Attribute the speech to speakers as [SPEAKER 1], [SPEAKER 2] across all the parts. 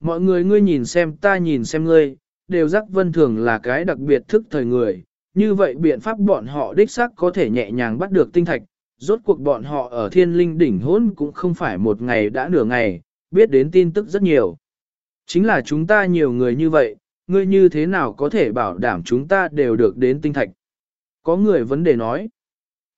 [SPEAKER 1] mọi người ngươi nhìn xem ta nhìn xem ngươi, đều giác vân thường là cái đặc biệt thức thời người, như vậy biện pháp bọn họ đích xác có thể nhẹ nhàng bắt được tinh thạch, rốt cuộc bọn họ ở thiên linh đỉnh hôn cũng không phải một ngày đã nửa ngày, biết đến tin tức rất nhiều. Chính là chúng ta nhiều người như vậy, ngươi như thế nào có thể bảo đảm chúng ta đều được đến tinh thạch? Có người vấn đề nói.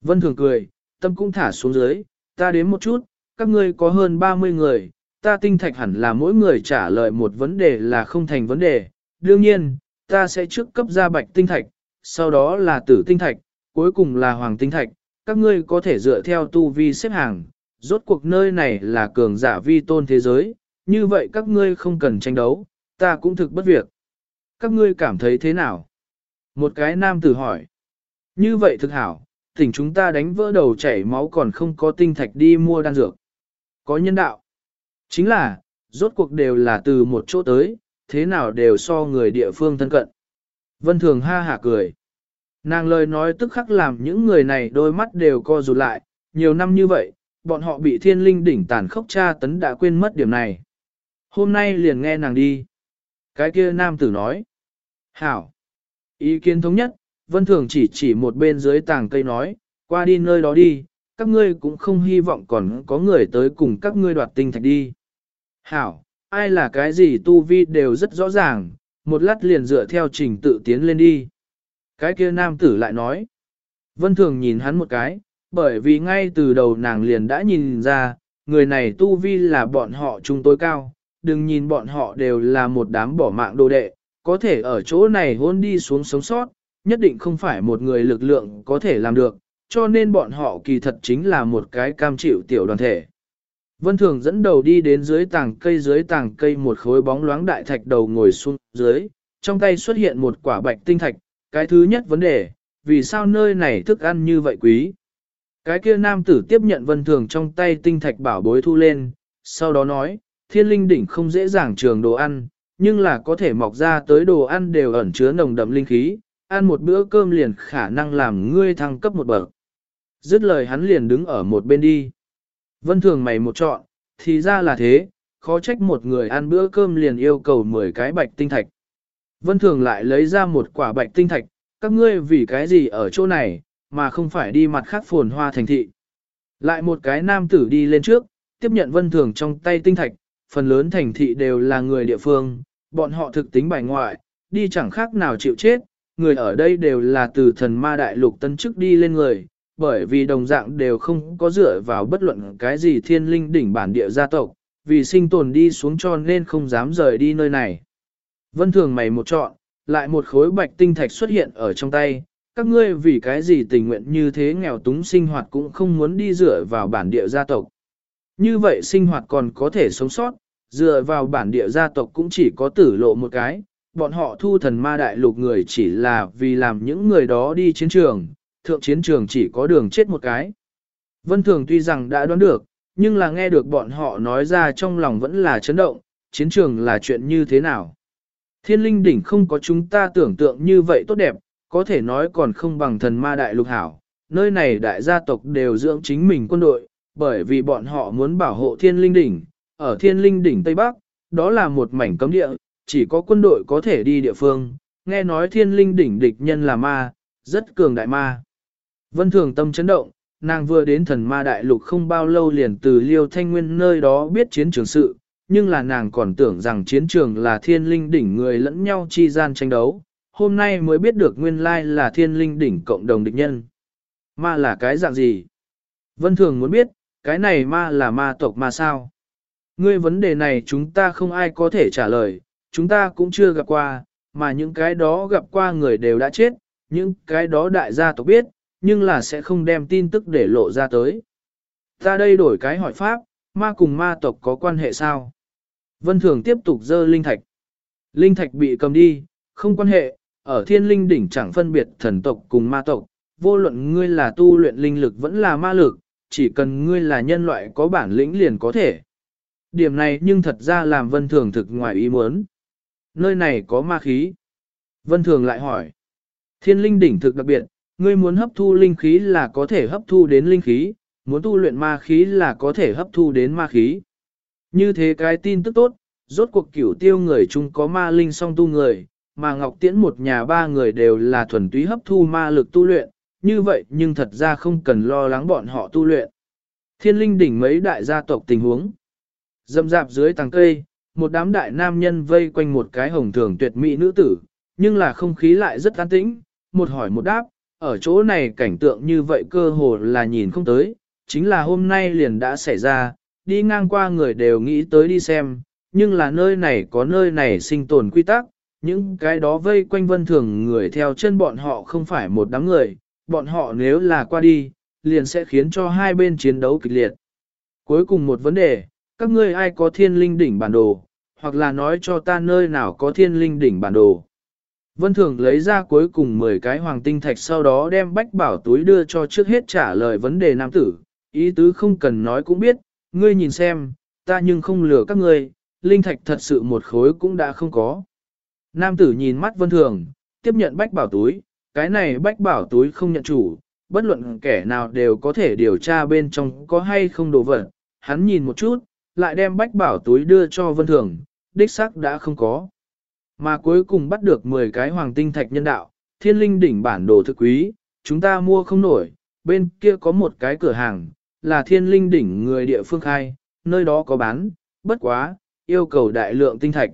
[SPEAKER 1] Vân thường cười, tâm cũng thả xuống dưới, ta đến một chút, các ngươi có hơn 30 người, ta tinh thạch hẳn là mỗi người trả lời một vấn đề là không thành vấn đề. Đương nhiên, ta sẽ trước cấp ra bạch tinh thạch, sau đó là tử tinh thạch, cuối cùng là hoàng tinh thạch, các ngươi có thể dựa theo tu vi xếp hàng, rốt cuộc nơi này là cường giả vi tôn thế giới, như vậy các ngươi không cần tranh đấu, ta cũng thực bất việc. Các ngươi cảm thấy thế nào? Một cái nam tử hỏi. Như vậy thực hảo, tỉnh chúng ta đánh vỡ đầu chảy máu còn không có tinh thạch đi mua đan dược. Có nhân đạo. Chính là, rốt cuộc đều là từ một chỗ tới, thế nào đều so người địa phương thân cận. Vân Thường ha hả cười. Nàng lời nói tức khắc làm những người này đôi mắt đều co rụt lại, nhiều năm như vậy, bọn họ bị thiên linh đỉnh tàn khốc tra tấn đã quên mất điểm này. Hôm nay liền nghe nàng đi. Cái kia nam tử nói. Hảo. Ý kiến thống nhất, Vân Thường chỉ chỉ một bên dưới tàng cây nói, qua đi nơi đó đi, các ngươi cũng không hy vọng còn có người tới cùng các ngươi đoạt tinh thạch đi. Hảo, ai là cái gì tu vi đều rất rõ ràng, một lát liền dựa theo trình tự tiến lên đi. Cái kia nam tử lại nói. Vân Thường nhìn hắn một cái, bởi vì ngay từ đầu nàng liền đã nhìn ra, người này tu vi là bọn họ chúng tối cao, đừng nhìn bọn họ đều là một đám bỏ mạng đồ đệ, có thể ở chỗ này hôn đi xuống sống sót, nhất định không phải một người lực lượng có thể làm được, cho nên bọn họ kỳ thật chính là một cái cam chịu tiểu đoàn thể. Vân Thường dẫn đầu đi đến dưới tảng cây dưới tảng cây một khối bóng loáng đại thạch đầu ngồi xuống dưới, trong tay xuất hiện một quả bạch tinh thạch, cái thứ nhất vấn đề, vì sao nơi này thức ăn như vậy quý? Cái kia nam tử tiếp nhận Vân Thường trong tay tinh thạch bảo bối thu lên, sau đó nói, thiên linh đỉnh không dễ dàng trường đồ ăn, nhưng là có thể mọc ra tới đồ ăn đều ẩn chứa nồng đậm linh khí, ăn một bữa cơm liền khả năng làm ngươi thăng cấp một bậc. Dứt lời hắn liền đứng ở một bên đi. Vân thường mày một chọn, thì ra là thế, khó trách một người ăn bữa cơm liền yêu cầu 10 cái bạch tinh thạch. Vân thường lại lấy ra một quả bạch tinh thạch, các ngươi vì cái gì ở chỗ này, mà không phải đi mặt khác phồn hoa thành thị. Lại một cái nam tử đi lên trước, tiếp nhận vân thường trong tay tinh thạch, phần lớn thành thị đều là người địa phương, bọn họ thực tính bài ngoại, đi chẳng khác nào chịu chết, người ở đây đều là từ thần ma đại lục tân chức đi lên người, bởi vì đồng dạng đều không có dựa vào bất luận cái gì thiên linh đỉnh bản địa gia tộc, vì sinh tồn đi xuống cho nên không dám rời đi nơi này. Vân thường mày một chọn, lại một khối bạch tinh thạch xuất hiện ở trong tay, các ngươi vì cái gì tình nguyện như thế nghèo túng sinh hoạt cũng không muốn đi dựa vào bản địa gia tộc. Như vậy sinh hoạt còn có thể sống sót, dựa vào bản địa gia tộc cũng chỉ có tử lộ một cái, bọn họ thu thần ma đại lục người chỉ là vì làm những người đó đi chiến trường, thượng chiến trường chỉ có đường chết một cái. Vân Thường tuy rằng đã đoán được, nhưng là nghe được bọn họ nói ra trong lòng vẫn là chấn động, chiến trường là chuyện như thế nào. Thiên linh đỉnh không có chúng ta tưởng tượng như vậy tốt đẹp, có thể nói còn không bằng thần ma đại lục hảo. Nơi này đại gia tộc đều dưỡng chính mình quân đội, bởi vì bọn họ muốn bảo hộ thiên linh đỉnh. Ở thiên linh đỉnh Tây Bắc, đó là một mảnh cấm địa, chỉ có quân đội có thể đi địa phương. Nghe nói thiên linh đỉnh địch nhân là ma, rất cường đại ma. Vân Thường tâm chấn động, nàng vừa đến thần ma đại lục không bao lâu liền từ liêu thanh nguyên nơi đó biết chiến trường sự, nhưng là nàng còn tưởng rằng chiến trường là thiên linh đỉnh người lẫn nhau chi gian tranh đấu, hôm nay mới biết được nguyên lai là thiên linh đỉnh cộng đồng địch nhân. Ma là cái dạng gì? Vân Thường muốn biết, cái này ma là ma tộc ma sao? Ngươi vấn đề này chúng ta không ai có thể trả lời, chúng ta cũng chưa gặp qua, mà những cái đó gặp qua người đều đã chết, những cái đó đại gia tộc biết, nhưng là sẽ không đem tin tức để lộ ra tới. Ta đây đổi cái hỏi pháp, ma cùng ma tộc có quan hệ sao? Vân Thường tiếp tục dơ linh thạch. Linh thạch bị cầm đi, không quan hệ, ở thiên linh đỉnh chẳng phân biệt thần tộc cùng ma tộc, vô luận ngươi là tu luyện linh lực vẫn là ma lực, chỉ cần ngươi là nhân loại có bản lĩnh liền có thể. Điểm này nhưng thật ra làm vân thường thực ngoài ý muốn. Nơi này có ma khí. Vân thường lại hỏi. Thiên linh đỉnh thực đặc biệt, ngươi muốn hấp thu linh khí là có thể hấp thu đến linh khí, muốn tu luyện ma khí là có thể hấp thu đến ma khí. Như thế cái tin tức tốt, Rốt cuộc cửu tiêu người chung có ma linh song tu người, mà Ngọc Tiễn một nhà ba người đều là thuần túy hấp thu ma lực tu luyện, như vậy nhưng thật ra không cần lo lắng bọn họ tu luyện. Thiên linh đỉnh mấy đại gia tộc tình huống. Dâm dạp dưới tàng cây, một đám đại nam nhân vây quanh một cái hồng thường tuyệt mỹ nữ tử, nhưng là không khí lại rất an tĩnh, một hỏi một đáp, ở chỗ này cảnh tượng như vậy cơ hồ là nhìn không tới, chính là hôm nay liền đã xảy ra, đi ngang qua người đều nghĩ tới đi xem, nhưng là nơi này có nơi này sinh tồn quy tắc, những cái đó vây quanh vân thường người theo chân bọn họ không phải một đám người, bọn họ nếu là qua đi, liền sẽ khiến cho hai bên chiến đấu kịch liệt. Cuối cùng một vấn đề, các ngươi ai có thiên linh đỉnh bản đồ, hoặc là nói cho ta nơi nào có thiên linh đỉnh bản đồ. Vân Thường lấy ra cuối cùng 10 cái hoàng tinh thạch sau đó đem bách bảo túi đưa cho trước hết trả lời vấn đề nam tử, ý tứ không cần nói cũng biết, ngươi nhìn xem, ta nhưng không lừa các ngươi, linh thạch thật sự một khối cũng đã không có. Nam tử nhìn mắt Vân Thường, tiếp nhận bách bảo túi, cái này bách bảo túi không nhận chủ, bất luận kẻ nào đều có thể điều tra bên trong có hay không đồ vật. Hắn nhìn một chút, lại đem bách bảo túi đưa cho Vân Thường, đích xác đã không có. Mà cuối cùng bắt được 10 cái hoàng tinh thạch nhân đạo, thiên linh đỉnh bản đồ thực quý, chúng ta mua không nổi, bên kia có một cái cửa hàng, là thiên linh đỉnh người địa phương khai, nơi đó có bán, bất quá, yêu cầu đại lượng tinh thạch.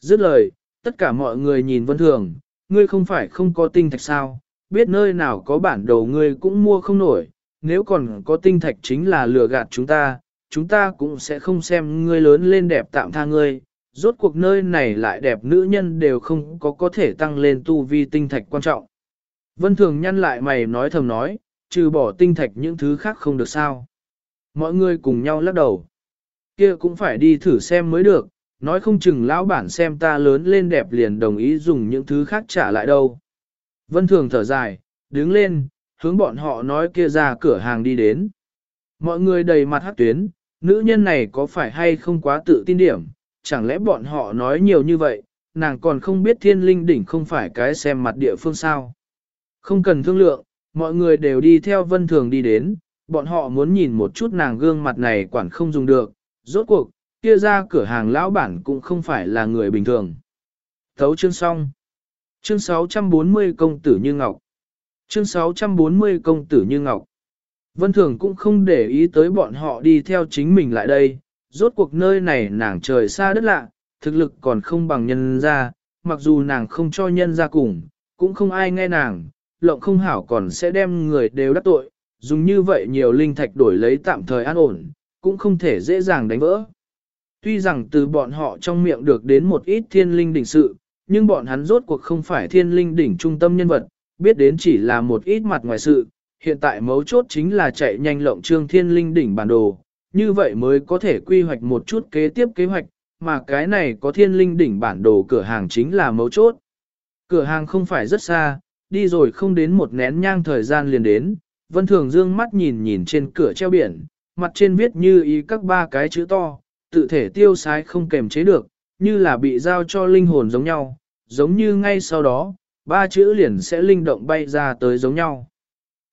[SPEAKER 1] Dứt lời, tất cả mọi người nhìn vân thường, ngươi không phải không có tinh thạch sao, biết nơi nào có bản đồ ngươi cũng mua không nổi, nếu còn có tinh thạch chính là lừa gạt chúng ta, chúng ta cũng sẽ không xem ngươi lớn lên đẹp tạm tha ngươi, rốt cuộc nơi này lại đẹp nữ nhân đều không có có thể tăng lên tu vi tinh thạch quan trọng. Vân Thường nhăn lại mày nói thầm nói, trừ bỏ tinh thạch những thứ khác không được sao. Mọi người cùng nhau lắc đầu. Kia cũng phải đi thử xem mới được, nói không chừng lão bản xem ta lớn lên đẹp liền đồng ý dùng những thứ khác trả lại đâu. Vân Thường thở dài, đứng lên, hướng bọn họ nói kia ra cửa hàng đi đến. Mọi người đầy mặt hát tuyến, nữ nhân này có phải hay không quá tự tin điểm, chẳng lẽ bọn họ nói nhiều như vậy, nàng còn không biết thiên linh đỉnh không phải cái xem mặt địa phương sao. Không cần thương lượng, mọi người đều đi theo vân thường đi đến, bọn họ muốn nhìn một chút nàng gương mặt này quản không dùng được, rốt cuộc, kia ra cửa hàng lão bản cũng không phải là người bình thường. Thấu chương xong. Chương 640 công tử như ngọc. Chương 640 công tử như ngọc. Vân Thường cũng không để ý tới bọn họ đi theo chính mình lại đây, rốt cuộc nơi này nàng trời xa đất lạ, thực lực còn không bằng nhân ra, mặc dù nàng không cho nhân ra cùng, cũng không ai nghe nàng, lộng không hảo còn sẽ đem người đều đắc tội, dùng như vậy nhiều linh thạch đổi lấy tạm thời an ổn, cũng không thể dễ dàng đánh vỡ. Tuy rằng từ bọn họ trong miệng được đến một ít thiên linh đỉnh sự, nhưng bọn hắn rốt cuộc không phải thiên linh đỉnh trung tâm nhân vật, biết đến chỉ là một ít mặt ngoài sự, hiện tại mấu chốt chính là chạy nhanh lộng trương thiên linh đỉnh bản đồ, như vậy mới có thể quy hoạch một chút kế tiếp kế hoạch, mà cái này có thiên linh đỉnh bản đồ cửa hàng chính là mấu chốt. Cửa hàng không phải rất xa, đi rồi không đến một nén nhang thời gian liền đến, Vân Thường dương mắt nhìn nhìn trên cửa treo biển, mặt trên viết như ý các ba cái chữ to, tự thể tiêu sái không kềm chế được, như là bị giao cho linh hồn giống nhau, giống như ngay sau đó, ba chữ liền sẽ linh động bay ra tới giống nhau.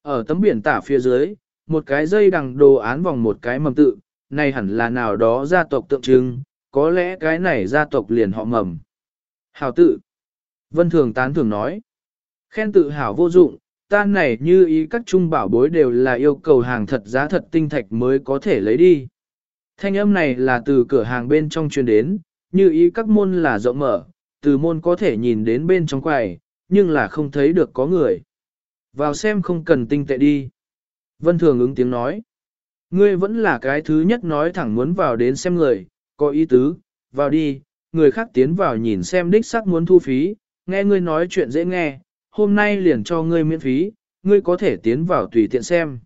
[SPEAKER 1] Ở tấm biển tả phía dưới, một cái dây đằng đồ án vòng một cái mầm tự, này hẳn là nào đó gia tộc tượng trưng, có lẽ cái này gia tộc liền họ mầm. Hảo tự. Vân Thường tán thường nói. Khen tự hảo vô dụng, ta này như ý các trung bảo bối đều là yêu cầu hàng thật giá thật tinh thạch mới có thể lấy đi. Thanh âm này là từ cửa hàng bên trong truyền đến, như ý các môn là rộng mở, từ môn có thể nhìn đến bên trong quầy, nhưng là không thấy được có người. Vào xem không cần tinh tệ đi. Vân Thường ứng tiếng nói. Ngươi vẫn là cái thứ nhất nói thẳng muốn vào đến xem người, có ý tứ, vào đi, người khác tiến vào nhìn xem đích sắc muốn thu phí, nghe ngươi nói chuyện dễ nghe, hôm nay liền cho ngươi miễn phí, ngươi có thể tiến vào tùy tiện xem.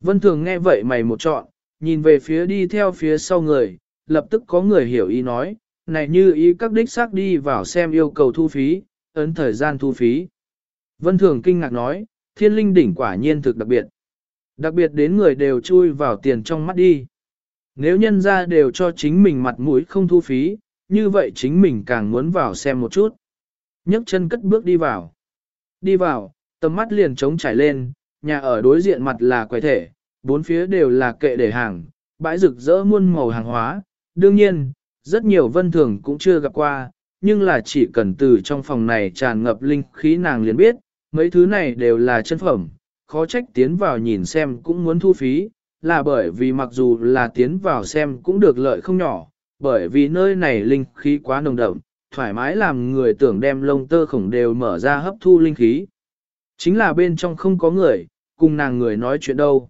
[SPEAKER 1] Vân Thường nghe vậy mày một chọn, nhìn về phía đi theo phía sau người, lập tức có người hiểu ý nói, này như ý các đích xác đi vào xem yêu cầu thu phí, ấn thời gian thu phí. Vân Thường kinh ngạc nói, thiên linh đỉnh quả nhiên thực đặc biệt. Đặc biệt đến người đều chui vào tiền trong mắt đi. Nếu nhân ra đều cho chính mình mặt mũi không thu phí, như vậy chính mình càng muốn vào xem một chút. nhấc chân cất bước đi vào. Đi vào, tầm mắt liền trống trải lên, nhà ở đối diện mặt là quầy thể, bốn phía đều là kệ để hàng, bãi rực rỡ muôn màu hàng hóa. Đương nhiên, Rất nhiều vân thường cũng chưa gặp qua, nhưng là chỉ cần từ trong phòng này tràn ngập linh khí nàng liền biết, mấy thứ này đều là chân phẩm, khó trách tiến vào nhìn xem cũng muốn thu phí, là bởi vì mặc dù là tiến vào xem cũng được lợi không nhỏ, bởi vì nơi này linh khí quá nồng đậm, thoải mái làm người tưởng đem lông tơ khổng đều mở ra hấp thu linh khí. Chính là bên trong không có người, cùng nàng người nói chuyện đâu.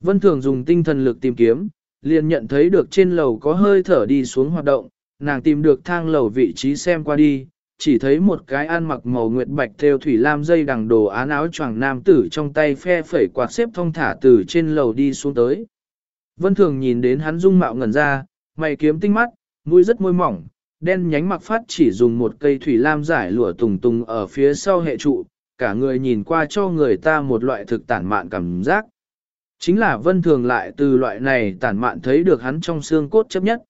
[SPEAKER 1] Vân Thường dùng tinh thần lực tìm kiếm, liền nhận thấy được trên lầu có hơi thở đi xuống hoạt động, nàng tìm được thang lầu vị trí xem qua đi, chỉ thấy một cái ăn mặc màu nguyệt bạch theo thủy lam dây đằng đồ án áo choàng nam tử trong tay phe phẩy quạt xếp thông thả từ trên lầu đi xuống tới. Vân Thường nhìn đến hắn dung mạo ngẩn ra, mày kiếm tinh mắt, mũi rất môi mỏng, đen nhánh mặc phát chỉ dùng một cây thủy lam giải lụa tùng tùng ở phía sau hệ trụ, cả người nhìn qua cho người ta một loại thực tản mạn cảm giác. Chính là vân thường lại từ loại này tản mạn thấy được hắn trong xương cốt chấp nhất.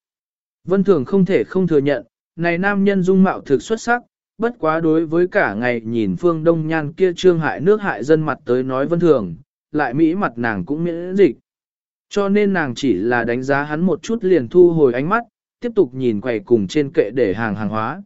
[SPEAKER 1] Vân thường không thể không thừa nhận, này nam nhân dung mạo thực xuất sắc, bất quá đối với cả ngày nhìn phương đông nhan kia trương hại nước hại dân mặt tới nói vân thường, lại mỹ mặt nàng cũng miễn dịch. Cho nên nàng chỉ là đánh giá hắn một chút liền thu hồi ánh mắt, tiếp tục nhìn quầy cùng trên kệ để hàng hàng hóa.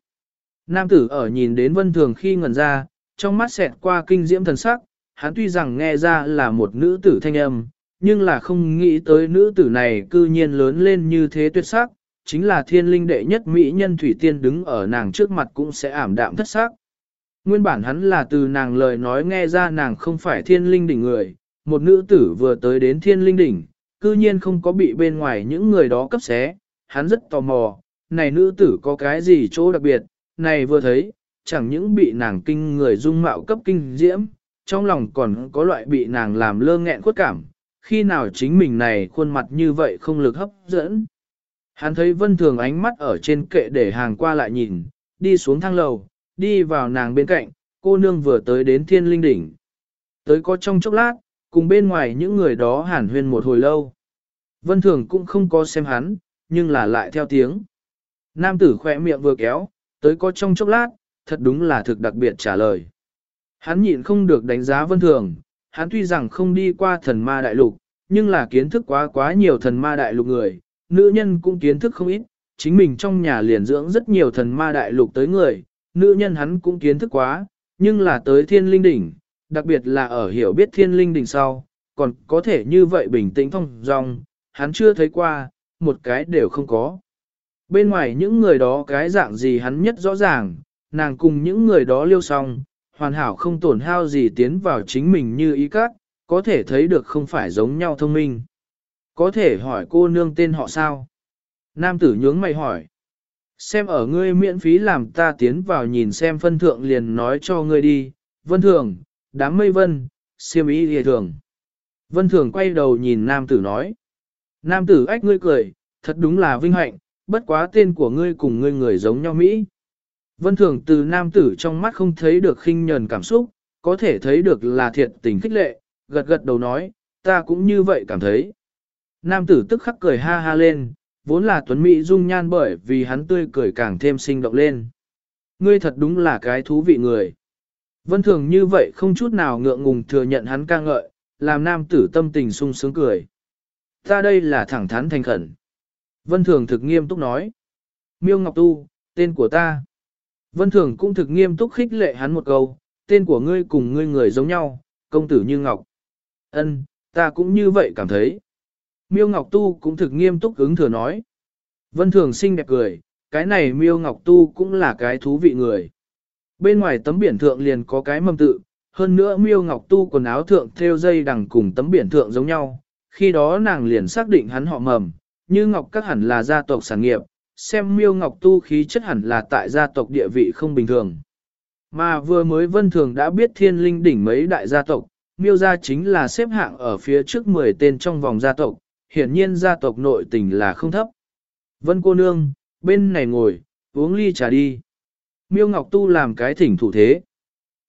[SPEAKER 1] Nam tử ở nhìn đến vân thường khi ngẩn ra, trong mắt xẹt qua kinh diễm thần sắc, hắn tuy rằng nghe ra là một nữ tử thanh âm, nhưng là không nghĩ tới nữ tử này cư nhiên lớn lên như thế tuyệt sắc, chính là thiên linh đệ nhất mỹ nhân thủy tiên đứng ở nàng trước mặt cũng sẽ ảm đạm thất sắc. Nguyên bản hắn là từ nàng lời nói nghe ra nàng không phải thiên linh đỉnh người, một nữ tử vừa tới đến thiên linh đỉnh, cư nhiên không có bị bên ngoài những người đó cấp xé, hắn rất tò mò, này nữ tử có cái gì chỗ đặc biệt, này vừa thấy, chẳng những bị nàng kinh người dung mạo cấp kinh diễm, trong lòng còn có loại bị nàng làm lơ nghẹn khuất cảm, khi nào chính mình này khuôn mặt như vậy không lực hấp dẫn. Hắn thấy vân thường ánh mắt ở trên kệ để hàng qua lại nhìn, đi xuống thang lầu, đi vào nàng bên cạnh, cô nương vừa tới đến thiên linh đỉnh. Tới có trong chốc lát, cùng bên ngoài những người đó hàn huyên một hồi lâu. Vân thường cũng không có xem hắn, nhưng là lại theo tiếng. Nam tử khỏe miệng vừa kéo, tới có trong chốc lát, thật đúng là thực đặc biệt trả lời. Hắn nhịn không được đánh giá vân thường, hắn tuy rằng không đi qua thần ma đại lục, nhưng là kiến thức quá quá nhiều thần ma đại lục người, nữ nhân cũng kiến thức không ít, chính mình trong nhà liền dưỡng rất nhiều thần ma đại lục tới người, nữ nhân hắn cũng kiến thức quá, nhưng là tới thiên linh đỉnh, đặc biệt là ở hiểu biết thiên linh đỉnh sau, còn có thể như vậy bình tĩnh thông dong, hắn chưa thấy qua, một cái đều không có. Bên ngoài những người đó cái dạng gì hắn nhất rõ ràng, nàng cùng những người đó liêu xong, hoàn hảo không tổn hao gì tiến vào chính mình như ý các, có thể thấy được không phải giống nhau thông minh. Có thể hỏi cô nương tên họ sao? Nam tử nhướng mày hỏi. Xem ở ngươi miễn phí làm ta tiến vào nhìn xem phân thượng liền nói cho ngươi đi. Vân thường, đám mây vân, siêm ý hề thường. Vân thường quay đầu nhìn nam tử nói. Nam tử ách ngươi cười, thật đúng là vinh hạnh, bất quá tên của ngươi cùng ngươi người giống nhau Mỹ. Vân thường từ nam tử trong mắt không thấy được khinh nhờn cảm xúc, có thể thấy được là thiệt tình khích lệ, gật gật đầu nói, ta cũng như vậy cảm thấy. Nam tử tức khắc cười ha ha lên, vốn là tuấn Mỹ dung nhan bởi vì hắn tươi cười càng thêm sinh động lên. Ngươi thật đúng là cái thú vị người. Vân thường như vậy không chút nào ngượng ngùng thừa nhận hắn ca ngợi, làm nam tử tâm tình sung sướng cười. Ta đây là thẳng thắn thành khẩn. Vân thường thực nghiêm túc nói. Miêu Ngọc Tu, tên của ta. Vân thường cũng thực nghiêm túc khích lệ hắn một câu, tên của ngươi cùng ngươi người giống nhau, công tử như Ngọc. Ân, ta cũng như vậy cảm thấy. Miêu Ngọc Tu cũng thực nghiêm túc ứng thừa nói. Vân Thường xinh đẹp cười, cái này Miêu Ngọc Tu cũng là cái thú vị người. Bên ngoài tấm biển thượng liền có cái mầm tự, hơn nữa Miêu Ngọc Tu quần áo thượng theo dây đằng cùng tấm biển thượng giống nhau, khi đó nàng liền xác định hắn họ mầm, như Ngọc các hẳn là gia tộc sản nghiệp, xem Miêu Ngọc Tu khí chất hẳn là tại gia tộc địa vị không bình thường. Mà vừa mới Vân Thường đã biết thiên linh đỉnh mấy đại gia tộc, Miêu gia chính là xếp hạng ở phía trước 10 tên trong vòng gia tộc, hiển nhiên gia tộc nội tình là không thấp. Vân cô nương, bên này ngồi, uống ly trà đi. Miêu Ngọc Tu làm cái thỉnh thủ thế.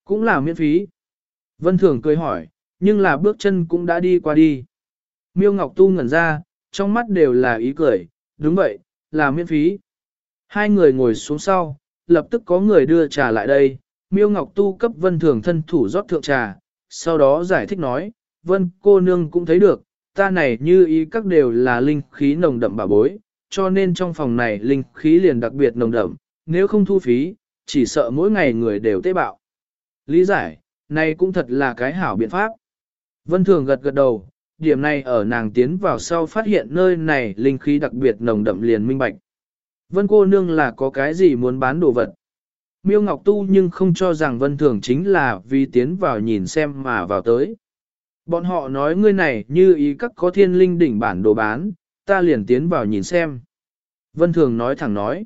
[SPEAKER 1] Cũng là miễn phí. Vân Thường cười hỏi, nhưng là bước chân cũng đã đi qua đi. Miêu Ngọc Tu ngẩn ra, trong mắt đều là ý cười, đúng vậy, là miễn phí. Hai người ngồi xuống sau, lập tức có người đưa trà lại đây. Miêu Ngọc Tu cấp Vân Thường thân thủ rót thượng trà, sau đó giải thích nói, Vân cô nương cũng thấy được, ta này như ý các đều là linh khí nồng đậm bà bối, cho nên trong phòng này linh khí liền đặc biệt nồng đậm, nếu không thu phí, chỉ sợ mỗi ngày người đều tế bạo. Lý giải, này cũng thật là cái hảo biện pháp. Vân Thường gật gật đầu, điểm này ở nàng tiến vào sau phát hiện nơi này linh khí đặc biệt nồng đậm liền minh bạch. Vân cô nương là có cái gì muốn bán đồ vật. Miêu Ngọc Tu nhưng không cho rằng Vân Thường chính là vì tiến vào nhìn xem mà vào tới. Bọn họ nói ngươi này như ý các có thiên linh đỉnh bản đồ bán, ta liền tiến vào nhìn xem. Vân Thường nói thẳng nói.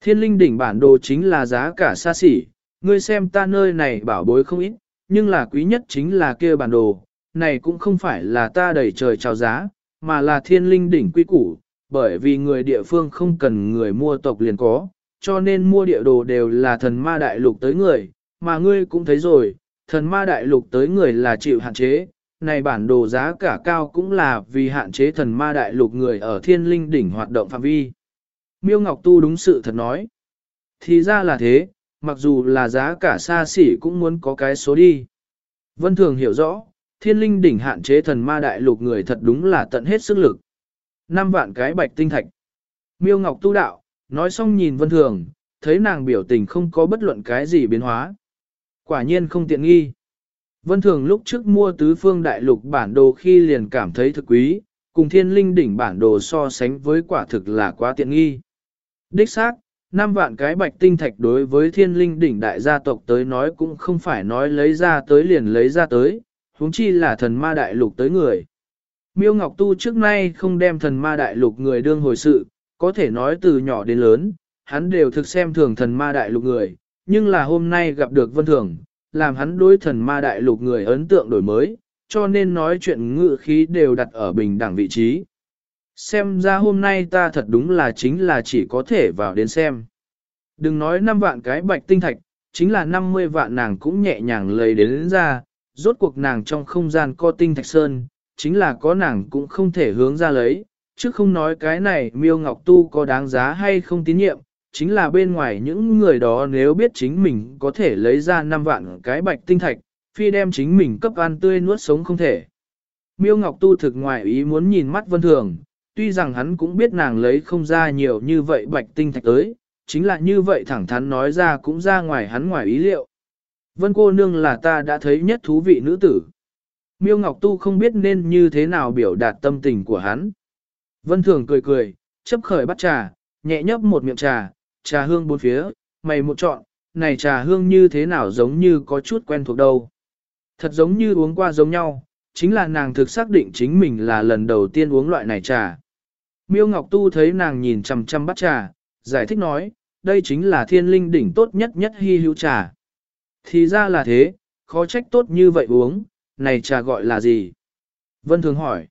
[SPEAKER 1] Thiên linh đỉnh bản đồ chính là giá cả xa xỉ, ngươi xem ta nơi này bảo bối không ít, nhưng là quý nhất chính là kia bản đồ, này cũng không phải là ta đẩy trời chào giá, mà là thiên linh đỉnh quy củ, bởi vì người địa phương không cần người mua tộc liền có, cho nên mua địa đồ đều là thần ma đại lục tới người, mà ngươi cũng thấy rồi, thần ma đại lục tới người là chịu hạn chế, này bản đồ giá cả cao cũng là vì hạn chế thần ma đại lục người ở thiên linh đỉnh hoạt động phạm vi. Miêu Ngọc Tu đúng sự thật nói. Thì ra là thế, mặc dù là giá cả xa xỉ cũng muốn có cái số đi. Vân Thường hiểu rõ, thiên linh đỉnh hạn chế thần ma đại lục người thật đúng là tận hết sức lực. Năm vạn cái bạch tinh thạch. Miêu Ngọc tu đạo, nói xong nhìn Vân Thường, thấy nàng biểu tình không có bất luận cái gì biến hóa. Quả nhiên không tiện nghi. Vân Thường lúc trước mua tứ phương đại lục bản đồ khi liền cảm thấy thực quý, cùng thiên linh đỉnh bản đồ so sánh với quả thực là quá tiện nghi. Đích xác, năm vạn cái bạch tinh thạch đối với thiên linh đỉnh đại gia tộc tới nói cũng không phải nói lấy ra tới liền lấy ra tới, huống chi là thần ma đại lục tới người. Miêu Ngọc Tu trước nay không đem thần ma đại lục người đương hồi sự, có thể nói từ nhỏ đến lớn, hắn đều thực xem thường thần ma đại lục người, nhưng là hôm nay gặp được vân thường, làm hắn đối thần ma đại lục người ấn tượng đổi mới, cho nên nói chuyện ngự khí đều đặt ở bình đẳng vị trí. Xem ra hôm nay ta thật đúng là chính là chỉ có thể vào đến xem. Đừng nói 5 vạn cái bạch tinh thạch, chính là 50 vạn nàng cũng nhẹ nhàng lấy đến, đến ra, rốt cuộc nàng trong không gian co tinh thạch sơn, chính là có nàng cũng không thể hướng ra lấy, chứ không nói cái này miêu ngọc tu có đáng giá hay không tín nhiệm, chính là bên ngoài những người đó nếu biết chính mình có thể lấy ra 5 vạn cái bạch tinh thạch, phi đem chính mình cấp ăn tươi nuốt sống không thể. Miêu Ngọc Tu thực ngoài ý muốn nhìn mắt Vân Thường, tuy rằng hắn cũng biết nàng lấy không ra nhiều như vậy bạch tinh thạch tới, chính là như vậy thẳng thắn nói ra cũng ra ngoài hắn ngoài ý liệu. Vân cô nương là ta đã thấy nhất thú vị nữ tử. Miêu Ngọc Tu không biết nên như thế nào biểu đạt tâm tình của hắn. Vân Thường cười cười, chấp khởi bắt trà, nhẹ nhấp một miệng trà, trà hương bốn phía, mày một chọn, này trà hương như thế nào giống như có chút quen thuộc đâu. Thật giống như uống qua giống nhau, chính là nàng thực xác định chính mình là lần đầu tiên uống loại này trà. Miêu Ngọc Tu thấy nàng nhìn chằm chằm bắt trà, giải thích nói, đây chính là thiên linh đỉnh tốt nhất nhất hy hữu trà. Thì ra là thế, khó trách tốt như vậy uống, này trà gọi là gì? Vân Thường hỏi.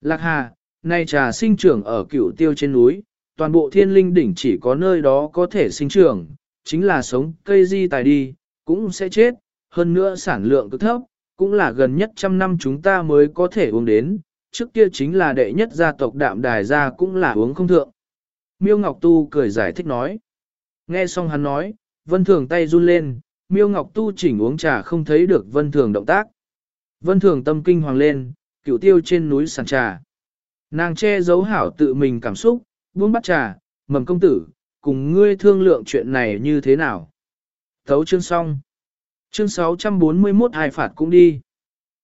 [SPEAKER 1] Lạc Hà, này trà sinh trưởng ở cửu tiêu trên núi, toàn bộ thiên linh đỉnh chỉ có nơi đó có thể sinh trưởng, chính là sống cây di tài đi, cũng sẽ chết, hơn nữa sản lượng cực thấp, cũng là gần nhất trăm năm chúng ta mới có thể uống đến, trước kia chính là đệ nhất gia tộc đạm đài gia cũng là uống không thượng. Miêu Ngọc Tu cười giải thích nói. Nghe xong hắn nói, Vân Thường tay run lên, Miêu Ngọc Tu chỉnh uống trà không thấy được Vân Thường động tác. Vân Thường tâm kinh hoàng lên, cựu tiêu trên núi sàn trà. Nàng che giấu hảo tự mình cảm xúc, buông bắt trà, mầm công tử, cùng ngươi thương lượng chuyện này như thế nào. Thấu chương xong. Chương 641 hai phạt cũng đi.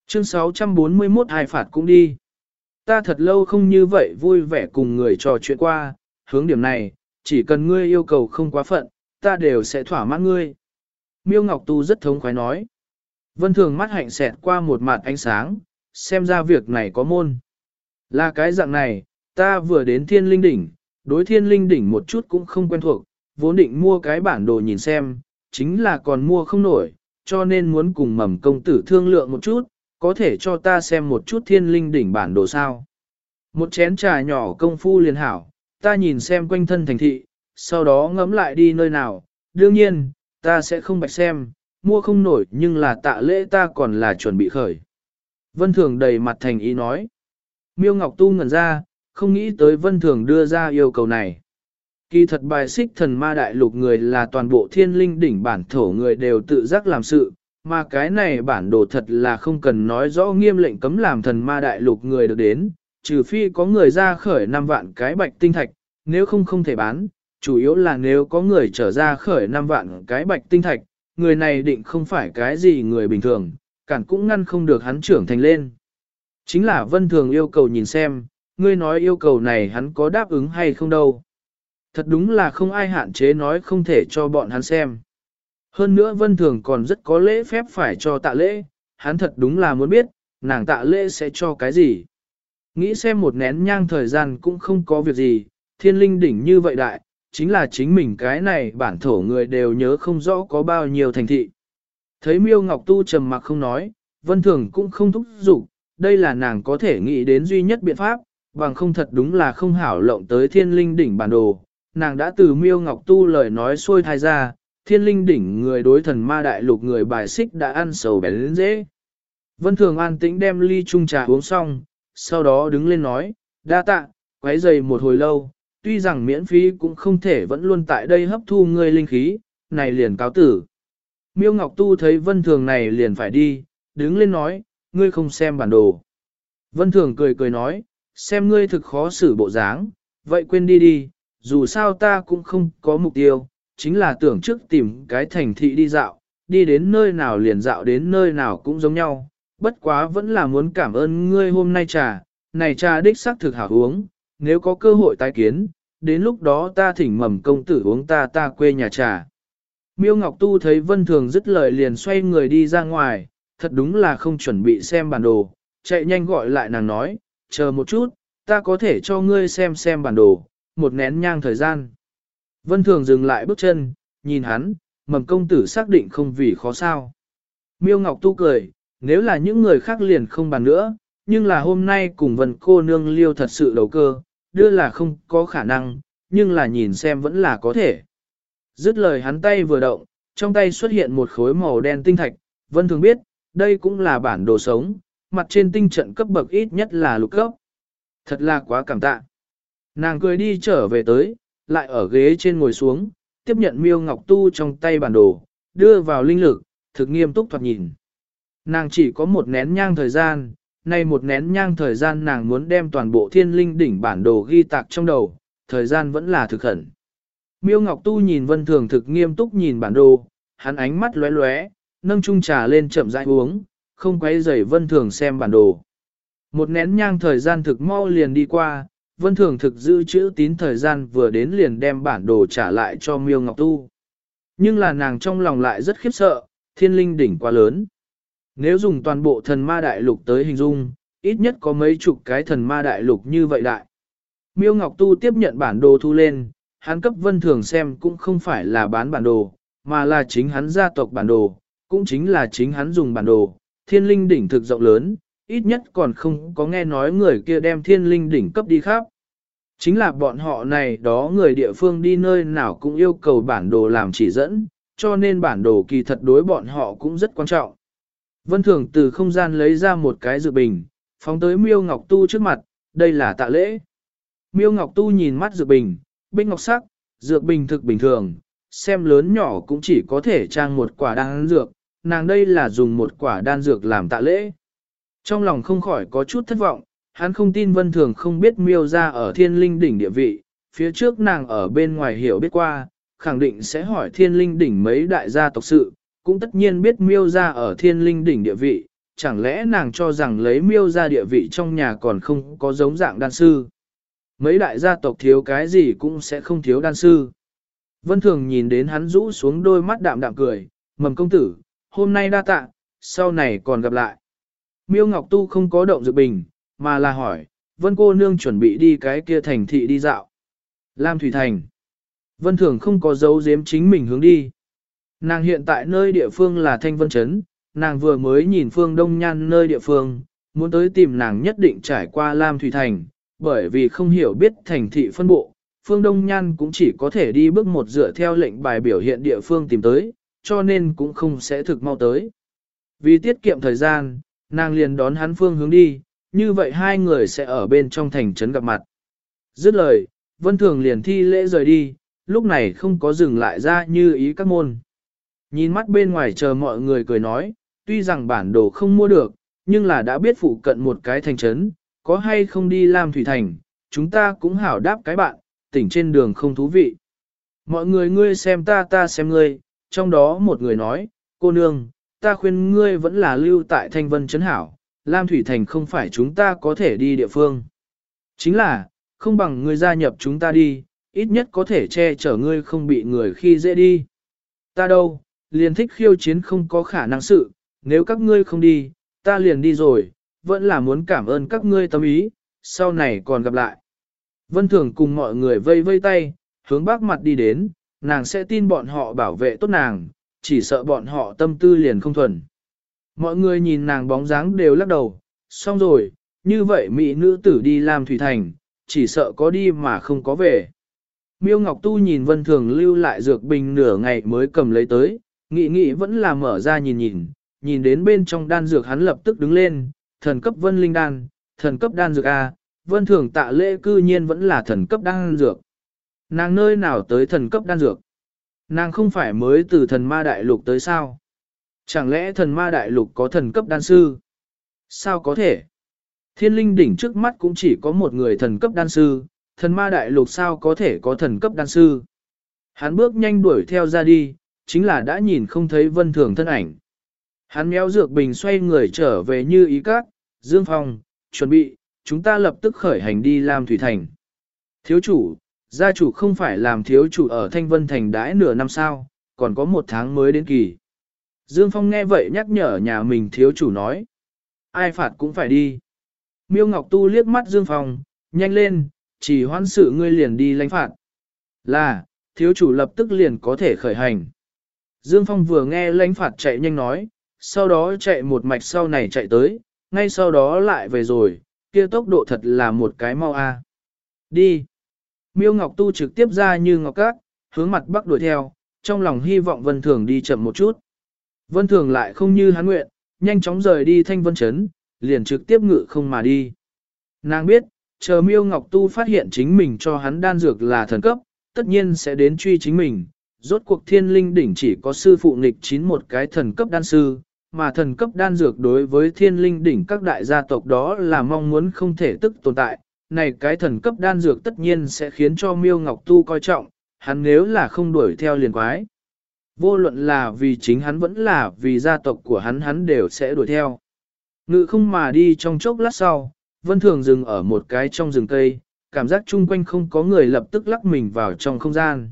[SPEAKER 1] Chương 641 hai phạt cũng đi. Ta thật lâu không như vậy vui vẻ cùng người trò chuyện qua, hướng điểm này, chỉ cần ngươi yêu cầu không quá phận, ta đều sẽ thỏa mãn ngươi. Miêu Ngọc Tu rất thống khoái nói. Vân Thường mắt hạnh xẹt qua một mặt ánh sáng, xem ra việc này có môn. Là cái dạng này, ta vừa đến thiên linh đỉnh, đối thiên linh đỉnh một chút cũng không quen thuộc, vốn định mua cái bản đồ nhìn xem, chính là còn mua không nổi, cho nên muốn cùng mầm công tử thương lượng một chút, có thể cho ta xem một chút thiên linh đỉnh bản đồ sao. Một chén trà nhỏ công phu liền hảo, ta nhìn xem quanh thân thành thị, sau đó ngẫm lại đi nơi nào, đương nhiên, ta sẽ không bạch xem, mua không nổi nhưng là tạ lễ ta còn là chuẩn bị khởi. Vân Thường đầy mặt thành ý nói. Miêu Ngọc Tu ngẩn ra, không nghĩ tới Vân Thường đưa ra yêu cầu này. Kỳ thật bài xích thần ma đại lục người là toàn bộ thiên linh đỉnh bản thổ người đều tự giác làm sự, mà cái này bản đồ thật là không cần nói rõ nghiêm lệnh cấm làm thần ma đại lục người được đến, trừ phi có người ra khởi năm vạn cái bạch tinh thạch, nếu không không thể bán, chủ yếu là nếu có người trở ra khởi 5 vạn cái bạch tinh thạch, người này định không phải cái gì người bình thường, cản cũng ngăn không được hắn trưởng thành lên. Chính là vân thường yêu cầu nhìn xem, ngươi nói yêu cầu này hắn có đáp ứng hay không đâu. Thật đúng là không ai hạn chế nói không thể cho bọn hắn xem. Hơn nữa vân thường còn rất có lễ phép phải cho tạ lễ, hắn thật đúng là muốn biết, nàng tạ lễ sẽ cho cái gì. Nghĩ xem một nén nhang thời gian cũng không có việc gì, thiên linh đỉnh như vậy đại, chính là chính mình cái này bản thổ người đều nhớ không rõ có bao nhiêu thành thị. Thấy miêu ngọc tu trầm mặc không nói, vân thường cũng không thúc giục, đây là nàng có thể nghĩ đến duy nhất biện pháp, bằng không thật đúng là không hảo lộng tới thiên linh đỉnh bản đồ. Nàng đã từ miêu ngọc tu lời nói xôi thai ra, thiên linh đỉnh người đối thần ma đại lục người bài xích đã ăn sầu bén lên dễ. Vân thường an tĩnh đem ly chung trà uống xong, sau đó đứng lên nói, đa tạ, quấy giày một hồi lâu, tuy rằng miễn phí cũng không thể vẫn luôn tại đây hấp thu ngươi linh khí, này liền cáo tử. Miêu Ngọc Tu thấy Vân Thường này liền phải đi, đứng lên nói, ngươi không xem bản đồ. Vân Thường cười cười nói, xem ngươi thực khó xử bộ dáng, vậy quên đi đi, dù sao ta cũng không có mục tiêu, chính là tưởng trước tìm cái thành thị đi dạo, đi đến nơi nào liền dạo đến nơi nào cũng giống nhau, bất quá vẫn là muốn cảm ơn ngươi hôm nay trà, này trà đích xác thực hảo uống, nếu có cơ hội tái kiến, đến lúc đó ta thỉnh mầm công tử uống ta ta quê nhà trà. Miêu Ngọc Tu thấy Vân Thường dứt lời liền xoay người đi ra ngoài, thật đúng là không chuẩn bị xem bản đồ, chạy nhanh gọi lại nàng nói, chờ một chút, ta có thể cho ngươi xem xem bản đồ, một nén nhang thời gian. Vân Thường dừng lại bước chân, nhìn hắn, mầm công tử xác định không vì khó sao. Miêu Ngọc Tu cười, nếu là những người khác liền không bàn nữa, nhưng là hôm nay cùng Vân cô nương liêu thật sự đầu cơ, đưa là không có khả năng, nhưng là nhìn xem vẫn là có thể. Dứt lời hắn tay vừa động, trong tay xuất hiện một khối màu đen tinh thạch, Vân thường biết, đây cũng là bản đồ sống, mặt trên tinh trận cấp bậc ít nhất là lục cấp. Thật là quá cảm tạ. Nàng cười đi trở về tới, lại ở ghế trên ngồi xuống, tiếp nhận miêu ngọc tu trong tay bản đồ, đưa vào linh lực, thực nghiêm túc thoạt nhìn. Nàng chỉ có một nén nhang thời gian, nay một nén nhang thời gian nàng muốn đem toàn bộ thiên linh đỉnh bản đồ ghi tạc trong đầu, thời gian vẫn là thực khẩn. Miêu Ngọc Tu nhìn Vân Thường thực nghiêm túc nhìn bản đồ, hắn ánh mắt lóe lóe, nâng chung trà lên chậm rãi uống, không quay rầy Vân Thường xem bản đồ. Một nén nhang thời gian thực mau liền đi qua, Vân Thường thực giữ chữ tín thời gian vừa đến liền đem bản đồ trả lại cho Miêu Ngọc Tu. Nhưng là nàng trong lòng lại rất khiếp sợ, thiên linh đỉnh quá lớn. Nếu dùng toàn bộ thần ma đại lục tới hình dung, ít nhất có mấy chục cái thần ma đại lục như vậy đại. Miêu Ngọc Tu tiếp nhận bản đồ thu lên, hắn cấp vân thường xem cũng không phải là bán bản đồ, mà là chính hắn gia tộc bản đồ, cũng chính là chính hắn dùng bản đồ. Thiên linh đỉnh thực rộng lớn, ít nhất còn không có nghe nói người kia đem thiên linh đỉnh cấp đi khắp. Chính là bọn họ này đó người địa phương đi nơi nào cũng yêu cầu bản đồ làm chỉ dẫn, cho nên bản đồ kỳ thật đối bọn họ cũng rất quan trọng. Vân Thường từ không gian lấy ra một cái dự bình, phóng tới Miêu Ngọc Tu trước mặt, đây là tạ lễ. Miêu Ngọc Tu nhìn mắt dược bình, bích ngọc sắc, dược bình thực bình thường, xem lớn nhỏ cũng chỉ có thể trang một quả đan dược, nàng đây là dùng một quả đan dược làm tạ lễ. Trong lòng không khỏi có chút thất vọng, hắn không tin Vân Thường không biết miêu ra ở thiên linh đỉnh địa vị, phía trước nàng ở bên ngoài hiểu biết qua, khẳng định sẽ hỏi thiên linh đỉnh mấy đại gia tộc sự, cũng tất nhiên biết miêu ra ở thiên linh đỉnh địa vị, chẳng lẽ nàng cho rằng lấy miêu ra địa vị trong nhà còn không có giống dạng đan sư. Mấy đại gia tộc thiếu cái gì cũng sẽ không thiếu đan sư. Vân Thường nhìn đến hắn rũ xuống đôi mắt đạm đạm cười, mầm công tử, hôm nay đa tạ, sau này còn gặp lại. Miêu Ngọc Tu không có động dự bình, mà là hỏi, Vân cô nương chuẩn bị đi cái kia thành thị đi dạo. Lam Thủy Thành. Vân Thường không có dấu giếm chính mình hướng đi. Nàng hiện tại nơi địa phương là Thanh Vân Trấn, nàng vừa mới nhìn phương Đông Nhan nơi địa phương, muốn tới tìm nàng nhất định trải qua Lam Thủy Thành, bởi vì không hiểu biết thành thị phân bộ, phương Đông Nhan cũng chỉ có thể đi bước một dựa theo lệnh bài biểu hiện địa phương tìm tới, cho nên cũng không sẽ thực mau tới. Vì tiết kiệm thời gian, nàng liền đón hắn phương hướng đi, như vậy hai người sẽ ở bên trong thành trấn gặp mặt. Dứt lời, Vân Thường liền thi lễ rời đi, lúc này không có dừng lại ra như ý các môn. Nhìn mắt bên ngoài chờ mọi người cười nói, tuy rằng bản đồ không mua được, nhưng là đã biết phụ cận một cái thành trấn, có hay không đi làm Thủy Thành, chúng ta cũng hảo đáp cái bạn, tỉnh trên đường không thú vị. Mọi người ngươi xem ta ta xem ngươi, trong đó một người nói, cô nương, ta khuyên ngươi vẫn là lưu tại thanh vân chấn hảo, Lam Thủy Thành không phải chúng ta có thể đi địa phương. Chính là, không bằng ngươi gia nhập chúng ta đi, ít nhất có thể che chở ngươi không bị người khi dễ đi. Ta đâu, liền thích khiêu chiến không có khả năng sự, nếu các ngươi không đi, ta liền đi rồi, vẫn là muốn cảm ơn các ngươi tâm ý, sau này còn gặp lại. Vân Thường cùng mọi người vây vây tay, hướng bác mặt đi đến, nàng sẽ tin bọn họ bảo vệ tốt nàng, chỉ sợ bọn họ tâm tư liền không thuần. Mọi người nhìn nàng bóng dáng đều lắc đầu, xong rồi, như vậy mỹ nữ tử đi làm thủy thành, chỉ sợ có đi mà không có về. Miêu Ngọc Tu nhìn Vân Thường lưu lại dược bình nửa ngày mới cầm lấy tới, nghĩ nghĩ vẫn là mở ra nhìn nhìn, nhìn đến bên trong đan dược hắn lập tức đứng lên, thần cấp Vân Linh đan, thần cấp đan dược A, Vân Thường tạ lễ cư nhiên vẫn là thần cấp đan dược. Nàng nơi nào tới thần cấp đan dược? Nàng không phải mới từ thần ma đại lục tới sao? Chẳng lẽ thần ma đại lục có thần cấp đan sư? Sao có thể? Thiên linh đỉnh trước mắt cũng chỉ có một người thần cấp đan sư, thần ma đại lục sao có thể có thần cấp đan sư? Hắn bước nhanh đuổi theo ra đi, chính là đã nhìn không thấy vân thường thân ảnh. Hắn méo dược bình xoay người trở về như ý các, Dương Phong, chuẩn bị, chúng ta lập tức khởi hành đi làm thủy thành. Thiếu chủ, gia chủ không phải làm thiếu chủ ở Thanh Vân Thành đãi nửa năm sao, còn có một tháng mới đến kỳ. Dương Phong nghe vậy nhắc nhở nhà mình thiếu chủ nói. Ai phạt cũng phải đi. Miêu Ngọc Tu liếc mắt Dương Phong, nhanh lên, chỉ hoan sự ngươi liền đi lãnh phạt. Là, thiếu chủ lập tức liền có thể khởi hành. Dương Phong vừa nghe lãnh phạt chạy nhanh nói, sau đó chạy một mạch sau này chạy tới, ngay sau đó lại về rồi, kia tốc độ thật là một cái mau a. Đi. Miêu Ngọc Tu trực tiếp ra như ngọc cát, hướng mặt bắc đuổi theo, trong lòng hy vọng Vân Thường đi chậm một chút. Vân Thường lại không như hắn nguyện, nhanh chóng rời đi thanh vân chấn, liền trực tiếp ngự không mà đi. Nàng biết, chờ miêu ngọc tu phát hiện chính mình cho hắn đan dược là thần cấp, tất nhiên sẽ đến truy chính mình. Rốt cuộc thiên linh đỉnh chỉ có sư phụ nghịch chín một cái thần cấp đan sư, mà thần cấp đan dược đối với thiên linh đỉnh các đại gia tộc đó là mong muốn không thể tức tồn tại. Này cái thần cấp đan dược tất nhiên sẽ khiến cho miêu ngọc tu coi trọng, hắn nếu là không đuổi theo liền quái. Vô luận là vì chính hắn vẫn là vì gia tộc của hắn hắn đều sẽ đuổi theo. Ngự không mà đi trong chốc lát sau, vân thường dừng ở một cái trong rừng cây, cảm giác chung quanh không có người lập tức lắc mình vào trong không gian.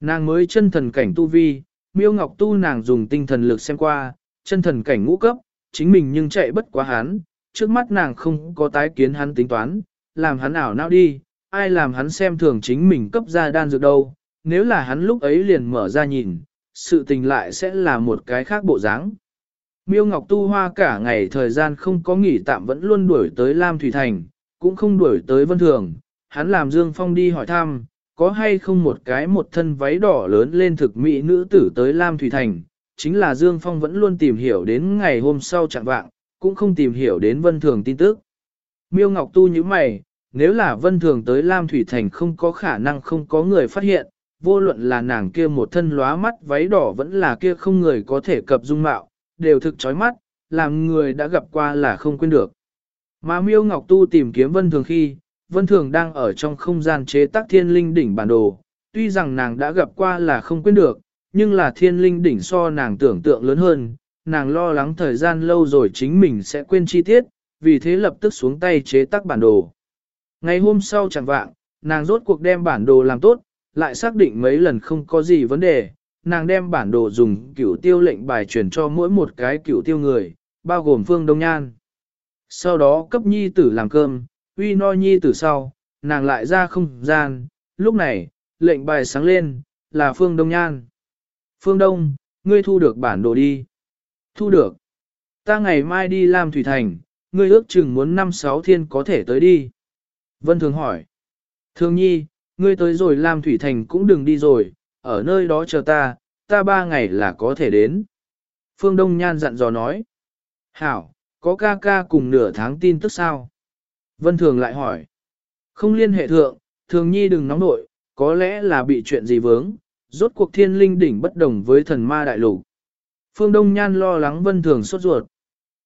[SPEAKER 1] Nàng mới chân thần cảnh tu vi, miêu ngọc tu nàng dùng tinh thần lực xem qua, chân thần cảnh ngũ cấp, chính mình nhưng chạy bất quá hắn, trước mắt nàng không có tái kiến hắn tính toán, làm hắn ảo não đi, ai làm hắn xem thường chính mình cấp ra đan dược đâu, nếu là hắn lúc ấy liền mở ra nhìn, sự tình lại sẽ là một cái khác bộ dáng. Miêu Ngọc Tu Hoa cả ngày thời gian không có nghỉ tạm vẫn luôn đuổi tới Lam Thủy Thành, cũng không đuổi tới Vân Thường, hắn làm Dương Phong đi hỏi thăm, có hay không một cái một thân váy đỏ lớn lên thực mỹ nữ tử tới Lam Thủy Thành, chính là Dương Phong vẫn luôn tìm hiểu đến ngày hôm sau chẳng vạng, cũng không tìm hiểu đến Vân Thường tin tức. Miêu Ngọc Tu như mày, nếu là Vân Thường tới Lam Thủy Thành không có khả năng không có người phát hiện, vô luận là nàng kia một thân lóa mắt váy đỏ vẫn là kia không người có thể cập dung mạo, đều thực chói mắt, làm người đã gặp qua là không quên được. Mà miêu ngọc tu tìm kiếm vân thường khi, vân thường đang ở trong không gian chế tác thiên linh đỉnh bản đồ, tuy rằng nàng đã gặp qua là không quên được, nhưng là thiên linh đỉnh so nàng tưởng tượng lớn hơn, nàng lo lắng thời gian lâu rồi chính mình sẽ quên chi tiết, vì thế lập tức xuống tay chế tác bản đồ. Ngày hôm sau chẳng vạng, nàng rốt cuộc đem bản đồ làm tốt, lại xác định mấy lần không có gì vấn đề, nàng đem bản đồ dùng cửu tiêu lệnh bài truyền cho mỗi một cái cửu tiêu người, bao gồm Phương Đông Nhan. Sau đó cấp nhi tử làm cơm, uy no nhi tử sau, nàng lại ra không gian, lúc này, lệnh bài sáng lên, là Phương Đông Nhan. Phương Đông, ngươi thu được bản đồ đi. Thu được. Ta ngày mai đi làm thủy thành, ngươi ước chừng muốn năm sáu thiên có thể tới đi. Vân Thường hỏi. Thường nhi, ngươi tới rồi làm thủy thành cũng đừng đi rồi, ở nơi đó chờ ta, ta ba ngày là có thể đến. Phương Đông Nhan dặn dò nói. Hảo, có ca ca cùng nửa tháng tin tức sao? Vân Thường lại hỏi. Không liên hệ thượng, Thường Nhi đừng nóng nội, có lẽ là bị chuyện gì vướng, rốt cuộc thiên linh đỉnh bất đồng với thần ma đại lục. Phương Đông Nhan lo lắng Vân Thường sốt ruột.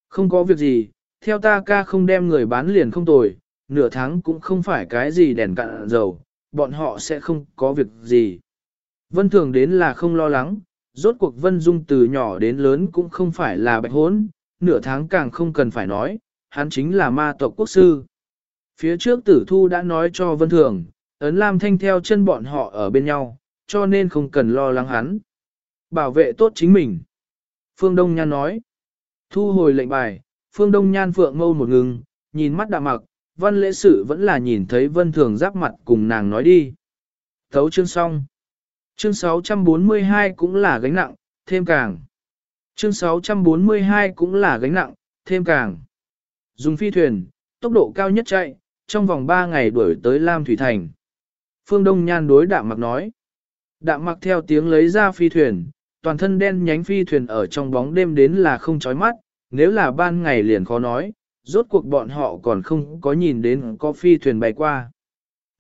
[SPEAKER 1] Không có việc gì, theo ta ca không đem người bán liền không tồi, nửa tháng cũng không phải cái gì đèn cạn dầu, bọn họ sẽ không có việc gì. Vân thường đến là không lo lắng, rốt cuộc Vân Dung từ nhỏ đến lớn cũng không phải là bạch hốn, nửa tháng càng không cần phải nói, hắn chính là ma tộc quốc sư. Phía trước tử thu đã nói cho Vân Thường, ấn Lam Thanh theo chân bọn họ ở bên nhau, cho nên không cần lo lắng hắn. Bảo vệ tốt chính mình. Phương Đông Nhan nói. Thu hồi lệnh bài, Phương Đông Nhan phượng mâu một ngừng, nhìn mắt đạm mặc, văn lễ sự vẫn là nhìn thấy Vân Thường giáp mặt cùng nàng nói đi. Thấu chương xong. Chương 642 cũng là gánh nặng, thêm càng. Chương 642 cũng là gánh nặng, thêm càng. Dùng phi thuyền, tốc độ cao nhất chạy, trong vòng 3 ngày đuổi tới Lam Thủy Thành. Phương Đông Nhan đối đạm mặc nói. Đạm mặc theo tiếng lấy ra phi thuyền, toàn thân đen nhánh phi thuyền ở trong bóng đêm đến là không chói mắt, nếu là ban ngày liền khó nói, rốt cuộc bọn họ còn không có nhìn đến có phi thuyền bay qua.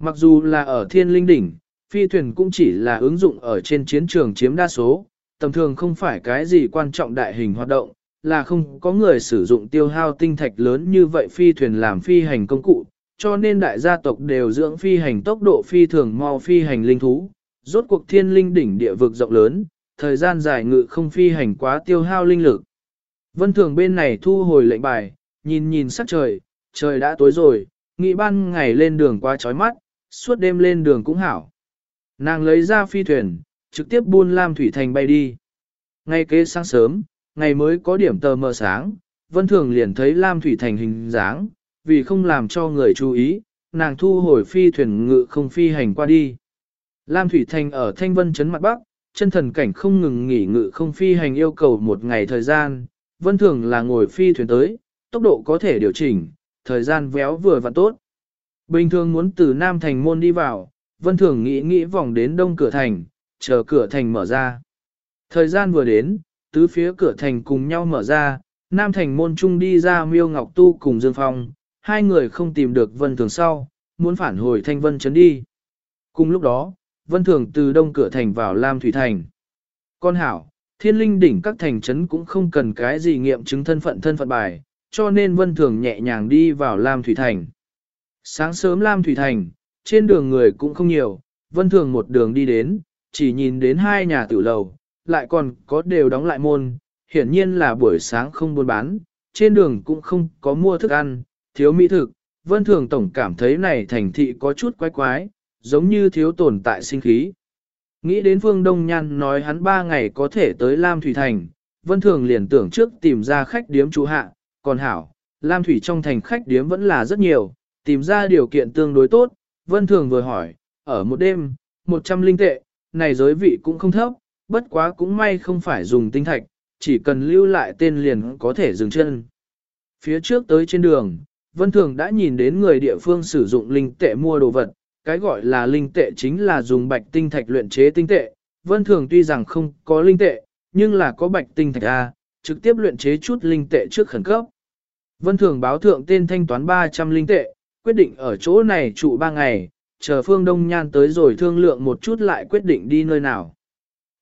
[SPEAKER 1] Mặc dù là ở thiên linh đỉnh, phi thuyền cũng chỉ là ứng dụng ở trên chiến trường chiếm đa số, tầm thường không phải cái gì quan trọng đại hình hoạt động, là không có người sử dụng tiêu hao tinh thạch lớn như vậy phi thuyền làm phi hành công cụ, cho nên đại gia tộc đều dưỡng phi hành tốc độ phi thường mau phi hành linh thú. Rốt cuộc thiên linh đỉnh địa vực rộng lớn, thời gian dài ngự không phi hành quá tiêu hao linh lực. Vân thường bên này thu hồi lệnh bài, nhìn nhìn sắc trời, trời đã tối rồi, nghĩ ban ngày lên đường quá chói mắt, suốt đêm lên đường cũng hảo. Nàng lấy ra phi thuyền, trực tiếp buôn Lam Thủy Thành bay đi. Ngay kế sáng sớm, ngày mới có điểm tờ mờ sáng, Vân Thường liền thấy Lam Thủy Thành hình dáng, vì không làm cho người chú ý, nàng thu hồi phi thuyền ngự không phi hành qua đi. Lam Thủy Thành ở Thanh Vân Trấn mặt Bắc, chân thần cảnh không ngừng nghỉ ngự không phi hành yêu cầu một ngày thời gian, Vân Thường là ngồi phi thuyền tới, tốc độ có thể điều chỉnh, thời gian véo vừa và tốt. Bình thường muốn từ Nam Thành môn đi vào, Vân Thường nghĩ nghĩ vòng đến đông cửa thành, chờ cửa thành mở ra. Thời gian vừa đến, tứ phía cửa thành cùng nhau mở ra, Nam Thành môn trung đi ra Miêu Ngọc Tu cùng Dương Phong, hai người không tìm được Vân Thường sau, muốn phản hồi Thanh Vân Trấn đi. Cùng lúc đó, Vân Thường từ đông cửa thành vào Lam Thủy Thành. Con hảo, thiên linh đỉnh các thành trấn cũng không cần cái gì nghiệm chứng thân phận thân phận bài, cho nên Vân Thường nhẹ nhàng đi vào Lam Thủy Thành. Sáng sớm Lam Thủy Thành, trên đường người cũng không nhiều, Vân Thường một đường đi đến, chỉ nhìn đến hai nhà tử lầu, lại còn có đều đóng lại môn, hiển nhiên là buổi sáng không buôn bán, trên đường cũng không có mua thức ăn, thiếu mỹ thực, Vân Thường Tổng cảm thấy này thành thị có chút quái quái, giống như thiếu tồn tại sinh khí. Nghĩ đến Phương Đông Nhan nói hắn ba ngày có thể tới Lam Thủy Thành, Vân Thường liền tưởng trước tìm ra khách điếm chủ hạ, còn hảo, Lam Thủy trong thành khách điếm vẫn là rất nhiều, tìm ra điều kiện tương đối tốt, Vân Thường vừa hỏi, ở một đêm, 100 linh tệ, này giới vị cũng không thấp, bất quá cũng may không phải dùng tinh thạch, chỉ cần lưu lại tên liền có thể dừng chân. Phía trước tới trên đường, Vân Thường đã nhìn đến người địa phương sử dụng linh tệ mua đồ vật, cái gọi là linh tệ chính là dùng bạch tinh thạch luyện chế tinh tệ. Vân Thường tuy rằng không có linh tệ, nhưng là có bạch tinh thạch A, trực tiếp luyện chế chút linh tệ trước khẩn cấp. Vân Thường báo thượng tên thanh toán 300 linh tệ, quyết định ở chỗ này trụ 3 ngày, chờ Phương Đông Nhan tới rồi thương lượng một chút lại quyết định đi nơi nào.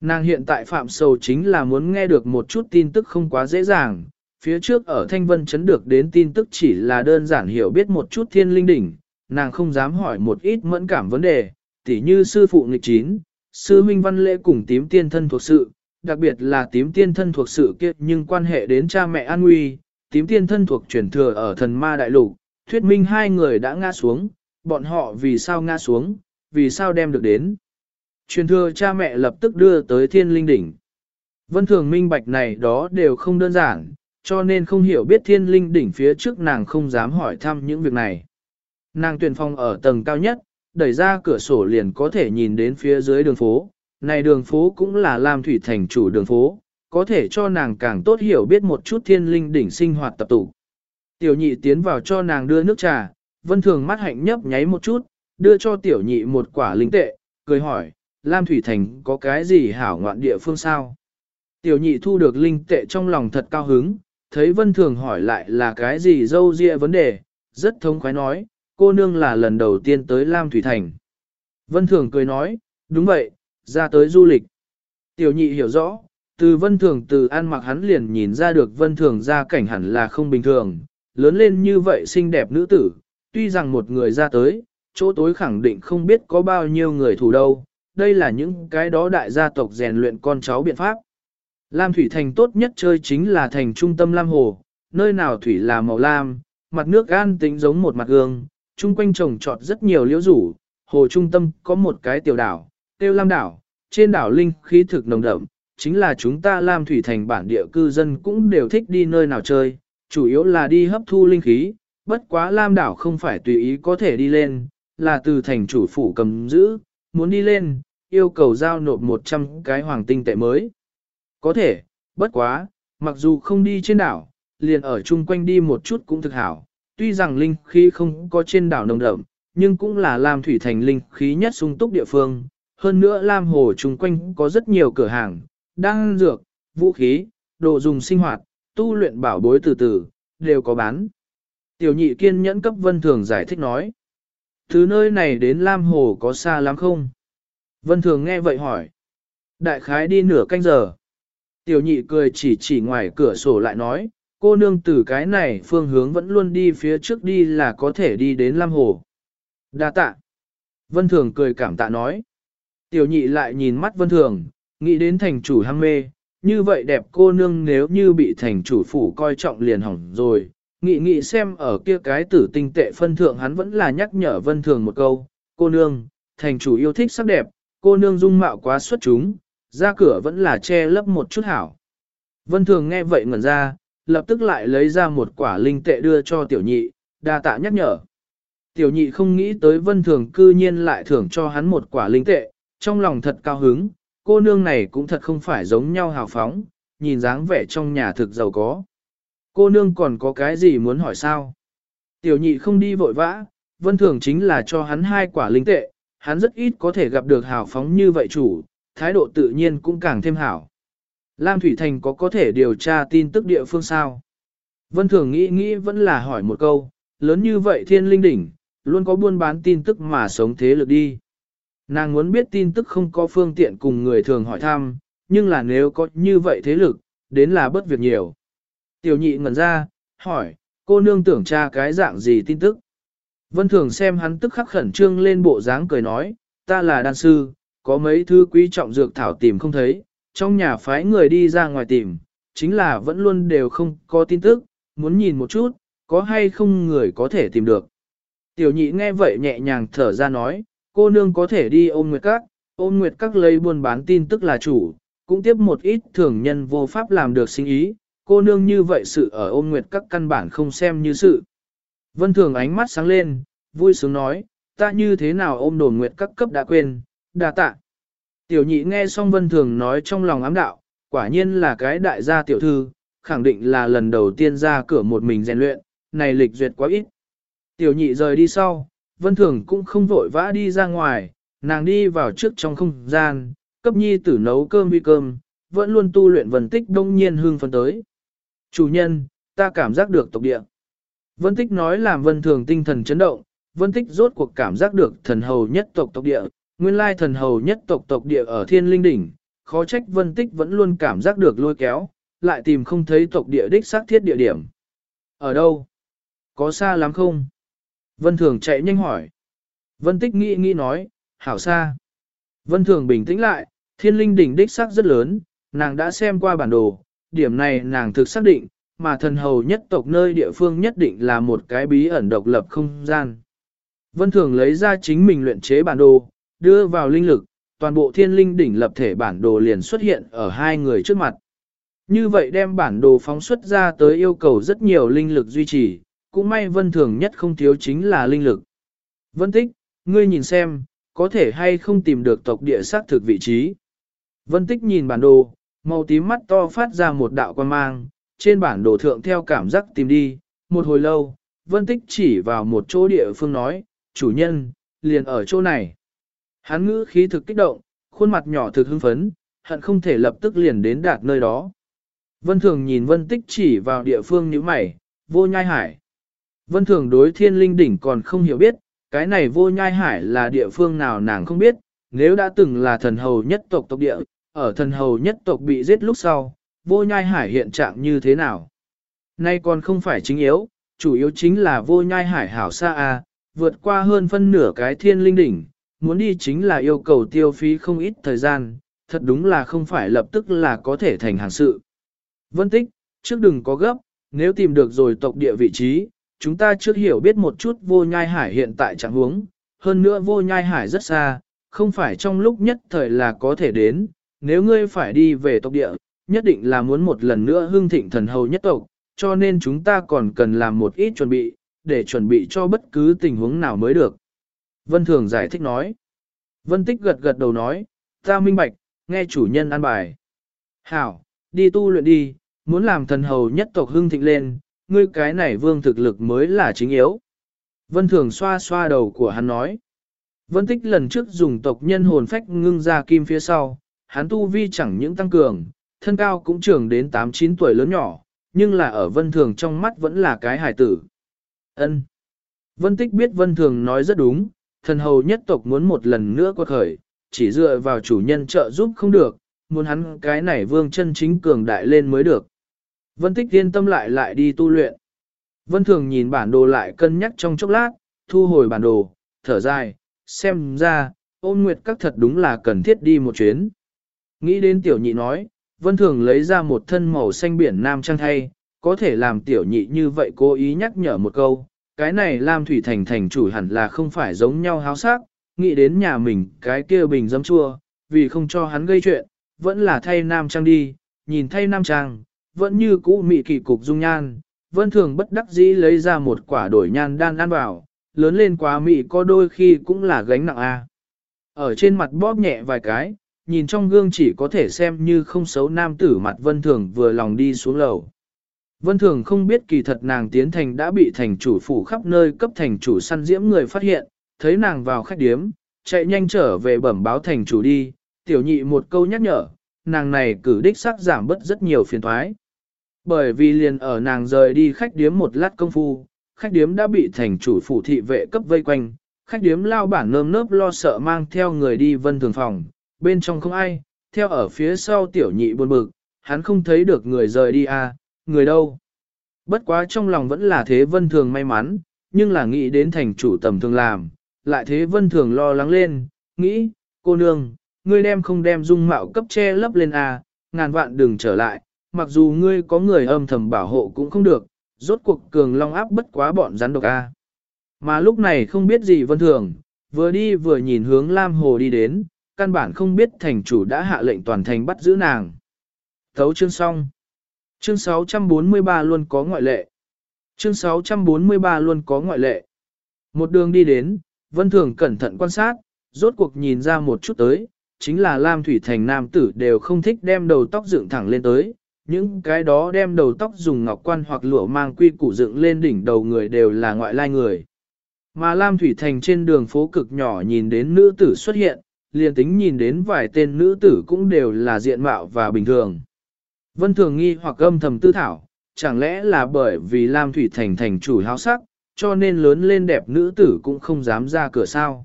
[SPEAKER 1] Nàng hiện tại phạm sầu chính là muốn nghe được một chút tin tức không quá dễ dàng, phía trước ở Thanh Vân chấn được đến tin tức chỉ là đơn giản hiểu biết một chút thiên linh đỉnh, nàng không dám hỏi một ít mẫn cảm vấn đề, tỉ như sư phụ nghịch chín, sư minh văn lễ cùng tím tiên thân thuộc sự, đặc biệt là tím tiên thân thuộc sự kia nhưng quan hệ đến cha mẹ an nguy, tím tiên thân thuộc truyền thừa ở thần ma đại lục, thuyết minh hai người đã ngã xuống, bọn họ vì sao ngã xuống, vì sao đem được đến. Truyền thừa cha mẹ lập tức đưa tới thiên linh đỉnh. Vân thường minh bạch này đó đều không đơn giản, cho nên không hiểu biết thiên linh đỉnh phía trước nàng không dám hỏi thăm những việc này. Nàng tuyển phong ở tầng cao nhất, đẩy ra cửa sổ liền có thể nhìn đến phía dưới đường phố. Này đường phố cũng là Lam Thủy Thành chủ đường phố, có thể cho nàng càng tốt hiểu biết một chút thiên linh đỉnh sinh hoạt tập tụ. Tiểu nhị tiến vào cho nàng đưa nước trà, vân thường mắt hạnh nhấp nháy một chút, đưa cho tiểu nhị một quả linh tệ, cười hỏi, Lam Thủy Thành có cái gì hảo ngoạn địa phương sao? Tiểu nhị thu được linh tệ trong lòng thật cao hứng, thấy vân thường hỏi lại là cái gì dâu ria vấn đề, rất thống khoái nói, cô nương là lần đầu tiên tới Lam Thủy Thành. Vân thường cười nói, đúng vậy, ra tới du lịch. Tiểu nhị hiểu rõ, từ vân thường từ ăn mặc hắn liền nhìn ra được vân thường ra cảnh hẳn là không bình thường, lớn lên như vậy xinh đẹp nữ tử, tuy rằng một người ra tới, chỗ tối khẳng định không biết có bao nhiêu người thủ đâu, đây là những cái đó đại gia tộc rèn luyện con cháu biện pháp. Lam Thủy Thành tốt nhất chơi chính là thành trung tâm Lam Hồ, nơi nào thủy là màu lam, mặt nước gan tính giống một mặt gương, chung quanh trồng trọt rất nhiều liễu rủ, hồ trung tâm có một cái tiểu đảo, tiêu Lam đảo, trên đảo linh khí thực nồng đậm, chính là chúng ta Lam Thủy Thành bản địa cư dân cũng đều thích đi nơi nào chơi, chủ yếu là đi hấp thu linh khí, bất quá Lam đảo không phải tùy ý có thể đi lên, là từ thành chủ phủ cầm giữ, muốn đi lên, yêu cầu giao nộp 100 cái hoàng tinh tệ mới. Có thể, bất quá, mặc dù không đi trên đảo, liền ở chung quanh đi một chút cũng thực hảo, tuy rằng linh khí không có trên đảo nồng đậm, nhưng cũng là Lam Thủy Thành linh khí nhất sung túc địa phương. Hơn nữa Lam Hồ chung quanh có rất nhiều cửa hàng, đan dược, vũ khí, đồ dùng sinh hoạt, tu luyện bảo bối từ từ, đều có bán. Tiểu nhị kiên nhẫn cấp vân thường giải thích nói. Thứ nơi này đến Lam Hồ có xa lắm không? Vân thường nghe vậy hỏi. Đại khái đi nửa canh giờ. Tiểu nhị cười chỉ chỉ ngoài cửa sổ lại nói, cô nương từ cái này phương hướng vẫn luôn đi phía trước đi là có thể đi đến Lam Hồ. Đa tạ. Vân Thường cười cảm tạ nói. Tiểu nhị lại nhìn mắt Vân Thường, nghĩ đến thành chủ ham mê, như vậy đẹp cô nương nếu như bị thành chủ phủ coi trọng liền hỏng rồi. Nghĩ nghĩ xem ở kia cái tử tinh tệ phân thượng hắn vẫn là nhắc nhở Vân Thường một câu, cô nương, thành chủ yêu thích sắc đẹp, cô nương dung mạo quá xuất chúng, ra cửa vẫn là che lấp một chút hảo. Vân Thường nghe vậy ngẩn ra, lập tức lại lấy ra một quả linh tệ đưa cho tiểu nhị, đa tạ nhắc nhở. Tiểu nhị không nghĩ tới Vân Thường cư nhiên lại thưởng cho hắn một quả linh tệ, trong lòng thật cao hứng, cô nương này cũng thật không phải giống nhau hào phóng, nhìn dáng vẻ trong nhà thực giàu có. Cô nương còn có cái gì muốn hỏi sao? Tiểu nhị không đi vội vã, Vân Thường chính là cho hắn hai quả linh tệ, hắn rất ít có thể gặp được hào phóng như vậy chủ, thái độ tự nhiên cũng càng thêm hảo. Lam Thủy Thành có có thể điều tra tin tức địa phương sao? Vân Thường nghĩ nghĩ vẫn là hỏi một câu, lớn như vậy thiên linh đỉnh, luôn có buôn bán tin tức mà sống thế lực đi. Nàng muốn biết tin tức không có phương tiện cùng người thường hỏi thăm, nhưng là nếu có như vậy thế lực, đến là bất việc nhiều. Tiểu nhị ngẩn ra, hỏi, cô nương tưởng tra cái dạng gì tin tức. Vân Thường xem hắn tức khắc khẩn trương lên bộ dáng cười nói, ta là đan sư, có mấy thứ quý trọng dược thảo tìm không thấy, trong nhà phái người đi ra ngoài tìm, chính là vẫn luôn đều không có tin tức, muốn nhìn một chút, có hay không người có thể tìm được. Tiểu nhị nghe vậy nhẹ nhàng thở ra nói, cô nương có thể đi ôm nguyệt các, ôm nguyệt các lấy buôn bán tin tức là chủ, cũng tiếp một ít thường nhân vô pháp làm được sinh ý, cô nương như vậy sự ở ôm nguyệt các căn bản không xem như sự. Vân thường ánh mắt sáng lên, vui sướng nói, ta như thế nào ôm đồn nguyệt các cấp đã quên, đà tạ. Tiểu nhị nghe xong vân thường nói trong lòng ám đạo, quả nhiên là cái đại gia tiểu thư, khẳng định là lần đầu tiên ra cửa một mình rèn luyện, này lịch duyệt quá ít. Tiểu nhị rời đi sau, vân thường cũng không vội vã đi ra ngoài, nàng đi vào trước trong không gian, cấp nhi tử nấu cơm vi cơm, vẫn luôn tu luyện vân tích đông nhiên hương phân tới. Chủ nhân, ta cảm giác được tộc địa. Vân tích nói làm vân thường tinh thần chấn động, vân tích rốt cuộc cảm giác được thần hầu nhất tộc tộc địa, nguyên lai thần hầu nhất tộc tộc địa ở thiên linh đỉnh, khó trách vân tích vẫn luôn cảm giác được lôi kéo, lại tìm không thấy tộc địa đích xác thiết địa điểm. Ở đâu? Có xa lắm không? Vân Thường chạy nhanh hỏi. Vân Tích nghĩ nghĩ nói, hảo xa. Vân Thường bình tĩnh lại, thiên linh đỉnh đích xác rất lớn, nàng đã xem qua bản đồ, điểm này nàng thực xác định, mà thần hầu nhất tộc nơi địa phương nhất định là một cái bí ẩn độc lập không gian. Vân Thường lấy ra chính mình luyện chế bản đồ, đưa vào linh lực, toàn bộ thiên linh đỉnh lập thể bản đồ liền xuất hiện ở hai người trước mặt. Như vậy đem bản đồ phóng xuất ra tới yêu cầu rất nhiều linh lực duy trì, cũng may vân thường nhất không thiếu chính là linh lực. Vân tích, ngươi nhìn xem, có thể hay không tìm được tộc địa xác thực vị trí. Vân tích nhìn bản đồ, màu tím mắt to phát ra một đạo quan mang, trên bản đồ thượng theo cảm giác tìm đi, một hồi lâu, vân tích chỉ vào một chỗ địa phương nói, chủ nhân, liền ở chỗ này. Hắn ngữ khí thực kích động, khuôn mặt nhỏ thực hưng phấn, hận không thể lập tức liền đến đạt nơi đó. Vân Thường nhìn Vân Tích chỉ vào địa phương như mày, vô nhai hải. Vân Thường đối thiên linh đỉnh còn không hiểu biết, cái này vô nhai hải là địa phương nào nàng không biết, nếu đã từng là thần hầu nhất tộc tộc địa, ở thần hầu nhất tộc bị giết lúc sau, vô nhai hải hiện trạng như thế nào. Nay còn không phải chính yếu, chủ yếu chính là vô nhai hải hảo xa a, vượt qua hơn phân nửa cái thiên linh đỉnh, muốn đi chính là yêu cầu tiêu phí không ít thời gian, thật đúng là không phải lập tức là có thể thành hàng sự. Vân tích, trước đừng có gấp, nếu tìm được rồi tộc địa vị trí, chúng ta trước hiểu biết một chút vô nhai hải hiện tại trạng huống, hơn nữa vô nhai hải rất xa, không phải trong lúc nhất thời là có thể đến, nếu ngươi phải đi về tộc địa, nhất định là muốn một lần nữa hương thịnh thần hầu nhất tộc, cho nên chúng ta còn cần làm một ít chuẩn bị, để chuẩn bị cho bất cứ tình huống nào mới được. Vân Thường giải thích nói. Vân Tích gật gật đầu nói, ta minh bạch, nghe chủ nhân an bài. Hảo, đi tu luyện đi, muốn làm thần hầu nhất tộc hưng thịnh lên, ngươi cái này vương thực lực mới là chính yếu. Vân Thường xoa xoa đầu của hắn nói. Vân Tích lần trước dùng tộc nhân hồn phách ngưng ra kim phía sau, hắn tu vi chẳng những tăng cường, thân cao cũng trưởng đến 8-9 tuổi lớn nhỏ, nhưng là ở Vân Thường trong mắt vẫn là cái hài tử. Ân. Vân Tích biết Vân Thường nói rất đúng, thần hầu nhất tộc muốn một lần nữa quật khởi, chỉ dựa vào chủ nhân trợ giúp không được, muốn hắn cái này vương chân chính cường đại lên mới được. Vân Tích yên tâm lại lại đi tu luyện. Vân Thường nhìn bản đồ lại cân nhắc trong chốc lát, thu hồi bản đồ, thở dài, xem ra, ôn nguyệt các thật đúng là cần thiết đi một chuyến. Nghĩ đến tiểu nhị nói, Vân Thường lấy ra một thân màu xanh biển nam trang thay, có thể làm tiểu nhị như vậy cố ý nhắc nhở một câu, cái này Lam Thủy Thành thành chủ hẳn là không phải giống nhau háo sắc, nghĩ đến nhà mình cái kia bình dấm chua, vì không cho hắn gây chuyện, vẫn là thay nam trang đi, nhìn thay nam trang, vẫn như cũ mị kỳ cục dung nhan, vân thường bất đắc dĩ lấy ra một quả đổi nhan đan ăn vào, lớn lên quá mị có đôi khi cũng là gánh nặng a. Ở trên mặt bóp nhẹ vài cái, nhìn trong gương chỉ có thể xem như không xấu nam tử mặt vân thường vừa lòng đi xuống lầu. Vân thường không biết kỳ thật nàng tiến thành đã bị thành chủ phủ khắp nơi cấp thành chủ săn diễm người phát hiện, thấy nàng vào khách điếm, chạy nhanh trở về bẩm báo thành chủ đi, tiểu nhị một câu nhắc nhở, nàng này cử đích sắc giảm bớt rất nhiều phiền thoái. Bởi vì liền ở nàng rời đi khách điếm một lát công phu, khách điếm đã bị thành chủ phủ thị vệ cấp vây quanh, khách điếm lao bản nơm nớp lo sợ mang theo người đi vân thường phòng, bên trong không ai, theo ở phía sau tiểu nhị buồn bực, hắn không thấy được người rời đi à, người đâu. Bất quá trong lòng vẫn là thế vân thường may mắn, nhưng là nghĩ đến thành chủ tầm thường làm, lại thế vân thường lo lắng lên, nghĩ, cô nương, ngươi đem không đem dung mạo cấp che lấp lên à, ngàn vạn đừng trở lại, mặc dù ngươi có người âm thầm bảo hộ cũng không được, rốt cuộc cường long áp bất quá bọn rắn độc a. Mà lúc này không biết gì vân thường, vừa đi vừa nhìn hướng Lam Hồ đi đến, căn bản không biết thành chủ đã hạ lệnh toàn thành bắt giữ nàng. Thấu chương xong. Chương 643 luôn có ngoại lệ. Chương 643 luôn có ngoại lệ. Một đường đi đến, Vân Thường cẩn thận quan sát, rốt cuộc nhìn ra một chút tới, chính là Lam Thủy Thành nam tử đều không thích đem đầu tóc dựng thẳng lên tới, những cái đó đem đầu tóc dùng ngọc quan hoặc lụa mang quy củ dựng lên đỉnh đầu người đều là ngoại lai người. Mà Lam Thủy Thành trên đường phố cực nhỏ nhìn đến nữ tử xuất hiện, liền tính nhìn đến vài tên nữ tử cũng đều là diện mạo và bình thường. Vân Thường nghi hoặc âm thầm tư thảo, chẳng lẽ là bởi vì Lam Thủy Thành thành chủ háo sắc, cho nên lớn lên đẹp nữ tử cũng không dám ra cửa sao.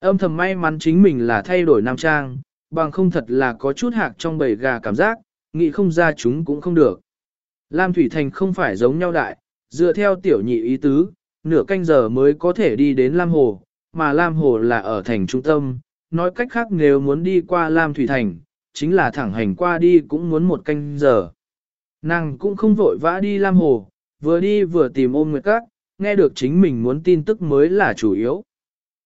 [SPEAKER 1] Âm thầm may mắn chính mình là thay đổi nam trang, bằng không thật là có chút hạc trong bầy gà cảm giác, nghĩ không ra chúng cũng không được. Lam Thủy Thành không phải giống nhau đại, dựa theo tiểu nhị ý tứ, nửa canh giờ mới có thể đi đến Lam Hồ, mà Lam Hồ là ở thành trung tâm, nói cách khác nếu muốn đi qua Lam Thủy Thành, chính là thẳng hành qua đi cũng muốn một canh giờ. Nàng cũng không vội vã đi Lam Hồ, vừa đi vừa tìm ôm nguyệt các, nghe được chính mình muốn tin tức mới là chủ yếu.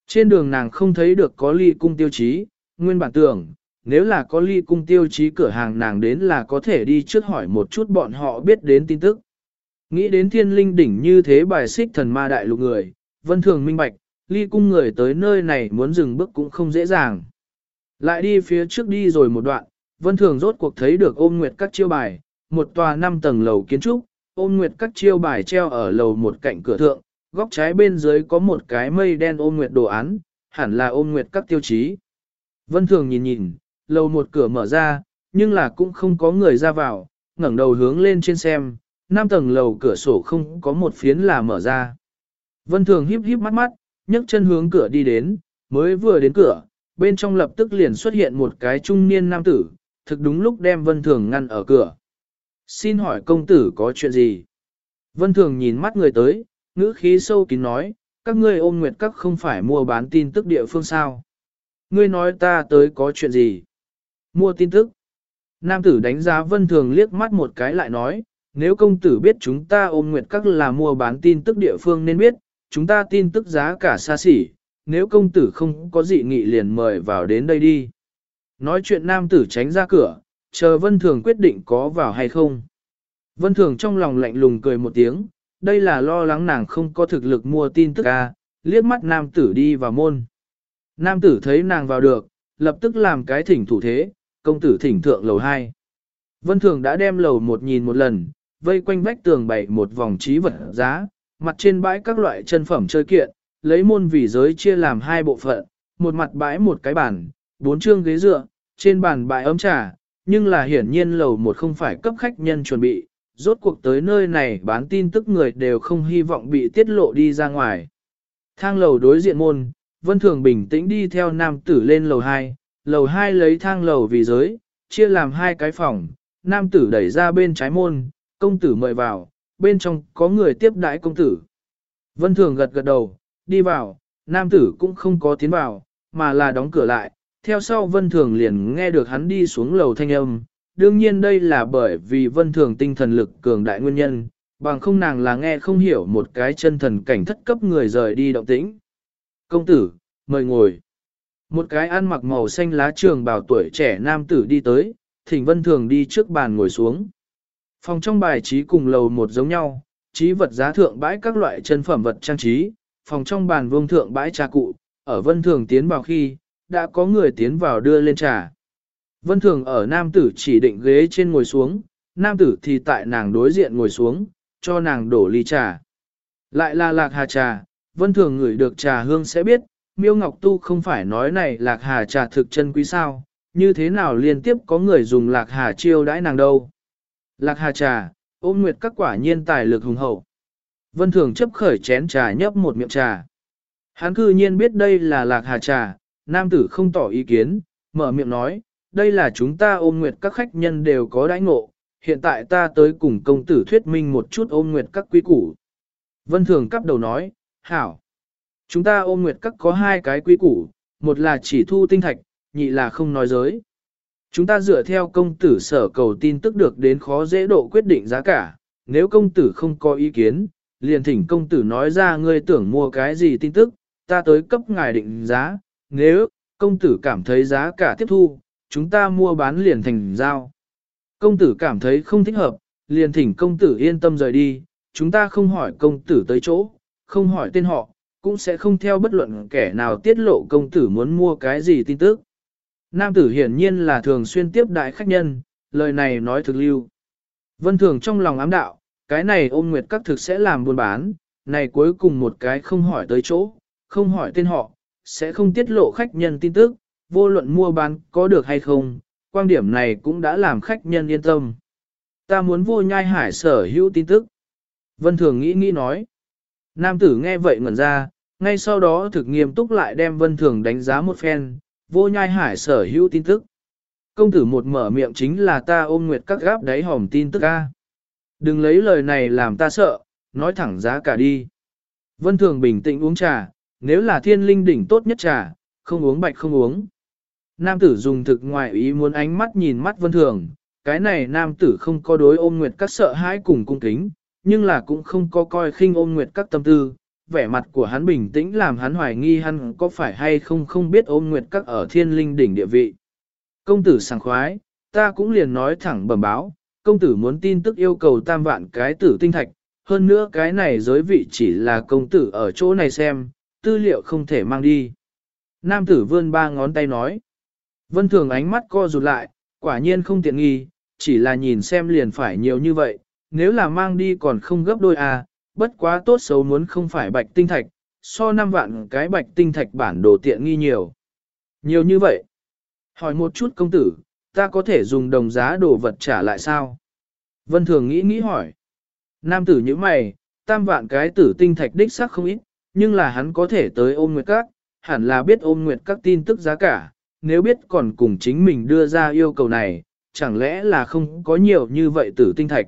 [SPEAKER 1] Trên đường nàng không thấy được có ly cung tiêu chí, nguyên bản tưởng, nếu là có ly cung tiêu chí cửa hàng nàng đến là có thể đi trước hỏi một chút bọn họ biết đến tin tức. Nghĩ đến thiên linh đỉnh như thế bài xích thần ma đại lục người, vân thường minh bạch, ly cung người tới nơi này muốn dừng bước cũng không dễ dàng. Lại đi phía trước đi rồi một đoạn, vân thường rốt cuộc thấy được ôm nguyệt các chiêu bài, một tòa năm tầng lầu kiến trúc, ôm nguyệt các chiêu bài treo ở lầu một cạnh cửa thượng, góc trái bên dưới có một cái mây đen ôm nguyệt đồ án, hẳn là ôm nguyệt các tiêu chí. Vân thường nhìn nhìn, lầu một cửa mở ra, nhưng là cũng không có người ra vào, ngẩng đầu hướng lên trên xem, năm tầng lầu cửa sổ không có một phiến là mở ra. Vân thường híp híp mắt mắt, nhấc chân hướng cửa đi đến, mới vừa đến cửa, bên trong lập tức liền xuất hiện một cái trung niên nam tử, thực đúng lúc đem Vân Thường ngăn ở cửa. Xin hỏi công tử có chuyện gì? Vân Thường nhìn mắt người tới, ngữ khí sâu kín nói, các ngươi ôm nguyệt các không phải mua bán tin tức địa phương sao. Ngươi nói ta tới có chuyện gì? Mua tin tức. Nam tử đánh giá vân thường liếc mắt một cái lại nói, nếu công tử biết chúng ta ôm nguyệt các là mua bán tin tức địa phương nên biết, chúng ta tin tức giá cả xa xỉ, nếu công tử không có dị nghị liền mời vào đến đây đi. Nói chuyện nam tử tránh ra cửa, chờ vân thường quyết định có vào hay không. Vân thường trong lòng lạnh lùng cười một tiếng, đây là lo lắng nàng không có thực lực mua tin tức à, liếc mắt nam tử đi vào môn. Nam tử thấy nàng vào được, lập tức làm cái thỉnh thủ thế, công tử thỉnh thượng lầu 2. Vân thường đã đem lầu một nhìn một lần, vây quanh vách tường bày một vòng trí vật giá, mặt trên bãi các loại chân phẩm chơi kiện, lấy môn vì giới chia làm hai bộ phận, một mặt bãi một cái bàn, bốn chương ghế dựa, trên bàn bãi ấm trà, nhưng là hiển nhiên lầu một không phải cấp khách nhân chuẩn bị, rốt cuộc tới nơi này bán tin tức người đều không hy vọng bị tiết lộ đi ra ngoài. Thang lầu đối diện môn, Vân Thường bình tĩnh đi theo nam tử lên lầu 2, lầu 2 lấy thang lầu vì giới, chia làm hai cái phòng, nam tử đẩy ra bên trái môn, công tử mời vào, bên trong có người tiếp đãi công tử. Vân Thường gật gật đầu, đi vào, nam tử cũng không có tiến vào, mà là đóng cửa lại, theo sau Vân Thường liền nghe được hắn đi xuống lầu thanh âm. Đương nhiên đây là bởi vì Vân Thường tinh thần lực cường đại nguyên nhân, bằng không nàng là nghe không hiểu một cái chân thần cảnh thất cấp người rời đi động tĩnh. Công tử, mời ngồi. Một cái ăn mặc màu xanh lá trường bào tuổi trẻ nam tử đi tới, thỉnh Vân Thường đi trước bàn ngồi xuống. Phòng trong bài trí cùng lầu một giống nhau, trí vật giá thượng bãi các loại chân phẩm vật trang trí, phòng trong bàn vương thượng bãi trà cụ, ở Vân Thường tiến vào khi, đã có người tiến vào đưa lên trà. Vân Thường ở nam tử chỉ định ghế trên ngồi xuống, nam tử thì tại nàng đối diện ngồi xuống, cho nàng đổ ly trà. Lại là lạc hà trà, Vân Thường ngửi được trà hương sẽ biết, Miêu Ngọc Tu không phải nói này lạc hà trà thực chân quý sao, như thế nào liên tiếp có người dùng lạc hà chiêu đãi nàng đâu. Lạc hà trà, ôm nguyệt các quả nhiên tài lực hùng hậu. Vân Thường chấp khởi chén trà nhấp một miệng trà. Hắn cư nhiên biết đây là lạc hà trà, nam tử không tỏ ý kiến, mở miệng nói, đây là chúng ta ôm nguyệt các khách nhân đều có đãi ngộ, hiện tại ta tới cùng công tử thuyết minh một chút ôm nguyệt các quý củ. Vân Thường cắp đầu nói, hảo, chúng ta ôm nguyệt các có hai cái quý củ, một là chỉ thu tinh thạch, nhị là không nói giới. Chúng ta dựa theo công tử sở cầu tin tức được đến khó dễ độ quyết định giá cả, nếu công tử không có ý kiến, liền thỉnh công tử nói ra ngươi tưởng mua cái gì tin tức, ta tới cấp ngài định giá, nếu công tử cảm thấy giá cả tiếp thu, chúng ta mua bán liền thành giao. Công tử cảm thấy không thích hợp, liền thỉnh công tử yên tâm rời đi, chúng ta không hỏi công tử tới chỗ, không hỏi tên họ, cũng sẽ không theo bất luận kẻ nào tiết lộ công tử muốn mua cái gì tin tức. Nam tử hiển nhiên là thường xuyên tiếp đại khách nhân, lời này nói thực lưu. Vân thường trong lòng ám đạo, cái này ôm nguyệt các thực sẽ làm buôn bán, này cuối cùng một cái không hỏi tới chỗ, không hỏi tên họ, sẽ không tiết lộ khách nhân tin tức, vô luận mua bán có được hay không, quan điểm này cũng đã làm khách nhân yên tâm. Ta muốn vô nhai hải sở hữu tin tức. Vân Thường nghĩ nghĩ nói. Nam tử nghe vậy ngẩn ra, ngay sau đó thực nghiêm túc lại đem Vân Thường đánh giá một phen, vô nhai hải sở hữu tin tức. Công tử một mở miệng chính là ta ôm nguyệt các gáp đáy hòm tin tức ra Đừng lấy lời này làm ta sợ, nói thẳng giá cả đi. Vân Thường bình tĩnh uống trà, nếu là thiên linh đỉnh tốt nhất trà, không uống bạch không uống. Nam tử dùng thực ngoại ý muốn ánh mắt nhìn mắt Vân Thường, cái này nam tử không có đối ôm nguyệt các sợ hãi cùng cung kính, nhưng là cũng không có coi khinh ôm nguyệt các tâm tư, vẻ mặt của hắn bình tĩnh làm hắn hoài nghi hắn có phải hay không không biết ôm nguyệt các ở thiên linh đỉnh địa vị. Công tử sảng khoái, ta cũng liền nói thẳng bẩm báo, công tử muốn tin tức yêu cầu tam vạn cái tử tinh thạch, hơn nữa cái này giới vị chỉ là công tử ở chỗ này xem, tư liệu không thể mang đi. Nam tử vươn ba ngón tay nói. Vân thường ánh mắt co rụt lại, quả nhiên không tiện nghi, chỉ là nhìn xem liền phải nhiều như vậy, nếu là mang đi còn không gấp đôi à, bất quá tốt xấu muốn không phải bạch tinh thạch, so năm vạn cái bạch tinh thạch bản đồ tiện nghi nhiều. Nhiều như vậy. Hỏi một chút công tử, ta có thể dùng đồng giá đồ vật trả lại sao? Vân Thường nghĩ nghĩ hỏi. Nam tử như mày, tam vạn cái tử tinh thạch đích sắc không ít, nhưng là hắn có thể tới ôm nguyệt các, hẳn là biết ôm nguyệt các tin tức giá cả, nếu biết còn cùng chính mình đưa ra yêu cầu này, chẳng lẽ là không có nhiều như vậy tử tinh thạch.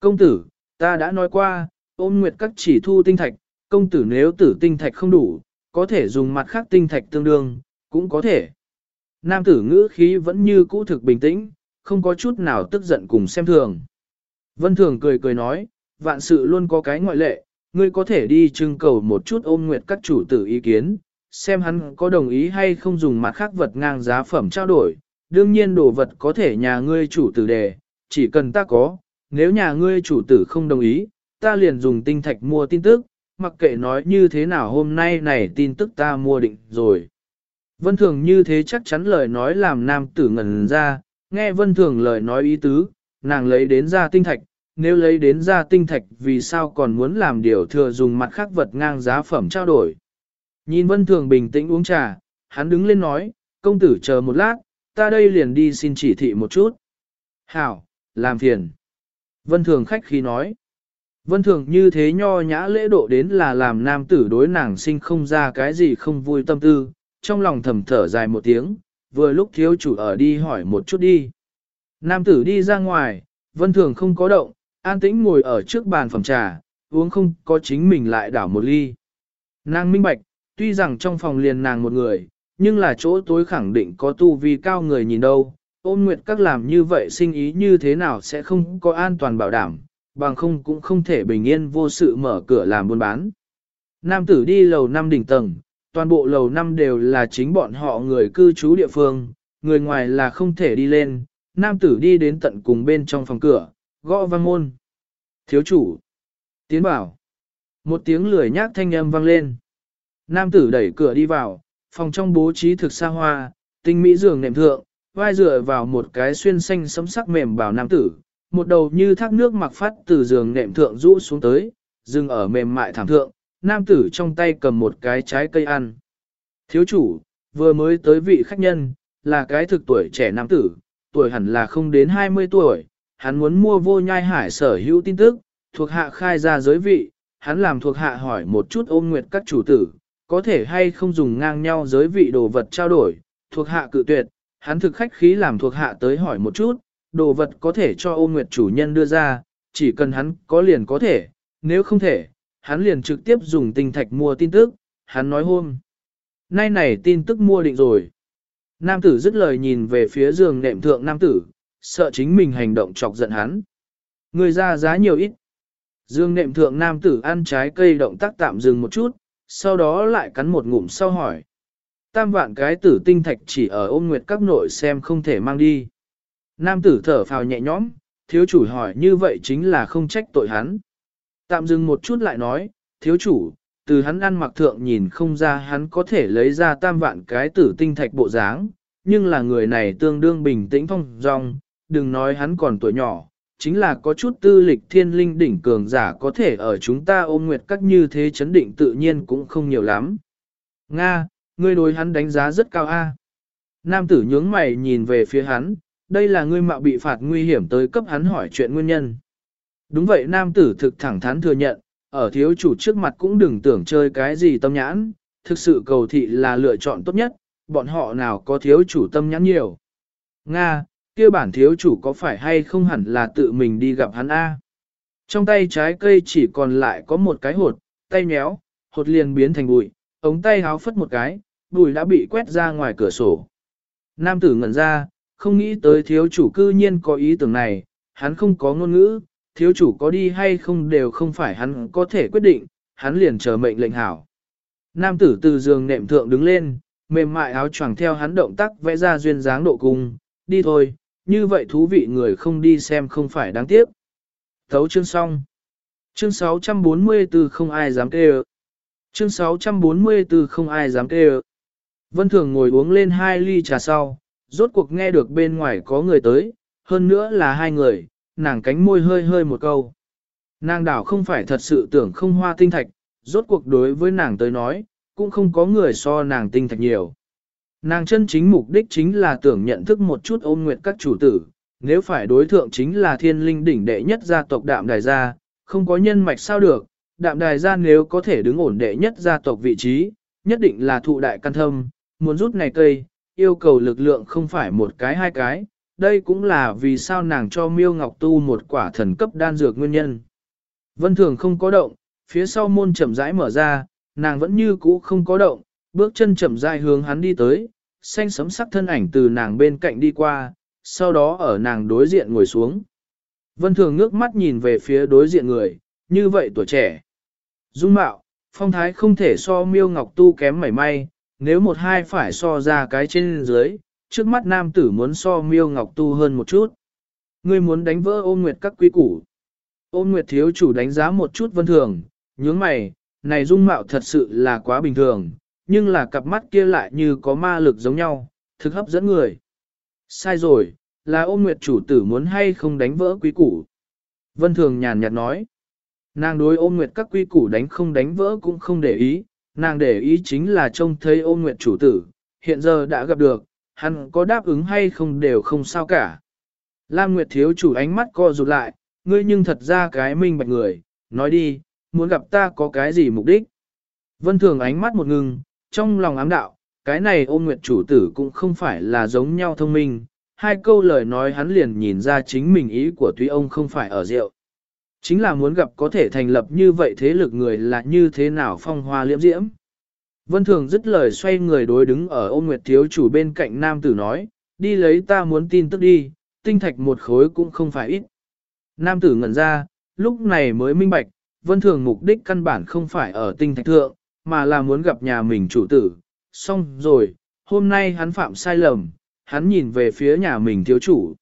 [SPEAKER 1] Công tử, ta đã nói qua, ôm nguyệt các chỉ thu tinh thạch, công tử nếu tử tinh thạch không đủ, có thể dùng mặt khác tinh thạch tương đương, cũng có thể. Nam tử ngữ khí vẫn như cũ thực bình tĩnh, không có chút nào tức giận cùng xem thường. Vân Thường cười cười nói, vạn sự luôn có cái ngoại lệ, ngươi có thể đi trưng cầu một chút ôm nguyệt các chủ tử ý kiến, xem hắn có đồng ý hay không dùng mặt khác vật ngang giá phẩm trao đổi. Đương nhiên đồ vật có thể nhà ngươi chủ tử đề, chỉ cần ta có, nếu nhà ngươi chủ tử không đồng ý, ta liền dùng tinh thạch mua tin tức, mặc kệ nói như thế nào hôm nay này tin tức ta mua định rồi. Vân Thường như thế chắc chắn lời nói làm nam tử ngẩn ra, nghe Vân Thường lời nói ý tứ, nàng lấy đến ra tinh thạch, nếu lấy đến ra tinh thạch vì sao còn muốn làm điều thừa dùng mặt khác vật ngang giá phẩm trao đổi. Nhìn Vân Thường bình tĩnh uống trà, hắn đứng lên nói, công tử chờ một lát, ta đây liền đi xin chỉ thị một chút. Hảo, làm phiền. Vân Thường khách khí nói. Vân Thường như thế nho nhã lễ độ đến là làm nam tử đối nàng sinh không ra cái gì không vui tâm tư, trong lòng thầm thở dài một tiếng, vừa lúc thiếu chủ ở đi hỏi một chút đi. Nam tử đi ra ngoài, Vân Thường không có động, an tĩnh ngồi ở trước bàn phẩm trà, uống không có chính mình lại đảo một ly. Nàng minh bạch, tuy rằng trong phòng liền nàng một người, nhưng là chỗ tối khẳng định có tu vi cao người nhìn đâu. Ôn nguyệt các làm như vậy sinh ý như thế nào sẽ không có an toàn bảo đảm, bằng không cũng không thể bình yên vô sự mở cửa làm buôn bán. Nam tử đi lầu năm đỉnh tầng, toàn bộ lầu năm đều là chính bọn họ người cư trú địa phương, người ngoài là không thể đi lên. Nam tử đi đến tận cùng bên trong phòng cửa, gõ vang môn. Thiếu chủ. Tiến bảo. Một tiếng lười nhác thanh âm vang lên. Nam tử đẩy cửa đi vào, phòng trong bố trí thực xa hoa, tinh mỹ giường nệm thượng, vai dựa vào một cái xuyên xanh sấm sắc mềm bảo nam tử, một đầu như thác nước mặc phát từ giường nệm thượng rũ xuống tới, dừng ở mềm mại thảm thượng, nam tử trong tay cầm một cái trái cây ăn. Thiếu chủ, vừa mới tới vị khách nhân, là cái thực tuổi trẻ nam tử, tuổi hẳn là không đến 20 tuổi, hắn muốn mua vô nhai hải sở hữu tin tức, thuộc hạ khai ra giới vị, hắn làm thuộc hạ hỏi một chút ôm nguyệt các chủ tử, có thể hay không dùng ngang nhau giới vị đồ vật trao đổi, thuộc hạ cự tuyệt, hắn thực khách khí làm thuộc hạ tới hỏi một chút, đồ vật có thể cho ôm nguyệt chủ nhân đưa ra, chỉ cần hắn có liền có thể, nếu không thể, hắn liền trực tiếp dùng tinh thạch mua tin tức, hắn nói hôm. Nay này tin tức mua định rồi. Nam tử dứt lời nhìn về phía giường nệm thượng nam tử, sợ chính mình hành động chọc giận hắn. Người ra giá nhiều ít. Dương nệm thượng nam tử ăn trái cây động tác tạm dừng một chút, sau đó lại cắn một ngụm sau hỏi. Tam vạn cái tử tinh thạch chỉ ở ôm nguyệt các nội xem không thể mang đi. Nam tử thở phào nhẹ nhõm, thiếu chủ hỏi như vậy chính là không trách tội hắn. Tạm dừng một chút lại nói, thiếu chủ, từ hắn ăn mặc thượng nhìn không ra hắn có thể lấy ra tam vạn cái tử tinh thạch bộ dáng, nhưng là người này tương đương bình tĩnh phong dong, đừng nói hắn còn tuổi nhỏ, chính là có chút tư lịch thiên linh đỉnh cường giả có thể ở chúng ta ôm nguyệt các như thế chấn định tự nhiên cũng không nhiều lắm. Nga, ngươi đối hắn đánh giá rất cao a. Nam tử nhướng mày nhìn về phía hắn, đây là ngươi mạo bị phạt nguy hiểm tới cấp hắn hỏi chuyện nguyên nhân. Đúng vậy nam tử thực thẳng thắn thừa nhận, ở thiếu chủ trước mặt cũng đừng tưởng chơi cái gì tâm nhãn, thực sự cầu thị là lựa chọn tốt nhất, bọn họ nào có thiếu chủ tâm nhãn nhiều. Nga, kia bản thiếu chủ có phải hay không hẳn là tự mình đi gặp hắn A. Trong tay trái cây chỉ còn lại có một cái hột, tay nhéo, hột liền biến thành bụi, ống tay háo phất một cái, bụi đã bị quét ra ngoài cửa sổ. Nam tử ngẩn ra, không nghĩ tới thiếu chủ cư nhiên có ý tưởng này, hắn không có ngôn ngữ, thiếu chủ có đi hay không đều không phải hắn có thể quyết định, hắn liền chờ mệnh lệnh hảo. Nam tử từ giường nệm thượng đứng lên, mềm mại áo choàng theo hắn động tác vẽ ra duyên dáng độ cung, đi thôi, như vậy thú vị người không đi xem không phải đáng tiếc. Thấu chương xong. Chương 644 không ai dám kêu. Chương 644 không ai dám kêu. Vân Thường ngồi uống lên hai ly trà sau, rốt cuộc nghe được bên ngoài có người tới, hơn nữa là hai người, nàng cánh môi hơi hơi một câu. Nàng đảo không phải thật sự tưởng không hoa tinh thạch, rốt cuộc đối với nàng tới nói, cũng không có người so nàng tinh thạch nhiều. Nàng chân chính mục đích chính là tưởng nhận thức một chút ôn nguyện các chủ tử, nếu phải đối thượng chính là thiên linh đỉnh đệ nhất gia tộc đạm đài gia, không có nhân mạch sao được, đạm đài gia nếu có thể đứng ổn đệ nhất gia tộc vị trí, nhất định là thụ đại căn thâm, muốn rút này cây, yêu cầu lực lượng không phải một cái hai cái, đây cũng là vì sao nàng cho miêu ngọc tu một quả thần cấp đan dược nguyên nhân. Vân thường không có động, phía sau môn chậm rãi mở ra, nàng vẫn như cũ không có động, bước chân chậm rãi hướng hắn đi tới, xanh sấm sắc thân ảnh từ nàng bên cạnh đi qua, sau đó ở nàng đối diện ngồi xuống. Vân Thường ngước mắt nhìn về phía đối diện người, như vậy tuổi trẻ. Dung mạo, phong thái không thể so miêu ngọc tu kém mảy may, nếu một hai phải so ra cái trên dưới, trước mắt nam tử muốn so miêu ngọc tu hơn một chút. Ngươi muốn đánh vỡ ôn nguyệt các quý củ. Ôn nguyệt thiếu chủ đánh giá một chút vân thường, nhướng mày, này dung mạo thật sự là quá bình thường, nhưng là cặp mắt kia lại như có ma lực giống nhau, thực hấp dẫn người. Sai rồi, là ôn nguyệt chủ tử muốn hay không đánh vỡ quý củ. Vân thường nhàn nhạt nói. Nàng đối ôn nguyệt các quy củ đánh không đánh vỡ cũng không để ý, nàng để ý chính là trông thấy ôn nguyệt chủ tử, hiện giờ đã gặp được, hắn có đáp ứng hay không đều không sao cả. Lam Nguyệt thiếu chủ ánh mắt co rụt lại, ngươi nhưng thật ra cái minh bạch người, nói đi, muốn gặp ta có cái gì mục đích. Vân Thường ánh mắt một ngừng, trong lòng ám đạo, cái này ôn nguyệt chủ tử cũng không phải là giống nhau thông minh, hai câu lời nói hắn liền nhìn ra chính mình ý của tuy ông không phải ở rượu. Chính là muốn gặp có thể thành lập như vậy thế lực người là như thế nào phong hoa liễm diễm. Vân Thường dứt lời xoay người đối đứng ở ôn nguyệt thiếu chủ bên cạnh nam tử nói, đi lấy ta muốn tin tức đi, tinh thạch một khối cũng không phải ít. Nam tử ngẩn ra, lúc này mới minh bạch, Vân Thường mục đích căn bản không phải ở tinh thạch thượng, mà là muốn gặp nhà mình chủ tử. Xong rồi, hôm nay hắn phạm sai lầm, hắn nhìn về phía nhà mình thiếu chủ.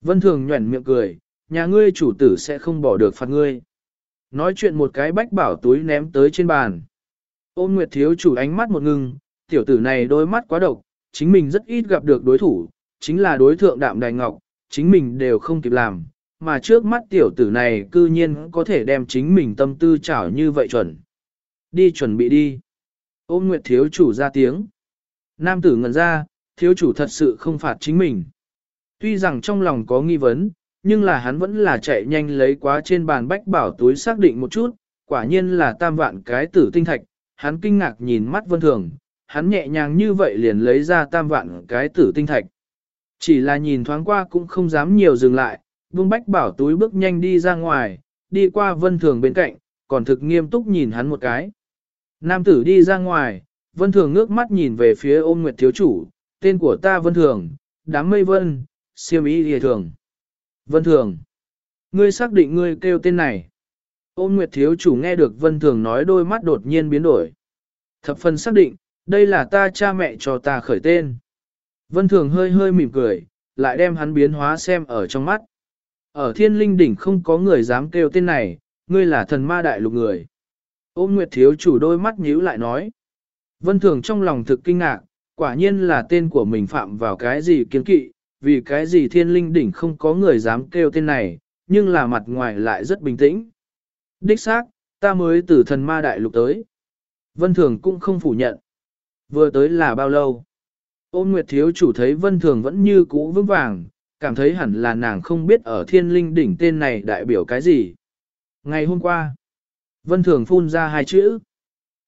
[SPEAKER 1] Vân Thường nhuẩn miệng cười, nhà ngươi chủ tử sẽ không bỏ được phạt ngươi. Nói chuyện một cái bách bảo túi ném tới trên bàn. Ôn Nguyệt thiếu chủ ánh mắt một ngưng, tiểu tử này đôi mắt quá độc, chính mình rất ít gặp được đối thủ, chính là đối thượng đạm đài ngọc, chính mình đều không kịp làm, mà trước mắt tiểu tử này cư nhiên có thể đem chính mình tâm tư chảo như vậy chuẩn. Đi chuẩn bị đi. Ôn Nguyệt thiếu chủ ra tiếng. Nam tử ngẩn ra, thiếu chủ thật sự không phạt chính mình. Tuy rằng trong lòng có nghi vấn, nhưng là hắn vẫn là chạy nhanh lấy quá trên bàn bách bảo túi xác định một chút, quả nhiên là tam vạn cái tử tinh thạch, hắn kinh ngạc nhìn mắt vân thường, hắn nhẹ nhàng như vậy liền lấy ra tam vạn cái tử tinh thạch. Chỉ là nhìn thoáng qua cũng không dám nhiều dừng lại, vương bách bảo túi bước nhanh đi ra ngoài, đi qua vân thường bên cạnh, còn thực nghiêm túc nhìn hắn một cái. Nam tử đi ra ngoài, vân thường ngước mắt nhìn về phía ôm nguyệt thiếu chủ, tên của ta vân thường, đám mây vân, siêu ý hề thường. Vân thường, ngươi xác định ngươi kêu tên này. Ôn Nguyệt Thiếu Chủ nghe được Vân Thường nói đôi mắt đột nhiên biến đổi. Thập phần xác định, đây là ta cha mẹ cho ta khởi tên. Vân Thường hơi hơi mỉm cười, lại đem hắn biến hóa xem ở trong mắt. Ở thiên linh đỉnh không có người dám kêu tên này, ngươi là thần ma đại lục người. Ôn Nguyệt Thiếu Chủ đôi mắt nhíu lại nói. Vân Thường trong lòng thực kinh ngạc, quả nhiên là tên của mình phạm vào cái gì kiến kỵ, vì cái gì thiên linh đỉnh không có người dám kêu tên này, nhưng là mặt ngoài lại rất bình tĩnh. Đích xác, ta mới từ thần ma đại lục tới. Vân Thường cũng không phủ nhận. Vừa tới là bao lâu? Ôn Nguyệt Thiếu chủ thấy Vân Thường vẫn như cũ vững vàng, cảm thấy hẳn là nàng không biết ở thiên linh đỉnh tên này đại biểu cái gì. Ngày hôm qua, Vân Thường phun ra hai chữ.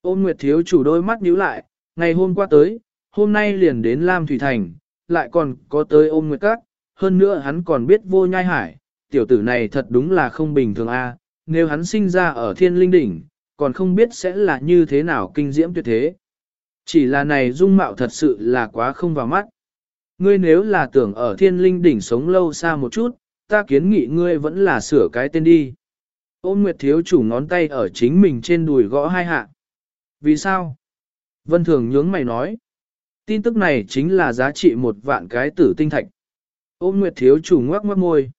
[SPEAKER 1] Ôn Nguyệt Thiếu chủ đôi mắt nhíu lại, ngày hôm qua tới, hôm nay liền đến Lam Thủy Thành, lại còn có tới ôn Nguyệt Các, hơn nữa hắn còn biết vô nhai hải, tiểu tử này thật đúng là không bình thường a nếu hắn sinh ra ở thiên linh đỉnh, còn không biết sẽ là như thế nào kinh diễm tuyệt thế. Chỉ là này dung mạo thật sự là quá không vào mắt. Ngươi nếu là tưởng ở thiên linh đỉnh sống lâu xa một chút, ta kiến nghị ngươi vẫn là sửa cái tên đi. Ôn Nguyệt thiếu chủ ngón tay ở chính mình trên đùi gõ hai hạ. Vì sao? Vân Thường nhướng mày nói. Tin tức này chính là giá trị một vạn cái tử tinh thạch. Ôn Nguyệt thiếu chủ ngoác ngoác môi.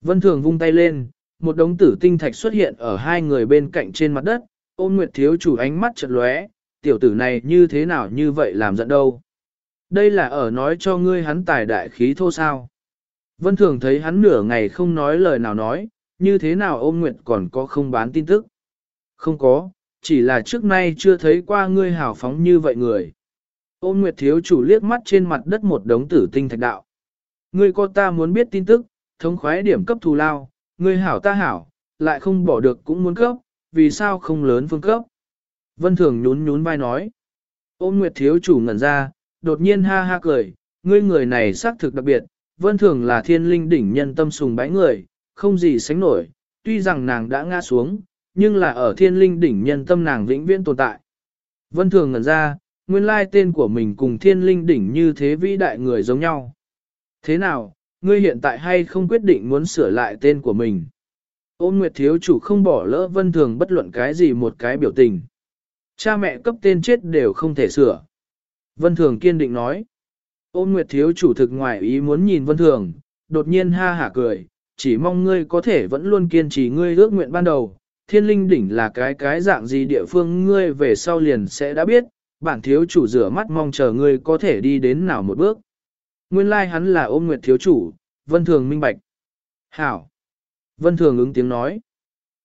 [SPEAKER 1] Vân Thường vung tay lên, một đống tử tinh thạch xuất hiện ở hai người bên cạnh trên mặt đất, ôn nguyệt thiếu chủ ánh mắt chợt lóe, tiểu tử này như thế nào như vậy làm giận đâu. Đây là ở nói cho ngươi hắn tài đại khí thô sao. Vân thường thấy hắn nửa ngày không nói lời nào nói, như thế nào ôn nguyệt còn có không bán tin tức. Không có, chỉ là trước nay chưa thấy qua ngươi hào phóng như vậy người. Ôn nguyệt thiếu chủ liếc mắt trên mặt đất một đống tử tinh thạch đạo. Ngươi có ta muốn biết tin tức, thống khoái điểm cấp thù lao, Ngươi hảo ta hảo, lại không bỏ được cũng muốn cấp, vì sao không lớn phương cấp. Vân Thường nhún nhún vai nói. Ôn Nguyệt thiếu chủ ngẩn ra, đột nhiên ha ha cười, ngươi người này xác thực đặc biệt, Vân Thường là thiên linh đỉnh nhân tâm sùng bái người, không gì sánh nổi, tuy rằng nàng đã ngã xuống, nhưng là ở thiên linh đỉnh nhân tâm nàng vĩnh viễn tồn tại. Vân Thường ngẩn ra, nguyên lai tên của mình cùng thiên linh đỉnh như thế vĩ đại người giống nhau. Thế nào, ngươi hiện tại hay không quyết định muốn sửa lại tên của mình? Ôn Nguyệt Thiếu Chủ không bỏ lỡ Vân Thường bất luận cái gì một cái biểu tình. Cha mẹ cấp tên chết đều không thể sửa. Vân Thường kiên định nói. Ôn Nguyệt Thiếu Chủ thực ngoài ý muốn nhìn Vân Thường, đột nhiên ha hả cười, chỉ mong ngươi có thể vẫn luôn kiên trì ngươi ước nguyện ban đầu. Thiên linh đỉnh là cái cái dạng gì địa phương ngươi về sau liền sẽ đã biết, bản thiếu chủ rửa mắt mong chờ ngươi có thể đi đến nào một bước. Nguyên lai hắn là ôm nguyệt thiếu chủ, vân thường minh bạch. Hảo! Vân thường ứng tiếng nói.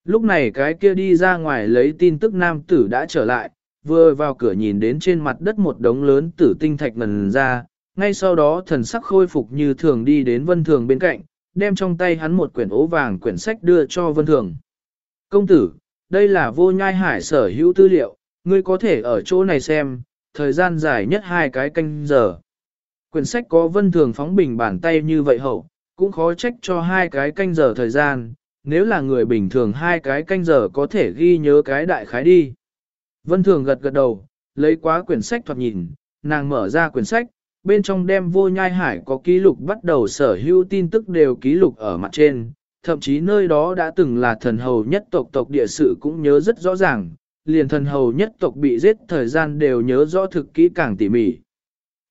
[SPEAKER 1] Lúc này cái kia đi ra ngoài lấy tin tức nam tử đã trở lại, vừa vào cửa nhìn đến trên mặt đất một đống lớn tử tinh thạch ngần ra, ngay sau đó thần sắc khôi phục như thường đi đến vân thường bên cạnh, đem trong tay hắn một quyển ố vàng quyển sách đưa cho vân thường. Công tử, đây là vô nhai hải sở hữu tư liệu, ngươi có thể ở chỗ này xem, thời gian dài nhất hai cái canh giờ. Quyển sách có vân thường phóng bình bàn tay như vậy hậu, cũng khó trách cho hai cái canh giờ thời gian, nếu là người bình thường hai cái canh giờ có thể ghi nhớ cái đại khái đi. Vân thường gật gật đầu, lấy quá quyển sách thoạt nhìn, nàng mở ra quyển sách, bên trong đem vô nhai hải có ký lục bắt đầu sở hữu tin tức đều ký lục ở mặt trên, thậm chí nơi đó đã từng là thần hầu nhất tộc tộc địa sự cũng nhớ rất rõ ràng, liền thần hầu nhất tộc bị giết thời gian đều nhớ rõ thực kỹ càng tỉ mỉ.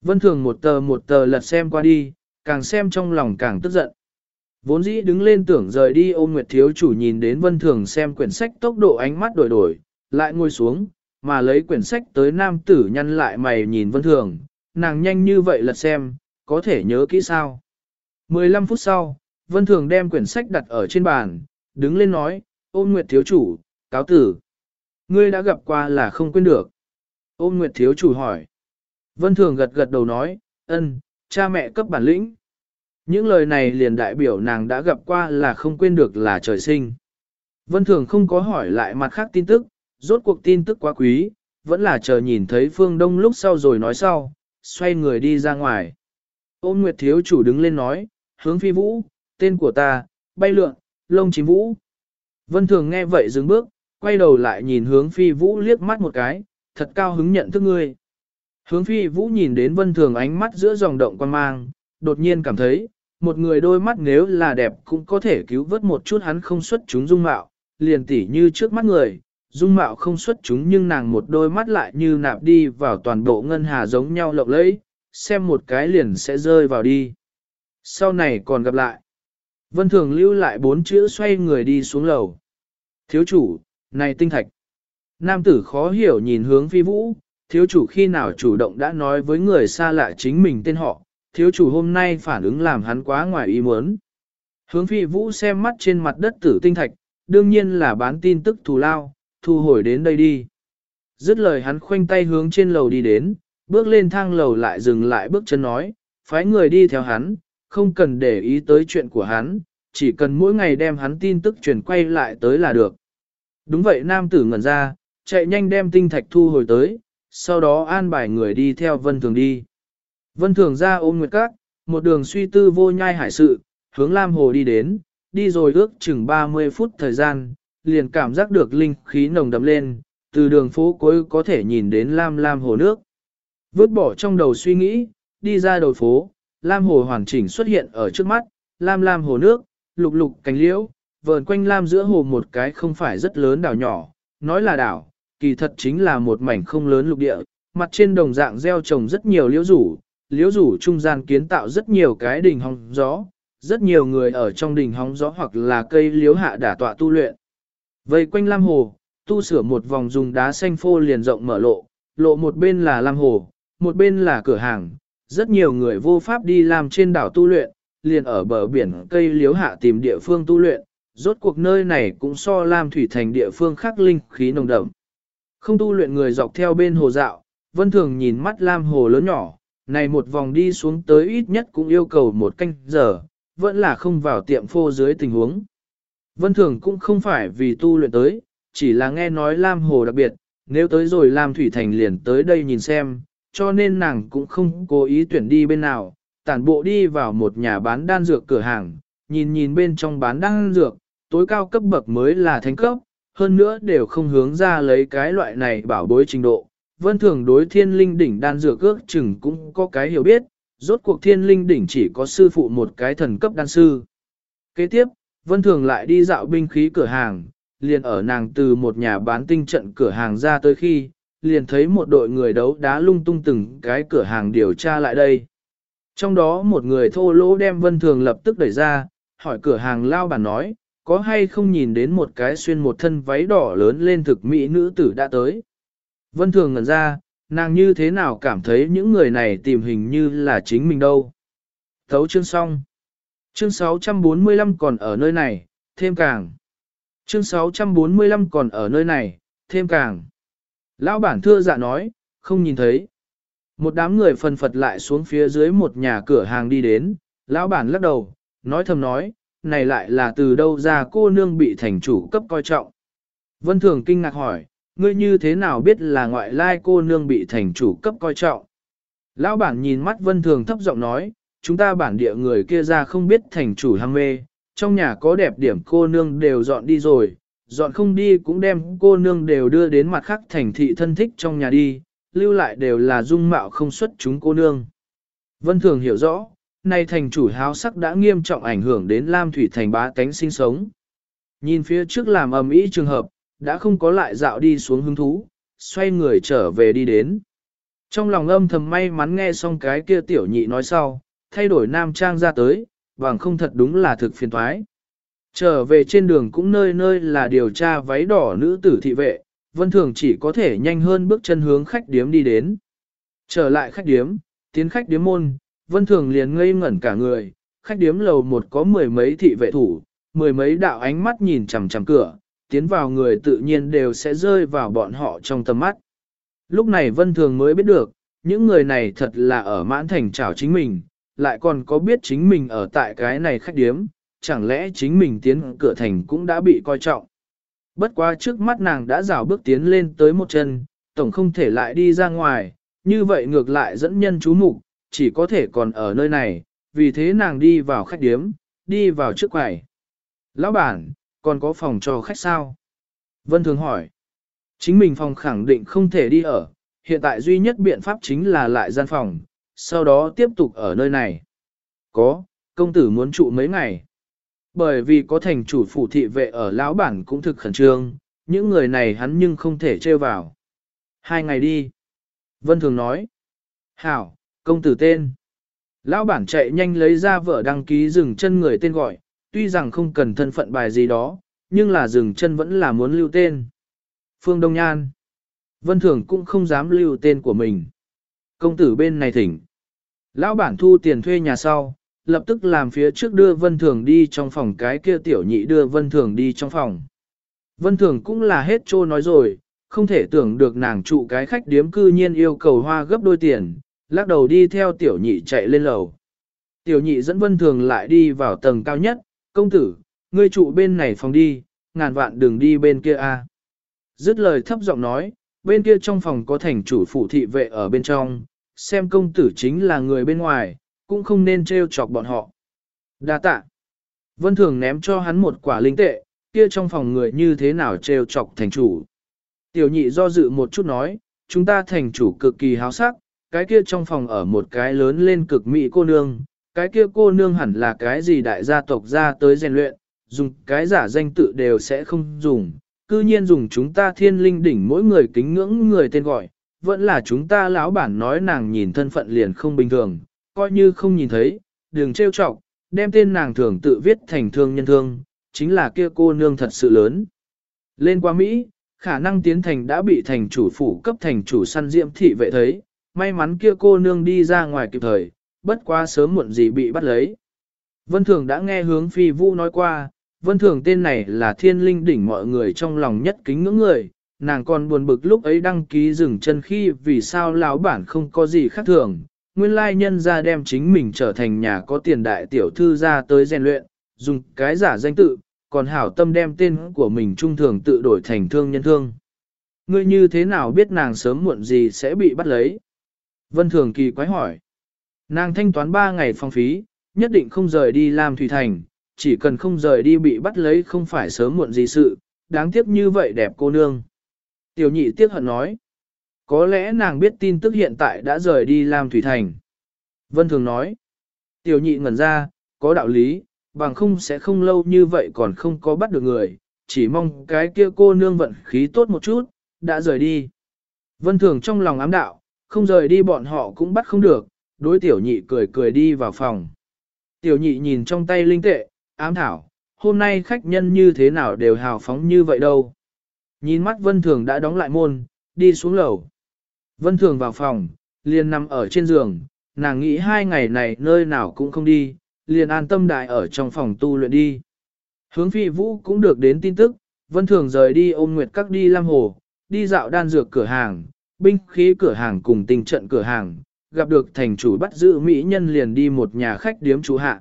[SPEAKER 1] Vân Thường một tờ một tờ lật xem qua đi, càng xem trong lòng càng tức giận. Vốn dĩ đứng lên tưởng rời đi ôm Nguyệt Thiếu Chủ nhìn đến Vân Thường xem quyển sách tốc độ ánh mắt đổi đổi, lại ngồi xuống, mà lấy quyển sách tới nam tử nhăn lại mày nhìn Vân Thường, nàng nhanh như vậy lật xem, có thể nhớ kỹ sao. 15 phút sau, Vân Thường đem quyển sách đặt ở trên bàn, đứng lên nói, ôm Nguyệt Thiếu Chủ, cáo tử. Ngươi đã gặp qua là không quên được. Ôm Nguyệt Thiếu Chủ hỏi. Vân Thường gật gật đầu nói, ân, cha mẹ cấp bản lĩnh. Những lời này liền đại biểu nàng đã gặp qua là không quên được là trời sinh. Vân Thường không có hỏi lại mặt khác tin tức, rốt cuộc tin tức quá quý, vẫn là chờ nhìn thấy Phương Đông lúc sau rồi nói sau, xoay người đi ra ngoài. Ôn Nguyệt Thiếu Chủ đứng lên nói, hướng phi vũ, tên của ta, bay lượn, lông chim vũ. Vân Thường nghe vậy dừng bước, quay đầu lại nhìn hướng phi vũ liếc mắt một cái, thật cao hứng nhận thức ngươi. Hướng phi vũ nhìn đến vân thường ánh mắt giữa dòng động quan mang, đột nhiên cảm thấy, một người đôi mắt nếu là đẹp cũng có thể cứu vớt một chút hắn không xuất chúng dung mạo, liền tỉ như trước mắt người, dung mạo không xuất chúng nhưng nàng một đôi mắt lại như nạp đi vào toàn bộ ngân hà giống nhau lộng lẫy, xem một cái liền sẽ rơi vào đi. Sau này còn gặp lại. Vân Thường lưu lại bốn chữ xoay người đi xuống lầu. Thiếu chủ, này tinh thạch. Nam tử khó hiểu nhìn hướng phi vũ, thiếu chủ khi nào chủ động đã nói với người xa lạ chính mình tên họ, thiếu chủ hôm nay phản ứng làm hắn quá ngoài ý muốn. Hướng phi vũ xem mắt trên mặt đất tử tinh thạch, đương nhiên là bán tin tức thù lao, thu hồi đến đây đi. Dứt lời hắn khoanh tay hướng trên lầu đi đến, bước lên thang lầu lại dừng lại bước chân nói, phái người đi theo hắn, không cần để ý tới chuyện của hắn, chỉ cần mỗi ngày đem hắn tin tức truyền quay lại tới là được. Đúng vậy nam tử ngẩn ra, chạy nhanh đem tinh thạch thu hồi tới, sau đó an bài người đi theo vân thường đi. Vân thường ra ôm nguyệt các, một đường suy tư vô nhai hải sự, hướng Lam Hồ đi đến, đi rồi ước chừng 30 phút thời gian, liền cảm giác được linh khí nồng đậm lên, từ đường phố cuối có thể nhìn đến Lam Lam Hồ nước. Vứt bỏ trong đầu suy nghĩ, đi ra đầu phố, Lam Hồ hoàn chỉnh xuất hiện ở trước mắt, Lam Lam Hồ nước, lục lục cánh liễu, vờn quanh lam giữa hồ một cái không phải rất lớn đảo nhỏ, nói là đảo, kỳ thật chính là một mảnh không lớn lục địa, mặt trên đồng dạng gieo trồng rất nhiều liễu rủ, liễu rủ trung gian kiến tạo rất nhiều cái đỉnh hóng gió, rất nhiều người ở trong đỉnh hóng gió hoặc là cây liễu hạ đả tọa tu luyện. Vây quanh lam hồ, tu sửa một vòng dùng đá xanh phô liền rộng mở lộ, lộ một bên là lam hồ, một bên là cửa hàng, rất nhiều người vô pháp đi làm trên đảo tu luyện, liền ở bờ biển cây liễu hạ tìm địa phương tu luyện, rốt cuộc nơi này cũng so Lam Thủy Thành địa phương khác linh khí nồng đậm. Không tu luyện người dọc theo bên hồ dạo, vân thường nhìn mắt Lam hồ lớn nhỏ, này một vòng đi xuống tới ít nhất cũng yêu cầu một canh giờ, vẫn là không vào tiệm phô dưới tình huống. Vân thường cũng không phải vì tu luyện tới, chỉ là nghe nói Lam hồ đặc biệt, nếu tới rồi Lam Thủy Thành liền tới đây nhìn xem, cho nên nàng cũng không cố ý tuyển đi bên nào, tản bộ đi vào một nhà bán đan dược cửa hàng, nhìn nhìn bên trong bán đan dược, tối cao cấp bậc mới là thánh cấp, hơn nữa đều không hướng ra lấy cái loại này bảo bối trình độ. Vân thường đối thiên linh đỉnh đan dược ước chừng cũng có cái hiểu biết, rốt cuộc thiên linh đỉnh chỉ có sư phụ một cái thần cấp đan sư. Kế tiếp, Vân thường lại đi dạo binh khí cửa hàng, liền ở nàng từ một nhà bán tinh trận cửa hàng ra tới khi, liền thấy một đội người đấu đá lung tung từng cái cửa hàng điều tra lại đây. Trong đó một người thô lỗ đem vân thường lập tức đẩy ra, hỏi cửa hàng lao bản nói, có hay không nhìn đến một cái xuyên một thân váy đỏ lớn lên thực mỹ nữ tử đã tới. Vân thường ngẩn ra, nàng như thế nào cảm thấy những người này tìm hình như là chính mình đâu. Thấu chương xong. Chương 645 còn ở nơi này, thêm càng. Chương 645 còn ở nơi này, thêm càng. Lão bản thưa dạ nói, không nhìn thấy. Một đám người phần phật lại xuống phía dưới một nhà cửa hàng đi đến, lão bản lắc đầu, nói thầm nói, này lại là từ đâu ra cô nương bị thành chủ cấp coi trọng. Vân Thường kinh ngạc hỏi, ngươi như thế nào biết là ngoại lai cô nương bị thành chủ cấp coi trọng. Lão bản nhìn mắt Vân Thường thấp giọng nói, chúng ta bản địa người kia ra không biết thành chủ ham mê, trong nhà có đẹp điểm cô nương đều dọn đi rồi, dọn không đi cũng đem cô nương đều đưa đến mặt khác thành thị thân thích trong nhà đi, lưu lại đều là dung mạo không xuất chúng cô nương. Vân Thường hiểu rõ, nay thành chủ háo sắc đã nghiêm trọng ảnh hưởng đến Lam Thủy thành bá tánh sinh sống. Nhìn phía trước làm ầm ĩ trường hợp, đã không có lại dạo đi xuống hứng thú, xoay người trở về đi đến. Trong lòng âm thầm may mắn nghe xong cái kia tiểu nhị nói sau, thay đổi nam trang ra tới, bằng không thật đúng là thực phiền thoái. Trở về trên đường cũng nơi nơi là điều tra váy đỏ nữ tử thị vệ, Vân Thường chỉ có thể nhanh hơn bước chân hướng khách điếm đi đến. Trở lại khách điếm, tiến khách điếm môn, Vân Thường liền ngây ngẩn cả người, khách điếm lầu một có mười mấy thị vệ thủ, mười mấy đạo ánh mắt nhìn chằm chằm cửa, tiến vào người tự nhiên đều sẽ rơi vào bọn họ trong tầm mắt. Lúc này Vân Thường mới biết được, những người này thật là ở mãn thành trảo chính mình, lại còn có biết chính mình ở tại cái này khách điếm, chẳng lẽ chính mình tiến cửa thành cũng đã bị coi trọng. Bất quá trước mắt nàng đã rào bước tiến lên tới một chân, tổng không thể lại đi ra ngoài, như vậy ngược lại dẫn nhân chú mục, chỉ có thể còn ở nơi này, vì thế nàng đi vào khách điếm, đi vào trước quầy. Lão bản, còn có phòng cho khách sao? Vân Thường hỏi. Chính mình phòng khẳng định không thể đi ở, hiện tại duy nhất biện pháp chính là lại gian phòng, sau đó tiếp tục ở nơi này. Có, công tử muốn trụ mấy ngày. Bởi vì có thành chủ phủ thị vệ ở lão bản cũng thực khẩn trương, những người này hắn nhưng không thể trêu vào. Hai ngày đi. Vân Thường nói. Hảo, công tử tên. Lão bản chạy nhanh lấy ra vợ đăng ký dừng chân người tên gọi, tuy rằng không cần thân phận bài gì đó, nhưng là dừng chân vẫn là muốn lưu tên. Phương Đông Nhan. Vân Thường cũng không dám lưu tên của mình. Công tử bên này thỉnh. Lão bản thu tiền thuê nhà sau, lập tức làm phía trước đưa Vân Thường đi trong phòng cái kia tiểu nhị đưa Vân Thường đi trong phòng. Vân Thường cũng là hết trô nói rồi, không thể tưởng được nàng trụ cái khách điếm cư nhiên yêu cầu hoa gấp đôi tiền, lắc đầu đi theo tiểu nhị chạy lên lầu. Tiểu nhị dẫn Vân Thường lại đi vào tầng cao nhất, công tử, ngươi trụ bên này phòng đi, ngàn vạn đừng đi bên kia a. Dứt lời thấp giọng nói, bên kia trong phòng có thành chủ phụ thị vệ ở bên trong, xem công tử chính là người bên ngoài, cũng không nên trêu chọc bọn họ. Đa tạ. Vân Thường ném cho hắn một quả linh tệ, kia trong phòng người như thế nào trêu chọc thành chủ. Tiểu nhị do dự một chút nói, chúng ta thành chủ cực kỳ háo sắc, cái kia trong phòng ở một cái lớn lên cực mỹ cô nương, cái kia cô nương hẳn là cái gì đại gia tộc ra tới rèn luyện, dùng cái giả danh tự đều sẽ không dùng, cư nhiên dùng chúng ta thiên linh đỉnh mỗi người kính ngưỡng người tên gọi, vẫn là chúng ta lão bản nói nàng nhìn thân phận liền không bình thường, coi như không nhìn thấy, đừng trêu chọc, đem tên nàng thường tự viết thành thương nhân thương, chính là kia cô nương thật sự lớn. Lên qua Mỹ, khả năng tiến thành đã bị thành chủ phủ cấp thành chủ săn diệm thị vệ thấy, may mắn kia cô nương đi ra ngoài kịp thời, bất quá sớm muộn gì bị bắt lấy. Vân Thường đã nghe hướng phi vũ nói qua, Vân Thường tên này là thiên linh đỉnh mọi người trong lòng nhất kính ngưỡng người, nàng còn buồn bực lúc ấy đăng ký dừng chân khi vì sao lão bản không có gì khác thường, nguyên lai nhân ra đem chính mình trở thành nhà có tiền đại tiểu thư ra tới rèn luyện, dùng cái giả danh tự, còn hảo tâm đem tên của mình trung thường tự đổi thành thương nhân thương. Ngươi như thế nào biết nàng sớm muộn gì sẽ bị bắt lấy? Vân Thường kỳ quái hỏi. Nàng thanh toán 3 ngày phong phí, nhất định không rời đi làm Thủy Thành, chỉ cần không rời đi bị bắt lấy không phải sớm muộn gì sự, đáng tiếc như vậy đẹp cô nương. Tiểu nhị tiếc hận nói. Có lẽ nàng biết tin tức hiện tại đã rời đi làm thủy thành. Vân Thường nói. Tiểu nhị ngẩn ra, có đạo lý, bằng không sẽ không lâu như vậy còn không có bắt được người, chỉ mong cái kia cô nương vận khí tốt một chút, đã rời đi. Vân Thường trong lòng ám đạo, không rời đi bọn họ cũng bắt không được, đối tiểu nhị cười cười đi vào phòng. Tiểu nhị nhìn trong tay linh tệ, ám thảo, hôm nay khách nhân như thế nào đều hào phóng như vậy đâu. Nhìn mắt Vân Thường đã đóng lại môn, đi xuống lầu. Vân Thường vào phòng, liền nằm ở trên giường, nàng nghĩ hai ngày này nơi nào cũng không đi, liền an tâm đại ở trong phòng tu luyện đi. Hướng phi vũ cũng được đến tin tức, Vân Thường rời đi ôm nguyệt các đi Lam Hồ, đi dạo đan dược cửa hàng, binh khí cửa hàng cùng tình trận cửa hàng, gặp được thành chủ bắt giữ mỹ nhân liền đi một nhà khách điếm chủ hạ.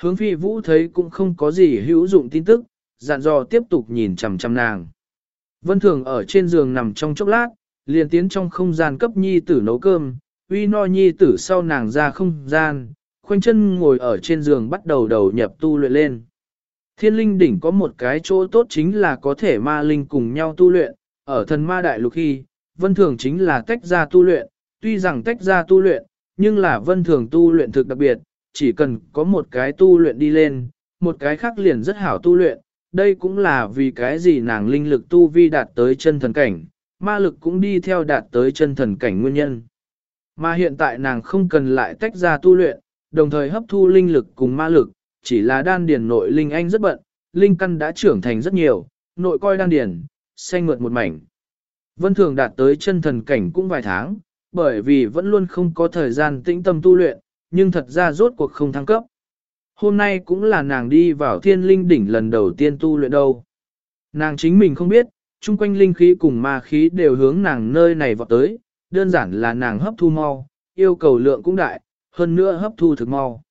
[SPEAKER 1] Hướng phi vũ thấy cũng không có gì hữu dụng tin tức, dặn dò tiếp tục nhìn chằm chằm nàng. Vân Thường ở trên giường nằm trong chốc lát, liền tiến trong không gian cấp nhi tử nấu cơm, uy no nhi tử sau nàng ra không gian, khoanh chân ngồi ở trên giường bắt đầu đầu nhập tu luyện lên. Thiên linh đỉnh có một cái chỗ tốt chính là có thể ma linh cùng nhau tu luyện, ở thần ma đại lục khi, vân thường chính là tách ra tu luyện, tuy rằng tách ra tu luyện, nhưng là vân thường tu luyện thực đặc biệt, chỉ cần có một cái tu luyện đi lên, một cái khác liền rất hảo tu luyện, đây cũng là vì cái gì nàng linh lực tu vi đạt tới chân thần cảnh, ma lực cũng đi theo đạt tới chân thần cảnh nguyên nhân. Mà hiện tại nàng không cần lại tách ra tu luyện, đồng thời hấp thu linh lực cùng ma lực, chỉ là đan điền nội linh anh rất bận, linh căn đã trưởng thành rất nhiều, nội coi đan điền, xanh mượt một mảnh. Vân thường đạt tới chân thần cảnh cũng vài tháng, bởi vì vẫn luôn không có thời gian tĩnh tâm tu luyện, nhưng thật ra rốt cuộc không thăng cấp. Hôm nay cũng là nàng đi vào thiên linh đỉnh lần đầu tiên tu luyện đâu. Nàng chính mình không biết, chung quanh linh khí cùng ma khí đều hướng nàng nơi này vọt tới, đơn giản là nàng hấp thu mau, yêu cầu lượng cũng đại, hơn nữa hấp thu thực mau.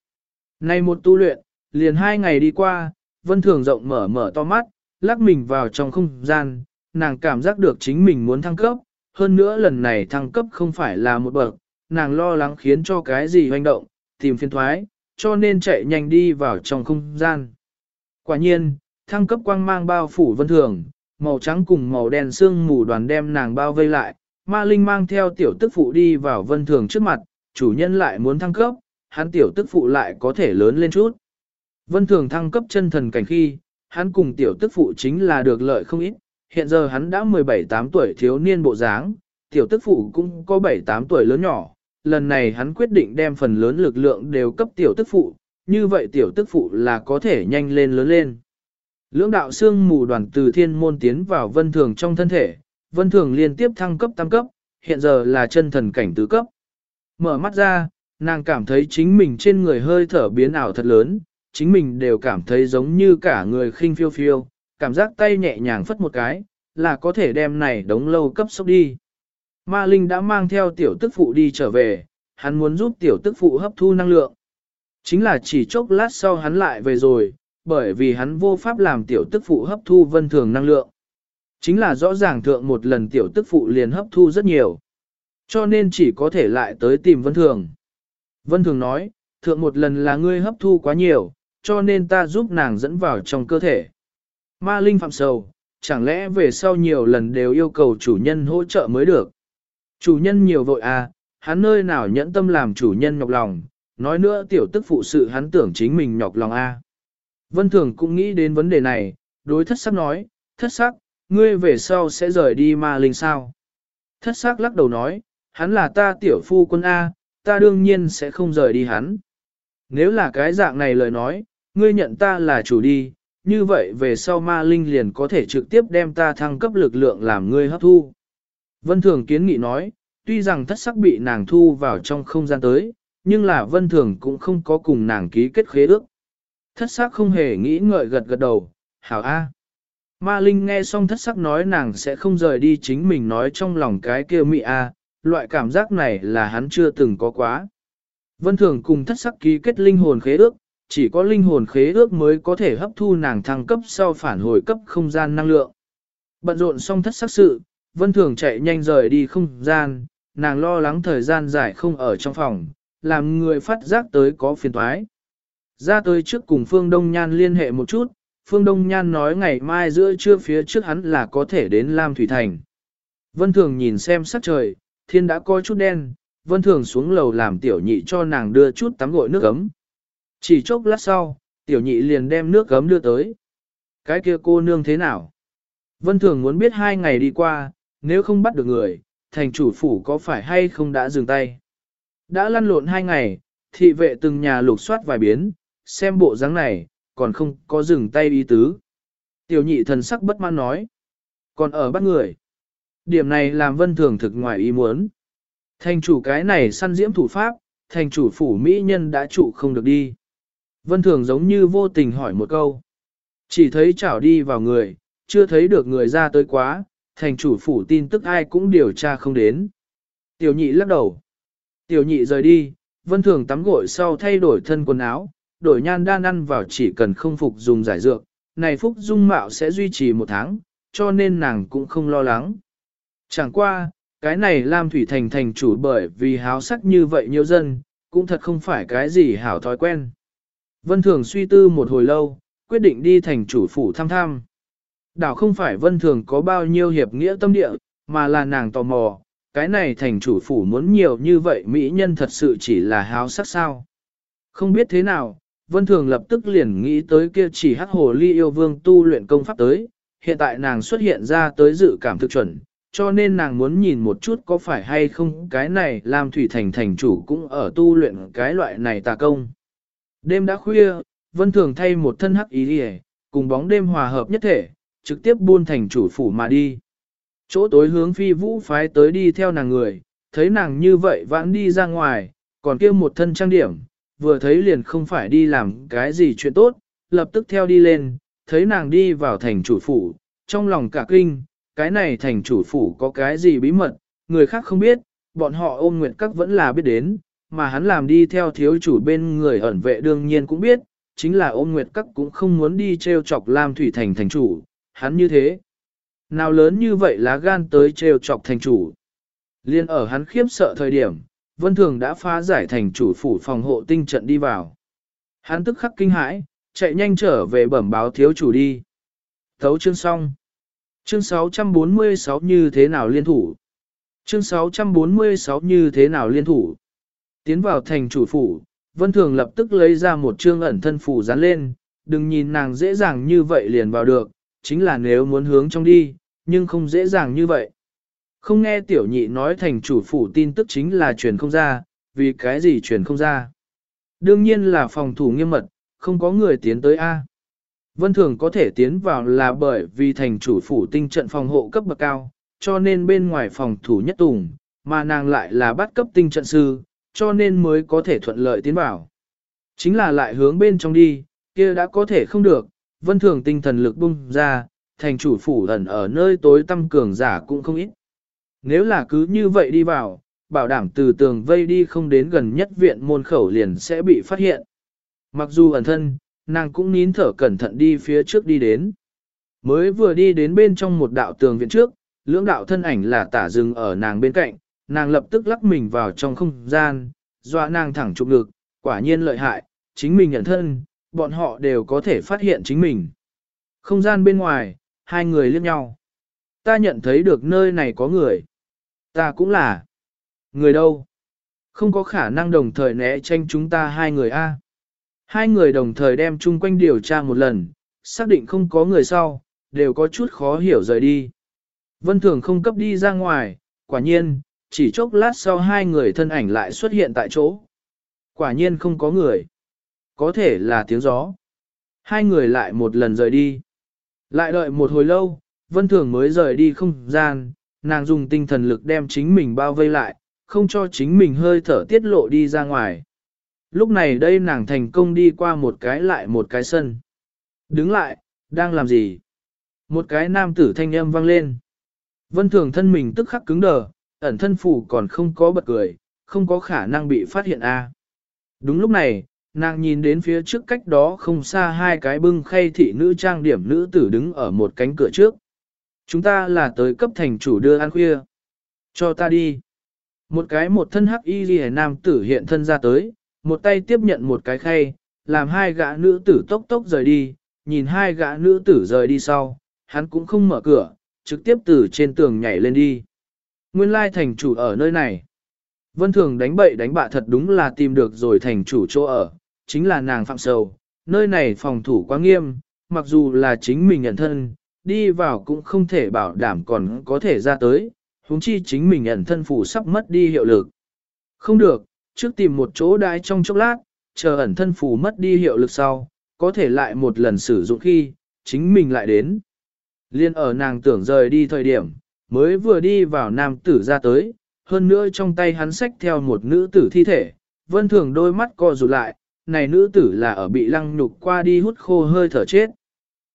[SPEAKER 1] Nay một tu luyện, liền hai ngày đi qua, vân thường rộng mở mở to mắt, lắc mình vào trong không gian, nàng cảm giác được chính mình muốn thăng cấp, hơn nữa lần này thăng cấp không phải là một bậc, nàng lo lắng khiến cho cái gì hoành động, tìm phiên thoái, cho nên chạy nhanh đi vào trong không gian. Quả nhiên, thăng cấp quang mang bao phủ vân thường, màu trắng cùng màu đen xương mù đoàn đem nàng bao vây lại, ma linh mang theo tiểu tức phụ đi vào vân thường trước mặt, chủ nhân lại muốn thăng cấp, hắn tiểu tức phụ lại có thể lớn lên chút. Vân thường thăng cấp chân thần cảnh khi, hắn cùng tiểu tức phụ chính là được lợi không ít, hiện giờ hắn đã 17-8 tuổi thiếu niên bộ dáng, tiểu tức phụ cũng có 7-8 tuổi lớn nhỏ, lần này hắn quyết định đem phần lớn lực lượng đều cấp tiểu tức phụ, như vậy tiểu tức phụ là có thể nhanh lên lớn lên. Lưỡng đạo xương mù đoàn từ thiên môn tiến vào vân thường trong thân thể, vân thường liên tiếp thăng cấp tam cấp, hiện giờ là chân thần cảnh tứ cấp. Mở mắt ra, nàng cảm thấy chính mình trên người hơi thở biến ảo thật lớn, chính mình đều cảm thấy giống như cả người khinh phiêu phiêu, cảm giác tay nhẹ nhàng phất một cái, là có thể đem này đống lâu cấp sốc đi. Ma Linh đã mang theo tiểu tức phụ đi trở về, hắn muốn giúp tiểu tức phụ hấp thu năng lượng. Chính là chỉ chốc lát sau hắn lại về rồi, bởi vì hắn vô pháp làm tiểu tức phụ hấp thu vân thường năng lượng. Chính là rõ ràng thượng một lần tiểu tức phụ liền hấp thu rất nhiều. Cho nên chỉ có thể lại tới tìm vân thường. Vân thường nói, thượng một lần là ngươi hấp thu quá nhiều, cho nên ta giúp nàng dẫn vào trong cơ thể. Ma Linh phạm sầu, chẳng lẽ về sau nhiều lần đều yêu cầu chủ nhân hỗ trợ mới được. Chủ nhân nhiều vội à, hắn nơi nào nhẫn tâm làm chủ nhân nhọc lòng, nói nữa tiểu tức phụ sự hắn tưởng chính mình nhọc lòng a. À. Vân Thường cũng nghĩ đến vấn đề này, đối thất sắc nói, thất sắc, ngươi về sau sẽ rời đi ma linh sao. Thất sắc lắc đầu nói, hắn là ta tiểu phu quân A, ta đương nhiên sẽ không rời đi hắn. Nếu là cái dạng này lời nói, ngươi nhận ta là chủ đi, như vậy về sau ma linh liền có thể trực tiếp đem ta thăng cấp lực lượng làm ngươi hấp thu. Vân Thường kiến nghị nói, tuy rằng thất sắc bị nàng thu vào trong không gian tới, nhưng là Vân Thường cũng không có cùng nàng ký kết khế ước. Thất sắc không hề nghĩ ngợi gật gật đầu, hảo A. Ma Linh nghe xong thất sắc nói nàng sẽ không rời đi chính mình nói trong lòng cái kia mị A, loại cảm giác này là hắn chưa từng có quá. Vân Thường cùng thất sắc ký kết linh hồn khế ước, chỉ có linh hồn khế ước mới có thể hấp thu nàng thăng cấp sau phản hồi cấp không gian năng lượng. Bận rộn xong thất sắc sự, Vân Thường chạy nhanh rời đi không gian, nàng lo lắng thời gian dài không ở trong phòng, làm người phát giác tới có phiền toái. Ra tới trước cùng Phương Đông Nhan liên hệ một chút, Phương Đông Nhan nói ngày mai giữa trưa phía trước hắn là có thể đến Lam Thủy Thành. Vân Thường nhìn xem sắc trời, thiên đã coi chút đen, Vân Thường xuống lầu làm tiểu nhị cho nàng đưa chút tắm gội nước ấm. Chỉ chốc lát sau, tiểu nhị liền đem nước gấm đưa tới. Cái kia cô nương thế nào? Vân Thường muốn biết hai ngày đi qua, nếu không bắt được người, thành chủ phủ có phải hay không đã dừng tay. Đã lăn lộn hai ngày, thị vệ từng nhà lục soát vài biến, xem bộ dáng này, còn không có dừng tay ý tứ. Tiểu nhị thần sắc bất mãn nói. Còn ở bắt người. Điểm này làm vân thường thực ngoài ý muốn. Thành chủ cái này săn diễm thủ pháp, thành chủ phủ mỹ nhân đã trụ không được đi. Vân thường giống như vô tình hỏi một câu. Chỉ thấy chảo đi vào người, chưa thấy được người ra tới quá, thành chủ phủ tin tức ai cũng điều tra không đến. Tiểu nhị lắc đầu. Tiểu nhị rời đi, vân thường tắm gội sau thay đổi thân quần áo, đổi nhan đan ăn vào chỉ cần không phục dùng giải dược, này phúc dung mạo sẽ duy trì một tháng, cho nên nàng cũng không lo lắng. Chẳng qua, cái này Lam Thủy Thành thành chủ bởi vì háo sắc như vậy nhiều dân, cũng thật không phải cái gì hảo thói quen. Vân Thường suy tư một hồi lâu, quyết định đi thành chủ phủ thăm thăm. Đảo không phải Vân Thường có bao nhiêu hiệp nghĩa tâm địa, mà là nàng tò mò, cái này thành chủ phủ muốn nhiều như vậy mỹ nhân thật sự chỉ là háo sắc sao. Không biết thế nào, Vân Thường lập tức liền nghĩ tới kia chỉ hắc hồ ly yêu vương tu luyện công pháp tới, hiện tại nàng xuất hiện ra tới dự cảm thực chuẩn, cho nên nàng muốn nhìn một chút có phải hay không cái này làm thủy thành thành chủ cũng ở tu luyện cái loại này tà công. Đêm đã khuya, Vân Thường thay một thân hắc ý đi cùng bóng đêm hòa hợp nhất thể, trực tiếp buôn thành chủ phủ mà đi. Chỗ tối hướng phi vũ phái tới đi theo nàng người, thấy nàng như vậy vãn đi ra ngoài, còn kia một thân trang điểm, vừa thấy liền không phải đi làm cái gì chuyện tốt, lập tức theo đi lên, thấy nàng đi vào thành chủ phủ, trong lòng cả kinh, cái này thành chủ phủ có cái gì bí mật, người khác không biết, bọn họ ôm nguyện các vẫn là biết đến, mà hắn làm đi theo thiếu chủ bên người ẩn vệ đương nhiên cũng biết, chính là ôn nguyệt các cũng không muốn đi treo chọc Lam Thủy Thành thành chủ, hắn như thế. Nào lớn như vậy lá gan tới treo chọc thành chủ. Liên ở hắn khiếp sợ thời điểm, Vân Thường đã phá giải thành chủ phủ phòng hộ tinh trận đi vào. Hắn tức khắc kinh hãi, chạy nhanh trở về bẩm báo thiếu chủ đi. Thấu chương xong. Chương 646 như thế nào liên thủ? Chương 646 như thế nào liên thủ? Tiến vào thành chủ phủ, Vân Thường lập tức lấy ra một chương ẩn thân phủ dán lên, đừng nhìn nàng dễ dàng như vậy liền vào được, chính là nếu muốn hướng trong đi, nhưng không dễ dàng như vậy. Không nghe tiểu nhị nói thành chủ phủ tin tức chính là truyền không ra, vì cái gì truyền không ra. Đương nhiên là phòng thủ nghiêm mật, không có người tiến tới A. Vân Thường có thể tiến vào là bởi vì thành chủ phủ tinh trận phòng hộ cấp bậc cao, cho nên bên ngoài phòng thủ nhất tùng, mà nàng lại là bắt cấp tinh trận sư, cho nên mới có thể thuận lợi tiến vào. Chính là lại hướng bên trong đi, kia đã có thể không được, Vân Thường tinh thần lực bung ra, thành chủ phủ ẩn ở nơi tối tâm cường giả cũng không ít. Nếu là cứ như vậy đi vào, bảo đảm từ tường vây đi không đến gần nhất viện môn khẩu liền sẽ bị phát hiện. Mặc dù ẩn thân, nàng cũng nín thở cẩn thận đi phía trước đi đến. Mới vừa đi đến bên trong một đạo tường viện trước, lưỡng đạo thân ảnh là tả dừng ở nàng bên cạnh, nàng lập tức lắc mình vào trong không gian, dọa nàng thẳng trục ngực, quả nhiên lợi hại, chính mình nhận thân, bọn họ đều có thể phát hiện chính mình. Không gian bên ngoài, hai người liếc nhau. Ta nhận thấy được nơi này có người. Ta cũng là. Người đâu? Không có khả năng đồng thời né tranh chúng ta hai người a. Hai người đồng thời đem chung quanh điều tra một lần, xác định không có người sau, đều có chút khó hiểu rời đi. Vân Thường không cấp đi ra ngoài, quả nhiên, chỉ chốc lát sau hai người thân ảnh lại xuất hiện tại chỗ. Quả nhiên không có người. Có thể là tiếng gió. Hai người lại một lần rời đi. Lại đợi một hồi lâu, Vân Thường mới rời đi không gian, nàng dùng tinh thần lực đem chính mình bao vây lại, không cho chính mình hơi thở tiết lộ đi ra ngoài. Lúc này đây nàng thành công đi qua một cái lại một cái sân. Đứng lại, đang làm gì? Một cái nam tử thanh âm vang lên. Vân thường thân mình tức khắc cứng đờ, ẩn thân phủ còn không có bật cười, không có khả năng bị phát hiện a. Đúng lúc này, nàng nhìn đến phía trước cách đó không xa hai cái bưng khay thị nữ trang điểm nữ tử đứng ở một cánh cửa trước. Chúng ta là tới cấp thành chủ đưa ăn khuya. Cho ta đi. Một cái một thân hắc y ghi nam tử hiện thân ra tới, một tay tiếp nhận một cái khay, làm hai gã nữ tử tốc tốc rời đi, nhìn hai gã nữ tử rời đi sau, hắn cũng không mở cửa, trực tiếp từ trên tường nhảy lên đi. Nguyên lai thành chủ ở nơi này. Vân Thường đánh bậy đánh bạ thật đúng là tìm được rồi thành chủ chỗ ở, chính là nàng Phạm Sầu. Nơi này phòng thủ quá nghiêm, mặc dù là chính mình nhận thân, đi vào cũng không thể bảo đảm còn có thể ra tới, huống chi chính mình nhận thân phủ sắp mất đi hiệu lực. Không được, trước tìm một chỗ đái trong chốc lát, chờ ẩn thân phủ mất đi hiệu lực sau, có thể lại một lần sử dụng khi, chính mình lại đến. Liên ở nàng tưởng rời đi thời điểm, mới vừa đi vào nam tử ra tới, hơn nữa trong tay hắn xách theo một nữ tử thi thể, vân thường đôi mắt co rụt lại, này nữ tử là ở bị lăng nhục qua đi hút khô hơi thở chết.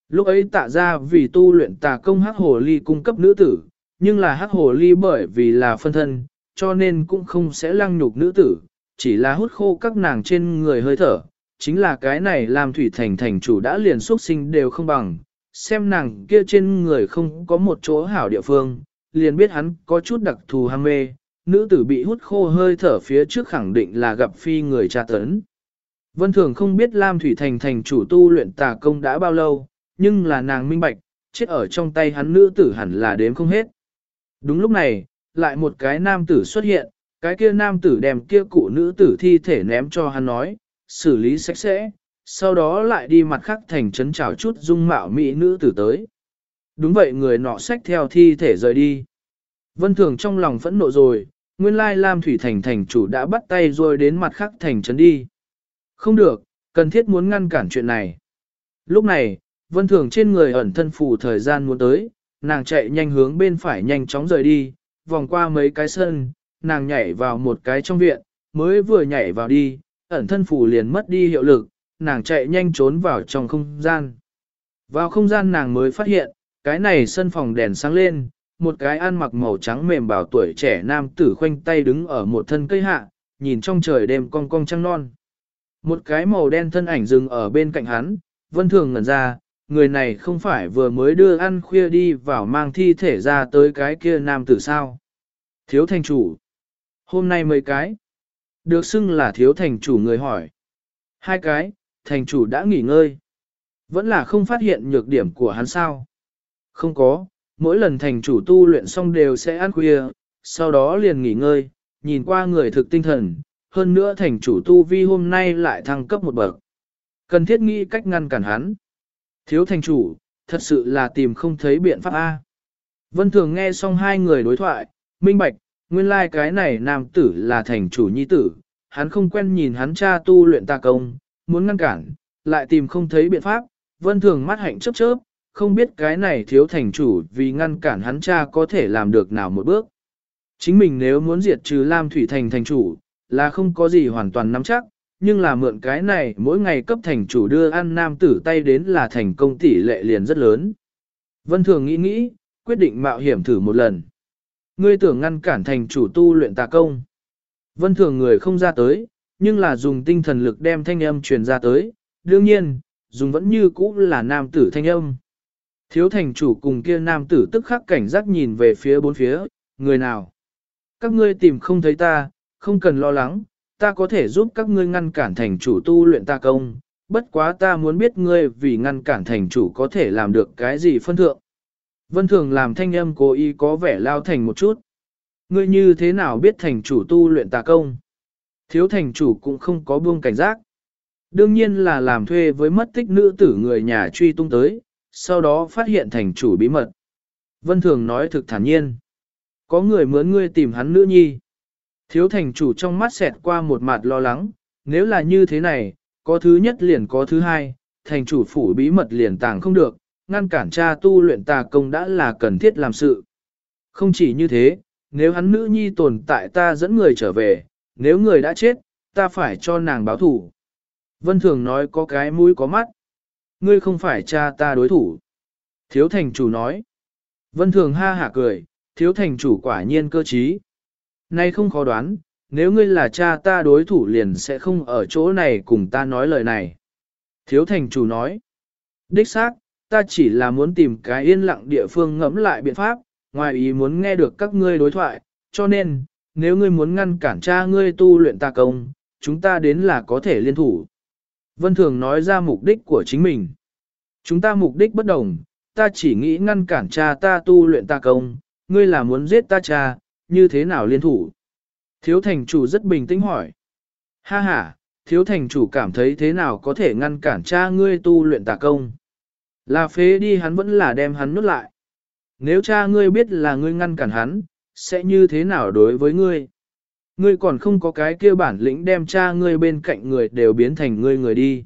[SPEAKER 1] Lúc ấy tạ ra vì tu luyện tà công hắc hồ ly cung cấp nữ tử, nhưng là hắc hồ ly bởi vì là phân thân, cho nên cũng không sẽ lăng nhục nữ tử, chỉ là hút khô các nàng trên người hơi thở. Chính là cái này làm thủy thành thành chủ đã liền xuất sinh đều không bằng, xem nàng kia trên người không có một chỗ hảo địa phương, liền biết hắn có chút đặc thù ham mê, nữ tử bị hút khô hơi thở phía trước khẳng định là gặp phi người tra tấn. Vân Thường không biết Lam Thủy Thành thành chủ tu luyện tà công đã bao lâu, nhưng là nàng minh bạch, chết ở trong tay hắn nữ tử hẳn là đếm không hết. Đúng lúc này, lại một cái nam tử xuất hiện, cái kia nam tử đem kia cụ nữ tử thi thể ném cho hắn nói, xử lý sạch sẽ, sau đó lại đi mặt khác thành trấn chào chút dung mạo mỹ nữ tử tới. Đúng vậy người nọ xách theo thi thể rời đi. Vân Thường trong lòng phẫn nộ rồi, nguyên lai Lam Thủy Thành thành chủ đã bắt tay rồi đến mặt khác thành trấn đi. Không được, cần thiết muốn ngăn cản chuyện này. Lúc này, Vân Thường trên người ẩn thân phù thời gian muốn tới, nàng chạy nhanh hướng bên phải nhanh chóng rời đi, vòng qua mấy cái sân, nàng nhảy vào một cái trong viện, mới vừa nhảy vào đi, ẩn thân phù liền mất đi hiệu lực, nàng chạy nhanh trốn vào trong không gian. Vào không gian nàng mới phát hiện, cái này sân phòng đèn sáng lên, một cái ăn mặc màu trắng mềm bảo tuổi trẻ nam tử khoanh tay đứng ở một thân cây hạ, nhìn trong trời đêm cong cong trăng non. Một cái màu đen thân ảnh dừng ở bên cạnh hắn, vân thường ngẩn ra, người này không phải vừa mới đưa ăn khuya đi vào mang thi thể ra tới cái kia nam tử sao. Thiếu thành chủ. Hôm nay mấy cái. Được xưng là thiếu thành chủ người hỏi. Hai cái, thành chủ đã nghỉ ngơi. Vẫn là không phát hiện nhược điểm của hắn sao. Không có, mỗi lần thành chủ tu luyện xong đều sẽ ăn khuya, sau đó liền nghỉ ngơi, nhìn qua người thực tinh thần, hơn nữa thành chủ tu vi hôm nay lại thăng cấp một bậc. Cần thiết nghĩ cách ngăn cản hắn. Thiếu thành chủ, thật sự là tìm không thấy biện pháp A. Vân Thường nghe xong hai người đối thoại, minh bạch, nguyên lai like cái này nam tử là thành chủ nhi tử, hắn không quen nhìn hắn cha tu luyện ta công, muốn ngăn cản, lại tìm không thấy biện pháp, Vân Thường mắt hạnh chớp chớp, không biết cái này thiếu thành chủ vì ngăn cản hắn cha có thể làm được nào một bước. Chính mình nếu muốn diệt trừ Lam Thủy Thành thành chủ, là không có gì hoàn toàn nắm chắc, nhưng là mượn cái này mỗi ngày cấp thành chủ đưa ăn nam tử tay đến là thành công tỷ lệ liền rất lớn. Vân Thường nghĩ nghĩ, quyết định mạo hiểm thử một lần. Ngươi tưởng ngăn cản thành chủ tu luyện tà công. Vân Thường người không ra tới, nhưng là dùng tinh thần lực đem thanh âm truyền ra tới, đương nhiên, dùng vẫn như cũ là nam tử thanh âm. Thiếu thành chủ cùng kia nam tử tức khắc cảnh giác nhìn về phía bốn phía, người nào? Các ngươi tìm không thấy ta, không cần lo lắng, ta có thể giúp các ngươi ngăn cản thành chủ tu luyện ta công, bất quá ta muốn biết ngươi vì ngăn cản thành chủ có thể làm được cái gì phân thượng. Vân thường làm thanh âm cố ý có vẻ lao thành một chút. Ngươi như thế nào biết thành chủ tu luyện tà công? Thiếu thành chủ cũng không có buông cảnh giác. Đương nhiên là làm thuê với mất tích nữ tử người nhà truy tung tới, sau đó phát hiện thành chủ bí mật. Vân Thường nói thực thản nhiên. Có người mướn ngươi tìm hắn nữ nhi. Thiếu thành chủ trong mắt xẹt qua một mặt lo lắng, nếu là như thế này, có thứ nhất liền có thứ hai, thành chủ phủ bí mật liền tàng không được, ngăn cản cha tu luyện tà công đã là cần thiết làm sự. Không chỉ như thế, nếu hắn nữ nhi tồn tại ta dẫn người trở về, nếu người đã chết, ta phải cho nàng báo thủ. Vân Thường nói có cái mũi có mắt. Ngươi không phải cha ta đối thủ. Thiếu thành chủ nói. Vân Thường ha hả cười, thiếu thành chủ quả nhiên cơ trí. Nay không khó đoán, nếu ngươi là cha ta đối thủ liền sẽ không ở chỗ này cùng ta nói lời này. Thiếu thành chủ nói. Đích xác, ta chỉ là muốn tìm cái yên lặng địa phương ngẫm lại biện pháp, ngoài ý muốn nghe được các ngươi đối thoại, cho nên, nếu ngươi muốn ngăn cản cha ngươi tu luyện ta công, chúng ta đến là có thể liên thủ. Vân Thường nói ra mục đích của chính mình. Chúng ta mục đích bất đồng, ta chỉ nghĩ ngăn cản cha ta tu luyện ta công, ngươi là muốn giết ta cha, như thế nào liên thủ? Thiếu thành chủ rất bình tĩnh hỏi. Ha ha, thiếu thành chủ cảm thấy thế nào có thể ngăn cản cha ngươi tu luyện tà công? Là phế đi hắn vẫn là đem hắn nuốt lại. Nếu cha ngươi biết là ngươi ngăn cản hắn, sẽ như thế nào đối với ngươi? Ngươi còn không có cái kia bản lĩnh đem cha ngươi bên cạnh người đều biến thành ngươi người đi.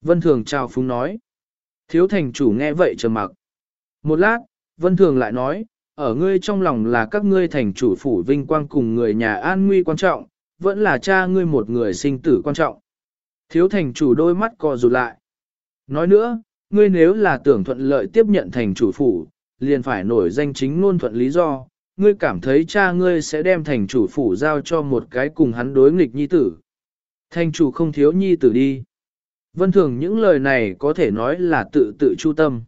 [SPEAKER 1] Vân Thường chào phúng nói. Thiếu thành chủ nghe vậy trầm mặc. Một lát, Vân Thường lại nói, ở ngươi trong lòng là các ngươi thành chủ phủ vinh quang cùng người nhà an nguy quan trọng, vẫn là cha ngươi một người sinh tử quan trọng. Thiếu thành chủ đôi mắt co rụt lại. Nói nữa, ngươi nếu là tưởng thuận lợi tiếp nhận thành chủ phủ, liền phải nổi danh chính ngôn thuận lý do, ngươi cảm thấy cha ngươi sẽ đem thành chủ phủ giao cho một cái cùng hắn đối nghịch nhi tử. Thành chủ không thiếu nhi tử đi. Vân Thường những lời này có thể nói là tự tự chu tâm.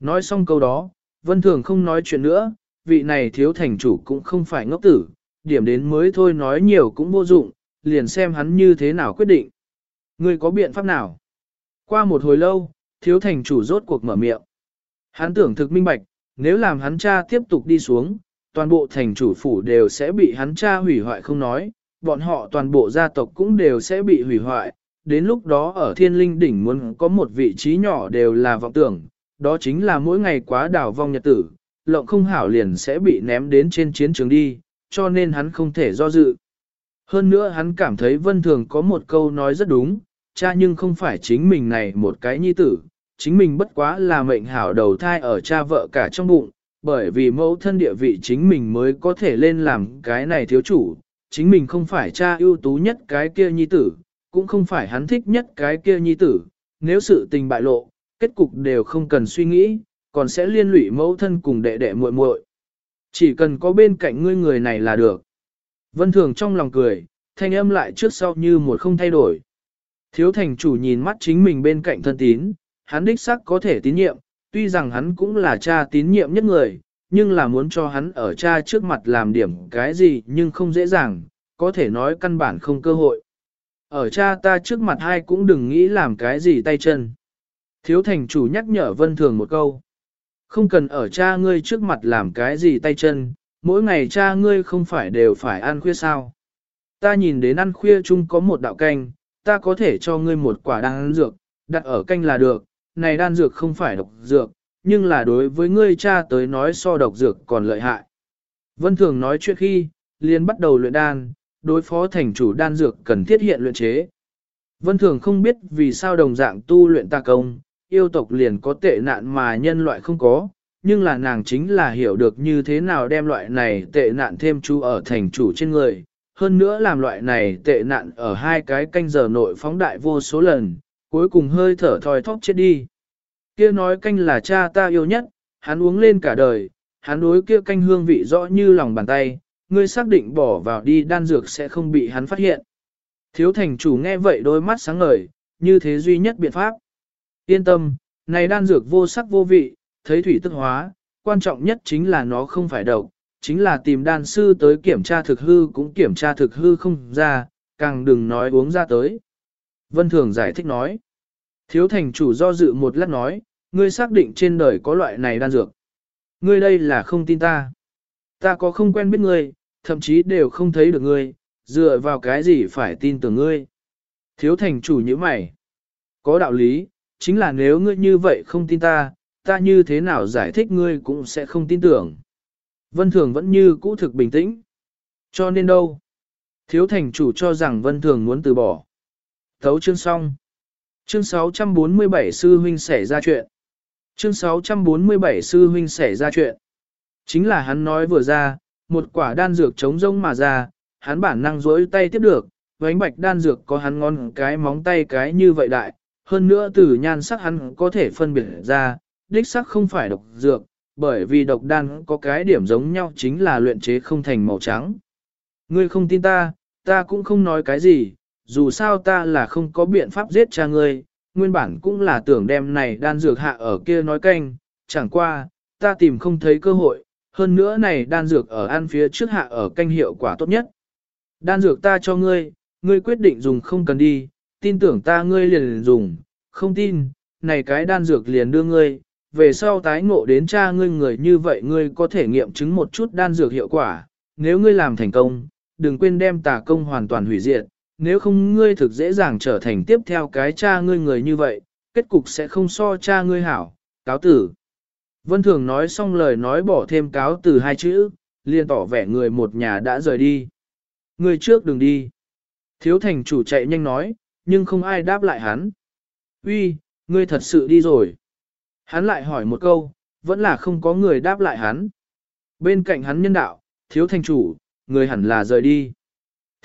[SPEAKER 1] Nói xong câu đó, Vân Thường không nói chuyện nữa, vị này thiếu thành chủ cũng không phải ngốc tử, điểm đến mới thôi nói nhiều cũng vô dụng, liền xem hắn như thế nào quyết định. Ngươi có biện pháp nào? Qua một hồi lâu, thiếu thành chủ rốt cuộc mở miệng. Hắn tưởng thực minh bạch, nếu làm hắn cha tiếp tục đi xuống, toàn bộ thành chủ phủ đều sẽ bị hắn cha hủy hoại không nói, bọn họ toàn bộ gia tộc cũng đều sẽ bị hủy hoại. Đến lúc đó ở thiên linh đỉnh muốn có một vị trí nhỏ đều là vọng tưởng, đó chính là mỗi ngày quá đảo vong nhật tử, lộng không hảo liền sẽ bị ném đến trên chiến trường đi, cho nên hắn không thể do dự. Hơn nữa hắn cảm thấy vân thường có một câu nói rất đúng, cha nhưng không phải chính mình này một cái nhi tử, chính mình bất quá là mệnh hảo đầu thai ở cha vợ cả trong bụng, bởi vì mẫu thân địa vị chính mình mới có thể lên làm cái này thiếu chủ, chính mình không phải cha ưu tú nhất cái kia nhi tử, cũng không phải hắn thích nhất cái kia nhi tử, nếu sự tình bại lộ, kết cục đều không cần suy nghĩ, còn sẽ liên lụy mẫu thân cùng đệ đệ muội muội. Chỉ cần có bên cạnh ngươi người này là được. Vân Thường trong lòng cười, thanh âm lại trước sau như một không thay đổi. Thiếu thành chủ nhìn mắt chính mình bên cạnh thân tín, hắn đích xác có thể tín nhiệm, tuy rằng hắn cũng là cha tín nhiệm nhất người, nhưng là muốn cho hắn ở cha trước mặt làm điểm cái gì nhưng không dễ dàng, có thể nói căn bản không cơ hội. Ở cha ta trước mặt hai cũng đừng nghĩ làm cái gì tay chân. Thiếu thành chủ nhắc nhở vân thường một câu. Không cần ở cha ngươi trước mặt làm cái gì tay chân, mỗi ngày cha ngươi không phải đều phải ăn khuya sao. Ta nhìn đến ăn khuya chung có một đạo canh, ta có thể cho ngươi một quả đan dược, đặt ở canh là được, này đan dược không phải độc dược, nhưng là đối với ngươi cha tới nói so độc dược còn lợi hại. Vân Thường nói chuyện khi, liền bắt đầu luyện đan, đối phó thành chủ đan dược cần thiết hiện luyện chế. Vân Thường không biết vì sao đồng dạng tu luyện ta công, yêu tộc liền có tệ nạn mà nhân loại không có, nhưng là nàng chính là hiểu được như thế nào đem loại này tệ nạn thêm chú ở thành chủ trên người. Hơn nữa làm loại này tệ nạn ở hai cái canh giờ nội phóng đại vô số lần, cuối cùng hơi thở thoi thóp chết đi. Kia nói canh là cha ta yêu nhất, hắn uống lên cả đời, hắn đối kia canh hương vị rõ như lòng bàn tay, ngươi xác định bỏ vào đi đan dược sẽ không bị hắn phát hiện. Thiếu thành chủ nghe vậy đôi mắt sáng ngời, như thế duy nhất biện pháp. Yên tâm, này đan dược vô sắc vô vị, thấy thủy tức hóa, quan trọng nhất chính là nó không phải độc, chính là tìm đan sư tới kiểm tra thực hư cũng kiểm tra thực hư không ra, càng đừng nói uống ra tới. Vân Thường giải thích nói. Thiếu thành chủ do dự một lát nói, ngươi xác định trên đời có loại này đan dược. Ngươi đây là không tin ta. Ta có không quen biết ngươi, thậm chí đều không thấy được ngươi, dựa vào cái gì phải tin tưởng ngươi. Thiếu thành chủ như mày. Có đạo lý, chính là nếu ngươi như vậy không tin ta, ta như thế nào giải thích ngươi cũng sẽ không tin tưởng. Vân Thường vẫn như cũ thực bình tĩnh. Cho nên đâu? Thiếu thành chủ cho rằng Vân Thường muốn từ bỏ. Thấu chương xong. Chương 647 sư huynh xảy ra chuyện. Chương 647 sư huynh xảy ra chuyện. Chính là hắn nói vừa ra, một quả đan dược chống rông mà ra, hắn bản năng rỗi tay tiếp được, vánh bạch đan dược có hắn ngon cái móng tay cái như vậy đại, hơn nữa từ nhan sắc hắn có thể phân biệt ra, đích sắc không phải độc dược, bởi vì độc đan có cái điểm giống nhau chính là luyện chế không thành màu trắng. Ngươi không tin ta, ta cũng không nói cái gì, dù sao ta là không có biện pháp giết cha ngươi, nguyên bản cũng là tưởng đem này đan dược hạ ở kia nói canh, chẳng qua, ta tìm không thấy cơ hội, hơn nữa này đan dược ở ăn phía trước hạ ở canh hiệu quả tốt nhất. Đan dược ta cho ngươi, ngươi quyết định dùng không cần đi, tin tưởng ta ngươi liền dùng, không tin, này cái đan dược liền đưa ngươi, về sau tái ngộ đến cha ngươi người như vậy ngươi có thể nghiệm chứng một chút đan dược hiệu quả, nếu ngươi làm thành công, đừng quên đem tà công hoàn toàn hủy diệt, nếu không ngươi thực dễ dàng trở thành tiếp theo cái cha ngươi người như vậy, kết cục sẽ không so cha ngươi hảo, cáo tử. Vân Thường nói xong lời nói bỏ thêm cáo từ hai chữ, liền tỏ vẻ người một nhà đã rời đi. Người trước đừng đi. Thiếu thành chủ chạy nhanh nói, nhưng không ai đáp lại hắn. Uy, ngươi thật sự đi rồi. Hắn lại hỏi một câu, vẫn là không có người đáp lại hắn. Bên cạnh hắn nhân đạo, thiếu thành chủ, người hẳn là rời đi.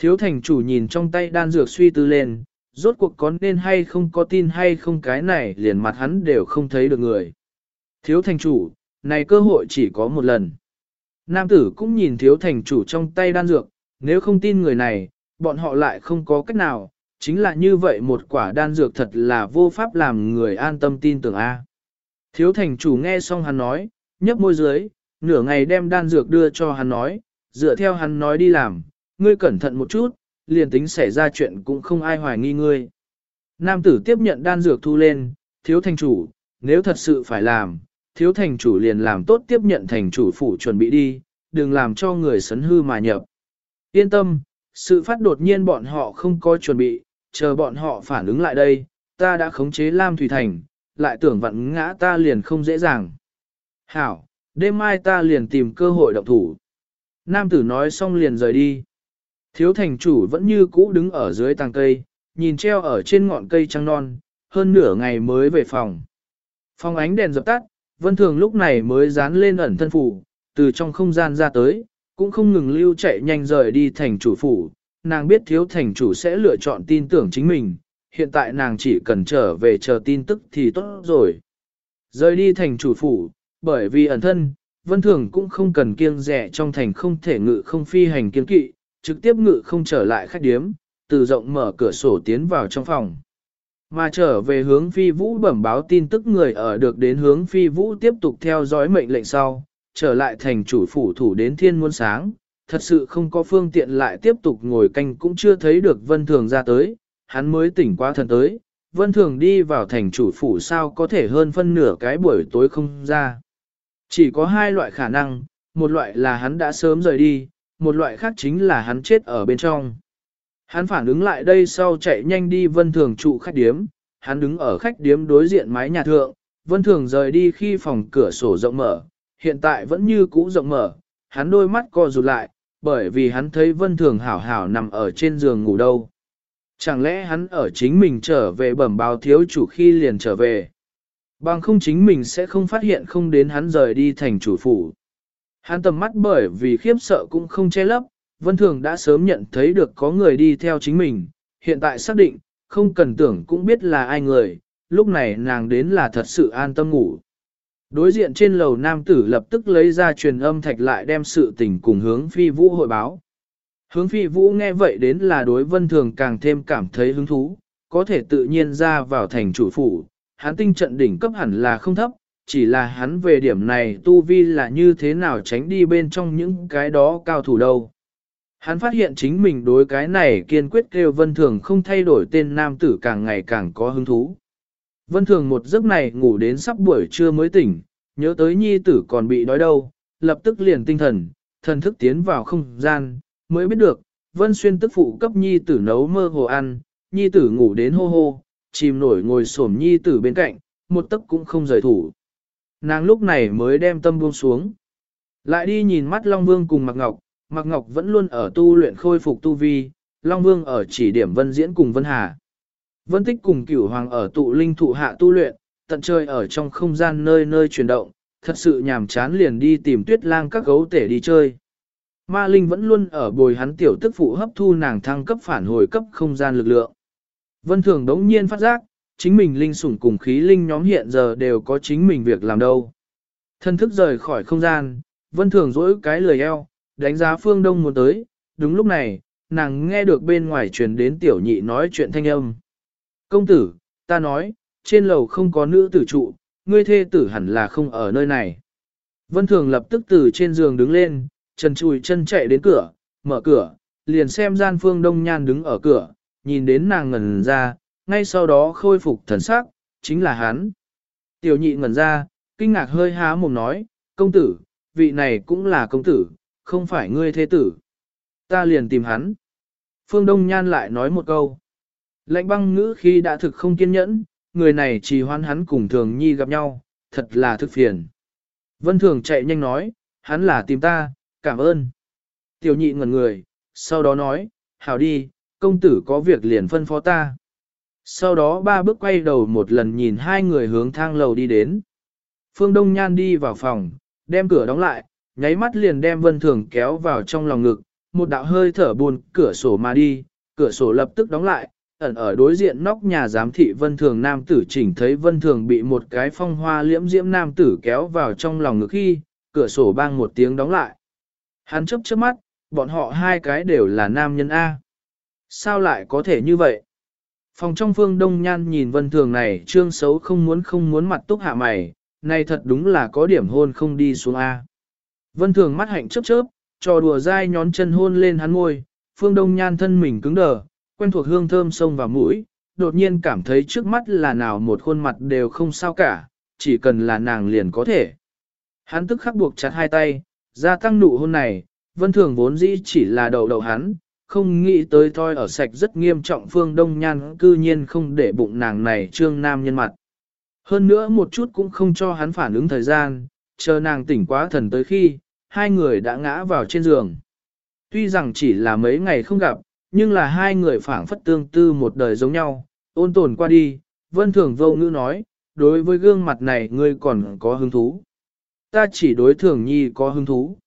[SPEAKER 1] Thiếu thành chủ nhìn trong tay đan dược suy tư lên, rốt cuộc có nên hay không có tin hay không cái này liền mặt hắn đều không thấy được người. Thiếu thành chủ, này cơ hội chỉ có một lần. Nam tử cũng nhìn thiếu thành chủ trong tay đan dược, nếu không tin người này, bọn họ lại không có cách nào, chính là như vậy một quả đan dược thật là vô pháp làm người an tâm tin tưởng A. Thiếu thành chủ nghe xong hắn nói, nhấp môi dưới, nửa ngày đem đan dược đưa cho hắn nói, dựa theo hắn nói đi làm, ngươi cẩn thận một chút, liền tính xảy ra chuyện cũng không ai hoài nghi ngươi. Nam tử tiếp nhận đan dược thu lên, thiếu thành chủ, nếu thật sự phải làm, thiếu thành chủ liền làm tốt tiếp nhận thành chủ phủ chuẩn bị đi, đừng làm cho người sấn hư mà nhập. Yên tâm, sự phát đột nhiên bọn họ không có chuẩn bị, chờ bọn họ phản ứng lại đây, ta đã khống chế Lam Thủy Thành, lại tưởng vặn ngã ta liền không dễ dàng. Hảo, đêm mai ta liền tìm cơ hội động thủ. Nam tử nói xong liền rời đi. Thiếu thành chủ vẫn như cũ đứng ở dưới tàng cây, nhìn treo ở trên ngọn cây trăng non, hơn nửa ngày mới về phòng. Phòng ánh đèn dập tắt, Vân Thường lúc này mới dán lên ẩn thân phủ, từ trong không gian ra tới, cũng không ngừng lưu chạy nhanh rời đi thành chủ phủ. Nàng biết thiếu thành chủ sẽ lựa chọn tin tưởng chính mình, hiện tại nàng chỉ cần trở về chờ tin tức thì tốt rồi. Rời đi thành chủ phủ, bởi vì ẩn thân, Vân Thường cũng không cần kiêng rẻ trong thành không thể ngự không phi hành kiên kỵ, trực tiếp ngự không trở lại khách điếm, từ rộng mở cửa sổ tiến vào trong phòng. Mà trở về hướng phi vũ bẩm báo tin tức người ở được đến hướng phi vũ tiếp tục theo dõi mệnh lệnh sau, trở lại thành chủ phủ thủ đến thiên muôn sáng, thật sự không có phương tiện lại tiếp tục ngồi canh cũng chưa thấy được vân thường ra tới, hắn mới tỉnh qua thần tới, vân thường đi vào thành chủ phủ sao có thể hơn phân nửa cái buổi tối không ra. Chỉ có hai loại khả năng, một loại là hắn đã sớm rời đi, một loại khác chính là hắn chết ở bên trong. Hắn phản ứng lại đây sau chạy nhanh đi vân thường trụ khách điếm, hắn đứng ở khách điếm đối diện mái nhà thượng, vân thường rời đi khi phòng cửa sổ rộng mở, hiện tại vẫn như cũ rộng mở, hắn đôi mắt co rụt lại, bởi vì hắn thấy vân thường hảo hảo nằm ở trên giường ngủ đâu. Chẳng lẽ hắn ở chính mình trở về bẩm báo thiếu chủ khi liền trở về. Bằng không chính mình sẽ không phát hiện không đến hắn rời đi thành chủ phủ. Hắn tầm mắt bởi vì khiếp sợ cũng không che lấp, Vân Thường đã sớm nhận thấy được có người đi theo chính mình, hiện tại xác định, không cần tưởng cũng biết là ai người, lúc này nàng đến là thật sự an tâm ngủ. Đối diện trên lầu nam tử lập tức lấy ra truyền âm thạch lại đem sự tình cùng hướng phi vũ hội báo. Hướng phi vũ nghe vậy đến là đối vân thường càng thêm cảm thấy hứng thú, có thể tự nhiên ra vào thành chủ phủ, hán tinh trận đỉnh cấp hẳn là không thấp, chỉ là hắn về điểm này tu vi là như thế nào tránh đi bên trong những cái đó cao thủ đâu. Hắn phát hiện chính mình đối cái này kiên quyết kêu vân thường không thay đổi tên nam tử càng ngày càng có hứng thú. Vân thường một giấc này ngủ đến sắp buổi trưa mới tỉnh, nhớ tới nhi tử còn bị đói đâu, lập tức liền tinh thần, thần thức tiến vào không gian, mới biết được, vân xuyên tức phụ cấp nhi tử nấu mơ hồ ăn, nhi tử ngủ đến hô hô, chìm nổi ngồi xổm nhi tử bên cạnh, một tấc cũng không rời thủ. Nàng lúc này mới đem tâm buông xuống. Lại đi nhìn mắt Long Vương cùng Mạc Ngọc, Mạc Ngọc vẫn luôn ở tu luyện khôi phục tu vi, Long Vương ở chỉ điểm Vân Diễn cùng Vân Hà. Vân Tích cùng Cửu Hoàng ở tụ linh thụ hạ tu luyện, tận trời ở trong không gian nơi nơi chuyển động, thật sự nhàm chán liền đi tìm tuyết lang các gấu tể đi chơi. Ma Linh vẫn luôn ở bồi hắn tiểu tức phụ hấp thu nàng thăng cấp phản hồi cấp không gian lực lượng. Vân Thường đống nhiên phát giác, chính mình linh sủng cùng khí linh nhóm hiện giờ đều có chính mình việc làm đâu. Thân thức rời khỏi không gian, Vân Thường dỗi cái lời eo, đánh giá phương đông muốn tới, đúng lúc này, nàng nghe được bên ngoài truyền đến tiểu nhị nói chuyện thanh âm. Công tử, ta nói, trên lầu không có nữ tử trụ, ngươi thê tử hẳn là không ở nơi này. Vân Thường lập tức từ trên giường đứng lên, chân chùi chân chạy đến cửa, mở cửa, liền xem gian phương đông nhan đứng ở cửa, nhìn đến nàng ngẩn ra, ngay sau đó khôi phục thần sắc, chính là hắn. Tiểu nhị ngẩn ra, kinh ngạc hơi há mồm nói, công tử, vị này cũng là công tử, không phải ngươi thế tử. Ta liền tìm hắn. Phương Đông Nhan lại nói một câu. Lạnh băng ngữ khi đã thực không kiên nhẫn, người này chỉ hoan hắn cùng thường nhi gặp nhau, thật là thức phiền. Vân Thường chạy nhanh nói, hắn là tìm ta, cảm ơn. Tiểu nhị ngẩn người, sau đó nói, hảo đi, công tử có việc liền phân phó ta. Sau đó ba bước quay đầu một lần nhìn hai người hướng thang lầu đi đến. Phương Đông Nhan đi vào phòng, đem cửa đóng lại, nháy mắt liền đem Vân Thường kéo vào trong lòng ngực, một đạo hơi thở buồn cửa sổ mà đi, cửa sổ lập tức đóng lại, ẩn ở đối diện nóc nhà giám thị Vân Thường nam tử chỉnh thấy Vân Thường bị một cái phong hoa liễm diễm nam tử kéo vào trong lòng ngực khi, cửa sổ bang một tiếng đóng lại. Hắn chấp chớp mắt, bọn họ hai cái đều là nam nhân A. Sao lại có thể như vậy? Phòng trong phương đông nhan nhìn vân thường này trương xấu không muốn không muốn mặt túc hạ mày, này thật đúng là có điểm hôn không đi xuống A. Vân thường mắt hạnh chớp chớp, trò đùa dai nhón chân hôn lên hắn môi, phương đông nhan thân mình cứng đờ, quen thuộc hương thơm sông vào mũi, đột nhiên cảm thấy trước mắt là nào một khuôn mặt đều không sao cả, chỉ cần là nàng liền có thể. Hắn tức khắc buộc chặt hai tay, gia tăng nụ hôn này, vân thường vốn dĩ chỉ là đầu đầu hắn, không nghĩ tới thôi ở sạch rất nghiêm trọng phương đông nhan cư nhiên không để bụng nàng này trương nam nhân mặt. Hơn nữa một chút cũng không cho hắn phản ứng thời gian, chờ nàng tỉnh quá thần tới khi, hai người đã ngã vào trên giường. Tuy rằng chỉ là mấy ngày không gặp, nhưng là hai người phản phất tương tư một đời giống nhau, ôn tồn qua đi, vân thường vô ngữ nói, đối với gương mặt này ngươi còn có hứng thú. Ta chỉ đối thường nhi có hứng thú.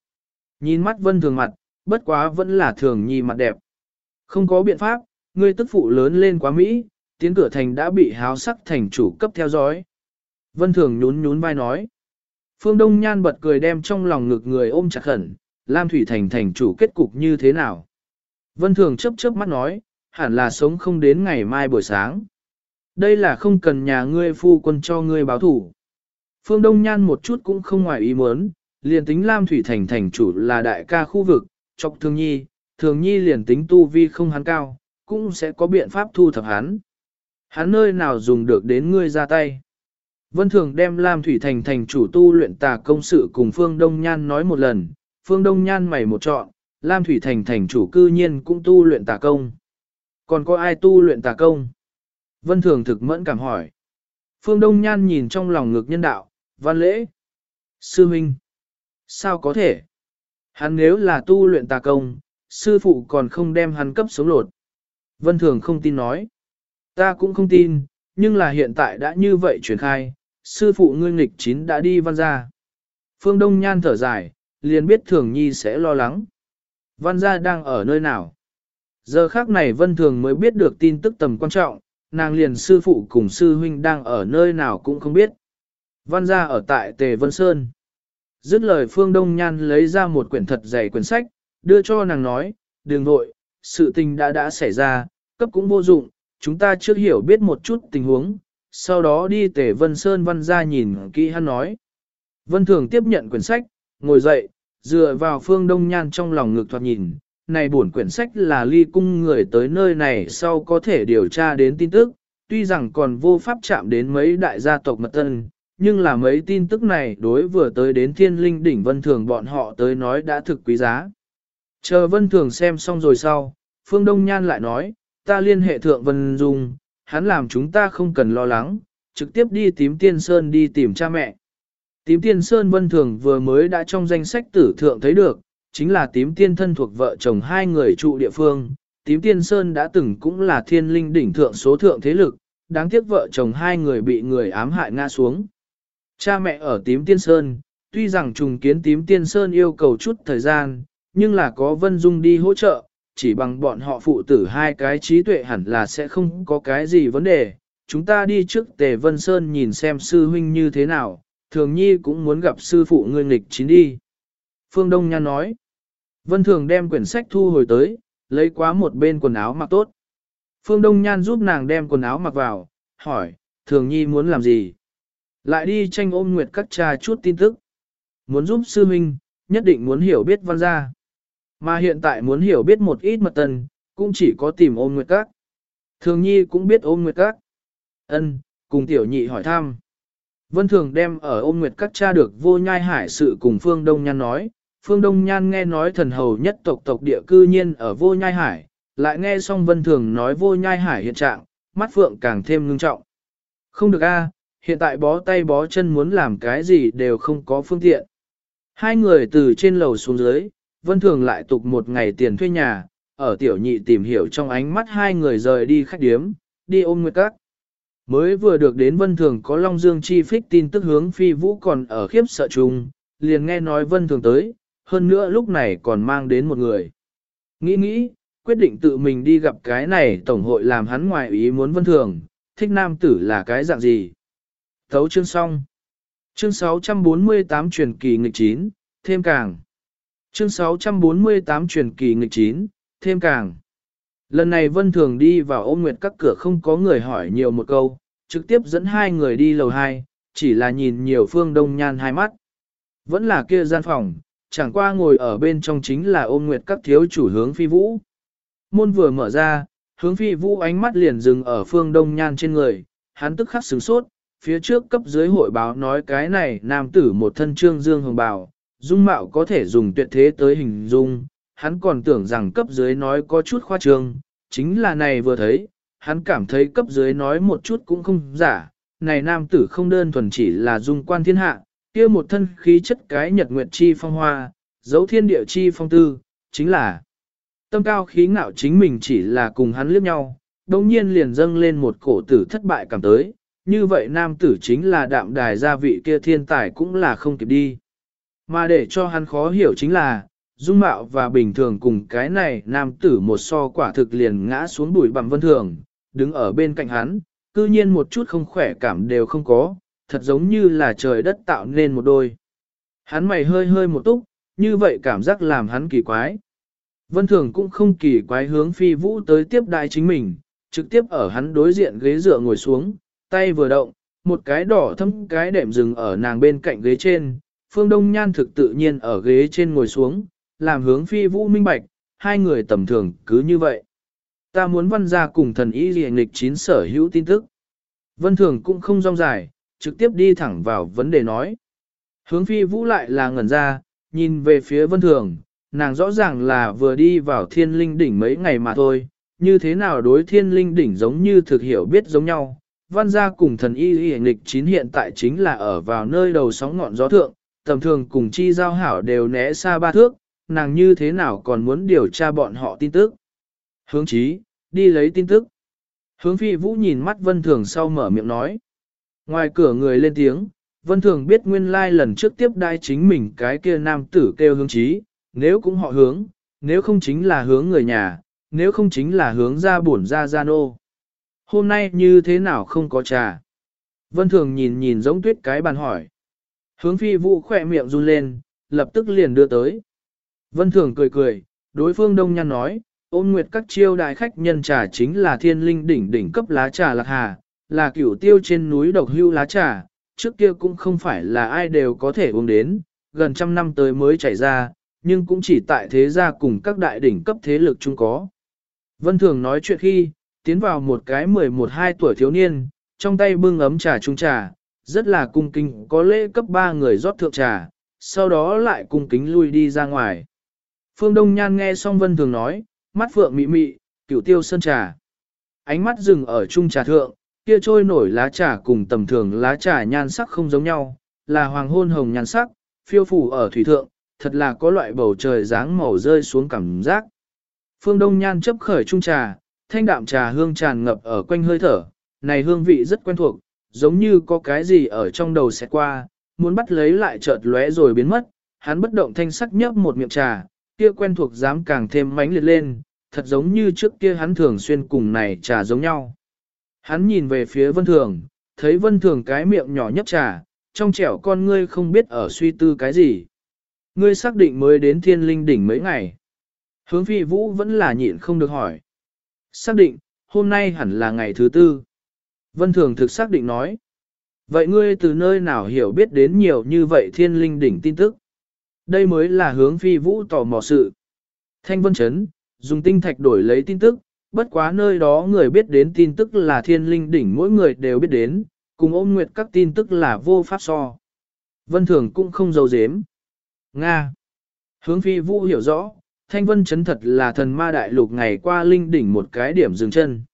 [SPEAKER 1] Nhìn mắt vân thường mặt, bất quá vẫn là thường nhi mặt đẹp. Không có biện pháp, ngươi tức phụ lớn lên quá Mỹ, tiến cửa thành đã bị háo sắc thành chủ cấp theo dõi. Vân thường nhún nhún vai nói. Phương Đông Nhan bật cười đem trong lòng ngực người ôm chặt khẩn, Lam Thủy Thành thành chủ kết cục như thế nào. Vân thường chớp chớp mắt nói, hẳn là sống không đến ngày mai buổi sáng. Đây là không cần nhà ngươi phu quân cho ngươi báo thủ. Phương Đông Nhan một chút cũng không ngoài ý muốn, liền tính Lam Thủy Thành thành chủ là đại ca khu vực, chọc thường nhi, thường nhi liền tính tu vi không hắn cao, cũng sẽ có biện pháp thu thập hắn. Hắn nơi nào dùng được đến ngươi ra tay. Vân Thường đem Lam Thủy Thành thành chủ tu luyện tà công sự cùng Phương Đông Nhan nói một lần, Phương Đông Nhan mày một trọn, Lam Thủy Thành thành chủ cư nhiên cũng tu luyện tà công. Còn có ai tu luyện tà công? Vân Thường thực mẫn cảm hỏi. Phương Đông Nhan nhìn trong lòng ngực nhân đạo, văn lễ. Sư Minh. Sao có thể? Hắn nếu là tu luyện tà công, sư phụ còn không đem hắn cấp sống lột. Vân Thường không tin nói. Ta cũng không tin, nhưng là hiện tại đã như vậy truyền khai, sư phụ ngươi nghịch chín đã đi văn ra. Phương Đông Nhan thở dài, liền biết Thường Nhi sẽ lo lắng. Văn gia đang ở nơi nào? Giờ khác này Vân Thường mới biết được tin tức tầm quan trọng, nàng liền sư phụ cùng sư huynh đang ở nơi nào cũng không biết. Văn gia ở tại Tề Vân Sơn. Dứt lời Phương Đông Nhan lấy ra một quyển thật dày quyển sách, đưa cho nàng nói, đừng vội, sự tình đã đã xảy ra, cấp cũng vô dụng, chúng ta chưa hiểu biết một chút tình huống, sau đó đi tể Vân Sơn văn ra nhìn kỹ hắn nói. Vân Thường tiếp nhận quyển sách, ngồi dậy, dựa vào Phương Đông Nhan trong lòng ngực thoạt nhìn, này buồn quyển sách là ly cung người tới nơi này sau có thể điều tra đến tin tức, tuy rằng còn vô pháp chạm đến mấy đại gia tộc mật tân, nhưng là mấy tin tức này đối vừa tới đến thiên linh đỉnh vân thường bọn họ tới nói đã thực quý giá. Chờ vân thường xem xong rồi sau, Phương Đông Nhan lại nói, ta liên hệ thượng vân dung, hắn làm chúng ta không cần lo lắng, trực tiếp đi tím tiên sơn đi tìm cha mẹ. Tím tiên sơn vân thường vừa mới đã trong danh sách tử thượng thấy được, chính là tím tiên thân thuộc vợ chồng hai người trụ địa phương. Tím tiên sơn đã từng cũng là thiên linh đỉnh thượng số thượng thế lực, đáng tiếc vợ chồng hai người bị người ám hại ngã xuống. Cha mẹ ở tím tiên sơn, tuy rằng trùng kiến tím tiên sơn yêu cầu chút thời gian, nhưng là có Vân Dung đi hỗ trợ, chỉ bằng bọn họ phụ tử hai cái trí tuệ hẳn là sẽ không có cái gì vấn đề. Chúng ta đi trước Tề Vân Sơn nhìn xem sư huynh như thế nào, thường nhi cũng muốn gặp sư phụ ngươi nghịch chín đi. Phương Đông Nhan nói, Vân Thường đem quyển sách thu hồi tới, lấy quá một bên quần áo mặc tốt. Phương Đông Nhan giúp nàng đem quần áo mặc vào, hỏi, Thường Nhi muốn làm gì? Lại đi tranh ôm nguyệt các cha chút tin tức. Muốn giúp sư minh, nhất định muốn hiểu biết văn gia. Mà hiện tại muốn hiểu biết một ít mật tần, cũng chỉ có tìm ôm nguyệt các. Thường nhi cũng biết ôm nguyệt các. Ân, Cùng tiểu nhị hỏi thăm. Vân Thường đem ở ôm nguyệt các cha được vô nhai hải sự cùng Phương Đông Nhan nói. Phương Đông Nhan nghe nói thần hầu nhất tộc tộc địa cư nhiên ở vô nhai hải, lại nghe xong Vân Thường nói vô nhai hải hiện trạng, mắt phượng càng thêm ngưng trọng. Không được a, hiện tại bó tay bó chân muốn làm cái gì đều không có phương tiện. Hai người từ trên lầu xuống dưới, Vân Thường lại tục một ngày tiền thuê nhà, ở tiểu nhị tìm hiểu trong ánh mắt hai người rời đi khách điếm, đi ôm nguyệt các. Mới vừa được đến Vân Thường có Long Dương chi phích tin tức hướng phi vũ còn ở khiếp sợ chung, liền nghe nói Vân Thường tới, hơn nữa lúc này còn mang đến một người. Nghĩ nghĩ, quyết định tự mình đi gặp cái này tổng hội làm hắn ngoài ý muốn Vân Thường, thích nam tử là cái dạng gì. Thấu chương xong. Chương 648 truyền kỳ nghịch 9, thêm càng. Chương 648 truyền kỳ nghịch 9, thêm càng. Lần này Vân Thường đi vào ôm nguyệt các cửa không có người hỏi nhiều một câu, trực tiếp dẫn hai người đi lầu hai, chỉ là nhìn nhiều phương đông nhan hai mắt. Vẫn là kia gian phòng, chẳng qua ngồi ở bên trong chính là ôm nguyệt các thiếu chủ hướng phi vũ. Môn vừa mở ra, hướng phi vũ ánh mắt liền dừng ở phương đông nhan trên người, hắn tức khắc sửng sốt, phía trước cấp dưới hội báo nói cái này nam tử một thân trương dương hồng bào, dung mạo có thể dùng tuyệt thế tới hình dung, hắn còn tưởng rằng cấp dưới nói có chút khoa trương, chính là này vừa thấy, hắn cảm thấy cấp dưới nói một chút cũng không giả, này nam tử không đơn thuần chỉ là dung quan thiên hạ, kia một thân khí chất cái nhật nguyệt chi phong hoa, dấu thiên địa chi phong tư, chính là tâm cao khí ngạo chính mình chỉ là cùng hắn liếc nhau, đồng nhiên liền dâng lên một cổ tử thất bại cảm tới, như vậy nam tử chính là đạm đài gia vị kia thiên tài cũng là không kịp đi. Mà để cho hắn khó hiểu chính là, dung mạo và bình thường cùng cái này nam tử một so quả thực liền ngã xuống bụi bằng vân thường, đứng ở bên cạnh hắn, cư nhiên một chút không khỏe cảm đều không có, thật giống như là trời đất tạo nên một đôi. Hắn mày hơi hơi một túc, như vậy cảm giác làm hắn kỳ quái. Vân thường cũng không kỳ quái hướng phi vũ tới tiếp đại chính mình, trực tiếp ở hắn đối diện ghế dựa ngồi xuống, tay vừa động, một cái đỏ thâm cái đệm dừng ở nàng bên cạnh ghế trên, phương đông nhan thực tự nhiên ở ghế trên ngồi xuống, làm hướng phi vũ minh bạch, hai người tầm thường cứ như vậy. Ta muốn văn ra cùng thần ý liền nghịch chín sở hữu tin tức. Vân thường cũng không rong dài, trực tiếp đi thẳng vào vấn đề nói. Hướng phi vũ lại là ngẩn ra, nhìn về phía vân thường, nàng rõ ràng là vừa đi vào thiên linh đỉnh mấy ngày mà thôi, như thế nào đối thiên linh đỉnh giống như thực hiểu biết giống nhau. Văn gia cùng thần y y nghịch chín hiện tại chính là ở vào nơi đầu sóng ngọn gió thượng, tầm thường cùng chi giao hảo đều né xa ba thước, nàng như thế nào còn muốn điều tra bọn họ tin tức. Hướng chí, đi lấy tin tức. Hướng phi vũ nhìn mắt vân thường sau mở miệng nói. Ngoài cửa người lên tiếng, vân thường biết nguyên lai lần trước tiếp đai chính mình cái kia nam tử kêu hướng chí, nếu cũng họ hướng, nếu không chính là hướng người nhà, nếu không chính là hướng ra bổn ra gian ô. Hôm nay như thế nào không có trà? Vân thường nhìn nhìn giống tuyết cái bàn hỏi. Hướng phi vũ khỏe miệng run lên, lập tức liền đưa tới. Vân thường cười cười, đối phương đông nhăn nói, ôn nguyệt các chiêu đại khách nhân trà chính là thiên linh đỉnh đỉnh cấp lá trà lạc hà, là cửu tiêu trên núi độc hưu lá trà, trước kia cũng không phải là ai đều có thể uống đến, gần trăm năm tới mới chảy ra, nhưng cũng chỉ tại thế gia cùng các đại đỉnh cấp thế lực chung có. Vân Thường nói chuyện khi, tiến vào một cái 11-12 tuổi thiếu niên, trong tay bưng ấm trà trung trà, rất là cung kính có lễ cấp ba người rót thượng trà, sau đó lại cung kính lui đi ra ngoài. Phương Đông Nhan nghe xong Vân Thường nói, mắt phượng mị mị, cửu tiêu sơn trà. Ánh mắt dừng ở trung trà thượng, kia trôi nổi lá trà cùng tầm thường lá trà nhan sắc không giống nhau, là hoàng hôn hồng nhan sắc, phiêu phủ ở thủy thượng, thật là có loại bầu trời dáng màu rơi xuống cảm giác. Phương Đông Nhan chấp khởi trung trà, thanh đạm trà hương tràn ngập ở quanh hơi thở, này hương vị rất quen thuộc, giống như có cái gì ở trong đầu xẹt qua, muốn bắt lấy lại chợt lóe rồi biến mất, hắn bất động thanh sắc nhấp một miệng trà, kia quen thuộc dám càng thêm mãnh liệt lên, thật giống như trước kia hắn thường xuyên cùng này trà giống nhau. Hắn nhìn về phía vân thường, thấy vân thường cái miệng nhỏ nhấp trà, trong trẻo con ngươi không biết ở suy tư cái gì. Ngươi xác định mới đến thiên linh đỉnh mấy ngày. Hướng phi vũ vẫn là nhịn không được hỏi. Xác định, hôm nay hẳn là ngày thứ tư. Vân thường thực xác định nói. Vậy ngươi từ nơi nào hiểu biết đến nhiều như vậy thiên linh đỉnh tin tức? Đây mới là hướng phi vũ tò mò sự. Thanh vân chấn, dùng tinh thạch đổi lấy tin tức, bất quá nơi đó người biết đến tin tức là thiên linh đỉnh mỗi người đều biết đến, cùng ôm nguyệt các tin tức là vô pháp so. Vân Thường cũng không giấu dếm. Nga. Hướng phi vũ hiểu rõ, thanh vân chấn thật là thần ma đại lục ngày qua linh đỉnh một cái điểm dừng chân.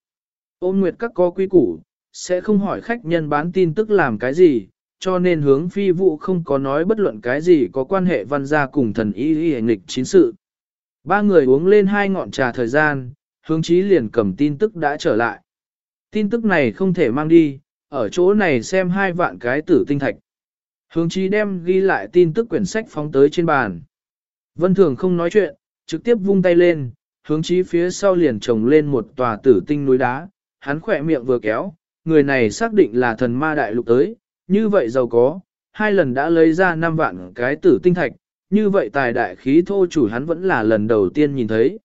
[SPEAKER 1] Ôn nguyệt các có quy củ, sẽ không hỏi khách nhân bán tin tức làm cái gì, cho nên hướng phi vụ không có nói bất luận cái gì có quan hệ văn gia cùng thần y y hành lịch chính sự. Ba người uống lên hai ngọn trà thời gian, hướng chí liền cầm tin tức đã trở lại. Tin tức này không thể mang đi, ở chỗ này xem hai vạn cái tử tinh thạch. Hướng chí đem ghi lại tin tức quyển sách phóng tới trên bàn. Vân Thường không nói chuyện, trực tiếp vung tay lên, hướng chí phía sau liền trồng lên một tòa tử tinh núi đá, hắn khỏe miệng vừa kéo, người này xác định là thần ma đại lục tới, như vậy giàu có, hai lần đã lấy ra 5 vạn cái tử tinh thạch, như vậy tài đại khí thô chủ hắn vẫn là lần đầu tiên nhìn thấy.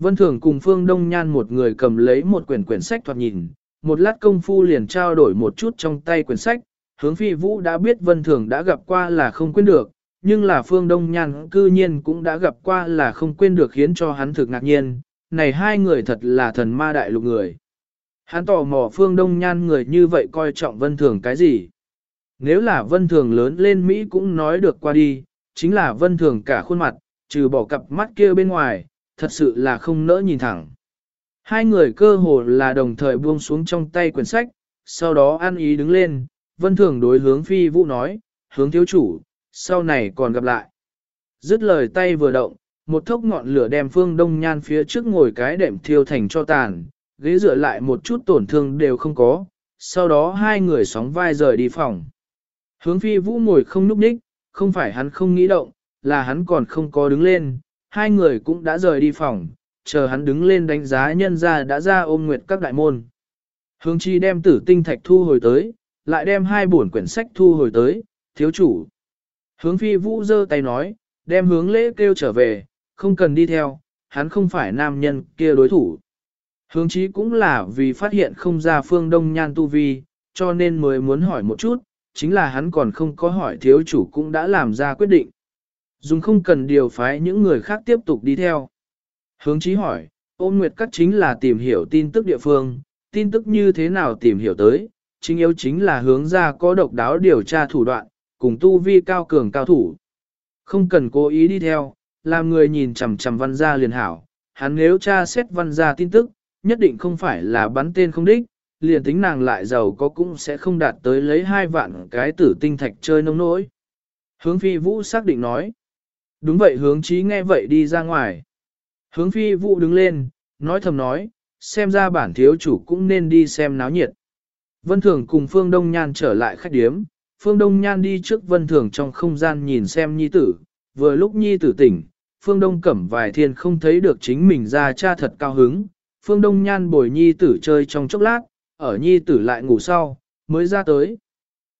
[SPEAKER 1] Vân Thường cùng Phương Đông Nhan một người cầm lấy một quyển quyển sách thoạt nhìn, một lát công phu liền trao đổi một chút trong tay quyển sách, hướng phi vũ đã biết Vân Thường đã gặp qua là không quên được, nhưng là Phương Đông Nhan cư nhiên cũng đã gặp qua là không quên được khiến cho hắn thực ngạc nhiên, này hai người thật là thần ma đại lục người. Hắn tò mò Phương Đông Nhan người như vậy coi trọng Vân Thường cái gì? Nếu là Vân Thường lớn lên Mỹ cũng nói được qua đi, chính là Vân Thường cả khuôn mặt, trừ bỏ cặp mắt kia bên ngoài, thật sự là không nỡ nhìn thẳng. Hai người cơ hồ là đồng thời buông xuống trong tay quyển sách, sau đó ăn ý đứng lên, Vân Thường đối hướng Phi Vũ nói, hướng thiếu chủ, sau này còn gặp lại. Dứt lời tay vừa động, một thốc ngọn lửa đem phương đông nhan phía trước ngồi cái đệm thiêu thành cho tàn, ghế dựa lại một chút tổn thương đều không có, sau đó hai người sóng vai rời đi phòng. Hướng phi vũ ngồi không núp ních, không phải hắn không nghĩ động, là hắn còn không có đứng lên, hai người cũng đã rời đi phòng, chờ hắn đứng lên đánh giá nhân ra đã ra ôm nguyệt các đại môn. Hướng chi đem tử tinh thạch thu hồi tới, lại đem hai bổn quyển sách thu hồi tới, thiếu chủ. Hướng phi vũ giơ tay nói, đem hướng lễ kêu trở về, không cần đi theo, hắn không phải nam nhân kia đối thủ. Hướng chí cũng là vì phát hiện không ra phương đông nhan tu vi, cho nên mới muốn hỏi một chút, chính là hắn còn không có hỏi thiếu chủ cũng đã làm ra quyết định. Dùng không cần điều phái những người khác tiếp tục đi theo. Hướng chí hỏi, ôn nguyệt các chính là tìm hiểu tin tức địa phương, tin tức như thế nào tìm hiểu tới, chính yếu chính là hướng ra có độc đáo điều tra thủ đoạn, cùng tu vi cao cường cao thủ. Không cần cố ý đi theo, làm người nhìn chằm chằm văn gia liền hảo, hắn nếu tra xét văn gia tin tức, nhất định không phải là bắn tên không đích, liền tính nàng lại giàu có cũng sẽ không đạt tới lấy hai vạn cái tử tinh thạch chơi nông nỗi. Hướng phi vũ xác định nói. Đúng vậy hướng chí nghe vậy đi ra ngoài. Hướng phi vũ đứng lên, nói thầm nói, xem ra bản thiếu chủ cũng nên đi xem náo nhiệt. Vân Thường cùng Phương Đông Nhan trở lại khách điếm, Phương Đông Nhan đi trước Vân Thường trong không gian nhìn xem nhi tử, vừa lúc nhi tử tỉnh, Phương Đông cẩm vài thiên không thấy được chính mình ra cha thật cao hứng, Phương Đông Nhan bồi nhi tử chơi trong chốc lát, ở nhi tử lại ngủ sau, mới ra tới.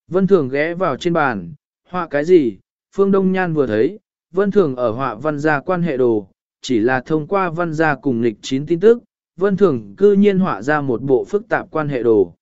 [SPEAKER 1] Vân Thường ghé vào trên bàn, họa cái gì, Phương Đông Nhan vừa thấy, Vân Thường ở họa văn gia quan hệ đồ, chỉ là thông qua văn gia cùng lịch chín tin tức, Vân Thường cư nhiên họa ra một bộ phức tạp quan hệ đồ.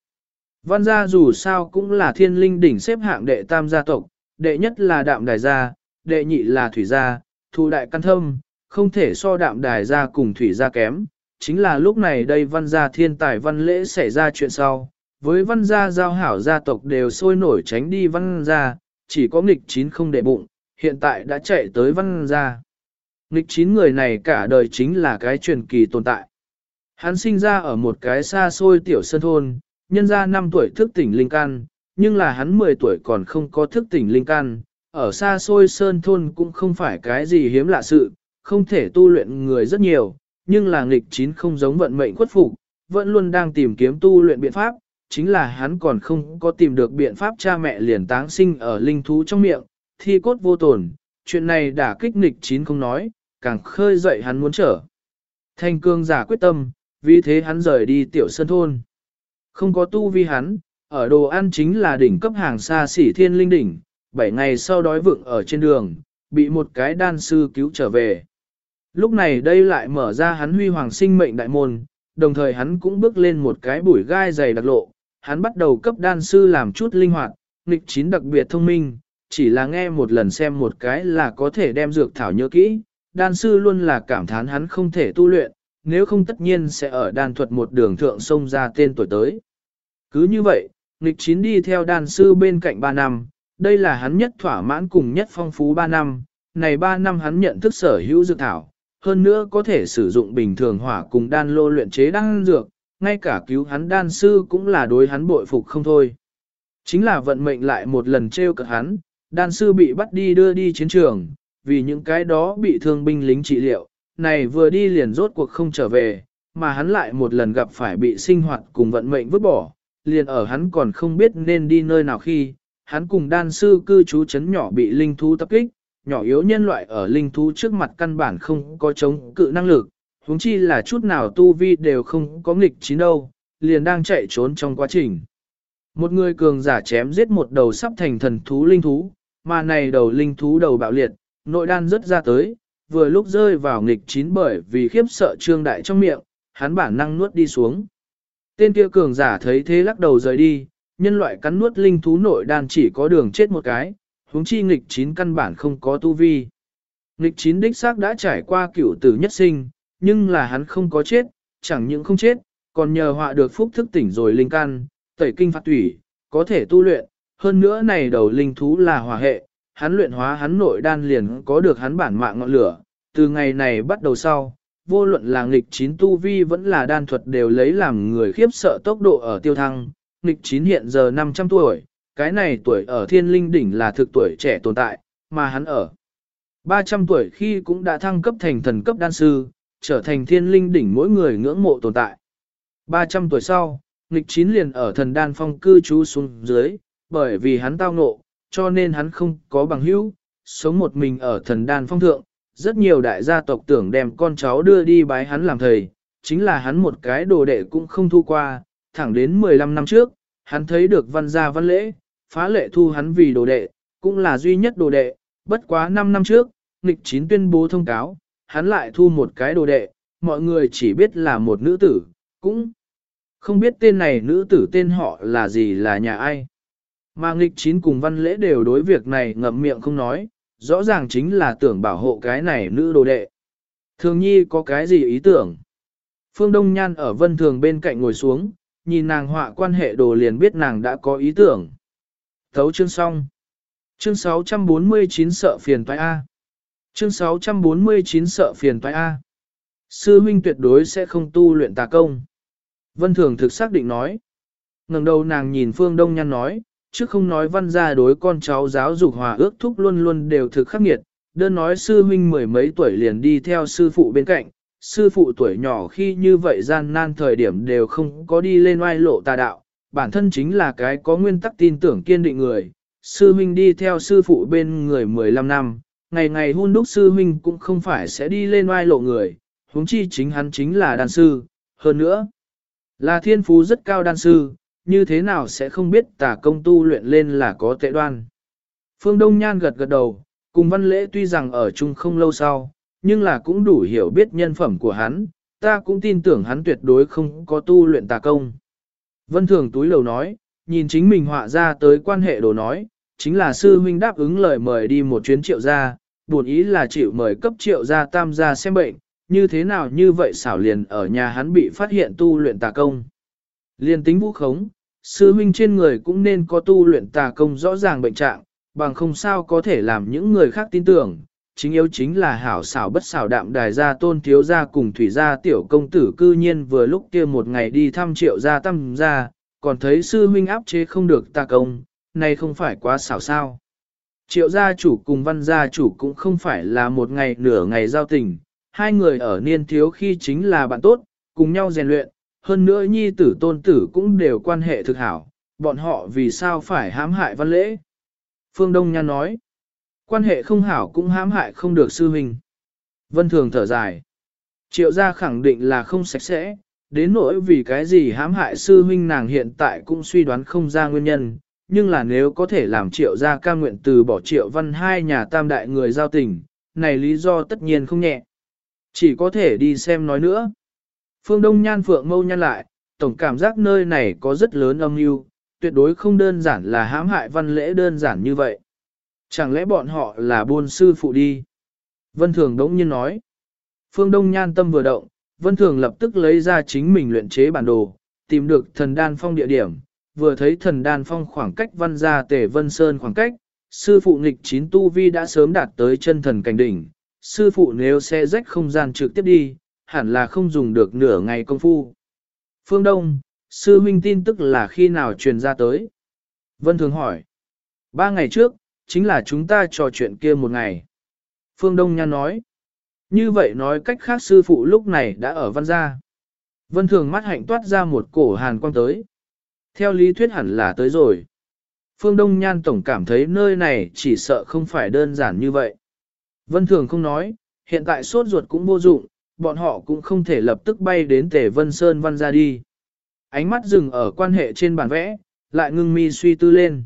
[SPEAKER 1] Văn gia dù sao cũng là thiên linh đỉnh xếp hạng đệ tam gia tộc, đệ nhất là đạm đài gia, đệ nhị là thủy gia, thu đại căn thâm, không thể so đạm đài gia cùng thủy gia kém, chính là lúc này đây văn gia thiên tài văn lễ xảy ra chuyện sau, với văn gia giao hảo gia tộc đều sôi nổi tránh đi văn gia, chỉ có nghịch chín không để bụng, hiện tại đã chạy tới văn gia. Nghịch chín người này cả đời chính là cái truyền kỳ tồn tại. Hắn sinh ra ở một cái xa xôi tiểu sân thôn, nhân ra 5 tuổi thức tỉnh linh căn, nhưng là hắn 10 tuổi còn không có thức tỉnh linh căn, ở xa xôi sơn thôn cũng không phải cái gì hiếm lạ sự, không thể tu luyện người rất nhiều, nhưng là nghịch chín không giống vận mệnh khuất phục, vẫn luôn đang tìm kiếm tu luyện biện pháp, chính là hắn còn không có tìm được biện pháp cha mẹ liền táng sinh ở linh thú trong miệng, thi cốt vô tồn, chuyện này đã kích nghịch chín không nói, càng khơi dậy hắn muốn trở. Thanh cương giả quyết tâm, vì thế hắn rời đi tiểu Sơn thôn. Không có tu vi hắn, ở đồ ăn chính là đỉnh cấp hàng xa xỉ thiên linh đỉnh, 7 ngày sau đói vựng ở trên đường, bị một cái đan sư cứu trở về. Lúc này đây lại mở ra hắn huy hoàng sinh mệnh đại môn, đồng thời hắn cũng bước lên một cái bụi gai dày đặc lộ, hắn bắt đầu cấp đan sư làm chút linh hoạt, nghịch chín đặc biệt thông minh, chỉ là nghe một lần xem một cái là có thể đem dược thảo nhớ kỹ, đan sư luôn là cảm thán hắn không thể tu luyện, nếu không tất nhiên sẽ ở đan thuật một đường thượng sông ra tên tuổi tới. Cứ như vậy, nghịch chín đi theo đàn sư bên cạnh 3 năm, đây là hắn nhất thỏa mãn cùng nhất phong phú 3 năm, này 3 năm hắn nhận thức sở hữu dược thảo, hơn nữa có thể sử dụng bình thường hỏa cùng đan lô luyện chế đan dược, ngay cả cứu hắn đan sư cũng là đối hắn bội phục không thôi. Chính là vận mệnh lại một lần trêu cợt hắn, đan sư bị bắt đi đưa đi chiến trường, vì những cái đó bị thương binh lính trị liệu, này vừa đi liền rốt cuộc không trở về, mà hắn lại một lần gặp phải bị sinh hoạt cùng vận mệnh vứt bỏ, liền ở hắn còn không biết nên đi nơi nào khi, hắn cùng đan sư cư trú chấn nhỏ bị linh thú tập kích, nhỏ yếu nhân loại ở linh thú trước mặt căn bản không có chống cự năng lực, huống chi là chút nào tu vi đều không có nghịch chín đâu, liền đang chạy trốn trong quá trình. Một người cường giả chém giết một đầu sắp thành thần thú linh thú, mà này đầu linh thú đầu bạo liệt, nội đan rất ra tới, vừa lúc rơi vào nghịch chín bởi vì khiếp sợ trương đại trong miệng, hắn bản năng nuốt đi xuống. Tên kia cường giả thấy thế lắc đầu rời đi, nhân loại cắn nuốt linh thú nội đan chỉ có đường chết một cái, huống chi nghịch chín căn bản không có tu vi. Nghịch chín đích xác đã trải qua cửu tử nhất sinh, nhưng là hắn không có chết, chẳng những không chết, còn nhờ họa được phúc thức tỉnh rồi linh căn, tẩy kinh phạt tủy, có thể tu luyện, hơn nữa này đầu linh thú là hỏa hệ, hắn luyện hóa hắn nội đan liền có được hắn bản mạng ngọn lửa, từ ngày này bắt đầu sau, vô luận là nghịch chín tu vi vẫn là đan thuật đều lấy làm người khiếp sợ tốc độ ở tiêu thăng, nghịch chín hiện giờ 500 tuổi, cái này tuổi ở thiên linh đỉnh là thực tuổi trẻ tồn tại, mà hắn ở 300 tuổi khi cũng đã thăng cấp thành thần cấp đan sư, trở thành thiên linh đỉnh mỗi người ngưỡng mộ tồn tại. 300 tuổi sau, nghịch chín liền ở thần đan phong cư trú xuống dưới, bởi vì hắn tao ngộ, cho nên hắn không có bằng hữu, sống một mình ở thần đan phong thượng, rất nhiều đại gia tộc tưởng đem con cháu đưa đi bái hắn làm thầy, chính là hắn một cái đồ đệ cũng không thu qua, thẳng đến 15 năm trước, hắn thấy được văn gia văn lễ, phá lệ thu hắn vì đồ đệ, cũng là duy nhất đồ đệ, bất quá 5 năm trước, nghịch chín tuyên bố thông cáo, hắn lại thu một cái đồ đệ, mọi người chỉ biết là một nữ tử, cũng không biết tên này nữ tử tên họ là gì là nhà ai. Mà nghịch chín cùng văn lễ đều đối việc này ngậm miệng không nói, rõ ràng chính là tưởng bảo hộ cái này nữ đồ đệ. Thường nhi có cái gì ý tưởng? Phương Đông Nhan ở vân thường bên cạnh ngồi xuống, nhìn nàng họa quan hệ đồ liền biết nàng đã có ý tưởng. Thấu chương xong. Chương 649 sợ phiền toái A. Chương 649 sợ phiền toái A. Sư huynh tuyệt đối sẽ không tu luyện tà công. Vân Thường thực xác định nói. ngẩng đầu nàng nhìn Phương Đông Nhan nói, chứ không nói văn gia đối con cháu giáo dục hòa ước thúc luôn luôn đều thực khắc nghiệt, đơn nói sư huynh mười mấy tuổi liền đi theo sư phụ bên cạnh, sư phụ tuổi nhỏ khi như vậy gian nan thời điểm đều không có đi lên oai lộ tà đạo, bản thân chính là cái có nguyên tắc tin tưởng kiên định người, sư huynh đi theo sư phụ bên người 15 năm, ngày ngày hôn đúc sư huynh cũng không phải sẽ đi lên oai lộ người, huống chi chính hắn chính là đàn sư, hơn nữa là thiên phú rất cao đan sư, như thế nào sẽ không biết tà công tu luyện lên là có tệ đoan. Phương Đông Nhan gật gật đầu, cùng văn lễ tuy rằng ở chung không lâu sau, nhưng là cũng đủ hiểu biết nhân phẩm của hắn, ta cũng tin tưởng hắn tuyệt đối không có tu luyện tà công. Vân Thường túi lầu nói, nhìn chính mình họa ra tới quan hệ đồ nói, chính là sư huynh đáp ứng lời mời đi một chuyến triệu gia, buồn ý là chịu mời cấp triệu gia tam gia xem bệnh, như thế nào như vậy xảo liền ở nhà hắn bị phát hiện tu luyện tà công. Liên tính vũ khống, sư huynh trên người cũng nên có tu luyện tà công rõ ràng bệnh trạng, bằng không sao có thể làm những người khác tin tưởng. Chính yếu chính là hảo xảo bất xảo đạm đài gia tôn thiếu gia cùng thủy gia tiểu công tử cư nhiên vừa lúc kia một ngày đi thăm triệu gia tâm gia, còn thấy sư huynh áp chế không được tà công, này không phải quá xảo sao. Triệu gia chủ cùng văn gia chủ cũng không phải là một ngày nửa ngày giao tình, hai người ở niên thiếu khi chính là bạn tốt, cùng nhau rèn luyện, hơn nữa nhi tử tôn tử cũng đều quan hệ thực hảo, bọn họ vì sao phải hãm hại văn lễ. Phương Đông Nhan nói, quan hệ không hảo cũng hãm hại không được sư huynh. Vân Thường thở dài, triệu gia khẳng định là không sạch sẽ, đến nỗi vì cái gì hãm hại sư huynh nàng hiện tại cũng suy đoán không ra nguyên nhân, nhưng là nếu có thể làm triệu gia ca nguyện từ bỏ triệu văn hai nhà tam đại người giao tình, này lý do tất nhiên không nhẹ. Chỉ có thể đi xem nói nữa. Phương Đông Nhan Phượng mâu nhăn lại, tổng cảm giác nơi này có rất lớn âm mưu, tuyệt đối không đơn giản là hãm hại văn lễ đơn giản như vậy. Chẳng lẽ bọn họ là buôn sư phụ đi? Vân Thường đống nhiên nói. Phương Đông Nhan tâm vừa động, Vân Thường lập tức lấy ra chính mình luyện chế bản đồ, tìm được thần đan phong địa điểm, vừa thấy thần đan phong khoảng cách văn ra tề vân sơn khoảng cách, sư phụ nghịch chín tu vi đã sớm đạt tới chân thần cảnh đỉnh, sư phụ nếu xe rách không gian trực tiếp đi, hẳn là không dùng được nửa ngày công phu. Phương Đông, sư huynh tin tức là khi nào truyền ra tới? Vân Thường hỏi. Ba ngày trước, chính là chúng ta trò chuyện kia một ngày. Phương Đông Nhan nói. Như vậy nói cách khác sư phụ lúc này đã ở văn gia. Vân Thường mắt hạnh toát ra một cổ hàn quang tới. Theo lý thuyết hẳn là tới rồi. Phương Đông Nhan Tổng cảm thấy nơi này chỉ sợ không phải đơn giản như vậy. Vân Thường không nói, hiện tại sốt ruột cũng vô dụng, bọn họ cũng không thể lập tức bay đến Tề Vân Sơn văn ra đi. Ánh mắt dừng ở quan hệ trên bản vẽ, lại ngưng mi suy tư lên.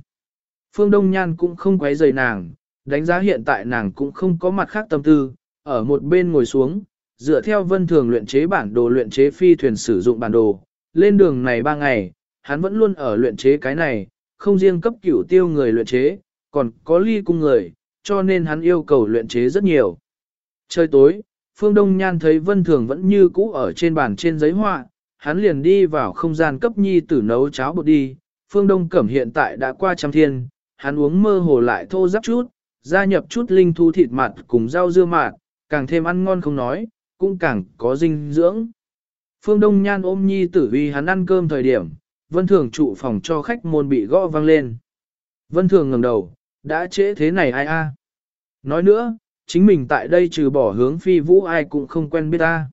[SPEAKER 1] Phương Đông Nhan cũng không quấy rầy nàng, đánh giá hiện tại nàng cũng không có mặt khác tâm tư, ở một bên ngồi xuống, dựa theo vân thường luyện chế bản đồ luyện chế phi thuyền sử dụng bản đồ, lên đường này ba ngày, hắn vẫn luôn ở luyện chế cái này, không riêng cấp cửu tiêu người luyện chế, còn có ly cung người, cho nên hắn yêu cầu luyện chế rất nhiều. Trời tối, Phương Đông Nhan thấy Vân Thường vẫn như cũ ở trên bàn trên giấy họa, hắn liền đi vào không gian cấp nhi tử nấu cháo bột đi. Phương Đông Cẩm hiện tại đã qua trăm thiên, hắn uống mơ hồ lại thô giáp chút, gia nhập chút linh thu thịt mặt cùng rau dưa mạt, càng thêm ăn ngon không nói, cũng càng có dinh dưỡng. Phương Đông Nhan ôm nhi tử vì hắn ăn cơm thời điểm, Vân Thường trụ phòng cho khách môn bị gõ vang lên. Vân Thường ngẩng đầu, đã trễ thế này ai a? Nói nữa, chính mình tại đây trừ bỏ hướng phi vũ ai cũng không quen biết ta.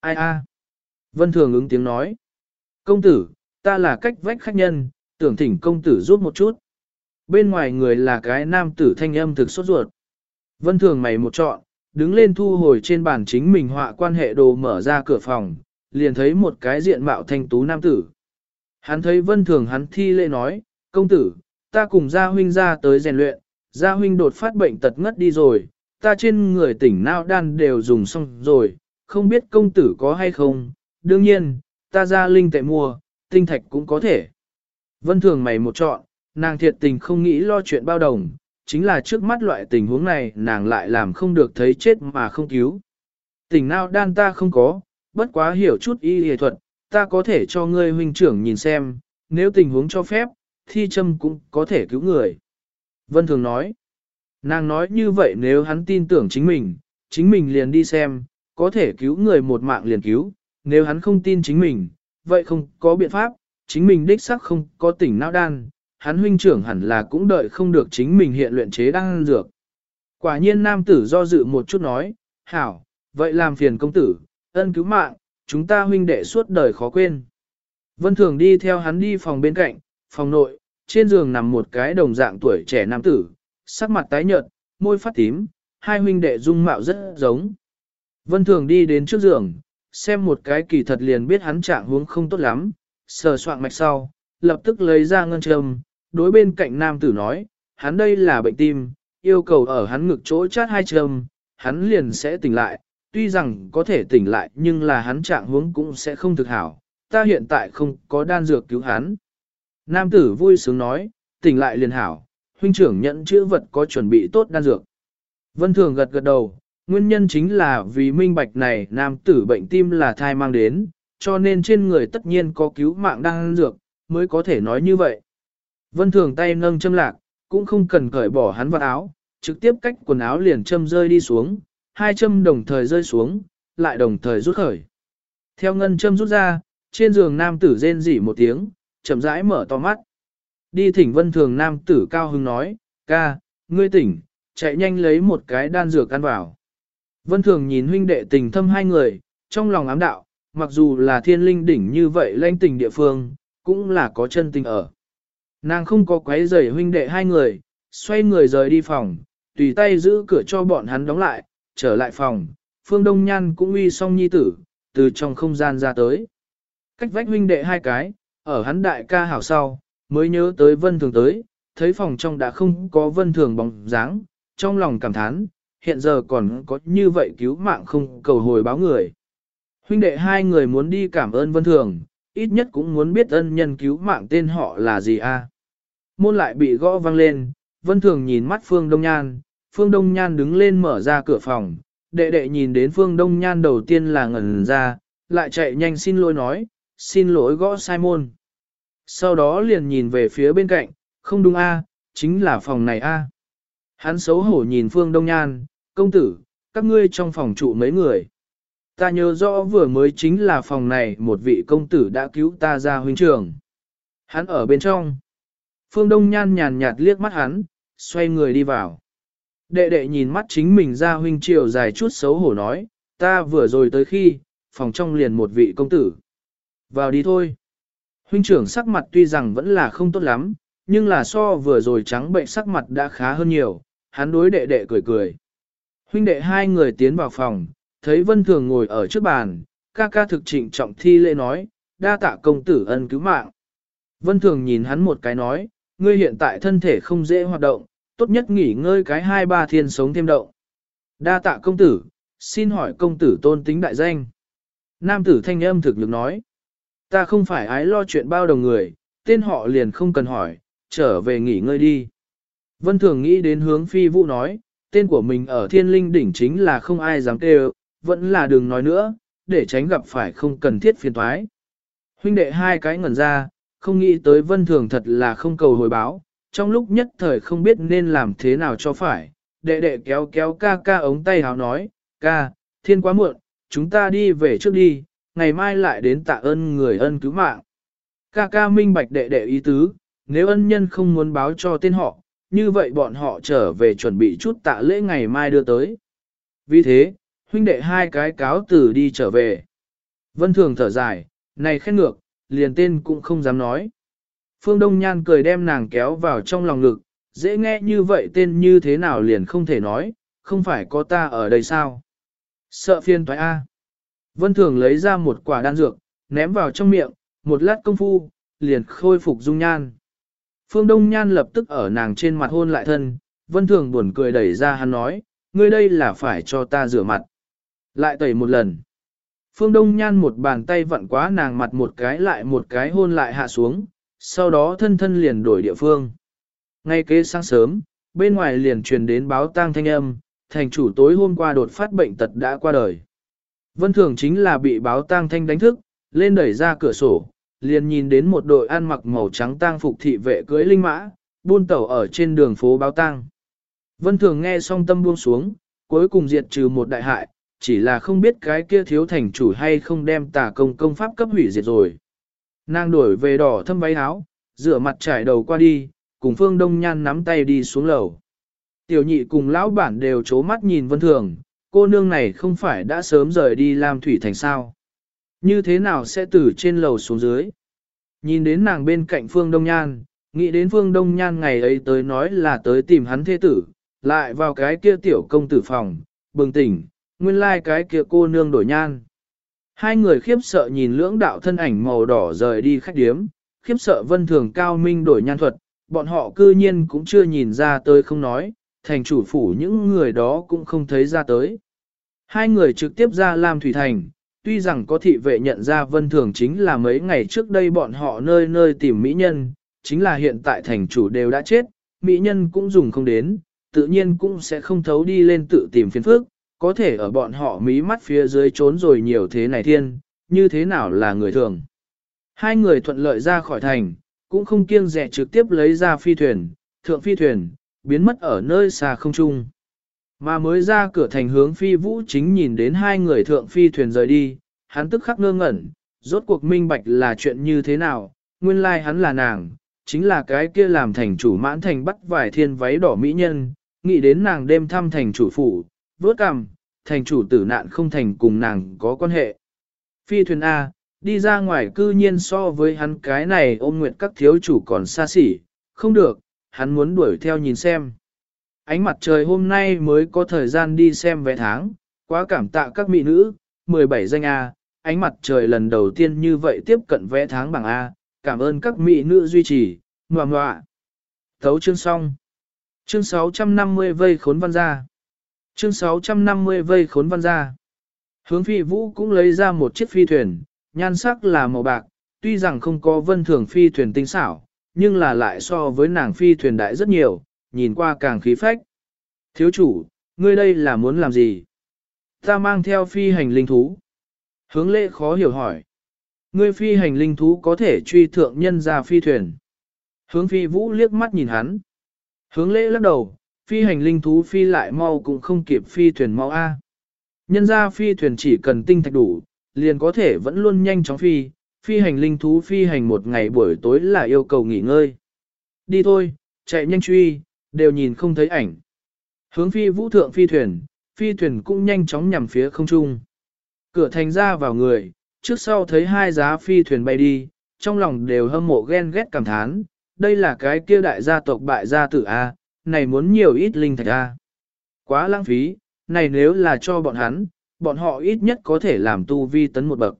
[SPEAKER 1] Ai a? Vân Thường ứng tiếng nói. Công tử, ta là cách vách khách nhân, tưởng thỉnh công tử giúp một chút. Bên ngoài người là cái nam tử thanh âm thực sốt ruột. Vân Thường mày một trọn, đứng lên thu hồi trên bàn chính mình họa quan hệ đồ mở ra cửa phòng, liền thấy một cái diện mạo thanh tú nam tử. Hắn thấy Vân Thường hắn thi lễ nói, công tử, ta cùng gia huynh ra tới rèn luyện, gia huynh đột phát bệnh tật ngất đi rồi, ta trên người tỉnh nao đan đều dùng xong rồi, không biết công tử có hay không, đương nhiên, ta ra linh tệ mua, tinh thạch cũng có thể. Vân thường mày một chọn, nàng thiệt tình không nghĩ lo chuyện bao đồng, chính là trước mắt loại tình huống này nàng lại làm không được thấy chết mà không cứu. Tỉnh nào đan ta không có, bất quá hiểu chút y y thuật, ta có thể cho ngươi huynh trưởng nhìn xem, nếu tình huống cho phép, thi châm cũng có thể cứu người. Vân thường nói, nàng nói như vậy nếu hắn tin tưởng chính mình, chính mình liền đi xem, có thể cứu người một mạng liền cứu, nếu hắn không tin chính mình, vậy không có biện pháp, chính mình đích xác không có tỉnh não đan, hắn huynh trưởng hẳn là cũng đợi không được chính mình hiện luyện chế đan dược. Quả nhiên nam tử do dự một chút nói, hảo, vậy làm phiền công tử, ân cứu mạng, chúng ta huynh đệ suốt đời khó quên. Vân Thường đi theo hắn đi phòng bên cạnh, phòng nội, trên giường nằm một cái đồng dạng tuổi trẻ nam tử, sắc mặt tái nhợt, môi phát tím, hai huynh đệ dung mạo rất giống. Vân Thường đi đến trước giường, xem một cái kỳ thật liền biết hắn trạng huống không tốt lắm, sờ soạn mạch sau, lập tức lấy ra ngân châm, đối bên cạnh nam tử nói, hắn đây là bệnh tim, yêu cầu ở hắn ngực chỗ chát hai châm, hắn liền sẽ tỉnh lại, tuy rằng có thể tỉnh lại nhưng là hắn trạng huống cũng sẽ không thực hảo, ta hiện tại không có đan dược cứu hắn. Nam tử vui sướng nói, tỉnh lại liền hảo, huynh trưởng nhận chữ vật có chuẩn bị tốt đan dược. Vân Thường gật gật đầu, nguyên nhân chính là vì minh bạch này nam tử bệnh tim là thai mang đến, cho nên trên người tất nhiên có cứu mạng đan dược, mới có thể nói như vậy. Vân Thường tay nâng châm lạc, cũng không cần cởi bỏ hắn vào áo, trực tiếp cách quần áo liền châm rơi đi xuống, hai châm đồng thời rơi xuống, lại đồng thời rút khởi. Theo ngân châm rút ra, trên giường nam tử rên rỉ một tiếng, chậm rãi mở to mắt. Đi thỉnh vân thường nam tử cao hưng nói, ca, ngươi tỉnh, chạy nhanh lấy một cái đan dược ăn vào. Vân thường nhìn huynh đệ tình thâm hai người, trong lòng ám đạo, mặc dù là thiên linh đỉnh như vậy lãnh tình địa phương, cũng là có chân tình ở. Nàng không có quấy rầy huynh đệ hai người, xoay người rời đi phòng, tùy tay giữ cửa cho bọn hắn đóng lại, trở lại phòng, Phương Đông Nhan cũng uy xong nhi tử, từ trong không gian ra tới. Cách vách huynh đệ hai cái, ở hắn đại ca hảo sau, mới nhớ tới vân thường tới, thấy phòng trong đã không có vân thường bóng dáng, trong lòng cảm thán, hiện giờ còn có như vậy cứu mạng không cầu hồi báo người. Huynh đệ hai người muốn đi cảm ơn vân thường, ít nhất cũng muốn biết ân nhân cứu mạng tên họ là gì a. Môn lại bị gõ vang lên, vân thường nhìn mắt Phương Đông Nhan, Phương Đông Nhan đứng lên mở ra cửa phòng, đệ đệ nhìn đến Phương Đông Nhan đầu tiên là ngẩn ra, lại chạy nhanh xin lỗi nói, xin lỗi gõ sai môn. Sau đó liền nhìn về phía bên cạnh, không đúng a, chính là phòng này a. Hắn xấu hổ nhìn Phương Đông Nhan, công tử, các ngươi trong phòng trụ mấy người. Ta nhớ rõ vừa mới chính là phòng này một vị công tử đã cứu ta ra huynh trường. Hắn ở bên trong. Phương Đông Nhan nhàn nhạt liếc mắt hắn, xoay người đi vào. Đệ đệ nhìn mắt chính mình ra huynh triều dài chút xấu hổ nói, ta vừa rồi tới khi, phòng trong liền một vị công tử. Vào đi thôi. Huynh trưởng sắc mặt tuy rằng vẫn là không tốt lắm, nhưng là so vừa rồi trắng bệnh sắc mặt đã khá hơn nhiều, hắn đối đệ đệ cười cười. Huynh đệ hai người tiến vào phòng, thấy Vân Thường ngồi ở trước bàn, ca ca thực trịnh trọng thi lễ nói, đa tạ công tử ân cứu mạng. Vân Thường nhìn hắn một cái nói, ngươi hiện tại thân thể không dễ hoạt động, tốt nhất nghỉ ngơi cái hai ba thiên sống thêm động. Đa tạ công tử, xin hỏi công tử tôn tính đại danh. Nam tử thanh âm thực lực nói, ta không phải ái lo chuyện bao đồng người, tên họ liền không cần hỏi, trở về nghỉ ngơi đi. Vân Thường nghĩ đến hướng phi vũ nói, tên của mình ở thiên linh đỉnh chính là không ai dám kêu, vẫn là đừng nói nữa, để tránh gặp phải không cần thiết phiền thoái. Huynh đệ hai cái ngẩn ra, không nghĩ tới vân thường thật là không cầu hồi báo, trong lúc nhất thời không biết nên làm thế nào cho phải, đệ đệ kéo kéo ca ca ống tay háo nói, ca, thiên quá muộn, chúng ta đi về trước đi, ngày mai lại đến tạ ơn người ân cứu mạng. Ca ca minh bạch đệ đệ ý tứ, nếu ân nhân không muốn báo cho tên họ, như vậy bọn họ trở về chuẩn bị chút tạ lễ ngày mai đưa tới. Vì thế, huynh đệ hai cái cáo từ đi trở về. Vân Thường thở dài, này khét ngược, liền tên cũng không dám nói. Phương Đông Nhan cười đem nàng kéo vào trong lòng ngực, dễ nghe như vậy tên như thế nào liền không thể nói, không phải có ta ở đây sao? Sợ phiên toái A. Vân Thường lấy ra một quả đan dược, ném vào trong miệng, một lát công phu, liền khôi phục dung nhan. Phương Đông Nhan lập tức ở nàng trên mặt hôn lại thân, Vân Thường buồn cười đẩy ra hắn nói, ngươi đây là phải cho ta rửa mặt. Lại tẩy một lần. Phương Đông Nhan một bàn tay vặn quá nàng mặt một cái lại một cái hôn lại hạ xuống, sau đó thân thân liền đổi địa phương. Ngay kế sáng sớm, bên ngoài liền truyền đến báo tang thanh âm, thành chủ tối hôm qua đột phát bệnh tật đã qua đời. Vân Thường chính là bị báo tang thanh đánh thức, lên đẩy ra cửa sổ, liền nhìn đến một đội ăn mặc màu trắng tang phục thị vệ cưỡi linh mã, buôn tẩu ở trên đường phố báo tang. Vân Thường nghe xong tâm buông xuống, cuối cùng diệt trừ một đại hại, chỉ là không biết cái kia thiếu thành chủ hay không đem tà công công pháp cấp hủy diệt rồi. Nàng đổi về đỏ thâm váy áo, rửa mặt trải đầu qua đi, cùng Phương Đông Nhan nắm tay đi xuống lầu. Tiểu nhị cùng lão bản đều chố mắt nhìn Vân Thường, cô nương này không phải đã sớm rời đi làm thủy thành sao. Như thế nào sẽ từ trên lầu xuống dưới? Nhìn đến nàng bên cạnh Phương Đông Nhan, nghĩ đến Phương Đông Nhan ngày ấy tới nói là tới tìm hắn thế tử, lại vào cái kia tiểu công tử phòng, bừng tỉnh, nguyên lai like cái kia cô nương đổi nhan. Hai người khiếp sợ nhìn lưỡng đạo thân ảnh màu đỏ rời đi khách điếm, khiếp sợ vân thường cao minh đổi nhan thuật, bọn họ cư nhiên cũng chưa nhìn ra tới không nói, thành chủ phủ những người đó cũng không thấy ra tới. Hai người trực tiếp ra làm thủy thành, tuy rằng có thị vệ nhận ra vân thường chính là mấy ngày trước đây bọn họ nơi nơi tìm mỹ nhân, chính là hiện tại thành chủ đều đã chết, mỹ nhân cũng dùng không đến, tự nhiên cũng sẽ không thấu đi lên tự tìm phiền phức, có thể ở bọn họ mí mắt phía dưới trốn rồi nhiều thế này thiên, như thế nào là người thường. Hai người thuận lợi ra khỏi thành, cũng không kiêng dè trực tiếp lấy ra phi thuyền, thượng phi thuyền, biến mất ở nơi xa không trung. Mà mới ra cửa thành hướng phi vũ chính nhìn đến hai người thượng phi thuyền rời đi, hắn tức khắc ngơ ngẩn, rốt cuộc minh bạch là chuyện như thế nào, nguyên lai like hắn là nàng, chính là cái kia làm thành chủ mãn thành bắt vài thiên váy đỏ mỹ nhân, nghĩ đến nàng đêm thăm thành chủ phủ, vớt cằm, thành chủ tử nạn không thành cùng nàng có quan hệ. Phi thuyền A, đi ra ngoài cư nhiên so với hắn cái này ôm nguyện các thiếu chủ còn xa xỉ, không được, hắn muốn đuổi theo nhìn xem. Ánh mặt trời hôm nay mới có thời gian đi xem vé tháng, quá cảm tạ các mỹ nữ, 17 danh A, ánh mặt trời lần đầu tiên như vậy tiếp cận vé tháng bằng A, cảm ơn các mỹ nữ duy trì, ngoà ngoạ. Thấu chương xong. Chương 650 vây khốn văn ra. Chương 650 vây khốn văn ra. Hướng phi vũ cũng lấy ra một chiếc phi thuyền, nhan sắc là màu bạc, tuy rằng không có vân thường phi thuyền tinh xảo, nhưng là lại so với nàng phi thuyền đại rất nhiều, nhìn qua càng khí phách. Thiếu chủ, ngươi đây là muốn làm gì? Ta mang theo phi hành linh thú. Hướng lễ khó hiểu hỏi. Ngươi phi hành linh thú có thể truy thượng nhân ra phi thuyền. Hướng phi vũ liếc mắt nhìn hắn. Hướng lễ lắc đầu, phi hành linh thú phi lại mau cũng không kịp phi thuyền mau A. Nhân ra phi thuyền chỉ cần tinh thạch đủ, liền có thể vẫn luôn nhanh chóng phi, phi hành linh thú phi hành một ngày buổi tối là yêu cầu nghỉ ngơi. Đi thôi, chạy nhanh truy, đều nhìn không thấy ảnh. Hướng phi vũ thượng phi thuyền, phi thuyền cũng nhanh chóng nhằm phía không trung. Cửa thành ra vào người, trước sau thấy hai giá phi thuyền bay đi, trong lòng đều hâm mộ ghen ghét cảm thán, đây là cái kia đại gia tộc bại gia tử A, này muốn nhiều ít linh thạch A. Quá lãng phí, này nếu là cho bọn hắn, bọn họ ít nhất có thể làm tu vi tấn một bậc.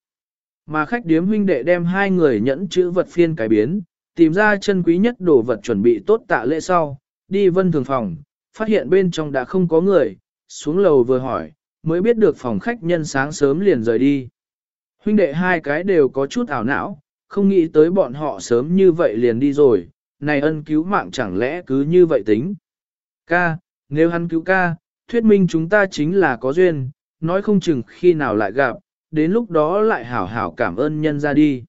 [SPEAKER 1] Mà khách điếm huynh đệ đem hai người nhẫn chữ vật phiên cải biến, tìm ra chân quý nhất đồ vật chuẩn bị tốt tạ lễ sau, đi vân thường phòng, phát hiện bên trong đã không có người, xuống lầu vừa hỏi, mới biết được phòng khách nhân sáng sớm liền rời đi. Huynh đệ hai cái đều có chút ảo não, không nghĩ tới bọn họ sớm như vậy liền đi rồi, này ân cứu mạng chẳng lẽ cứ như vậy tính. Ca, nếu hắn cứu ca, thuyết minh chúng ta chính là có duyên, nói không chừng khi nào lại gặp, đến lúc đó lại hảo hảo cảm ơn nhân ra đi.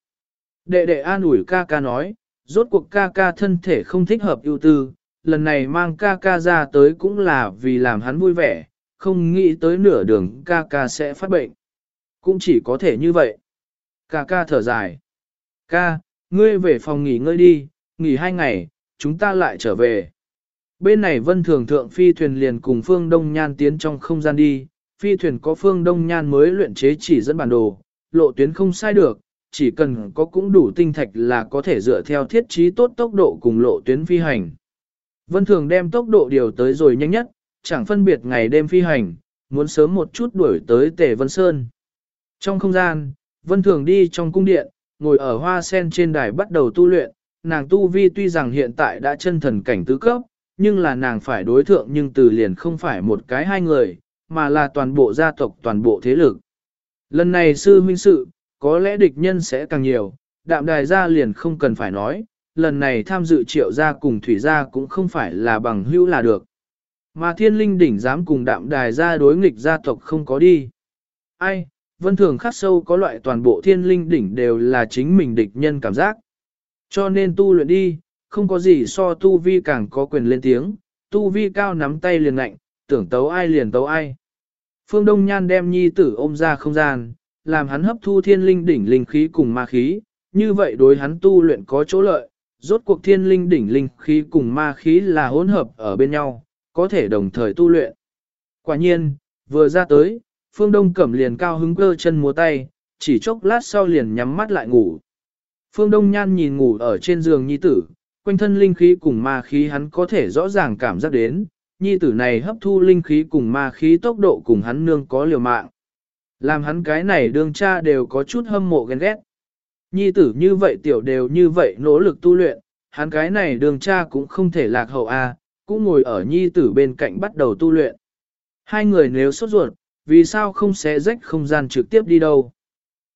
[SPEAKER 1] Đệ đệ an ủi ca ca nói, rốt cuộc ca ca thân thể không thích hợp ưu tư, lần này mang ca ca ra tới cũng là vì làm hắn vui vẻ, không nghĩ tới nửa đường ca ca sẽ phát bệnh. Cũng chỉ có thể như vậy. Ca ca thở dài. Ca, ngươi về phòng nghỉ ngơi đi, nghỉ hai ngày, chúng ta lại trở về. Bên này vân thường thượng phi thuyền liền cùng phương đông nhan tiến trong không gian đi, phi thuyền có phương đông nhan mới luyện chế chỉ dẫn bản đồ, lộ tuyến không sai được, chỉ cần có cũng đủ tinh thạch là có thể dựa theo thiết trí tốt tốc độ cùng lộ tuyến phi hành. Vân thường đem tốc độ điều tới rồi nhanh nhất, chẳng phân biệt ngày đêm phi hành, muốn sớm một chút đuổi tới Tề Vân Sơn. Trong không gian, Vân thường đi trong cung điện, ngồi ở hoa sen trên đài bắt đầu tu luyện, nàng tu vi tuy rằng hiện tại đã chân thần cảnh tứ cấp, nhưng là nàng phải đối thượng nhưng từ liền không phải một cái hai người, mà là toàn bộ gia tộc toàn bộ thế lực. Lần này sư huynh sự, có lẽ địch nhân sẽ càng nhiều, đạm đài gia liền không cần phải nói, lần này tham dự triệu gia cùng thủy gia cũng không phải là bằng hữu là được. Mà thiên linh đỉnh dám cùng đạm đài gia đối nghịch gia tộc không có đi. Ai, vân thường khắc sâu có loại toàn bộ thiên linh đỉnh đều là chính mình địch nhân cảm giác. Cho nên tu luyện đi, không có gì so tu vi càng có quyền lên tiếng, tu vi cao nắm tay liền lạnh, tưởng tấu ai liền tấu ai. Phương Đông Nhan đem nhi tử ôm ra không gian, làm hắn hấp thu thiên linh đỉnh linh khí cùng ma khí, như vậy đối hắn tu luyện có chỗ lợi, rốt cuộc thiên linh đỉnh linh khí cùng ma khí là hỗn hợp ở bên nhau, có thể đồng thời tu luyện. Quả nhiên, vừa ra tới, Phương Đông Cẩm liền cao hứng cơ chân múa tay, chỉ chốc lát sau liền nhắm mắt lại ngủ. Phương Đông Nhan nhìn ngủ ở trên giường nhi tử, quanh thân linh khí cùng ma khí hắn có thể rõ ràng cảm giác đến, nhi tử này hấp thu linh khí cùng ma khí tốc độ cùng hắn nương có liều mạng. Làm hắn cái này đương cha đều có chút hâm mộ ghen ghét. Nhi tử như vậy tiểu đều như vậy nỗ lực tu luyện, hắn cái này đường cha cũng không thể lạc hậu a, cũng ngồi ở nhi tử bên cạnh bắt đầu tu luyện. Hai người nếu sốt ruột, vì sao không xé rách không gian trực tiếp đi đâu?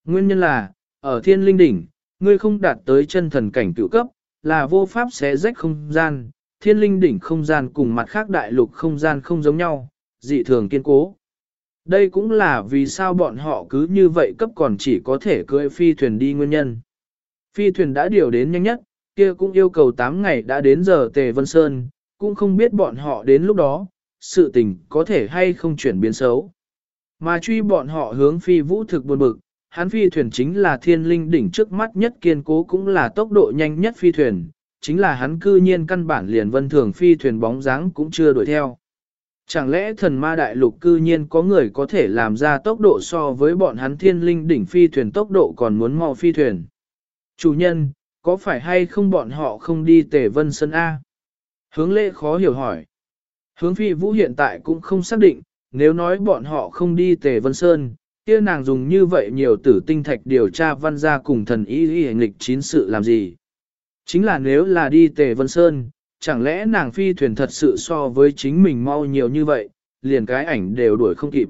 [SPEAKER 1] Nguyên nhân là, ở thiên linh đỉnh, ngươi không đạt tới chân thần cảnh cựu cấp, là vô pháp xé rách không gian, thiên linh đỉnh không gian cùng mặt khác đại lục không gian không giống nhau, dị thường kiên cố. Đây cũng là vì sao bọn họ cứ như vậy cấp còn chỉ có thể cưỡi phi thuyền đi nguyên nhân. Phi thuyền đã điều đến nhanh nhất, kia cũng yêu cầu 8 ngày đã đến giờ Tề Vân Sơn, cũng không biết bọn họ đến lúc đó, sự tình có thể hay không chuyển biến xấu. Mà truy bọn họ hướng phi vũ thực buồn bực, hắn phi thuyền chính là thiên linh đỉnh trước mắt nhất kiên cố cũng là tốc độ nhanh nhất phi thuyền, chính là hắn cư nhiên căn bản liền vân thường phi thuyền bóng dáng cũng chưa đuổi theo. Chẳng lẽ thần ma đại lục cư nhiên có người có thể làm ra tốc độ so với bọn hắn thiên linh đỉnh phi thuyền tốc độ còn muốn mau phi thuyền? Chủ nhân, có phải hay không bọn họ không đi tề vân sân A? Hướng lễ khó hiểu hỏi. Hướng phi vũ hiện tại cũng không xác định, nếu nói bọn họ không đi tề vân sơn, kia nàng dùng như vậy nhiều tử tinh thạch điều tra văn gia cùng thần ý y hành lịch chín sự làm gì. Chính là nếu là đi tề vân sơn, chẳng lẽ nàng phi thuyền thật sự so với chính mình mau nhiều như vậy, liền cái ảnh đều đuổi không kịp.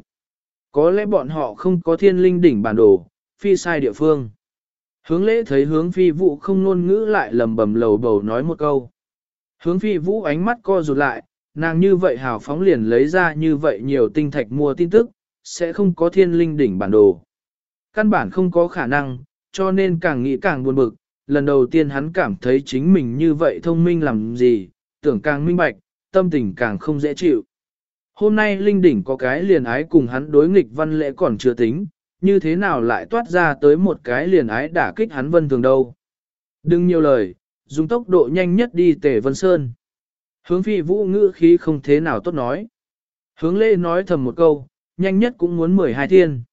[SPEAKER 1] Có lẽ bọn họ không có thiên linh đỉnh bản đồ, phi sai địa phương. Hướng lễ thấy hướng phi vũ không ngôn ngữ lại lầm bầm lầu bầu nói một câu. Hướng phi vũ ánh mắt co rụt lại, nàng như vậy hào phóng liền lấy ra như vậy nhiều tinh thạch mua tin tức, sẽ không có thiên linh đỉnh bản đồ. Căn bản không có khả năng, cho nên càng nghĩ càng buồn bực, lần đầu tiên hắn cảm thấy chính mình như vậy thông minh làm gì, tưởng càng minh bạch, tâm tình càng không dễ chịu. Hôm nay Linh Đỉnh có cái liền ái cùng hắn đối nghịch văn lễ còn chưa tính, như thế nào lại toát ra tới một cái liền ái đả kích hắn vân thường đâu. Đừng nhiều lời, dùng tốc độ nhanh nhất đi tề vân sơn. Hướng phi vũ ngữ khí không thế nào tốt nói. Hướng lễ nói thầm một câu, nhanh nhất cũng muốn 12 thiên.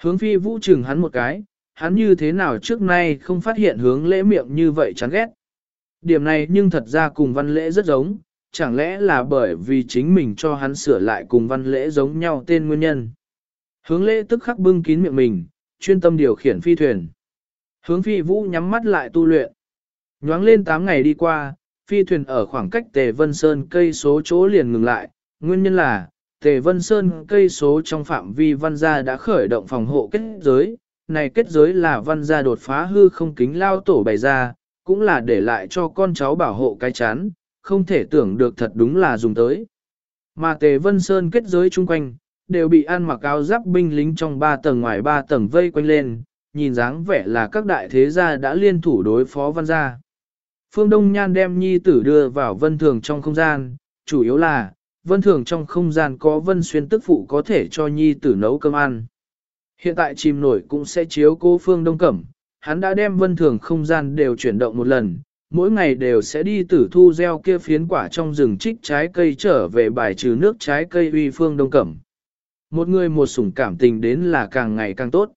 [SPEAKER 1] Hướng phi vũ chừng hắn một cái, hắn như thế nào trước nay không phát hiện hướng lễ miệng như vậy chán ghét. Điểm này nhưng thật ra cùng văn lễ rất giống, chẳng lẽ là bởi vì chính mình cho hắn sửa lại cùng văn lễ giống nhau tên nguyên nhân. Hướng lễ tức khắc bưng kín miệng mình, chuyên tâm điều khiển phi thuyền. Hướng phi vũ nhắm mắt lại tu luyện. Nhoáng lên 8 ngày đi qua, phi thuyền ở khoảng cách Tề Vân Sơn cây số chỗ liền ngừng lại, nguyên nhân là Tề Vân Sơn cây số trong phạm vi văn gia đã khởi động phòng hộ kết giới, này kết giới là văn gia đột phá hư không kính lao tổ bày ra, cũng là để lại cho con cháu bảo hộ cái chán, không thể tưởng được thật đúng là dùng tới. Mà Tề Vân Sơn kết giới chung quanh, đều bị ăn mặc áo giáp binh lính trong ba tầng ngoài ba tầng vây quanh lên, nhìn dáng vẻ là các đại thế gia đã liên thủ đối phó văn gia. Phương Đông Nhan đem nhi tử đưa vào vân thường trong không gian, chủ yếu là, vân thường trong không gian có vân xuyên tức phụ có thể cho nhi tử nấu cơm ăn. Hiện tại chìm nổi cũng sẽ chiếu cô Phương Đông Cẩm, hắn đã đem vân thường không gian đều chuyển động một lần, mỗi ngày đều sẽ đi tử thu gieo kia phiến quả trong rừng trích trái cây trở về bài trừ nước trái cây uy Phương Đông Cẩm. Một người một sủng cảm tình đến là càng ngày càng tốt.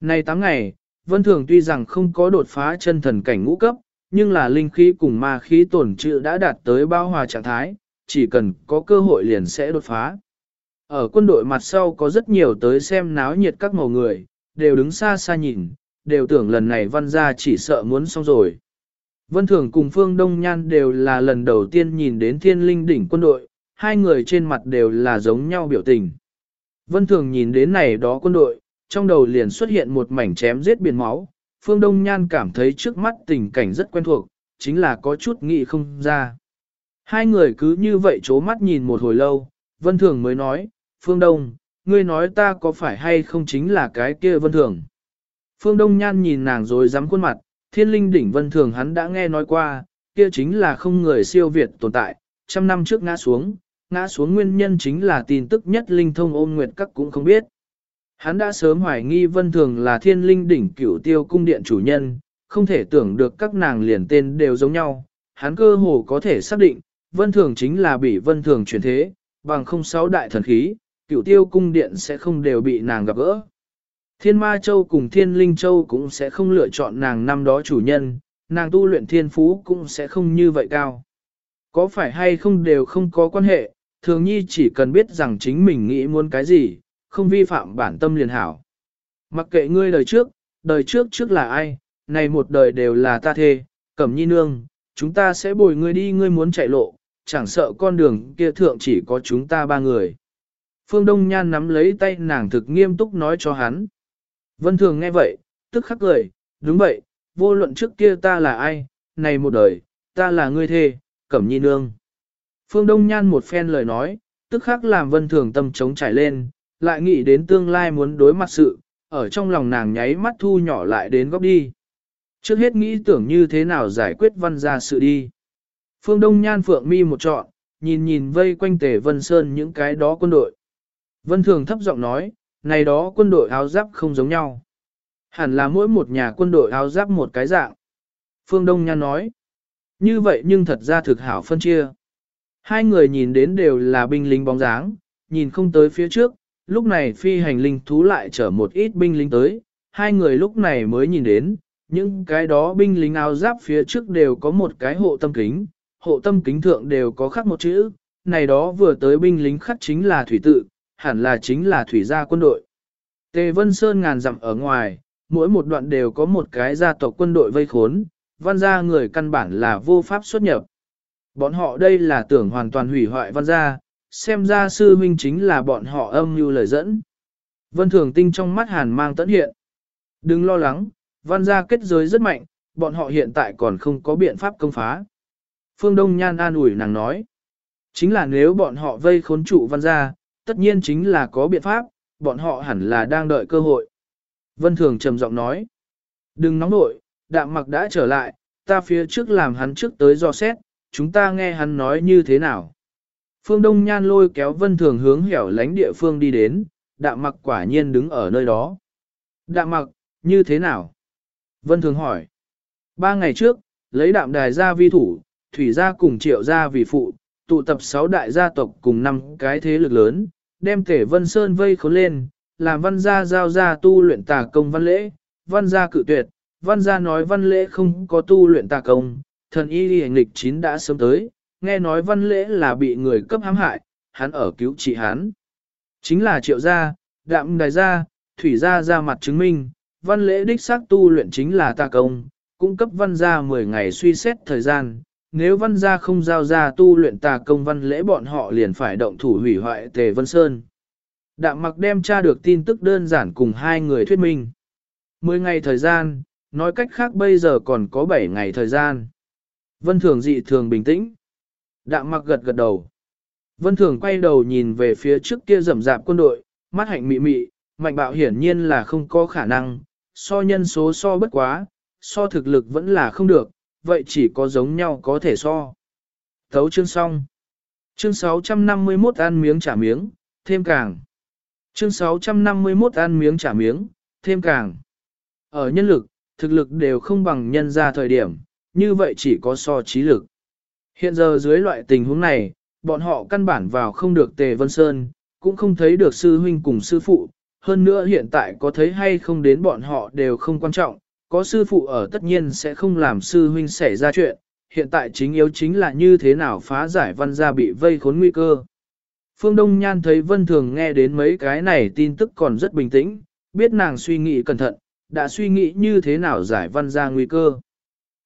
[SPEAKER 1] Nay 8 ngày, vân thường tuy rằng không có đột phá chân thần cảnh ngũ cấp, nhưng là linh khí cùng ma khí tổn trữ đã đạt tới bao hòa trạng thái, chỉ cần có cơ hội liền sẽ đột phá. Ở quân đội mặt sau có rất nhiều tới xem náo nhiệt các màu người, đều đứng xa xa nhìn, đều tưởng lần này văn gia chỉ sợ muốn xong rồi. Vân Thường cùng Phương Đông Nhan đều là lần đầu tiên nhìn đến thiên linh đỉnh quân đội, hai người trên mặt đều là giống nhau biểu tình. Vân Thường nhìn đến này đó quân đội, trong đầu liền xuất hiện một mảnh chém giết biển máu, Phương Đông Nhan cảm thấy trước mắt tình cảnh rất quen thuộc, chính là có chút nghĩ không ra. Hai người cứ như vậy chố mắt nhìn một hồi lâu, Vân Thường mới nói, Phương Đông, ngươi nói ta có phải hay không chính là cái kia Vân Thường. Phương Đông Nhan nhìn nàng rồi dám khuôn mặt, thiên linh đỉnh Vân Thường hắn đã nghe nói qua, kia chính là không người siêu việt tồn tại, trăm năm trước ngã xuống, ngã xuống nguyên nhân chính là tin tức nhất linh thông ôn nguyệt các cũng không biết. Hắn đã sớm hoài nghi vân thường là thiên linh đỉnh cửu tiêu cung điện chủ nhân, không thể tưởng được các nàng liền tên đều giống nhau. Hắn cơ hồ có thể xác định, vân thường chính là bị vân thường chuyển thế, bằng không sáu đại thần khí, cửu tiêu cung điện sẽ không đều bị nàng gặp gỡ. Thiên ma châu cùng thiên linh châu cũng sẽ không lựa chọn nàng năm đó chủ nhân, nàng tu luyện thiên phú cũng sẽ không như vậy cao. Có phải hay không đều không có quan hệ, thường nhi chỉ cần biết rằng chính mình nghĩ muốn cái gì, không vi phạm bản tâm liền hảo. Mặc kệ ngươi đời trước, đời trước trước là ai, này một đời đều là ta thê, cẩm nhi nương, chúng ta sẽ bồi ngươi đi ngươi muốn chạy lộ, chẳng sợ con đường kia thượng chỉ có chúng ta ba người. Phương Đông Nhan nắm lấy tay nàng thực nghiêm túc nói cho hắn. Vân Thường nghe vậy, tức khắc cười, đúng vậy, vô luận trước kia ta là ai, này một đời, ta là ngươi thê, cẩm nhi nương. Phương Đông Nhan một phen lời nói, tức khắc làm Vân Thường tâm trống trải lên, lại nghĩ đến tương lai muốn đối mặt sự, ở trong lòng nàng nháy mắt thu nhỏ lại đến góc đi. Trước hết nghĩ tưởng như thế nào giải quyết văn ra sự đi. Phương Đông Nhan Phượng mi một trọn, nhìn nhìn vây quanh tề Vân Sơn những cái đó quân đội. Vân Thường thấp giọng nói, này đó quân đội áo giáp không giống nhau. Hẳn là mỗi một nhà quân đội áo giáp một cái dạng. Phương Đông Nhan nói, như vậy nhưng thật ra thực hảo phân chia. Hai người nhìn đến đều là binh lính bóng dáng, nhìn không tới phía trước, lúc này phi hành linh thú lại chở một ít binh lính tới, hai người lúc này mới nhìn đến, những cái đó binh lính áo giáp phía trước đều có một cái hộ tâm kính, hộ tâm kính thượng đều có khắc một chữ, này đó vừa tới binh lính khắc chính là thủy tự, hẳn là chính là thủy gia quân đội. Tề Vân Sơn ngàn dặm ở ngoài, mỗi một đoạn đều có một cái gia tộc quân đội vây khốn, văn gia người căn bản là vô pháp xuất nhập. Bọn họ đây là tưởng hoàn toàn hủy hoại văn gia, xem ra sư huynh chính là bọn họ âm mưu lời dẫn. Vân Thường Tinh trong mắt hàn mang tẫn hiện. Đừng lo lắng, văn gia kết giới rất mạnh, bọn họ hiện tại còn không có biện pháp công phá. Phương Đông Nhan an ủi nàng nói. Chính là nếu bọn họ vây khốn trụ văn gia, tất nhiên chính là có biện pháp, bọn họ hẳn là đang đợi cơ hội. Vân Thường trầm giọng nói. Đừng nóng nội, đạm mặc đã trở lại, ta phía trước làm hắn trước tới do xét, chúng ta nghe hắn nói như thế nào. Phương Đông Nhan lôi kéo vân thường hướng hẻo lánh địa phương đi đến, đạm mặc quả nhiên đứng ở nơi đó. Đạm mặc, như thế nào? Vân thường hỏi. Ba ngày trước, lấy đạm đài ra vi thủ, thủy gia cùng triệu gia vì phụ, tụ tập sáu đại gia tộc cùng năm cái thế lực lớn, đem tể vân sơn vây khốn lên, làm văn gia giao ra tu luyện tà công văn lễ, văn gia cự tuyệt, văn gia nói văn lễ không có tu luyện tà công, thần y đi lịch chín đã sớm tới, nghe nói văn lễ là bị người cấp hãm hại, hắn ở cứu trị hắn. Chính là triệu gia, đạm đài gia, thủy gia ra mặt chứng minh, văn lễ đích xác tu luyện chính là tà công, cung cấp văn gia 10 ngày suy xét thời gian. Nếu văn gia không giao ra tu luyện tà công văn lễ bọn họ liền phải động thủ hủy hoại tề vân sơn. Đạm mặc đem tra được tin tức đơn giản cùng hai người thuyết minh. 10 ngày thời gian, nói cách khác bây giờ còn có bảy ngày thời gian. Vân Thường dị thường bình tĩnh. Đạm mặc gật gật đầu. Vân Thường quay đầu nhìn về phía trước kia rầm rạp quân đội, mắt hạnh mị mị, mạnh bạo hiển nhiên là không có khả năng, so nhân số so bất quá, so thực lực vẫn là không được, vậy chỉ có giống nhau có thể so. Thấu chương xong. Chương 651 ăn miếng trả miếng, thêm càng. Chương 651 ăn miếng trả miếng, thêm càng. Ở nhân lực, thực lực đều không bằng nhân ra thời điểm, như vậy chỉ có so trí lực. Hiện giờ dưới loại tình huống này, bọn họ căn bản vào không được Tề Vân Sơn, cũng không thấy được sư huynh cùng sư phụ, hơn nữa hiện tại có thấy hay không đến bọn họ đều không quan trọng, có sư phụ ở tất nhiên sẽ không làm sư huynh xảy ra chuyện, hiện tại chính yếu chính là như thế nào phá giải văn gia bị vây khốn nguy cơ. Phương Đông Nhan thấy Vân Thường nghe đến mấy cái này tin tức còn rất bình tĩnh, biết nàng suy nghĩ cẩn thận, đã suy nghĩ như thế nào giải văn gia nguy cơ.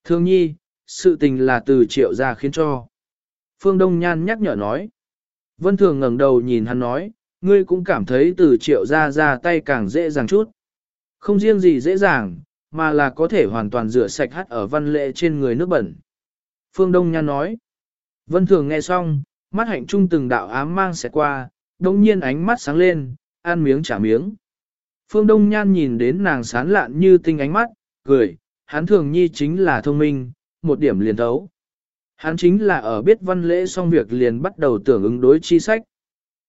[SPEAKER 1] Thương nhi, sự tình là từ triệu gia khiến cho. Phương Đông Nhan nhắc nhở nói. Vân Thường ngẩng đầu nhìn hắn nói, ngươi cũng cảm thấy từ triệu gia ra tay càng dễ dàng chút. Không riêng gì dễ dàng, mà là có thể hoàn toàn rửa sạch hắt ở văn lệ trên người nước bẩn. Phương Đông Nhan nói. Vân Thường nghe xong, mắt hạnh trung từng đạo ám mang sẽ qua, đồng nhiên ánh mắt sáng lên, ăn miếng trả miếng. Phương Đông Nhan nhìn đến nàng sán lạn như tinh ánh mắt, cười, hắn thường nhi chính là thông minh, một điểm liền thấu. Hắn chính là ở biết văn lễ xong việc liền bắt đầu tưởng ứng đối chi sách.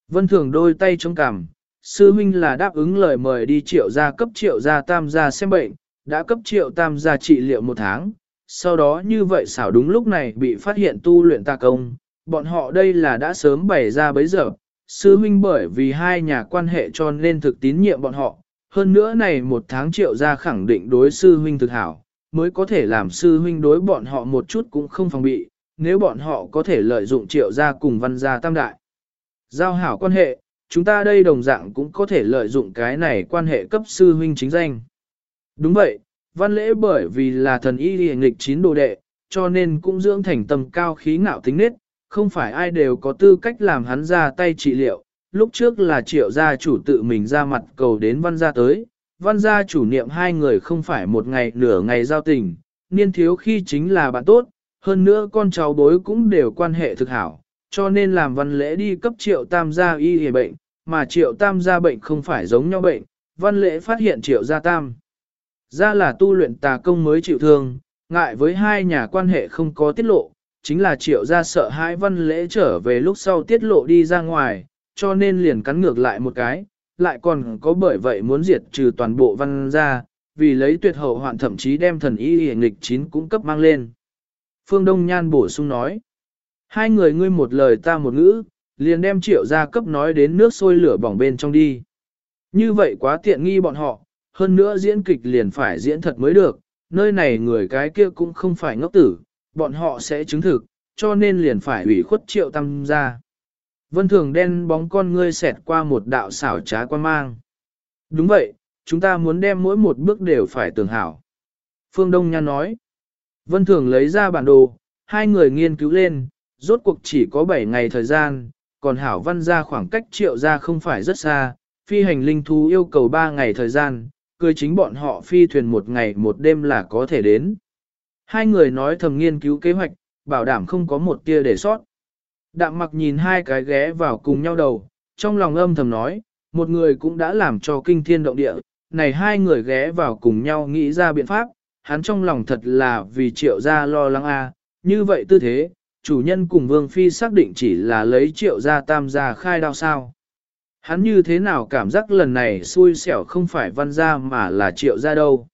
[SPEAKER 1] Vân thường đôi tay chống cằm, sư huynh là đáp ứng lời mời đi triệu gia cấp triệu gia tam gia xem bệnh, đã cấp triệu tam gia trị liệu một tháng. Sau đó như vậy xảo đúng lúc này bị phát hiện tu luyện ta công, bọn họ đây là đã sớm bày ra bấy giờ. Sư huynh bởi vì hai nhà quan hệ cho nên thực tín nhiệm bọn họ, hơn nữa này một tháng triệu gia khẳng định đối sư huynh thực hảo, mới có thể làm sư huynh đối bọn họ một chút cũng không phòng bị, nếu bọn họ có thể lợi dụng triệu gia cùng văn gia tam đại. Giao hảo quan hệ, chúng ta đây đồng dạng cũng có thể lợi dụng cái này quan hệ cấp sư huynh chính danh. Đúng vậy, văn lễ bởi vì là thần y liền nghịch chín đồ đệ, cho nên cũng dưỡng thành tầm cao khí ngạo tính nết, không phải ai đều có tư cách làm hắn ra tay trị liệu. Lúc trước là triệu gia chủ tự mình ra mặt cầu đến văn gia tới, văn gia chủ niệm hai người không phải một ngày nửa ngày giao tình, niên thiếu khi chính là bạn tốt, hơn nữa con cháu bối cũng đều quan hệ thực hảo, cho nên làm văn lễ đi cấp triệu tam gia y hề bệnh, mà triệu tam gia bệnh không phải giống nhau bệnh, văn lễ phát hiện triệu gia tam. Ra là tu luyện tà công mới chịu thương, ngại với hai nhà quan hệ không có tiết lộ, chính là triệu gia sợ hai văn lễ trở về lúc sau tiết lộ đi ra ngoài, cho nên liền cắn ngược lại một cái, lại còn có bởi vậy muốn diệt trừ toàn bộ văn gia, vì lấy tuyệt hậu hoạn thậm chí đem thần y hiển lịch chín cũng cấp mang lên. Phương Đông Nhan bổ sung nói, hai người ngươi một lời ta một ngữ, liền đem triệu gia cấp nói đến nước sôi lửa bỏng bên trong đi. Như vậy quá tiện nghi bọn họ, hơn nữa diễn kịch liền phải diễn thật mới được, nơi này người cái kia cũng không phải ngốc tử, bọn họ sẽ chứng thực, cho nên liền phải ủy khuất triệu tam gia. Vân thường đen bóng con ngươi xẹt qua một đạo xảo trá quan mang. Đúng vậy, chúng ta muốn đem mỗi một bước đều phải tưởng hảo. Phương Đông Nhan nói. Vân thường lấy ra bản đồ, hai người nghiên cứu lên, rốt cuộc chỉ có 7 ngày thời gian, còn hảo văn ra khoảng cách triệu ra không phải rất xa, phi hành linh thú yêu cầu 3 ngày thời gian, cười chính bọn họ phi thuyền một ngày một đêm là có thể đến. Hai người nói thầm nghiên cứu kế hoạch, bảo đảm không có một tia để sót. Đạm mặc nhìn hai cái ghé vào cùng nhau đầu, trong lòng âm thầm nói, một người cũng đã làm cho kinh thiên động địa, này hai người ghé vào cùng nhau nghĩ ra biện pháp, hắn trong lòng thật là vì triệu gia lo lắng a như vậy tư thế, chủ nhân cùng Vương Phi xác định chỉ là lấy triệu gia tam gia khai đao sao. Hắn như thế nào cảm giác lần này xui xẻo không phải văn gia mà là triệu gia đâu.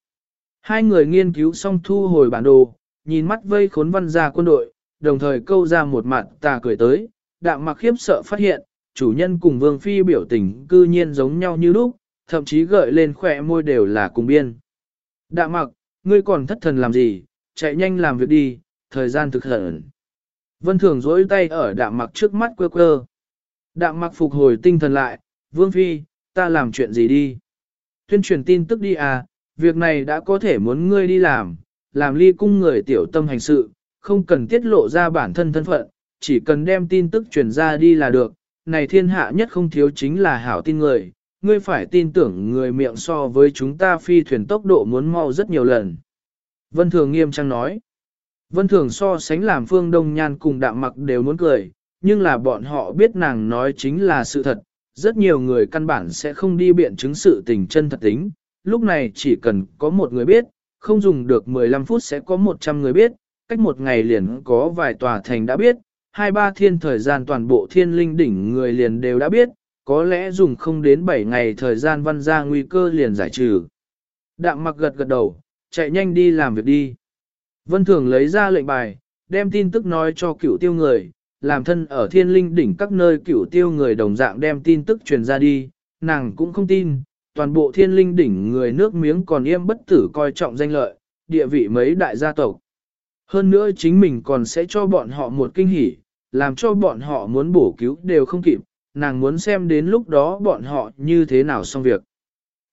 [SPEAKER 1] Hai người nghiên cứu xong thu hồi bản đồ, nhìn mắt vây khốn văn gia quân đội, đồng thời câu ra một mặt tà cười tới, đạm mặc khiếp sợ phát hiện, chủ nhân cùng Vương Phi biểu tình cư nhiên giống nhau như lúc, thậm chí gợi lên khỏe môi đều là cùng biên. Đạm mặc, ngươi còn thất thần làm gì, chạy nhanh làm việc đi, thời gian thực hận. Vân Thường dối tay ở đạm mặc trước mắt quơ quơ. Đạm mặc phục hồi tinh thần lại, Vương Phi, ta làm chuyện gì đi? Tuyên truyền tin tức đi à, việc này đã có thể muốn ngươi đi làm, làm ly cung người tiểu tâm hành sự, không cần tiết lộ ra bản thân thân phận, chỉ cần đem tin tức truyền ra đi là được. Này thiên hạ nhất không thiếu chính là hảo tin người, ngươi phải tin tưởng người miệng so với chúng ta phi thuyền tốc độ muốn mau rất nhiều lần. Vân Thường nghiêm trang nói. Vân Thường so sánh làm phương đông nhan cùng đạm mặc đều muốn cười, nhưng là bọn họ biết nàng nói chính là sự thật, rất nhiều người căn bản sẽ không đi biện chứng sự tình chân thật tính, lúc này chỉ cần có một người biết, không dùng được 15 phút sẽ có 100 người biết, cách một ngày liền có vài tòa thành đã biết, hai ba thiên thời gian toàn bộ thiên linh đỉnh người liền đều đã biết, có lẽ dùng không đến 7 ngày thời gian văn ra nguy cơ liền giải trừ. Đạm mặc gật gật đầu, chạy nhanh đi làm việc đi. Vân Thường lấy ra lệnh bài, đem tin tức nói cho cựu tiêu người, làm thân ở thiên linh đỉnh các nơi cửu tiêu người đồng dạng đem tin tức truyền ra đi, nàng cũng không tin, toàn bộ thiên linh đỉnh người nước miếng còn im bất tử coi trọng danh lợi, địa vị mấy đại gia tộc. Hơn nữa chính mình còn sẽ cho bọn họ một kinh hỉ, làm cho bọn họ muốn bổ cứu đều không kịp, nàng muốn xem đến lúc đó bọn họ như thế nào xong việc.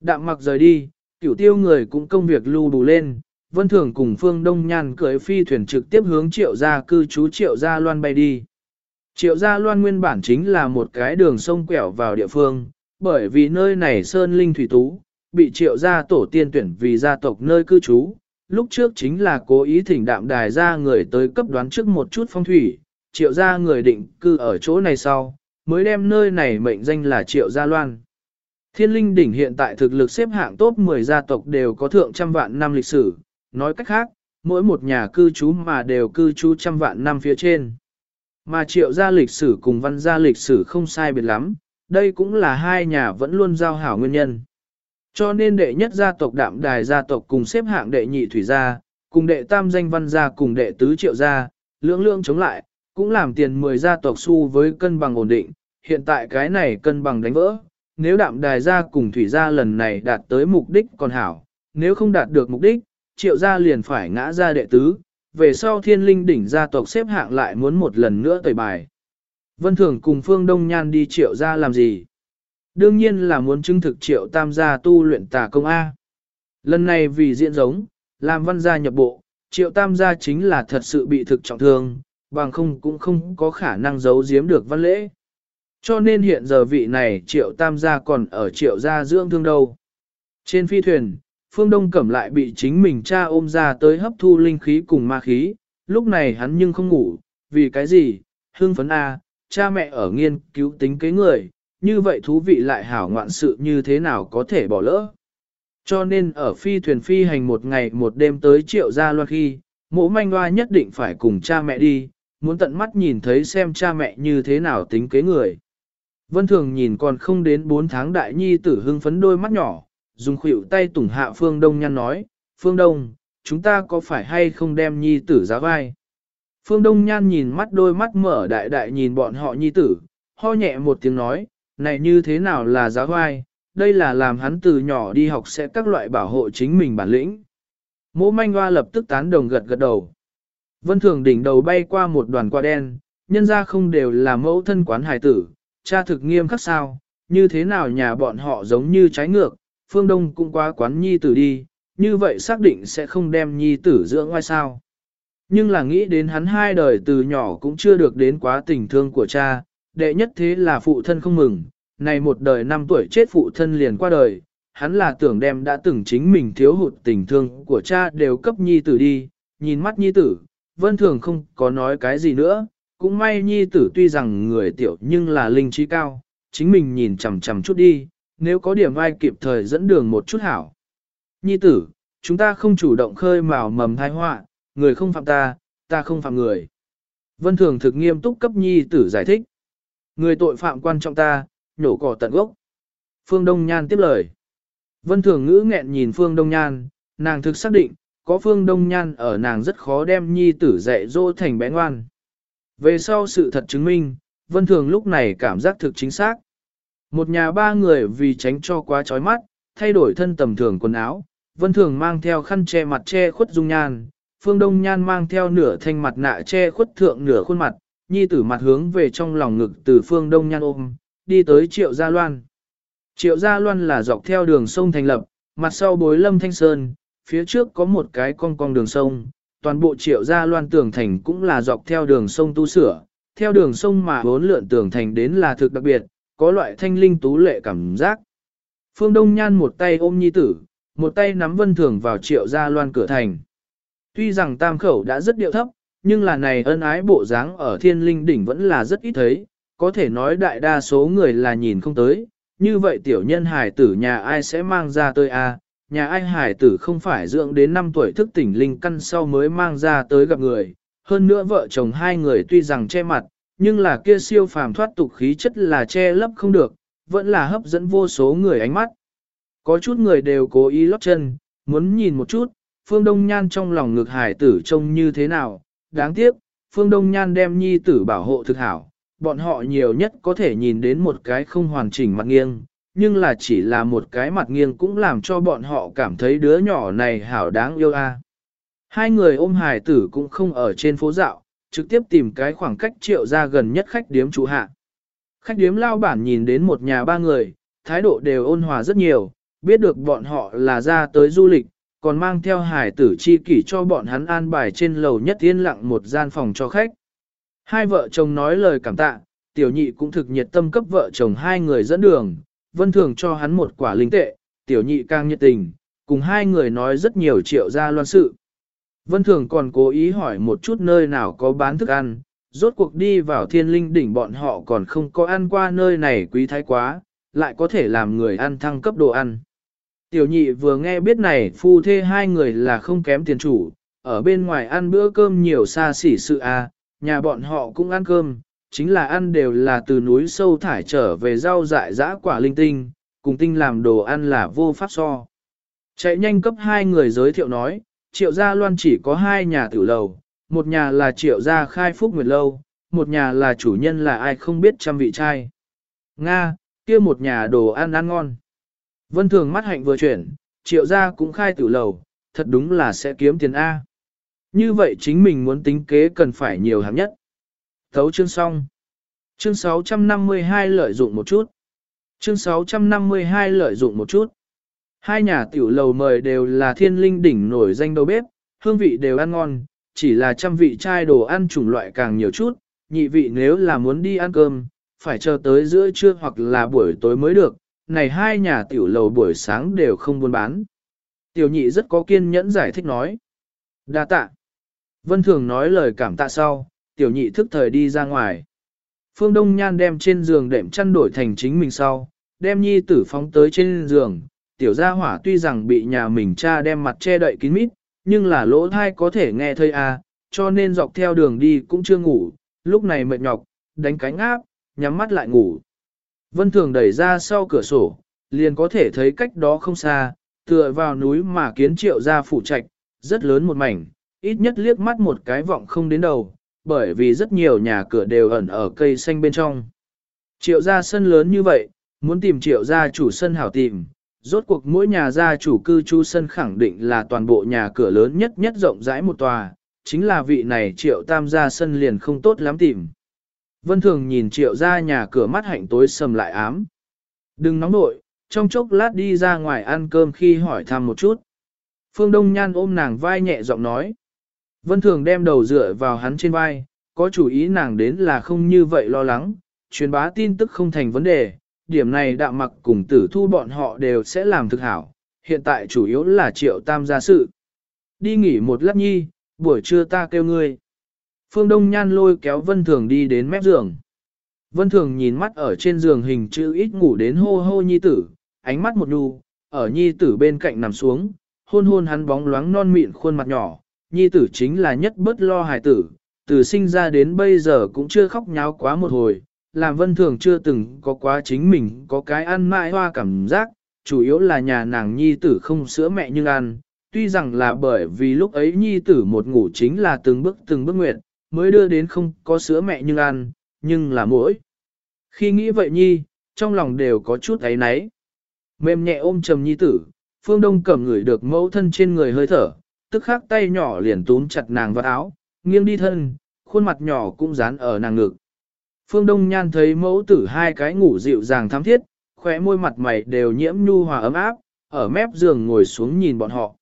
[SPEAKER 1] Đạm mặc rời đi, cửu tiêu người cũng công việc lưu đủ lên, Vân Thường cùng Phương Đông Nhan cưỡi phi thuyền trực tiếp hướng triệu gia cư trú triệu gia loan bay đi. Triệu gia loan nguyên bản chính là một cái đường sông quẹo vào địa phương, bởi vì nơi này sơn linh thủy tú, bị triệu gia tổ tiên tuyển vì gia tộc nơi cư trú. Lúc trước chính là cố ý thỉnh đạm đài ra người tới cấp đoán trước một chút phong thủy, triệu gia người định cư ở chỗ này sau, mới đem nơi này mệnh danh là triệu gia loan. Thiên linh đỉnh hiện tại thực lực xếp hạng top 10 gia tộc đều có thượng trăm vạn năm lịch sử, nói cách khác, mỗi một nhà cư trú mà đều cư trú trăm vạn năm phía trên. Mà triệu gia lịch sử cùng văn gia lịch sử không sai biệt lắm, đây cũng là hai nhà vẫn luôn giao hảo nguyên nhân. Cho nên đệ nhất gia tộc đạm đài gia tộc cùng xếp hạng đệ nhị thủy gia, cùng đệ tam danh văn gia cùng đệ tứ triệu gia, lưỡng lưỡng chống lại, cũng làm tiền 10 gia tộc su với cân bằng ổn định, hiện tại cái này cân bằng đánh vỡ. Nếu đạm đài gia cùng thủy gia lần này đạt tới mục đích còn hảo, nếu không đạt được mục đích, triệu gia liền phải ngã ra đệ tứ, về sau thiên linh đỉnh gia tộc xếp hạng lại muốn một lần nữa tẩy bài. Vân Thường cùng Phương Đông Nhan đi triệu gia làm gì? Đương nhiên là muốn chứng thực triệu tam gia tu luyện tà công A. Lần này vì diễn giống, làm văn gia nhập bộ, triệu tam gia chính là thật sự bị thực trọng thương, bằng không cũng không có khả năng giấu giếm được văn lễ. Cho nên hiện giờ vị này triệu tam gia còn ở triệu gia dưỡng thương đâu. Trên phi thuyền, Phương Đông Cẩm lại bị chính mình cha ôm ra tới hấp thu linh khí cùng ma khí, lúc này hắn nhưng không ngủ, vì cái gì, Hương phấn A, cha mẹ ở nghiên cứu tính kế người, như vậy thú vị lại hảo ngoạn sự như thế nào có thể bỏ lỡ. Cho nên ở phi thuyền phi hành một ngày một đêm tới triệu gia loan khi, mộ manh hoa nhất định phải cùng cha mẹ đi, muốn tận mắt nhìn thấy xem cha mẹ như thế nào tính kế người. Vân Thường nhìn còn không đến 4 tháng đại nhi tử hưng phấn đôi mắt nhỏ, dùng khuỷu tay tủng hạ Phương Đông nhăn nói, Phương Đông, chúng ta có phải hay không đem nhi tử giá vai? Phương Đông nhan nhìn mắt đôi mắt mở đại đại nhìn bọn họ nhi tử, ho nhẹ một tiếng nói, này như thế nào là giá vai, đây là làm hắn từ nhỏ đi học sẽ các loại bảo hộ chính mình bản lĩnh. Mỗ manh hoa lập tức tán đồng gật gật đầu. Vân thường đỉnh đầu bay qua một đoàn qua đen, nhân ra không đều là mẫu thân quán hài tử, cha thực nghiêm khắc sao, như thế nào nhà bọn họ giống như trái ngược, phương đông cũng quá quán nhi tử đi, như vậy xác định sẽ không đem nhi tử dưỡng ngoài sao. Nhưng là nghĩ đến hắn hai đời từ nhỏ cũng chưa được đến quá tình thương của cha, đệ nhất thế là phụ thân không mừng, này một đời năm tuổi chết phụ thân liền qua đời, hắn là tưởng đem đã từng chính mình thiếu hụt tình thương của cha đều cấp nhi tử đi, nhìn mắt nhi tử, vân thường không có nói cái gì nữa, cũng may nhi tử tuy rằng người tiểu nhưng là linh trí cao, chính mình nhìn chằm chằm chút đi, nếu có điểm ai kịp thời dẫn đường một chút hảo. Nhi tử, chúng ta không chủ động khơi mào mầm thai họa, người không phạm ta, ta không phạm người. Vân Thường thực nghiêm túc cấp nhi tử giải thích. Người tội phạm quan trọng ta, nhổ cỏ tận gốc. Phương Đông Nhan tiếp lời. Vân Thường ngữ nghẹn nhìn Phương Đông Nhan, nàng thực xác định, có Phương Đông Nhan ở nàng rất khó đem nhi tử dạy dỗ thành bé ngoan. Về sau sự thật chứng minh, Vân Thường lúc này cảm giác thực chính xác. Một nhà ba người vì tránh cho quá chói mắt, thay đổi thân tầm thường quần áo, Vân Thường mang theo khăn che mặt che khuất dung nhan, Phương Đông Nhan mang theo nửa thanh mặt nạ che khuất thượng nửa khuôn mặt, nhi tử mặt hướng về trong lòng ngực từ Phương Đông Nhan ôm, đi tới Triệu Gia Loan. Triệu Gia Loan là dọc theo đường sông thành lập, mặt sau bối lâm thanh sơn, phía trước có một cái cong cong đường sông, toàn bộ Triệu Gia Loan tường thành cũng là dọc theo đường sông tu sửa, theo đường sông mà bốn lượn tường thành đến là thực đặc biệt, có loại thanh linh tú lệ cảm giác. Phương Đông Nhan một tay ôm nhi tử, một tay nắm vân thường vào Triệu Gia Loan cửa thành. Tuy rằng tam khẩu đã rất điệu thấp, nhưng là này ân ái bộ dáng ở thiên linh đỉnh vẫn là rất ít thấy, có thể nói đại đa số người là nhìn không tới, như vậy tiểu nhân hải tử nhà ai sẽ mang ra tới a? nhà ai hải tử không phải dưỡng đến 5 tuổi thức tỉnh linh căn sau mới mang ra tới gặp người, hơn nữa vợ chồng hai người tuy rằng che mặt, nhưng là kia siêu phàm thoát tục khí chất là che lấp không được, vẫn là hấp dẫn vô số người ánh mắt. Có chút người đều cố ý lót chân, muốn nhìn một chút, Phương Đông Nhan trong lòng ngực hải tử trông như thế nào, đáng tiếc, Phương Đông Nhan đem nhi tử bảo hộ thực hảo, bọn họ nhiều nhất có thể nhìn đến một cái không hoàn chỉnh mặt nghiêng, nhưng là chỉ là một cái mặt nghiêng cũng làm cho bọn họ cảm thấy đứa nhỏ này hảo đáng yêu a. Hai người ôm hải tử cũng không ở trên phố dạo, trực tiếp tìm cái khoảng cách triệu ra gần nhất khách điếm trụ hạ. Khách điếm lao bản nhìn đến một nhà ba người, thái độ đều ôn hòa rất nhiều, biết được bọn họ là ra tới du lịch, còn mang theo hải tử chi kỷ cho bọn hắn an bài trên lầu nhất yên lặng một gian phòng cho khách. Hai vợ chồng nói lời cảm tạ, tiểu nhị cũng thực nhiệt tâm cấp vợ chồng hai người dẫn đường, vân thường cho hắn một quả linh tệ, tiểu nhị càng nhiệt tình, cùng hai người nói rất nhiều triệu gia loan sự. Vân thường còn cố ý hỏi một chút nơi nào có bán thức ăn, rốt cuộc đi vào thiên linh đỉnh bọn họ còn không có ăn qua nơi này quý thái quá, lại có thể làm người ăn thăng cấp đồ ăn. Tiểu nhị vừa nghe biết này phu thê hai người là không kém tiền chủ, ở bên ngoài ăn bữa cơm nhiều xa xỉ sự à, nhà bọn họ cũng ăn cơm, chính là ăn đều là từ núi sâu thải trở về rau dại dã quả linh tinh, cùng tinh làm đồ ăn là vô pháp so. Chạy nhanh cấp hai người giới thiệu nói, triệu gia loan chỉ có hai nhà tử lầu, một nhà là triệu gia khai phúc nguyệt lâu, một nhà là chủ nhân là ai không biết trăm vị trai. Nga, kia một nhà đồ ăn ăn ngon. Vân thường mắt hạnh vừa chuyển, triệu gia cũng khai tử lầu, thật đúng là sẽ kiếm tiền A. Như vậy chính mình muốn tính kế cần phải nhiều hạng nhất. Thấu chương xong. Chương 652 lợi dụng một chút. Chương 652 lợi dụng một chút. Hai nhà tiểu lầu mời đều là thiên linh đỉnh nổi danh đầu bếp, hương vị đều ăn ngon, chỉ là trăm vị chai đồ ăn chủng loại càng nhiều chút, nhị vị nếu là muốn đi ăn cơm, phải chờ tới giữa trưa hoặc là buổi tối mới được, này hai nhà tiểu lầu buổi sáng đều không buôn bán. Tiểu nhị rất có kiên nhẫn giải thích nói. đa tạ. Vân Thường nói lời cảm tạ sau, tiểu nhị thức thời đi ra ngoài. Phương Đông Nhan đem trên giường đệm chăn đổi thành chính mình sau, đem nhi tử phóng tới trên giường. Tiểu gia hỏa tuy rằng bị nhà mình cha đem mặt che đậy kín mít, nhưng là lỗ thai có thể nghe thơi à, cho nên dọc theo đường đi cũng chưa ngủ, lúc này mệt nhọc, đánh cánh áp, nhắm mắt lại ngủ. Vân Thường đẩy ra sau cửa sổ, liền có thể thấy cách đó không xa, tựa vào núi mà kiến triệu ra phủ trạch, rất lớn một mảnh, ít nhất liếc mắt một cái vọng không đến đầu, bởi vì rất nhiều nhà cửa đều ẩn ở cây xanh bên trong. Triệu gia sân lớn như vậy, muốn tìm triệu gia chủ sân hảo tìm, rốt cuộc mỗi nhà gia chủ cư trú sân khẳng định là toàn bộ nhà cửa lớn nhất nhất rộng rãi một tòa, chính là vị này triệu tam gia sân liền không tốt lắm tìm. Vân Thường nhìn triệu ra nhà cửa mắt hạnh tối sầm lại ám. Đừng nóng nội, trong chốc lát đi ra ngoài ăn cơm khi hỏi thăm một chút. Phương Đông Nhan ôm nàng vai nhẹ giọng nói. Vân Thường đem đầu dựa vào hắn trên vai, có chủ ý nàng đến là không như vậy lo lắng, truyền bá tin tức không thành vấn đề, điểm này đạm mặc cùng tử thu bọn họ đều sẽ làm thực hảo, hiện tại chủ yếu là triệu tam gia sự. Đi nghỉ một lát nhi, buổi trưa ta kêu ngươi. Phương Đông Nhan lôi kéo Vân Thường đi đến mép giường. Vân Thường nhìn mắt ở trên giường hình chữ ít ngủ đến hô hô nhi tử, ánh mắt một nhu, ở nhi tử bên cạnh nằm xuống, hôn hôn hắn bóng loáng non mịn khuôn mặt nhỏ, nhi tử chính là nhất bất lo hài tử, từ sinh ra đến bây giờ cũng chưa khóc nháo quá một hồi, làm vân thường chưa từng có quá chính mình có cái ăn mãi hoa cảm giác, chủ yếu là nhà nàng nhi tử không sữa mẹ nhưng ăn, tuy rằng là bởi vì lúc ấy nhi tử một ngủ chính là từng bước từng bước nguyện, mới đưa đến không có sữa mẹ nhưng ăn, nhưng là mỗi. Khi nghĩ vậy nhi, trong lòng đều có chút ấy náy. Mềm nhẹ ôm trầm nhi tử, phương đông cầm người được mẫu thân trên người hơi thở, tức khắc tay nhỏ liền túm chặt nàng vào áo, nghiêng đi thân, khuôn mặt nhỏ cũng dán ở nàng ngực. Phương Đông Nhan thấy mẫu tử hai cái ngủ dịu dàng thắm thiết, khóe môi mặt mày đều nhiễm nhu hòa ấm áp, ở mép giường ngồi xuống nhìn bọn họ.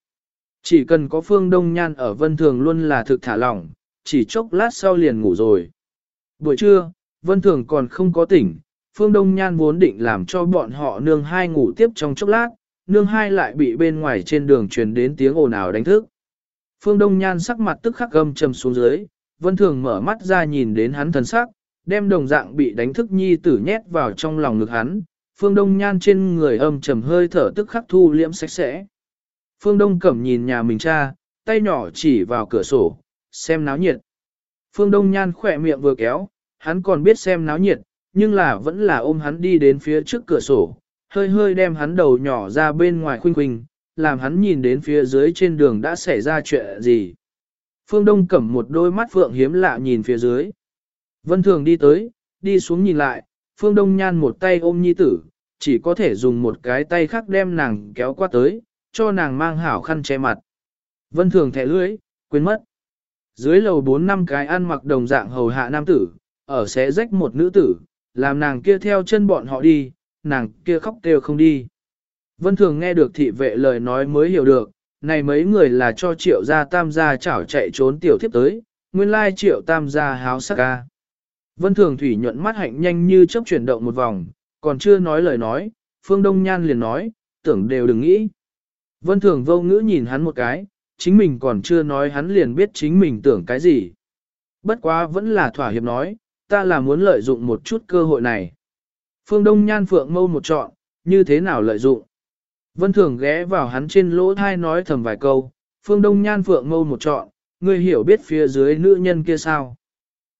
[SPEAKER 1] Chỉ cần có Phương Đông Nhan ở Vân Thường luôn là thực thả lỏng, chỉ chốc lát sau liền ngủ rồi. Buổi trưa, Vân Thường còn không có tỉnh, Phương Đông Nhan vốn định làm cho bọn họ nương hai ngủ tiếp trong chốc lát, nương hai lại bị bên ngoài trên đường truyền đến tiếng ồn ào đánh thức. Phương Đông Nhan sắc mặt tức khắc gâm trầm xuống dưới, Vân Thường mở mắt ra nhìn đến hắn thần sắc, đem đồng dạng bị đánh thức nhi tử nhét vào trong lòng ngực hắn, Phương Đông Nhan trên người âm trầm hơi thở tức khắc thu liễm sạch sẽ. Phương Đông Cẩm nhìn nhà mình cha, tay nhỏ chỉ vào cửa sổ, xem náo nhiệt. Phương Đông Nhan khỏe miệng vừa kéo, hắn còn biết xem náo nhiệt, nhưng là vẫn là ôm hắn đi đến phía trước cửa sổ, hơi hơi đem hắn đầu nhỏ ra bên ngoài khuynh khuynh, làm hắn nhìn đến phía dưới trên đường đã xảy ra chuyện gì. Phương Đông Cẩm một đôi mắt phượng hiếm lạ nhìn phía dưới. Vân Thường đi tới, đi xuống nhìn lại, Phương Đông Nhan một tay ôm nhi tử, chỉ có thể dùng một cái tay khác đem nàng kéo qua tới, cho nàng mang hảo khăn che mặt. Vân Thường thẻ lưỡi, quên mất. Dưới lầu bốn năm cái ăn mặc đồng dạng hầu hạ nam tử, ở xé rách một nữ tử, làm nàng kia theo chân bọn họ đi, nàng kia khóc kêu không đi. Vân Thường nghe được thị vệ lời nói mới hiểu được, này mấy người là cho triệu gia tam gia chảo chạy trốn tiểu thiếp tới, nguyên lai triệu tam gia háo sắc ca. Vân Thường Thủy nhuận mắt hạnh nhanh như chớp chuyển động một vòng, còn chưa nói lời nói, Phương Đông Nhan liền nói, tưởng đều đừng nghĩ. Vân Thường vô ngữ nhìn hắn một cái, chính mình còn chưa nói hắn liền biết chính mình tưởng cái gì. Bất quá vẫn là thỏa hiệp nói, ta là muốn lợi dụng một chút cơ hội này. Phương Đông Nhan Phượng mâu một trọn, như thế nào lợi dụng? Vân Thường ghé vào hắn trên lỗ thai nói thầm vài câu, Phương Đông Nhan Phượng mâu một trọn, ngươi hiểu biết phía dưới nữ nhân kia sao?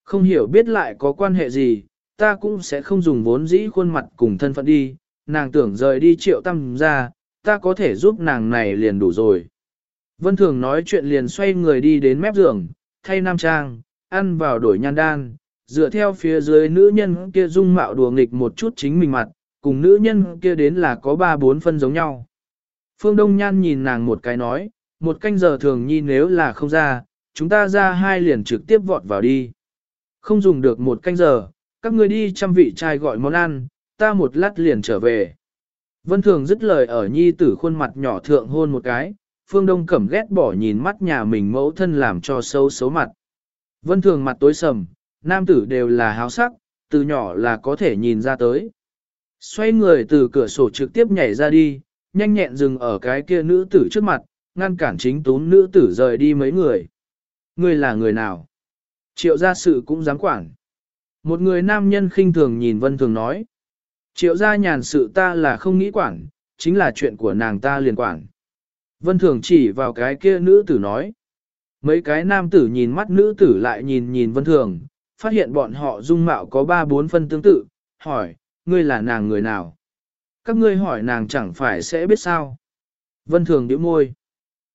[SPEAKER 1] Không hiểu biết lại có quan hệ gì, ta cũng sẽ không dùng vốn dĩ khuôn mặt cùng thân phận đi, nàng tưởng rời đi triệu tâm ra, ta có thể giúp nàng này liền đủ rồi. Vân Thường nói chuyện liền xoay người đi đến mép giường, thay nam trang, ăn vào đổi nhan đan, dựa theo phía dưới nữ nhân kia dung mạo đùa nghịch một chút chính mình mặt, cùng nữ nhân kia đến là có ba bốn phân giống nhau. Phương Đông Nhan nhìn nàng một cái nói, một canh giờ thường nhi nếu là không ra, chúng ta ra hai liền trực tiếp vọt vào đi. Không dùng được một canh giờ, các ngươi đi trăm vị trai gọi món ăn, ta một lát liền trở về. Vân Thường dứt lời ở nhi tử khuôn mặt nhỏ thượng hôn một cái, Phương Đông Cẩm ghét bỏ nhìn mắt nhà mình mẫu thân làm cho sâu xấu mặt. Vân Thường mặt tối sầm, nam tử đều là háo sắc, từ nhỏ là có thể nhìn ra tới. Xoay người từ cửa sổ trực tiếp nhảy ra đi, nhanh nhẹn dừng ở cái kia nữ tử trước mặt, ngăn cản chính tún nữ tử rời đi mấy người. Người là người nào? Triệu gia sự cũng dám quản. Một người nam nhân khinh thường nhìn Vân Thường nói. Triệu gia nhàn sự ta là không nghĩ quản, chính là chuyện của nàng ta liền quản. Vân Thường chỉ vào cái kia nữ tử nói. Mấy cái nam tử nhìn mắt nữ tử lại nhìn nhìn Vân Thường, phát hiện bọn họ dung mạo có ba bốn phân tương tự, hỏi, ngươi là nàng người nào? Các ngươi hỏi nàng chẳng phải sẽ biết sao? Vân Thường điệu môi.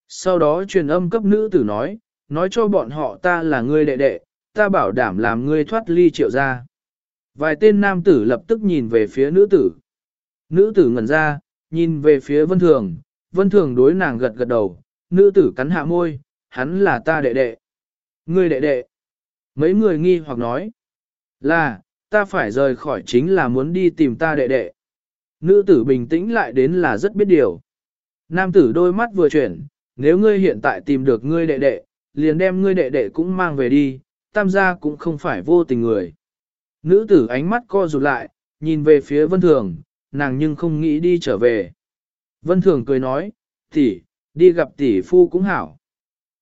[SPEAKER 1] Sau đó truyền âm cấp nữ tử nói, nói cho bọn họ ta là ngươi đệ đệ, ta bảo đảm làm ngươi thoát ly triệu ra. Vài tên nam tử lập tức nhìn về phía nữ tử. Nữ tử ngẩn ra, nhìn về phía vân thường, vân thường đối nàng gật gật đầu, nữ tử cắn hạ môi, hắn là ta đệ đệ. Ngươi đệ đệ. Mấy người nghi hoặc nói, là, ta phải rời khỏi chính là muốn đi tìm ta đệ đệ. Nữ tử bình tĩnh lại đến là rất biết điều. Nam tử đôi mắt vừa chuyển, nếu ngươi hiện tại tìm được ngươi đệ đệ, liền đem ngươi đệ đệ cũng mang về đi, tam gia cũng không phải vô tình người. Nữ tử ánh mắt co rụt lại, nhìn về phía vân thường, nàng nhưng không nghĩ đi trở về. Vân thường cười nói, tỷ, đi gặp tỷ phu cũng hảo.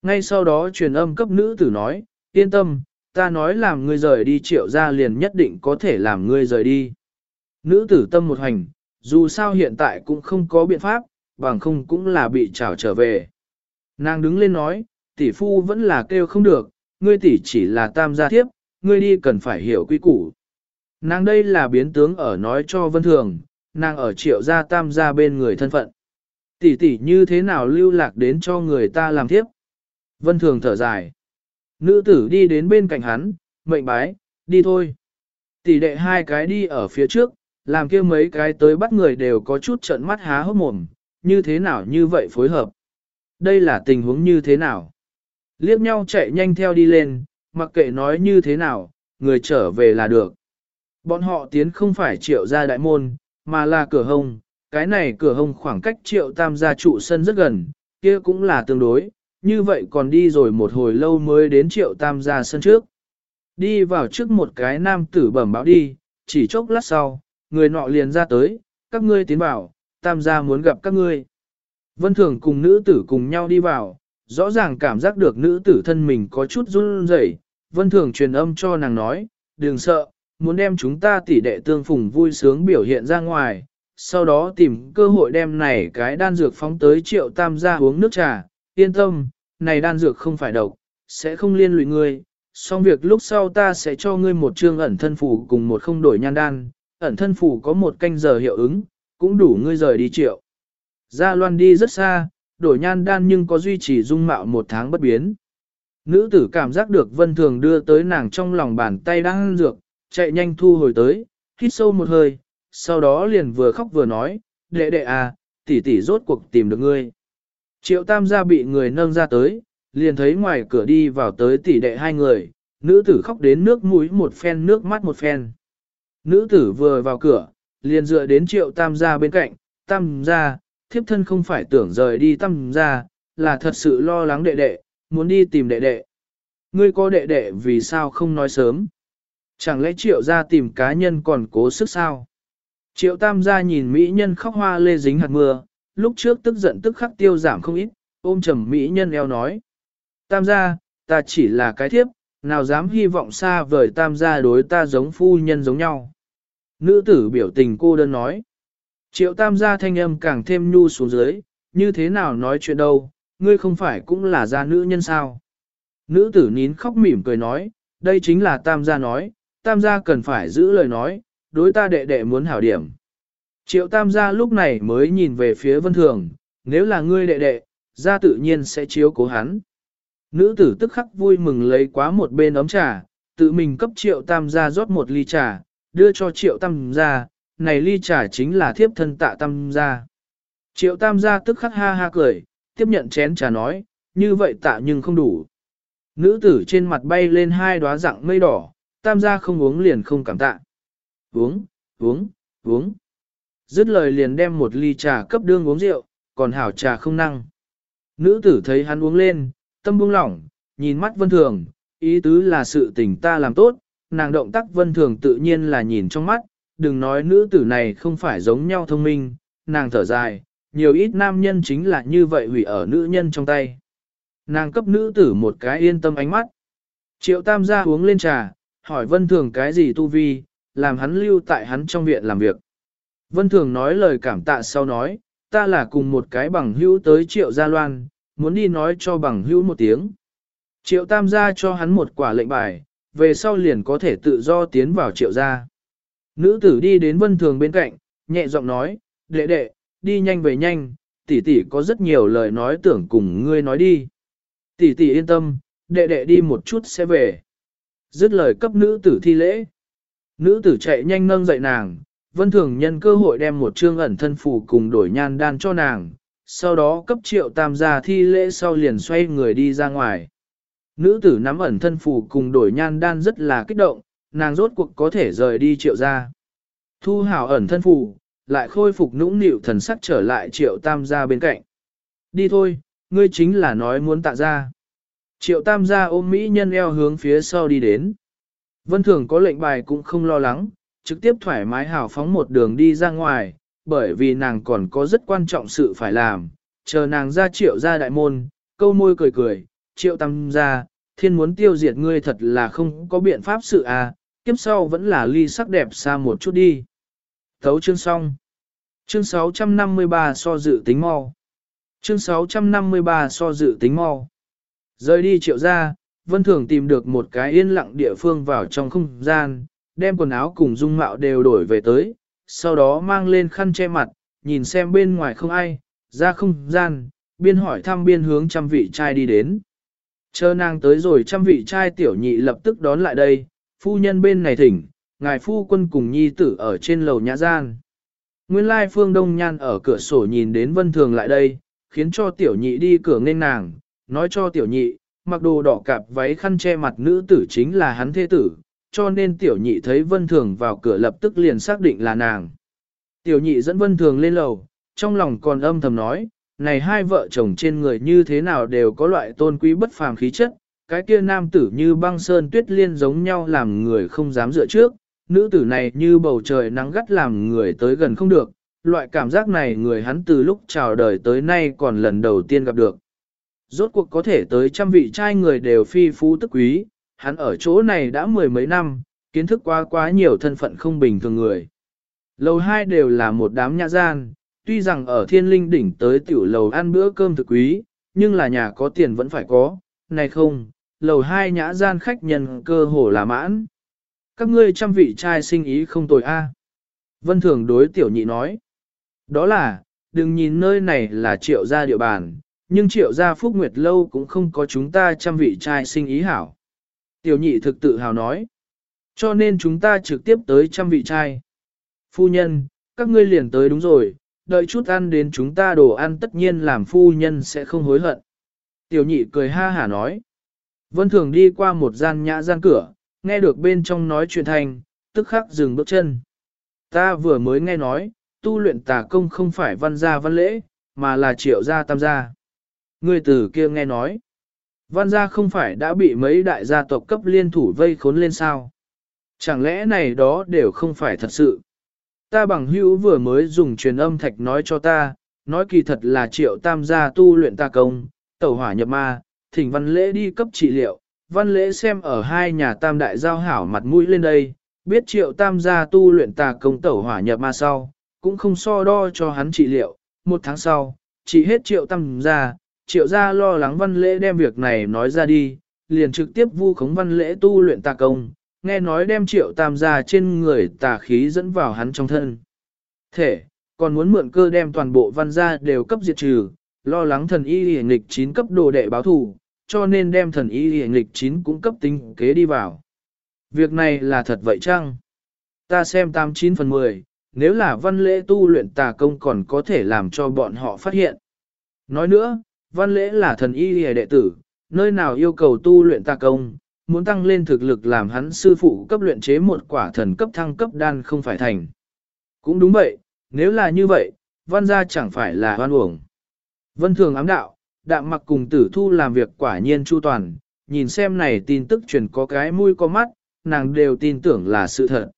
[SPEAKER 1] Ngay sau đó truyền âm cấp nữ tử nói, yên tâm, ta nói làm ngươi rời đi triệu ra liền nhất định có thể làm ngươi rời đi. Nữ tử tâm một hành, dù sao hiện tại cũng không có biện pháp, bằng không cũng là bị trảo trở về. Nàng đứng lên nói, tỷ phu vẫn là kêu không được, ngươi tỷ chỉ là tam gia thiếp, ngươi đi cần phải hiểu quy củ. Nàng đây là biến tướng ở nói cho vân thường, nàng ở triệu gia tam gia bên người thân phận. Tỷ tỷ như thế nào lưu lạc đến cho người ta làm thiếp. Vân thường thở dài. Nữ tử đi đến bên cạnh hắn, mệnh bái, đi thôi. Tỷ đệ hai cái đi ở phía trước, làm kia mấy cái tới bắt người đều có chút trận mắt há hốc mồm, như thế nào như vậy phối hợp. Đây là tình huống như thế nào? Liếc nhau chạy nhanh theo đi lên, mặc kệ nói như thế nào, người trở về là được. Bọn họ tiến không phải triệu gia đại môn, mà là cửa hông, cái này cửa hông khoảng cách triệu tam gia trụ sân rất gần, kia cũng là tương đối, như vậy còn đi rồi một hồi lâu mới đến triệu tam gia sân trước. Đi vào trước một cái nam tử bẩm báo đi, chỉ chốc lát sau, người nọ liền ra tới, các ngươi tiến vào, tam gia muốn gặp các ngươi. Vân Thường cùng nữ tử cùng nhau đi vào, rõ ràng cảm giác được nữ tử thân mình có chút run rẩy. Vân Thường truyền âm cho nàng nói, đừng sợ, muốn đem chúng ta tỷ đệ tương phùng vui sướng biểu hiện ra ngoài, sau đó tìm cơ hội đem này cái đan dược phóng tới triệu tam gia uống nước trà, yên tâm, này đan dược không phải độc, sẽ không liên lụy ngươi, xong việc lúc sau ta sẽ cho ngươi một chương ẩn thân phủ cùng một không đổi nhan đan, ẩn thân phủ có một canh giờ hiệu ứng, cũng đủ ngươi rời đi triệu. Gia Loan đi rất xa, đổi nhan đan nhưng có duy trì dung mạo một tháng bất biến. Nữ tử cảm giác được vân thường đưa tới nàng trong lòng bàn tay đang ăn dược, chạy nhanh thu hồi tới, hít sâu một hơi, sau đó liền vừa khóc vừa nói, đệ đệ à, tỷ tỷ rốt cuộc tìm được ngươi. Triệu tam gia bị người nâng ra tới, liền thấy ngoài cửa đi vào tới tỷ đệ hai người, nữ tử khóc đến nước mũi một phen nước mắt một phen. Nữ tử vừa vào cửa, liền dựa đến triệu tam gia bên cạnh, tam gia, thiếp thân không phải tưởng rời đi tam gia, là thật sự lo lắng đệ đệ, muốn đi tìm đệ đệ. Ngươi có đệ đệ vì sao không nói sớm? Chẳng lẽ triệu gia tìm cá nhân còn cố sức sao? Triệu tam gia nhìn mỹ nhân khóc hoa lê dính hạt mưa, lúc trước tức giận tức khắc tiêu giảm không ít, ôm trầm mỹ nhân eo nói. Tam gia, ta chỉ là cái thiếp, nào dám hy vọng xa vời tam gia đối ta giống phu nhân giống nhau. Nữ tử biểu tình cô đơn nói. Triệu tam gia thanh âm càng thêm nhu xuống dưới, như thế nào nói chuyện đâu, ngươi không phải cũng là gia nữ nhân sao. Nữ tử nín khóc mỉm cười nói, đây chính là tam gia nói, tam gia cần phải giữ lời nói, đối ta đệ đệ muốn hảo điểm. Triệu tam gia lúc này mới nhìn về phía vân thường, nếu là ngươi đệ đệ, gia tự nhiên sẽ chiếu cố hắn. Nữ tử tức khắc vui mừng lấy quá một bên ấm trà, tự mình cấp triệu tam gia rót một ly trà, đưa cho triệu tam gia, này ly trà chính là thiếp thân tạ tam gia. Triệu tam gia tức khắc ha ha cười, tiếp nhận chén trà nói, như vậy tạ nhưng không đủ. Nữ tử trên mặt bay lên hai đóa dạng mây đỏ, tam gia không uống liền không cảm tạ. Uống, uống, uống. Dứt lời liền đem một ly trà cấp đương uống rượu, còn hảo trà không năng. Nữ tử thấy hắn uống lên, tâm buông lỏng, nhìn mắt vân thường, ý tứ là sự tình ta làm tốt, nàng động tác vân thường tự nhiên là nhìn trong mắt, đừng nói nữ tử này không phải giống nhau thông minh, nàng thở dài, nhiều ít nam nhân chính là như vậy hủy ở nữ nhân trong tay. Nàng cấp nữ tử một cái yên tâm ánh mắt. Triệu tam gia uống lên trà, hỏi vân thường cái gì tu vi, làm hắn lưu tại hắn trong viện làm việc. Vân thường nói lời cảm tạ sau nói, ta là cùng một cái bằng hữu tới triệu gia loan, muốn đi nói cho bằng hữu một tiếng. Triệu tam gia cho hắn một quả lệnh bài, về sau liền có thể tự do tiến vào triệu gia. Nữ tử đi đến vân thường bên cạnh, nhẹ giọng nói, đệ đệ, đi nhanh về nhanh, tỷ tỷ có rất nhiều lời nói tưởng cùng ngươi nói đi. Tỷ tỷ yên tâm, đệ đệ đi một chút sẽ về. Dứt lời cấp nữ tử thi lễ. Nữ tử chạy nhanh nâng dậy nàng, vân thường nhân cơ hội đem một trương ẩn thân phù cùng đổi nhan đan cho nàng, sau đó cấp triệu tam gia thi lễ sau liền xoay người đi ra ngoài. Nữ tử nắm ẩn thân phù cùng đổi nhan đan rất là kích động, nàng rốt cuộc có thể rời đi triệu ra. Thu hảo ẩn thân phù, lại khôi phục nũng nịu thần sắc trở lại triệu tam gia bên cạnh. Đi thôi, ngươi chính là nói muốn tạ ra. Triệu tam gia ôm mỹ nhân eo hướng phía sau đi đến. Vân thường có lệnh bài cũng không lo lắng, trực tiếp thoải mái hào phóng một đường đi ra ngoài, bởi vì nàng còn có rất quan trọng sự phải làm, chờ nàng ra triệu ra đại môn, câu môi cười cười, triệu tam gia, thiên muốn tiêu diệt ngươi thật là không có biện pháp sự à, kiếp sau vẫn là ly sắc đẹp xa một chút đi. Thấu chương xong. Chương 653 so dự tính mau. Chương 653 so dự tính mau. Rời đi triệu ra, Vân Thường tìm được một cái yên lặng địa phương vào trong không gian, đem quần áo cùng dung mạo đều đổi về tới, sau đó mang lên khăn che mặt, nhìn xem bên ngoài không ai, ra không gian, biên hỏi thăm biên hướng trăm vị trai đi đến. Chờ nàng tới rồi trăm vị trai tiểu nhị lập tức đón lại đây, phu nhân bên này thỉnh, ngài phu quân cùng nhi tử ở trên lầu nhã gian. Nguyên lai phương đông nhan ở cửa sổ nhìn đến vân thường lại đây, khiến cho tiểu nhị đi cửa nên nàng, nói cho tiểu nhị, mặc đồ đỏ cạp váy khăn che mặt nữ tử chính là hắn thế tử, cho nên tiểu nhị thấy vân thường vào cửa lập tức liền xác định là nàng. Tiểu nhị dẫn vân thường lên lầu, trong lòng còn âm thầm nói, này hai vợ chồng trên người như thế nào đều có loại tôn quý bất phàm khí chất, cái kia nam tử như băng sơn tuyết liên giống nhau làm người không dám dựa trước, nữ tử này như bầu trời nắng gắt làm người tới gần không được, loại cảm giác này người hắn từ lúc chào đời tới nay còn lần đầu tiên gặp được. Rốt cuộc có thể tới trăm vị trai người đều phi phú tức quý, hắn ở chỗ này đã mười mấy năm, kiến thức quá quá nhiều thân phận không bình thường người. Lầu hai đều là một đám nhã gian, tuy rằng ở thiên linh đỉnh tới tiểu lầu ăn bữa cơm thực quý, nhưng là nhà có tiền vẫn phải có, này không, lầu hai nhã gian khách nhân cơ hồ là mãn. Các ngươi trăm vị trai sinh ý không tồi a. Vân Thường đối tiểu nhị nói. Đó là, đừng nhìn nơi này là triệu gia địa bàn, nhưng triệu gia phúc nguyệt lâu cũng không có chúng ta trăm vị trai sinh ý hảo. Tiểu nhị thực tự hào nói. Cho nên chúng ta trực tiếp tới trăm vị trai. Phu nhân, các ngươi liền tới đúng rồi, đợi chút ăn đến chúng ta đồ ăn tất nhiên làm phu nhân sẽ không hối hận. Tiểu nhị cười ha hả nói. Vân thường đi qua một gian nhã gian cửa, nghe được bên trong nói chuyện thành, tức khắc dừng bước chân. Ta vừa mới nghe nói, tu luyện tà công không phải văn gia văn lễ, mà là triệu gia tam gia. Người tử kia nghe nói, văn gia không phải đã bị mấy đại gia tộc cấp liên thủ vây khốn lên sao? Chẳng lẽ này đó đều không phải thật sự? Ta bằng hữu vừa mới dùng truyền âm thạch nói cho ta, nói kỳ thật là triệu tam gia tu luyện tà công, tẩu hỏa nhập ma, thỉnh văn lễ đi cấp trị liệu, văn lễ xem ở hai nhà tam đại giao hảo mặt mũi lên đây, biết triệu tam gia tu luyện tà công tẩu hỏa nhập ma sau, cũng không so đo cho hắn trị liệu, một tháng sau, chỉ hết triệu tam gia, triệu gia lo lắng văn lễ đem việc này nói ra đi, liền trực tiếp vu khống văn lễ tu luyện tà công, nghe nói đem triệu tam gia trên người tà khí dẫn vào hắn trong thân. Thể, còn muốn mượn cơ đem toàn bộ văn gia đều cấp diệt trừ, lo lắng thần y hề nghịch chín cấp đồ đệ báo thủ, cho nên đem thần y hệ nghịch chín cũng cấp tính kế đi vào. Việc này là thật vậy chăng? Ta xem 89 phần 10, nếu là văn lễ tu luyện tà công còn có thể làm cho bọn họ phát hiện. Nói nữa, văn lễ là thần y hệ đệ tử, nơi nào yêu cầu tu luyện tà công, muốn tăng lên thực lực làm hắn sư phụ cấp luyện chế một quả thần cấp thăng cấp đan không phải thành. Cũng đúng vậy, nếu là như vậy, văn gia chẳng phải là hoan uổng. Vân thường ám đạo, đạm mặc cùng tử thu làm việc quả nhiên chu toàn, nhìn xem này tin tức truyền có cái mũi có mắt, nàng đều tin tưởng là sự thật.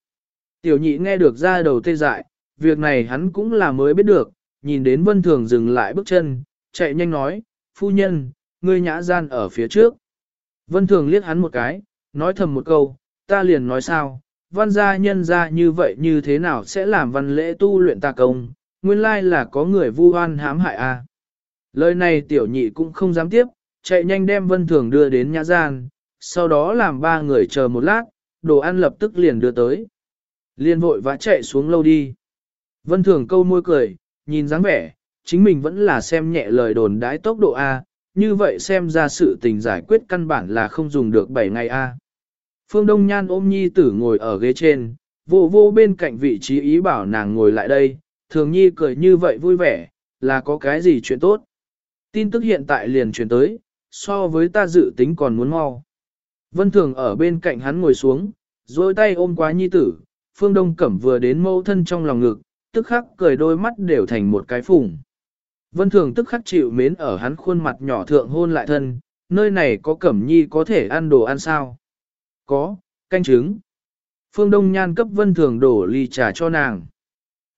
[SPEAKER 1] Tiểu nhị nghe được ra đầu tê dại, việc này hắn cũng là mới biết được, nhìn đến vân thường dừng lại bước chân, chạy nhanh nói, phu nhân, ngươi nhã gian ở phía trước. Vân thường liếc hắn một cái, nói thầm một câu, ta liền nói sao, văn gia nhân gia như vậy như thế nào sẽ làm văn lễ tu luyện ta công, nguyên lai là có người vu oan hãm hại a. À. Lời này tiểu nhị cũng không dám tiếp, chạy nhanh đem vân thường đưa đến nhã gian, sau đó làm ba người chờ một lát, đồ ăn lập tức liền đưa tới. Liên vội vã chạy xuống lâu đi. Vân thường câu môi cười, nhìn dáng vẻ, chính mình vẫn là xem nhẹ lời đồn đãi tốc độ A, như vậy xem ra sự tình giải quyết căn bản là không dùng được 7 ngày A. Phương Đông Nhan ôm nhi tử ngồi ở ghế trên, vô vô bên cạnh vị trí ý bảo nàng ngồi lại đây, thường nhi cười như vậy vui vẻ, là có cái gì chuyện tốt. Tin tức hiện tại liền truyền tới, so với ta dự tính còn muốn mau. Vân Thường ở bên cạnh hắn ngồi xuống, dôi tay ôm quá nhi tử, Phương Đông Cẩm vừa đến mâu thân trong lòng ngực, tức khắc cười đôi mắt đều thành một cái phùng. Vân Thường tức khắc chịu mến ở hắn khuôn mặt nhỏ thượng hôn lại thân, nơi này có Cẩm Nhi có thể ăn đồ ăn sao? Có, canh trứng. Phương Đông Nhan cấp Vân Thường đổ ly trà cho nàng.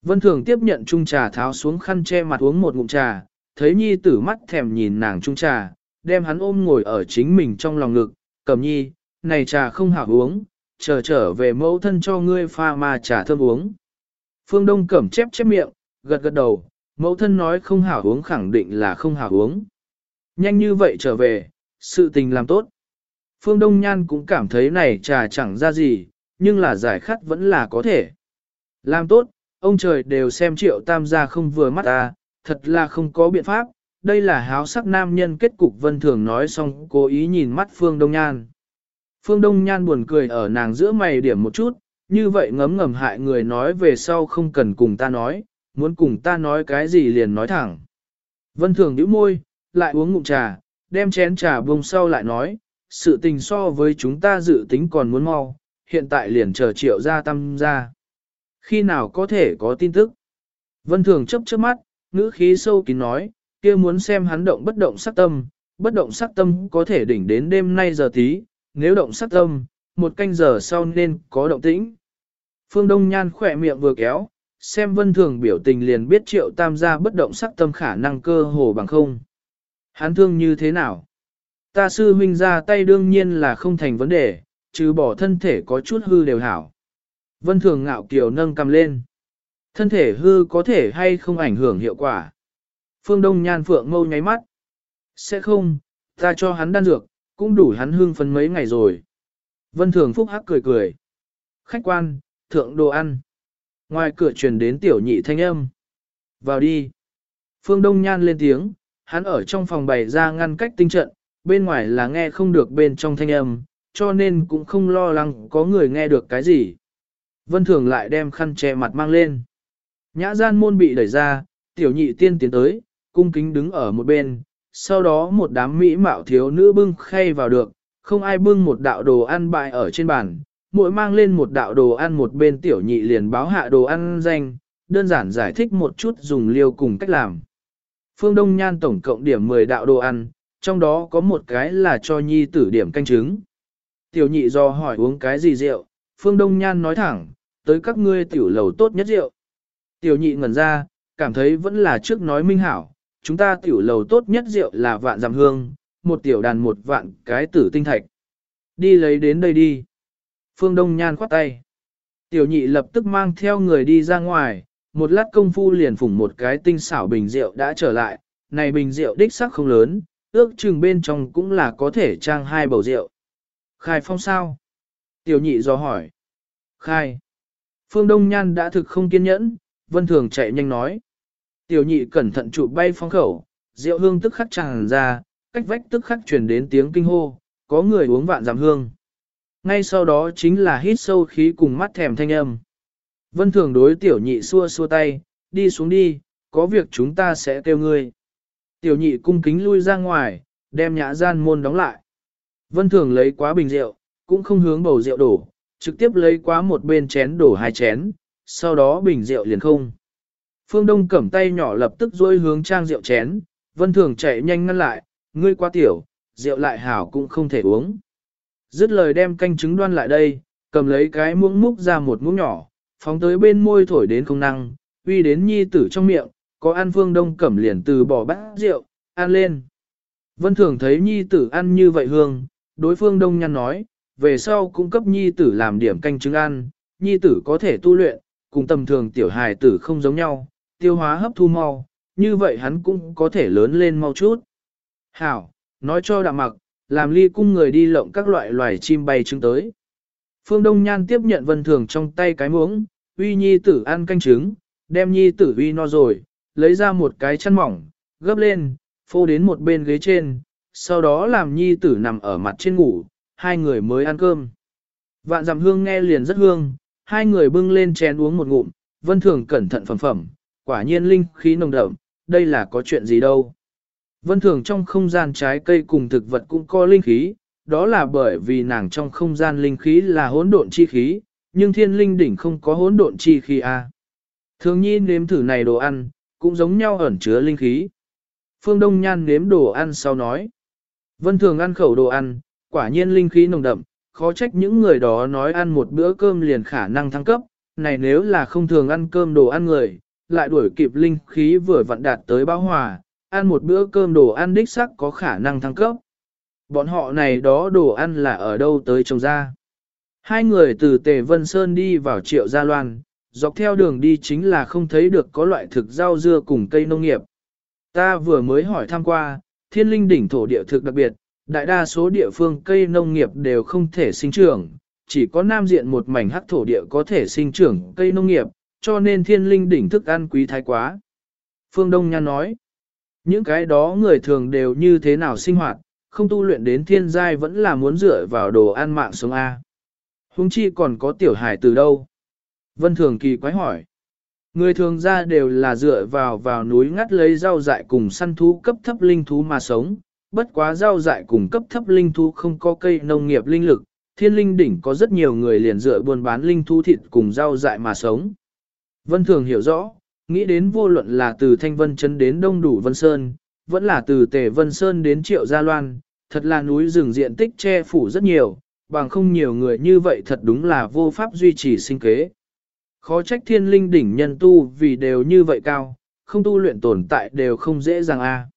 [SPEAKER 1] Vân Thường tiếp nhận chung trà tháo xuống khăn che mặt uống một ngụm trà, thấy Nhi tử mắt thèm nhìn nàng trung trà, đem hắn ôm ngồi ở chính mình trong lòng ngực, Cẩm Nhi, này trà không hảo uống, chờ trở về mẫu thân cho ngươi pha mà trà thơm uống. Phương Đông Cẩm chép chép miệng, gật gật đầu, mẫu thân nói không hảo uống khẳng định là không hảo uống. Nhanh như vậy trở về, sự tình làm tốt. Phương Đông Nhan cũng cảm thấy này trà chẳng ra gì, nhưng là giải khát vẫn là có thể. Làm tốt, ông trời đều xem triệu tam gia không vừa mắt ta, thật là không có biện pháp, đây là háo sắc nam nhân kết cục vân thường nói xong cố ý nhìn mắt Phương Đông Nhan. Phương Đông Nhan buồn cười ở nàng giữa mày điểm một chút, như vậy ngấm ngầm hại người nói về sau không cần cùng ta nói, muốn cùng ta nói cái gì liền nói thẳng. Vân thường nhíu môi, lại uống ngụm trà, đem chén trà bông sau lại nói, sự tình so với chúng ta dự tính còn muốn mau, hiện tại liền chờ triệu ra tâm ra. Khi nào có thể có tin tức? Vân thường chấp chớp mắt, ngữ khí sâu kín nói, kia muốn xem hắn động bất động sắc tâm, bất động sắc tâm có thể đỉnh đến đêm nay giờ tí, nếu động sắc tâm, một canh giờ sau nên có động tĩnh. Phương Đông Nhan khỏe miệng vừa kéo, xem vân thường biểu tình liền biết triệu tam gia bất động sắc tâm khả năng cơ hồ bằng không. Hắn thương như thế nào? Ta sư huynh ra tay đương nhiên là không thành vấn đề, trừ bỏ thân thể có chút hư đều hảo. Vân thường ngạo kiều nâng cầm lên. Thân thể hư có thể hay không ảnh hưởng hiệu quả. Phương Đông Nhan Phượng mâu nháy mắt. Sẽ không, ta cho hắn đan dược, cũng đủ hắn hương phấn mấy ngày rồi. Vân Thường Phúc hắc cười cười. Khách quan, thượng đồ ăn. Ngoài cửa truyền đến tiểu nhị thanh âm. Vào đi. Phương Đông Nhan lên tiếng, hắn ở trong phòng bày ra ngăn cách tinh trận, bên ngoài là nghe không được bên trong thanh âm, cho nên cũng không lo lắng có người nghe được cái gì. Vân Thường lại đem khăn che mặt mang lên. Nhã gian môn bị đẩy ra, tiểu nhị tiên tiến tới, cung kính đứng ở một bên, sau đó một đám mỹ mạo thiếu nữ bưng khay vào được, không ai bưng một đạo đồ ăn bại ở trên bàn, mỗi mang lên một đạo đồ ăn một bên tiểu nhị liền báo hạ đồ ăn danh, đơn giản giải thích một chút dùng liêu cùng cách làm. Phương Đông Nhan tổng cộng điểm 10 đạo đồ ăn, trong đó có một cái là cho nhi tử điểm canh trứng. Tiểu nhị do hỏi uống cái gì rượu, Phương Đông Nhan nói thẳng, tới các ngươi tiểu lầu tốt nhất rượu. Tiểu nhị ngẩn ra, cảm thấy vẫn là trước nói minh hảo, chúng ta tiểu lầu tốt nhất rượu là vạn giảm hương, một tiểu đàn một vạn cái tử tinh thạch. Đi lấy đến đây đi. Phương Đông Nhan khoát tay. Tiểu nhị lập tức mang theo người đi ra ngoài, một lát công phu liền phủng một cái tinh xảo bình rượu đã trở lại, này bình rượu đích sắc không lớn, ước chừng bên trong cũng là có thể trang hai bầu rượu. Khai phong sao? Tiểu nhị do hỏi. Khai. Phương Đông Nhan đã thực không kiên nhẫn, Vân Thường chạy nhanh nói. Tiểu nhị cẩn thận trụ bay phong khẩu, rượu hương tức khắc tràn ra, cách vách tức khắc truyền đến tiếng kinh hô, có người uống vạn giảm hương. Ngay sau đó chính là hít sâu khí cùng mắt thèm thanh âm. Vân thường đối tiểu nhị xua xua tay, đi xuống đi, có việc chúng ta sẽ kêu ngươi. Tiểu nhị cung kính lui ra ngoài, đem nhã gian môn đóng lại. Vân thường lấy quá bình rượu, cũng không hướng bầu rượu đổ, trực tiếp lấy quá một bên chén đổ hai chén, sau đó bình rượu liền không. Phương Đông cầm tay nhỏ lập tức dôi hướng trang rượu chén, Vân Thường chạy nhanh ngăn lại, ngươi quá tiểu, rượu lại hảo cũng không thể uống. Dứt lời đem canh trứng đoan lại đây, cầm lấy cái muỗng múc ra một muỗng nhỏ, phóng tới bên môi thổi đến không năng, uy đến nhi tử trong miệng, có ăn Phương Đông cẩm liền từ bỏ bát rượu, ăn lên. Vân Thường thấy nhi tử ăn như vậy hương, đối phương Đông nhăn nói, về sau cung cấp nhi tử làm điểm canh trứng ăn, nhi tử có thể tu luyện, cùng tầm thường tiểu hài tử không giống nhau, tiêu hóa hấp thu mau, như vậy hắn cũng có thể lớn lên mau chút. Hảo, nói cho đạm mặc, làm ly cung người đi lộng các loại loài chim bay trứng tới. Phương Đông Nhan tiếp nhận vân thường trong tay cái muỗng, uy nhi tử ăn canh trứng, đem nhi tử uy no rồi, lấy ra một cái chăn mỏng, gấp lên, phô đến một bên ghế trên, sau đó làm nhi tử nằm ở mặt trên ngủ, hai người mới ăn cơm. Vạn dặm hương nghe liền rất hương, hai người bưng lên chén uống một ngụm, vân thường cẩn thận phẩm phẩm, quả nhiên linh khí nồng đậm, đây là có chuyện gì đâu. Vân thường trong không gian trái cây cùng thực vật cũng có linh khí, đó là bởi vì nàng trong không gian linh khí là hỗn độn chi khí, nhưng thiên linh đỉnh không có hỗn độn chi khí a. À. Thường nhi nếm thử này đồ ăn, cũng giống nhau ẩn chứa linh khí. Phương Đông Nhan nếm đồ ăn sau nói. Vân thường ăn khẩu đồ ăn, quả nhiên linh khí nồng đậm, khó trách những người đó nói ăn một bữa cơm liền khả năng thăng cấp, này nếu là không thường ăn cơm đồ ăn người, lại đuổi kịp linh khí vừa vặn đạt tới bão hòa, ăn một bữa cơm đồ ăn đích sắc có khả năng thăng cấp. Bọn họ này đó đồ ăn là ở đâu tới trồng ra. Hai người từ Tề Vân Sơn đi vào triệu gia loan, dọc theo đường đi chính là không thấy được có loại thực rau dưa cùng cây nông nghiệp. Ta vừa mới hỏi thăm qua, thiên linh đỉnh thổ địa thực đặc biệt, đại đa số địa phương cây nông nghiệp đều không thể sinh trưởng, chỉ có nam diện một mảnh hắc thổ địa có thể sinh trưởng cây nông nghiệp, cho nên thiên linh đỉnh thức ăn quý thái quá. Phương Đông Nhan nói, những cái đó người thường đều như thế nào sinh hoạt, không tu luyện đến thiên giai vẫn là muốn dựa vào đồ ăn mạng sống A. Hùng chi còn có tiểu hải từ đâu? Vân Thường kỳ quái hỏi. Người thường ra đều là dựa vào vào núi ngắt lấy rau dại cùng săn thú cấp thấp linh thú mà sống, bất quá rau dại cùng cấp thấp linh thú không có cây nông nghiệp linh lực, thiên linh đỉnh có rất nhiều người liền dựa buôn bán linh thú thịt cùng rau dại mà sống. Vân Thường hiểu rõ, nghĩ đến vô luận là từ Thanh Vân Trấn đến Đông Đủ Vân Sơn, vẫn là từ Tề Vân Sơn đến Triệu Gia Loan, thật là núi rừng diện tích che phủ rất nhiều, bằng không nhiều người như vậy thật đúng là vô pháp duy trì sinh kế. Khó trách thiên linh đỉnh nhân tu vì đều như vậy cao, không tu luyện tồn tại đều không dễ dàng a.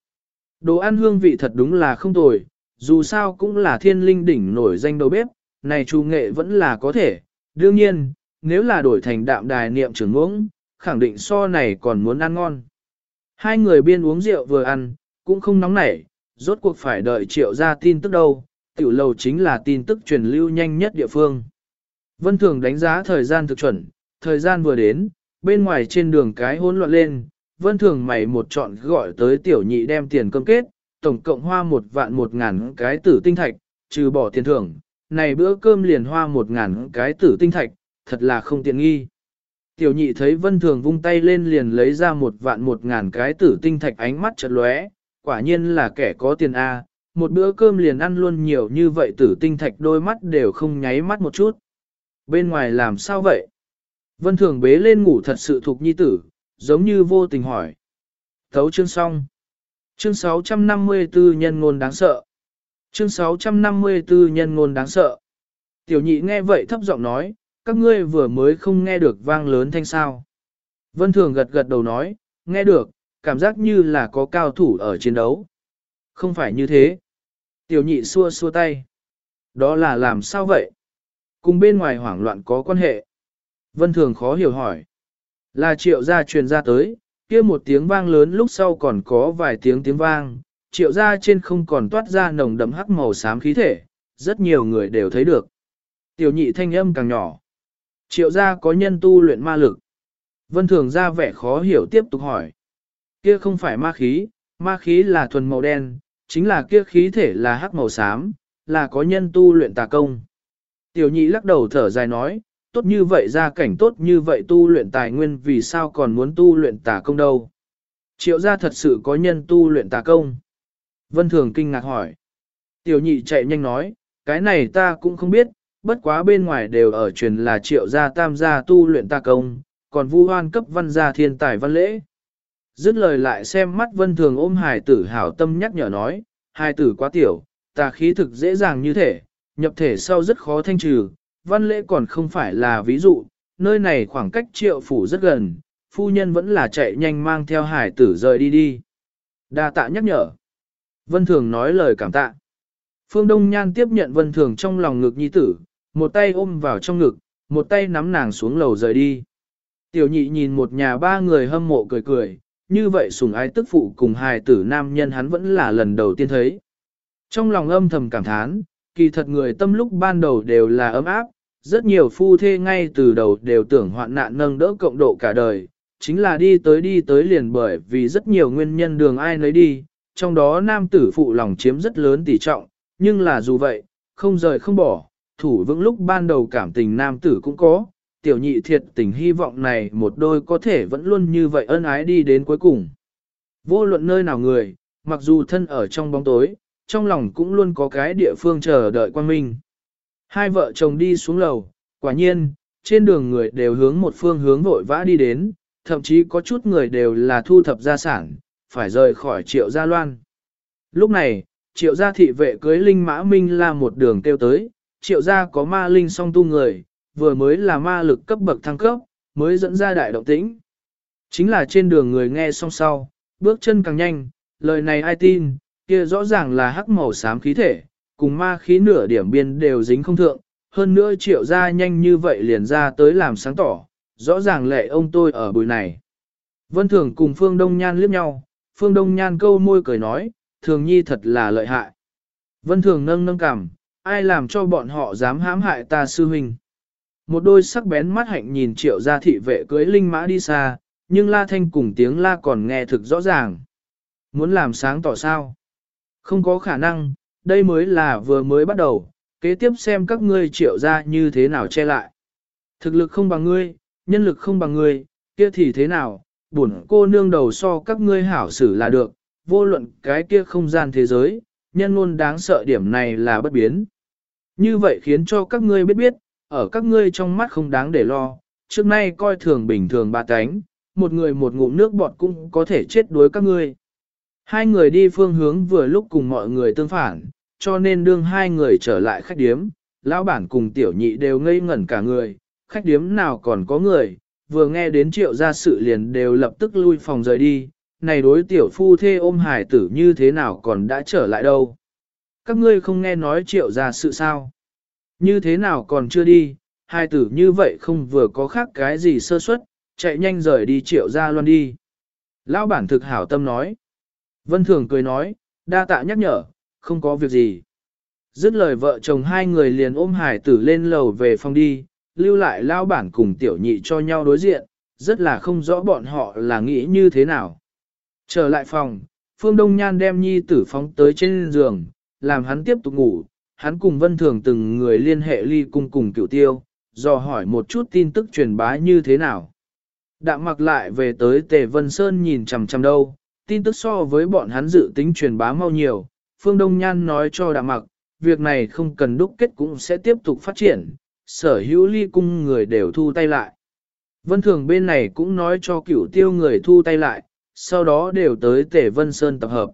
[SPEAKER 1] Đồ ăn hương vị thật đúng là không tồi, dù sao cũng là thiên linh đỉnh nổi danh đầu bếp, này trù nghệ vẫn là có thể. Đương nhiên, nếu là đổi thành đạm đài niệm trưởng uống, khẳng định so này còn muốn ăn ngon. Hai người biên uống rượu vừa ăn, cũng không nóng nảy, rốt cuộc phải đợi triệu ra tin tức đâu, tiểu lầu chính là tin tức truyền lưu nhanh nhất địa phương. Vân Thường đánh giá thời gian thực chuẩn, thời gian vừa đến, bên ngoài trên đường cái hỗn loạn lên, Vân Thường mày một chọn gọi tới tiểu nhị đem tiền cơm kết, tổng cộng hoa một vạn một ngàn cái tử tinh thạch, trừ bỏ tiền thưởng, này bữa cơm liền hoa một ngàn cái tử tinh thạch, thật là không tiện nghi. Tiểu nhị thấy Vân Thường vung tay lên liền lấy ra một vạn một ngàn cái tử tinh thạch ánh mắt chật lóe, quả nhiên là kẻ có tiền A, một bữa cơm liền ăn luôn nhiều như vậy tử tinh thạch đôi mắt đều không nháy mắt một chút. Bên ngoài làm sao vậy? Vân Thường bế lên ngủ thật sự thuộc nhi tử, giống như vô tình hỏi. Thấu chương xong. Chương 654 nhân ngôn đáng sợ. Chương 654 nhân ngôn đáng sợ. Tiểu nhị nghe vậy thấp giọng nói, các ngươi vừa mới không nghe được vang lớn thanh sao. Vân Thường gật gật đầu nói, nghe được, cảm giác như là có cao thủ ở chiến đấu. Không phải như thế. Tiểu nhị xua xua tay. Đó là làm sao vậy? Cùng bên ngoài hoảng loạn có quan hệ. Vân Thường khó hiểu hỏi. Là triệu gia truyền ra tới, kia một tiếng vang lớn lúc sau còn có vài tiếng tiếng vang, triệu gia trên không còn toát ra nồng đậm hắc màu xám khí thể, rất nhiều người đều thấy được. Tiểu nhị thanh âm càng nhỏ. Triệu gia có nhân tu luyện ma lực. Vân Thường ra vẻ khó hiểu tiếp tục hỏi. Kia không phải ma khí, ma khí là thuần màu đen, chính là kia khí thể là hắc màu xám, là có nhân tu luyện tà công. Tiểu nhị lắc đầu thở dài nói, tốt như vậy ra cảnh tốt như vậy tu luyện tài nguyên vì sao còn muốn tu luyện tà công đâu. Triệu gia thật sự có nhân tu luyện tà công. Vân Thường kinh ngạc hỏi. Tiểu nhị chạy nhanh nói, cái này ta cũng không biết, bất quá bên ngoài đều ở truyền là triệu gia tam gia tu luyện tà công, còn vu hoan cấp văn gia thiên tài văn lễ. Dứt lời lại xem mắt Vân Thường ôm hài tử hảo tâm nhắc nhở nói, hài tử quá tiểu, tà khí thực dễ dàng như thể, nhập thể sau rất khó thanh trừ, văn lễ còn không phải là ví dụ, nơi này khoảng cách triệu phủ rất gần, phu nhân vẫn là chạy nhanh mang theo hải tử rời đi đi. Đa tạ nhắc nhở. Vân Thường nói lời cảm tạ. Phương Đông Nhan tiếp nhận Vân Thường trong lòng ngực nhi tử, một tay ôm vào trong ngực, một tay nắm nàng xuống lầu rời đi. Tiểu nhị nhìn một nhà ba người hâm mộ cười cười, như vậy sùng ái tức phụ cùng hài tử nam nhân hắn vẫn là lần đầu tiên thấy. Trong lòng âm thầm cảm thán, kỳ thật người tâm lúc ban đầu đều là ấm áp, rất nhiều phu thê ngay từ đầu đều tưởng hoạn nạn nâng đỡ cộng độ cả đời, chính là đi tới đi tới liền bởi vì rất nhiều nguyên nhân đường ai nấy đi, trong đó nam tử phụ lòng chiếm rất lớn tỷ trọng, nhưng là dù vậy, không rời không bỏ, thủ vững lúc ban đầu cảm tình nam tử cũng có, tiểu nhị thiệt tình hy vọng này một đôi có thể vẫn luôn như vậy ân ái đi đến cuối cùng. Vô luận nơi nào người, mặc dù thân ở trong bóng tối, trong lòng cũng luôn có cái địa phương chờ đợi quan minh. Hai vợ chồng đi xuống lầu, quả nhiên, trên đường người đều hướng một phương hướng vội vã đi đến, thậm chí có chút người đều là thu thập gia sản, phải rời khỏi triệu gia loan. Lúc này, triệu gia thị vệ cưới linh mã minh là một đường kêu tới, triệu gia có ma linh song tu người, vừa mới là ma lực cấp bậc thăng cấp, mới dẫn ra đại động tĩnh. Chính là trên đường người nghe song sau, bước chân càng nhanh, lời này ai tin, kia rõ ràng là hắc màu xám khí thể, cùng ma khí nửa điểm biên đều dính không thượng, hơn nữa triệu ra nhanh như vậy liền ra tới làm sáng tỏ, rõ ràng lệ ông tôi ở buổi này. Vân Thường cùng Phương Đông Nhan liếc nhau, Phương Đông Nhan câu môi cười nói, Thường Nhi thật là lợi hại. Vân Thường nâng nâng cảm, ai làm cho bọn họ dám hãm hại ta sư huynh. Một đôi sắc bén mắt hạnh nhìn triệu gia thị vệ cưới linh mã đi xa, nhưng la thanh cùng tiếng la còn nghe thực rõ ràng. Muốn làm sáng tỏ sao? Không có khả năng, đây mới là vừa mới bắt đầu, kế tiếp xem các ngươi triệu ra như thế nào che lại. Thực lực không bằng ngươi, nhân lực không bằng ngươi, kia thì thế nào, bổn cô nương đầu so các ngươi hảo xử là được, vô luận cái kia không gian thế giới, nhân luôn đáng sợ điểm này là bất biến. Như vậy khiến cho các ngươi biết biết, ở các ngươi trong mắt không đáng để lo, trước nay coi thường bình thường ba cánh, một người một ngụm nước bọt cũng có thể chết đuối các ngươi. Hai người đi phương hướng vừa lúc cùng mọi người tương phản, cho nên đương hai người trở lại khách điếm, lão bản cùng tiểu nhị đều ngây ngẩn cả người, khách điếm nào còn có người, vừa nghe đến triệu gia sự liền đều lập tức lui phòng rời đi, này đối tiểu phu thê ôm hải tử như thế nào còn đã trở lại đâu. Các ngươi không nghe nói triệu gia sự sao? Như thế nào còn chưa đi, hai tử như vậy không vừa có khác cái gì sơ suất, chạy nhanh rời đi triệu gia loan đi. Lão bản thực hảo tâm nói. Vân Thường cười nói, đa tạ nhắc nhở, không có việc gì. Dứt lời vợ chồng hai người liền ôm hải tử lên lầu về phòng đi, lưu lại lao bản cùng tiểu nhị cho nhau đối diện, rất là không rõ bọn họ là nghĩ như thế nào. Trở lại phòng, Phương Đông Nhan đem nhi tử phóng tới trên giường, làm hắn tiếp tục ngủ, hắn cùng vân thường từng người liên hệ ly cung cùng cựu tiêu, dò hỏi một chút tin tức truyền bá như thế nào. Đạm mặc lại về tới Tề Vân Sơn nhìn chằm chằm đâu, tin tức so với bọn hắn dự tính truyền bá mau nhiều, Phương Đông Nhan nói cho đạm mặc, việc này không cần đúc kết cũng sẽ tiếp tục phát triển, sở hữu ly cung người đều thu tay lại. Vân Thường bên này cũng nói cho cửu tiêu người thu tay lại, sau đó đều tới tể Vân Sơn tập hợp.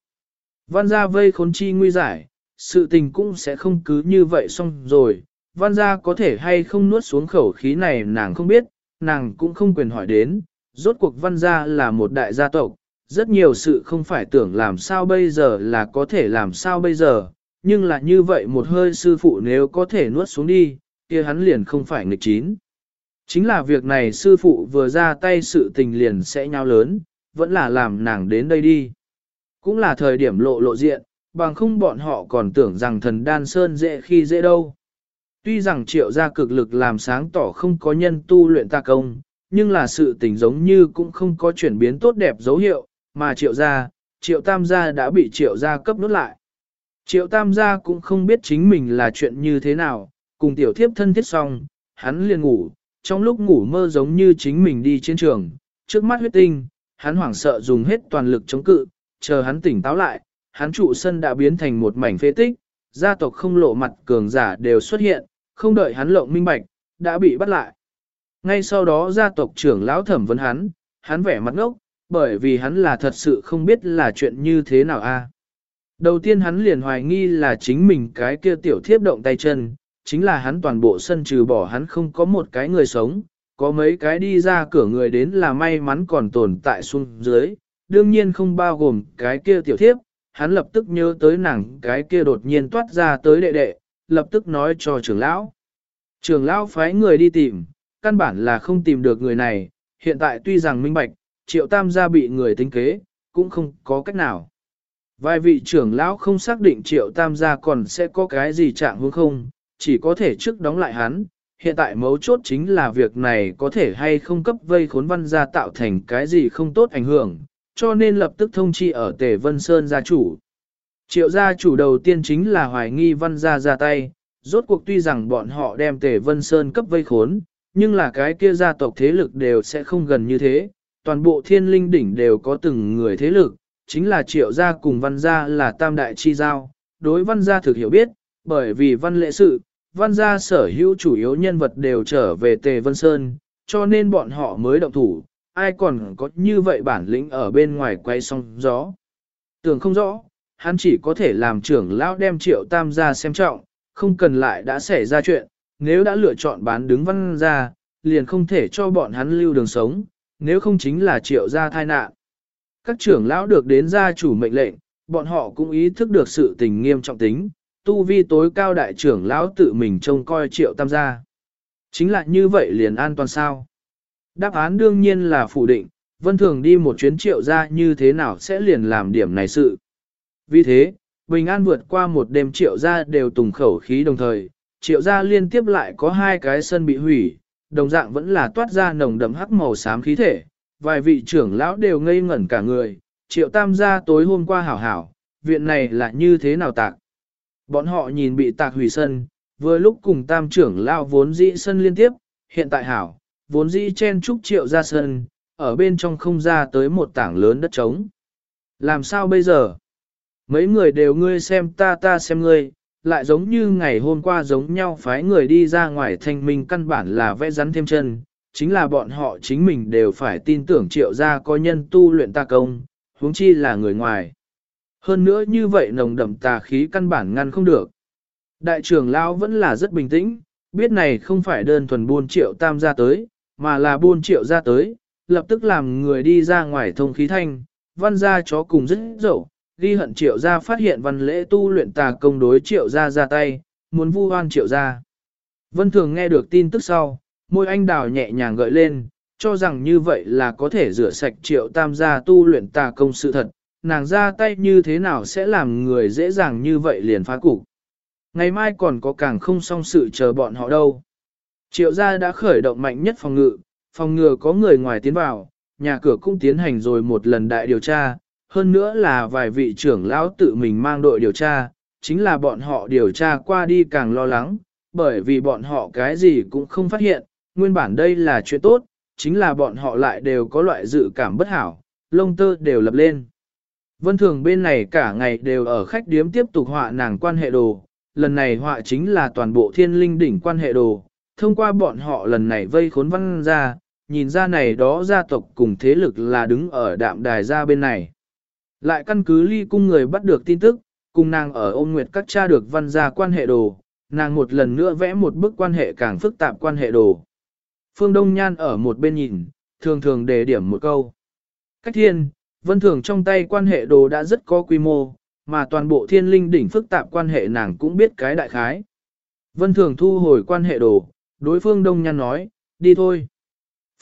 [SPEAKER 1] Văn gia vây khốn chi nguy giải, sự tình cũng sẽ không cứ như vậy xong rồi. Văn gia có thể hay không nuốt xuống khẩu khí này nàng không biết, nàng cũng không quyền hỏi đến. Rốt cuộc văn gia là một đại gia tộc, rất nhiều sự không phải tưởng làm sao bây giờ là có thể làm sao bây giờ, nhưng là như vậy một hơi sư phụ nếu có thể nuốt xuống đi, kia hắn liền không phải nghịch chín. Chính là việc này sư phụ vừa ra tay sự tình liền sẽ nhau lớn, vẫn là làm nàng đến đây đi. Cũng là thời điểm lộ lộ diện, bằng không bọn họ còn tưởng rằng thần đan sơn dễ khi dễ đâu. Tuy rằng triệu gia cực lực làm sáng tỏ không có nhân tu luyện ta công, nhưng là sự tình giống như cũng không có chuyển biến tốt đẹp dấu hiệu, mà triệu gia, triệu tam gia đã bị triệu gia cấp nút lại. Triệu tam gia cũng không biết chính mình là chuyện như thế nào, cùng tiểu thiếp thân thiết xong, hắn liền ngủ, trong lúc ngủ mơ giống như chính mình đi chiến trường, trước mắt huyết tinh, hắn hoảng sợ dùng hết toàn lực chống cự, chờ hắn tỉnh táo lại, hắn trụ sân đã biến thành một mảnh phế tích, gia tộc không lộ mặt cường giả đều xuất hiện, không đợi hắn lộng minh bạch, đã bị bắt lại. Ngay sau đó gia tộc trưởng lão thẩm vấn hắn, hắn vẻ mặt ngốc, bởi vì hắn là thật sự không biết là chuyện như thế nào a. Đầu tiên hắn liền hoài nghi là chính mình cái kia tiểu thiếp động tay chân, chính là hắn toàn bộ sân trừ bỏ hắn không có một cái người sống, có mấy cái đi ra cửa người đến là may mắn còn tồn tại xuống dưới, đương nhiên không bao gồm cái kia tiểu thiếp, hắn lập tức nhớ tới nàng cái kia đột nhiên toát ra tới đệ đệ, lập tức nói cho trưởng lão. Trưởng lão phái người đi tìm, căn bản là không tìm được người này, hiện tại tuy rằng minh bạch, triệu tam gia bị người tính kế, cũng không có cách nào. Vài vị trưởng lão không xác định triệu tam gia còn sẽ có cái gì trạng hướng không, chỉ có thể trước đóng lại hắn. Hiện tại mấu chốt chính là việc này có thể hay không cấp vây khốn văn gia tạo thành cái gì không tốt ảnh hưởng, cho nên lập tức thông chi ở Tề Vân Sơn gia chủ. Triệu gia chủ đầu tiên chính là hoài nghi văn gia ra tay, rốt cuộc tuy rằng bọn họ đem Tề Vân Sơn cấp vây khốn, nhưng là cái kia gia tộc thế lực đều sẽ không gần như thế, toàn bộ thiên linh đỉnh đều có từng người thế lực, chính là triệu gia cùng văn gia là tam đại chi giao, đối văn gia thực hiểu biết, bởi vì văn lệ sự, văn gia sở hữu chủ yếu nhân vật đều trở về Tề Vân Sơn, cho nên bọn họ mới động thủ, ai còn có như vậy bản lĩnh ở bên ngoài quay song gió. Tưởng không rõ, hắn chỉ có thể làm trưởng lão đem triệu tam gia xem trọng, không cần lại đã xảy ra chuyện, nếu đã lựa chọn bán đứng văn gia, liền không thể cho bọn hắn lưu đường sống, nếu không chính là triệu gia thai nạn. Các trưởng lão được đến gia chủ mệnh lệnh, bọn họ cũng ý thức được sự tình nghiêm trọng tính, tu vi tối cao đại trưởng lão tự mình trông coi triệu tam gia. Chính là như vậy liền an toàn sao. Đáp án đương nhiên là phủ định, vân thường đi một chuyến triệu gia như thế nào sẽ liền làm điểm này sự. Vì thế, Bình An vượt qua một đêm triệu gia đều tùng khẩu khí đồng thời, triệu gia liên tiếp lại có hai cái sân bị hủy, đồng dạng vẫn là toát ra nồng đậm hắc màu xám khí thể, vài vị trưởng lão đều ngây ngẩn cả người, triệu tam gia tối hôm qua hảo hảo, viện này là như thế nào tạc. Bọn họ nhìn bị tạc hủy sân, vừa lúc cùng tam trưởng lão vốn dĩ sân liên tiếp, hiện tại hảo, vốn dĩ chen trúc triệu ra sân, ở bên trong không ra tới một tảng lớn đất trống. Làm sao bây giờ? Mấy người đều ngươi xem ta ta xem ngươi, lại giống như ngày hôm qua giống nhau phái người đi ra ngoài thanh minh căn bản là vẽ rắn thêm chân, chính là bọn họ chính mình đều phải tin tưởng triệu gia có nhân tu luyện ta công, huống chi là người ngoài. Hơn nữa như vậy nồng đậm tà khí căn bản ngăn không được. Đại trưởng lão vẫn là rất bình tĩnh, biết này không phải đơn thuần buôn triệu tam gia tới, mà là buôn triệu gia tới, lập tức làm người đi ra ngoài thông khí thanh, văn ra chó cùng rất dậu, ghi hận triệu gia phát hiện văn lễ tu luyện tà công đối triệu gia ra tay, muốn vu oan triệu gia. Vân Thường nghe được tin tức sau, môi anh đào nhẹ nhàng gợi lên, cho rằng như vậy là có thể rửa sạch triệu tam gia tu luyện tà công sự thật, nàng ra tay như thế nào sẽ làm người dễ dàng như vậy liền phá cục. Ngày mai còn có càng không xong sự chờ bọn họ đâu. Triệu gia đã khởi động mạnh nhất phòng ngự, phòng ngừa có người ngoài tiến vào, nhà cửa cũng tiến hành rồi một lần đại điều tra, hơn nữa là vài vị trưởng lão tự mình mang đội điều tra, chính là bọn họ điều tra qua đi càng lo lắng, bởi vì bọn họ cái gì cũng không phát hiện, nguyên bản đây là chuyện tốt, chính là bọn họ lại đều có loại dự cảm bất hảo, lông tơ đều lập lên. Vân Thường bên này cả ngày đều ở khách điếm tiếp tục họa nàng quan hệ đồ, lần này họa chính là toàn bộ thiên linh đỉnh quan hệ đồ, thông qua bọn họ lần này vây khốn văn ra, nhìn ra này đó gia tộc cùng thế lực là đứng ở đạm đài ra bên này. Lại căn cứ ly cung người bắt được tin tức, cùng nàng ở ôn nguyệt các cha được văn gia quan hệ đồ, nàng một lần nữa vẽ một bức quan hệ càng phức tạp quan hệ đồ. Phương Đông Nhan ở một bên nhìn, thường thường đề điểm một câu. Cách thiên, vân thường trong tay quan hệ đồ đã rất có quy mô, mà toàn bộ thiên linh đỉnh phức tạp quan hệ nàng cũng biết cái đại khái. Vân thường thu hồi quan hệ đồ, đối phương Đông Nhan nói, đi thôi.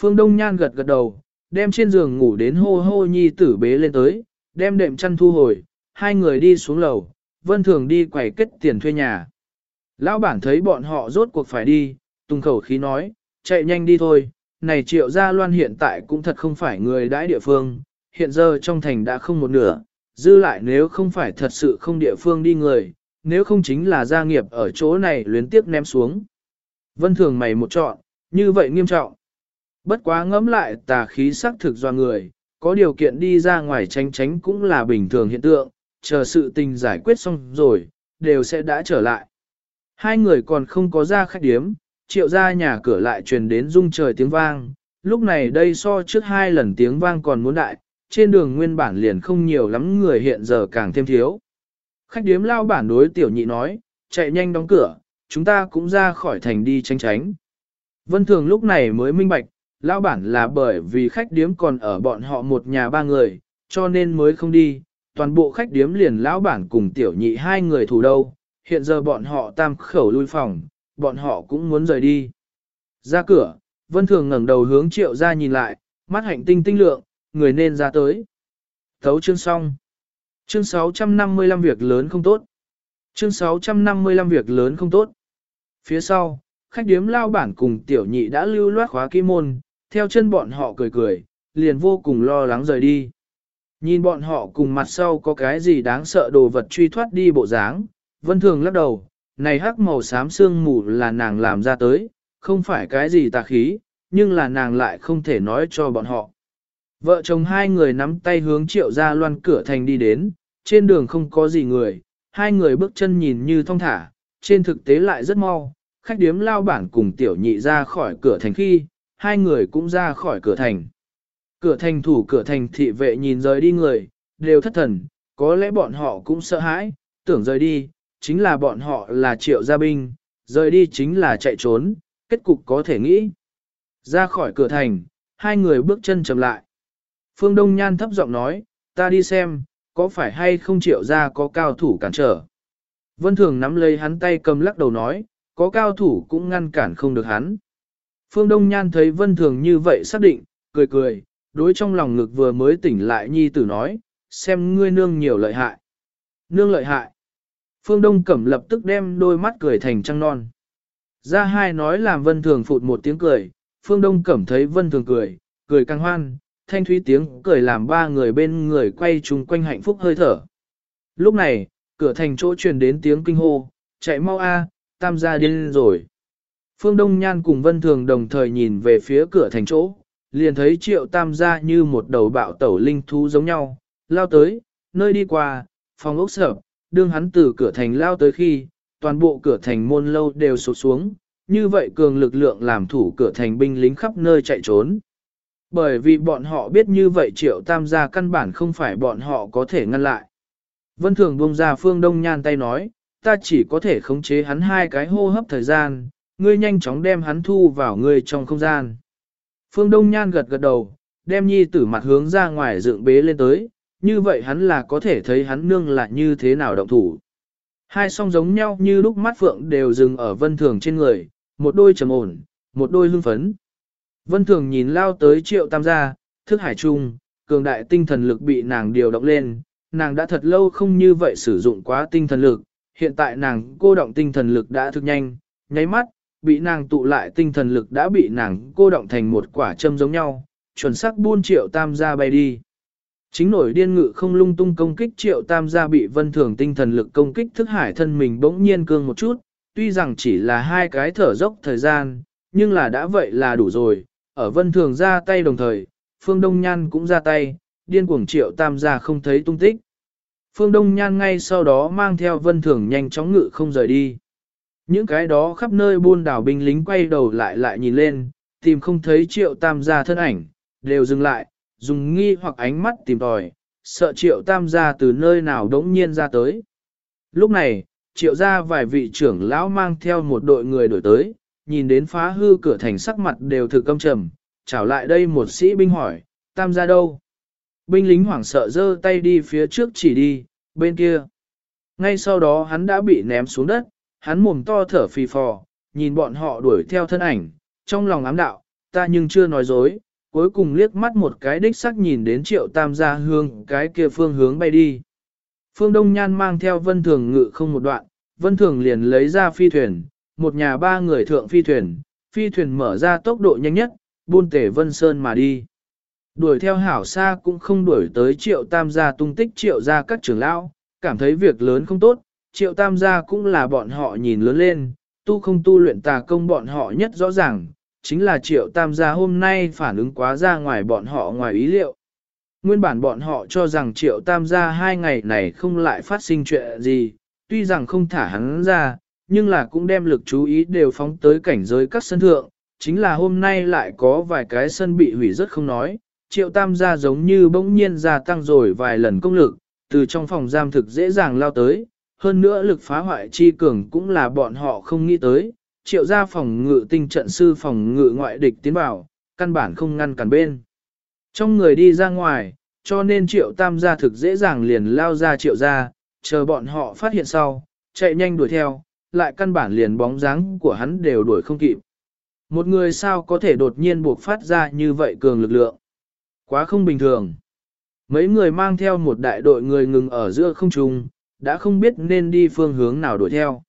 [SPEAKER 1] Phương Đông Nhan gật gật đầu, đem trên giường ngủ đến hô hô nhi tử bế lên tới, đem đệm chăn thu hồi, hai người đi xuống lầu, vân thường đi quầy kết tiền thuê nhà. Lão bản thấy bọn họ rốt cuộc phải đi, tung khẩu khí nói, chạy nhanh đi thôi, này triệu gia loan hiện tại cũng thật không phải người đãi địa phương, hiện giờ trong thành đã không một nửa, dư lại nếu không phải thật sự không địa phương đi người, nếu không chính là gia nghiệp ở chỗ này luyến tiếp ném xuống. Vân thường mày một chọn, như vậy nghiêm trọng. Bất quá ngẫm lại tà khí sắc thực do người, có điều kiện đi ra ngoài tránh tránh cũng là bình thường hiện tượng, chờ sự tình giải quyết xong rồi, đều sẽ đã trở lại. Hai người còn không có ra khách điếm, triệu ra nhà cửa lại truyền đến rung trời tiếng vang, lúc này đây so trước hai lần tiếng vang còn muốn đại, trên đường nguyên bản liền không nhiều lắm người hiện giờ càng thêm thiếu. Khách điếm lao bản đối tiểu nhị nói, chạy nhanh đóng cửa, chúng ta cũng ra khỏi thành đi tránh tránh. Vân Thường lúc này mới minh bạch, lão bản là bởi vì khách điếm còn ở bọn họ một nhà ba người, cho nên mới không đi, toàn bộ khách điếm liền lão bản cùng tiểu nhị hai người thủ đâu, hiện giờ bọn họ tam khẩu lui phòng, bọn họ cũng muốn rời đi. Ra cửa, Vân Thường ngẩng đầu hướng triệu ra nhìn lại, mắt hạnh tinh tinh lượng, người nên ra tới. Thấu chương xong. Chương 655 việc lớn không tốt. Chương 655 việc lớn không tốt. Phía sau, khách điếm lao bản cùng tiểu nhị đã lưu loát khóa kim môn, theo chân bọn họ cười cười, liền vô cùng lo lắng rời đi. Nhìn bọn họ cùng mặt sau có cái gì đáng sợ đồ vật truy thoát đi bộ dáng, vân thường lắc đầu, này hắc màu xám xương mù là nàng làm ra tới, không phải cái gì tà khí, nhưng là nàng lại không thể nói cho bọn họ. Vợ chồng hai người nắm tay hướng triệu ra loan cửa thành đi đến, trên đường không có gì người, hai người bước chân nhìn như thong thả, trên thực tế lại rất mau, khách điếm lao bản cùng tiểu nhị ra khỏi cửa thành khi, hai người cũng ra khỏi cửa thành. Cửa thành thủ cửa thành thị vệ nhìn rời đi người, đều thất thần, có lẽ bọn họ cũng sợ hãi, tưởng rời đi, chính là bọn họ là triệu gia binh, rời đi chính là chạy trốn, kết cục có thể nghĩ. Ra khỏi cửa thành, hai người bước chân chậm lại. Phương Đông Nhan thấp giọng nói, ta đi xem, có phải hay không triệu gia có cao thủ cản trở. Vân Thường nắm lấy hắn tay cầm lắc đầu nói, có cao thủ cũng ngăn cản không được hắn. Phương Đông Nhan thấy Vân Thường như vậy xác định, cười cười, đối trong lòng ngực vừa mới tỉnh lại nhi tử nói, xem ngươi nương nhiều lợi hại. Nương lợi hại. Phương Đông Cẩm lập tức đem đôi mắt cười thành trăng non. Ra hai nói làm Vân Thường phụt một tiếng cười, Phương Đông Cẩm thấy Vân Thường cười, cười càng hoan, thanh thúy tiếng cười làm ba người bên người quay chung quanh hạnh phúc hơi thở. Lúc này, cửa thành chỗ truyền đến tiếng kinh hô, chạy mau a, tam gia điên rồi. Phương Đông Nhan cùng Vân Thường đồng thời nhìn về phía cửa thành chỗ, liền thấy triệu tam gia như một đầu bạo tẩu linh thú giống nhau, lao tới, nơi đi qua, phòng ốc sở, đương hắn từ cửa thành lao tới khi, toàn bộ cửa thành môn lâu đều sụp xuống, như vậy cường lực lượng làm thủ cửa thành binh lính khắp nơi chạy trốn. Bởi vì bọn họ biết như vậy triệu tam gia căn bản không phải bọn họ có thể ngăn lại. Vân Thường buông ra phương đông nhan tay nói, ta chỉ có thể khống chế hắn hai cái hô hấp thời gian, ngươi nhanh chóng đem hắn thu vào ngươi trong không gian. Phương Đông Nhan gật gật đầu, đem nhi tử mặt hướng ra ngoài dựng bế lên tới, như vậy hắn là có thể thấy hắn nương là như thế nào động thủ. Hai song giống nhau như lúc mắt phượng đều dừng ở vân thường trên người, một đôi trầm ổn, một đôi hưng phấn. Vân thường nhìn lao tới triệu tam gia, thức hải trung, cường đại tinh thần lực bị nàng điều động lên, nàng đã thật lâu không như vậy sử dụng quá tinh thần lực, hiện tại nàng cô động tinh thần lực đã thực nhanh, nháy mắt, bị nàng tụ lại tinh thần lực đã bị nàng cô động thành một quả châm giống nhau, chuẩn xác buôn triệu tam gia bay đi. Chính nổi điên ngự không lung tung công kích triệu tam gia bị vân thường tinh thần lực công kích thức hải thân mình bỗng nhiên cương một chút, tuy rằng chỉ là hai cái thở dốc thời gian, nhưng là đã vậy là đủ rồi, ở vân thường ra tay đồng thời, phương đông nhan cũng ra tay, điên cuồng triệu tam gia không thấy tung tích. Phương Đông Nhan ngay sau đó mang theo vân thường nhanh chóng ngự không rời đi. Những cái đó khắp nơi buôn đảo binh lính quay đầu lại lại nhìn lên, tìm không thấy triệu tam gia thân ảnh, đều dừng lại, dùng nghi hoặc ánh mắt tìm tòi, sợ triệu tam gia từ nơi nào đống nhiên ra tới. Lúc này, triệu gia vài vị trưởng lão mang theo một đội người đổi tới, nhìn đến phá hư cửa thành sắc mặt đều thực câm trầm, chào lại đây một sĩ binh hỏi, tam gia đâu? Binh lính hoảng sợ giơ tay đi phía trước chỉ đi, bên kia. Ngay sau đó hắn đã bị ném xuống đất, hắn mồm to thở phì phò, nhìn bọn họ đuổi theo thân ảnh, trong lòng ám đạo, ta nhưng chưa nói dối, cuối cùng liếc mắt một cái đích sắc nhìn đến triệu tam gia hương cái kia phương hướng bay đi. Phương Đông Nhan mang theo vân thường ngự không một đoạn, vân thường liền lấy ra phi thuyền, một nhà ba người thượng phi thuyền, phi thuyền mở ra tốc độ nhanh nhất, buôn tể vân sơn mà đi. Đuổi theo hảo xa cũng không đuổi tới triệu tam gia tung tích triệu gia các trưởng lão, cảm thấy việc lớn không tốt, triệu tam gia cũng là bọn họ nhìn lớn lên, tu không tu luyện tà công bọn họ nhất rõ ràng, chính là triệu tam gia hôm nay phản ứng quá ra ngoài bọn họ ngoài ý liệu. Nguyên bản bọn họ cho rằng triệu tam gia hai ngày này không lại phát sinh chuyện gì, tuy rằng không thả hắn ra, nhưng là cũng đem lực chú ý đều phóng tới cảnh giới các sân thượng, chính là hôm nay lại có vài cái sân bị hủy rất không nói, triệu tam gia giống như bỗng nhiên gia tăng rồi vài lần công lực, từ trong phòng giam thực dễ dàng lao tới, hơn nữa lực phá hoại chi cường cũng là bọn họ không nghĩ tới, triệu ra phòng ngự tinh trận sư phòng ngự ngoại địch tiến vào, căn bản không ngăn cản bên. Trong người đi ra ngoài, cho nên triệu tam gia thực dễ dàng liền lao ra triệu ra, chờ bọn họ phát hiện sau, chạy nhanh đuổi theo, lại căn bản liền bóng dáng của hắn đều đuổi không kịp. Một người sao có thể đột nhiên buộc phát ra như vậy cường lực lượng? Quá không bình thường. Mấy người mang theo một đại đội người ngừng ở giữa không trung, đã không biết nên đi phương hướng nào đuổi theo.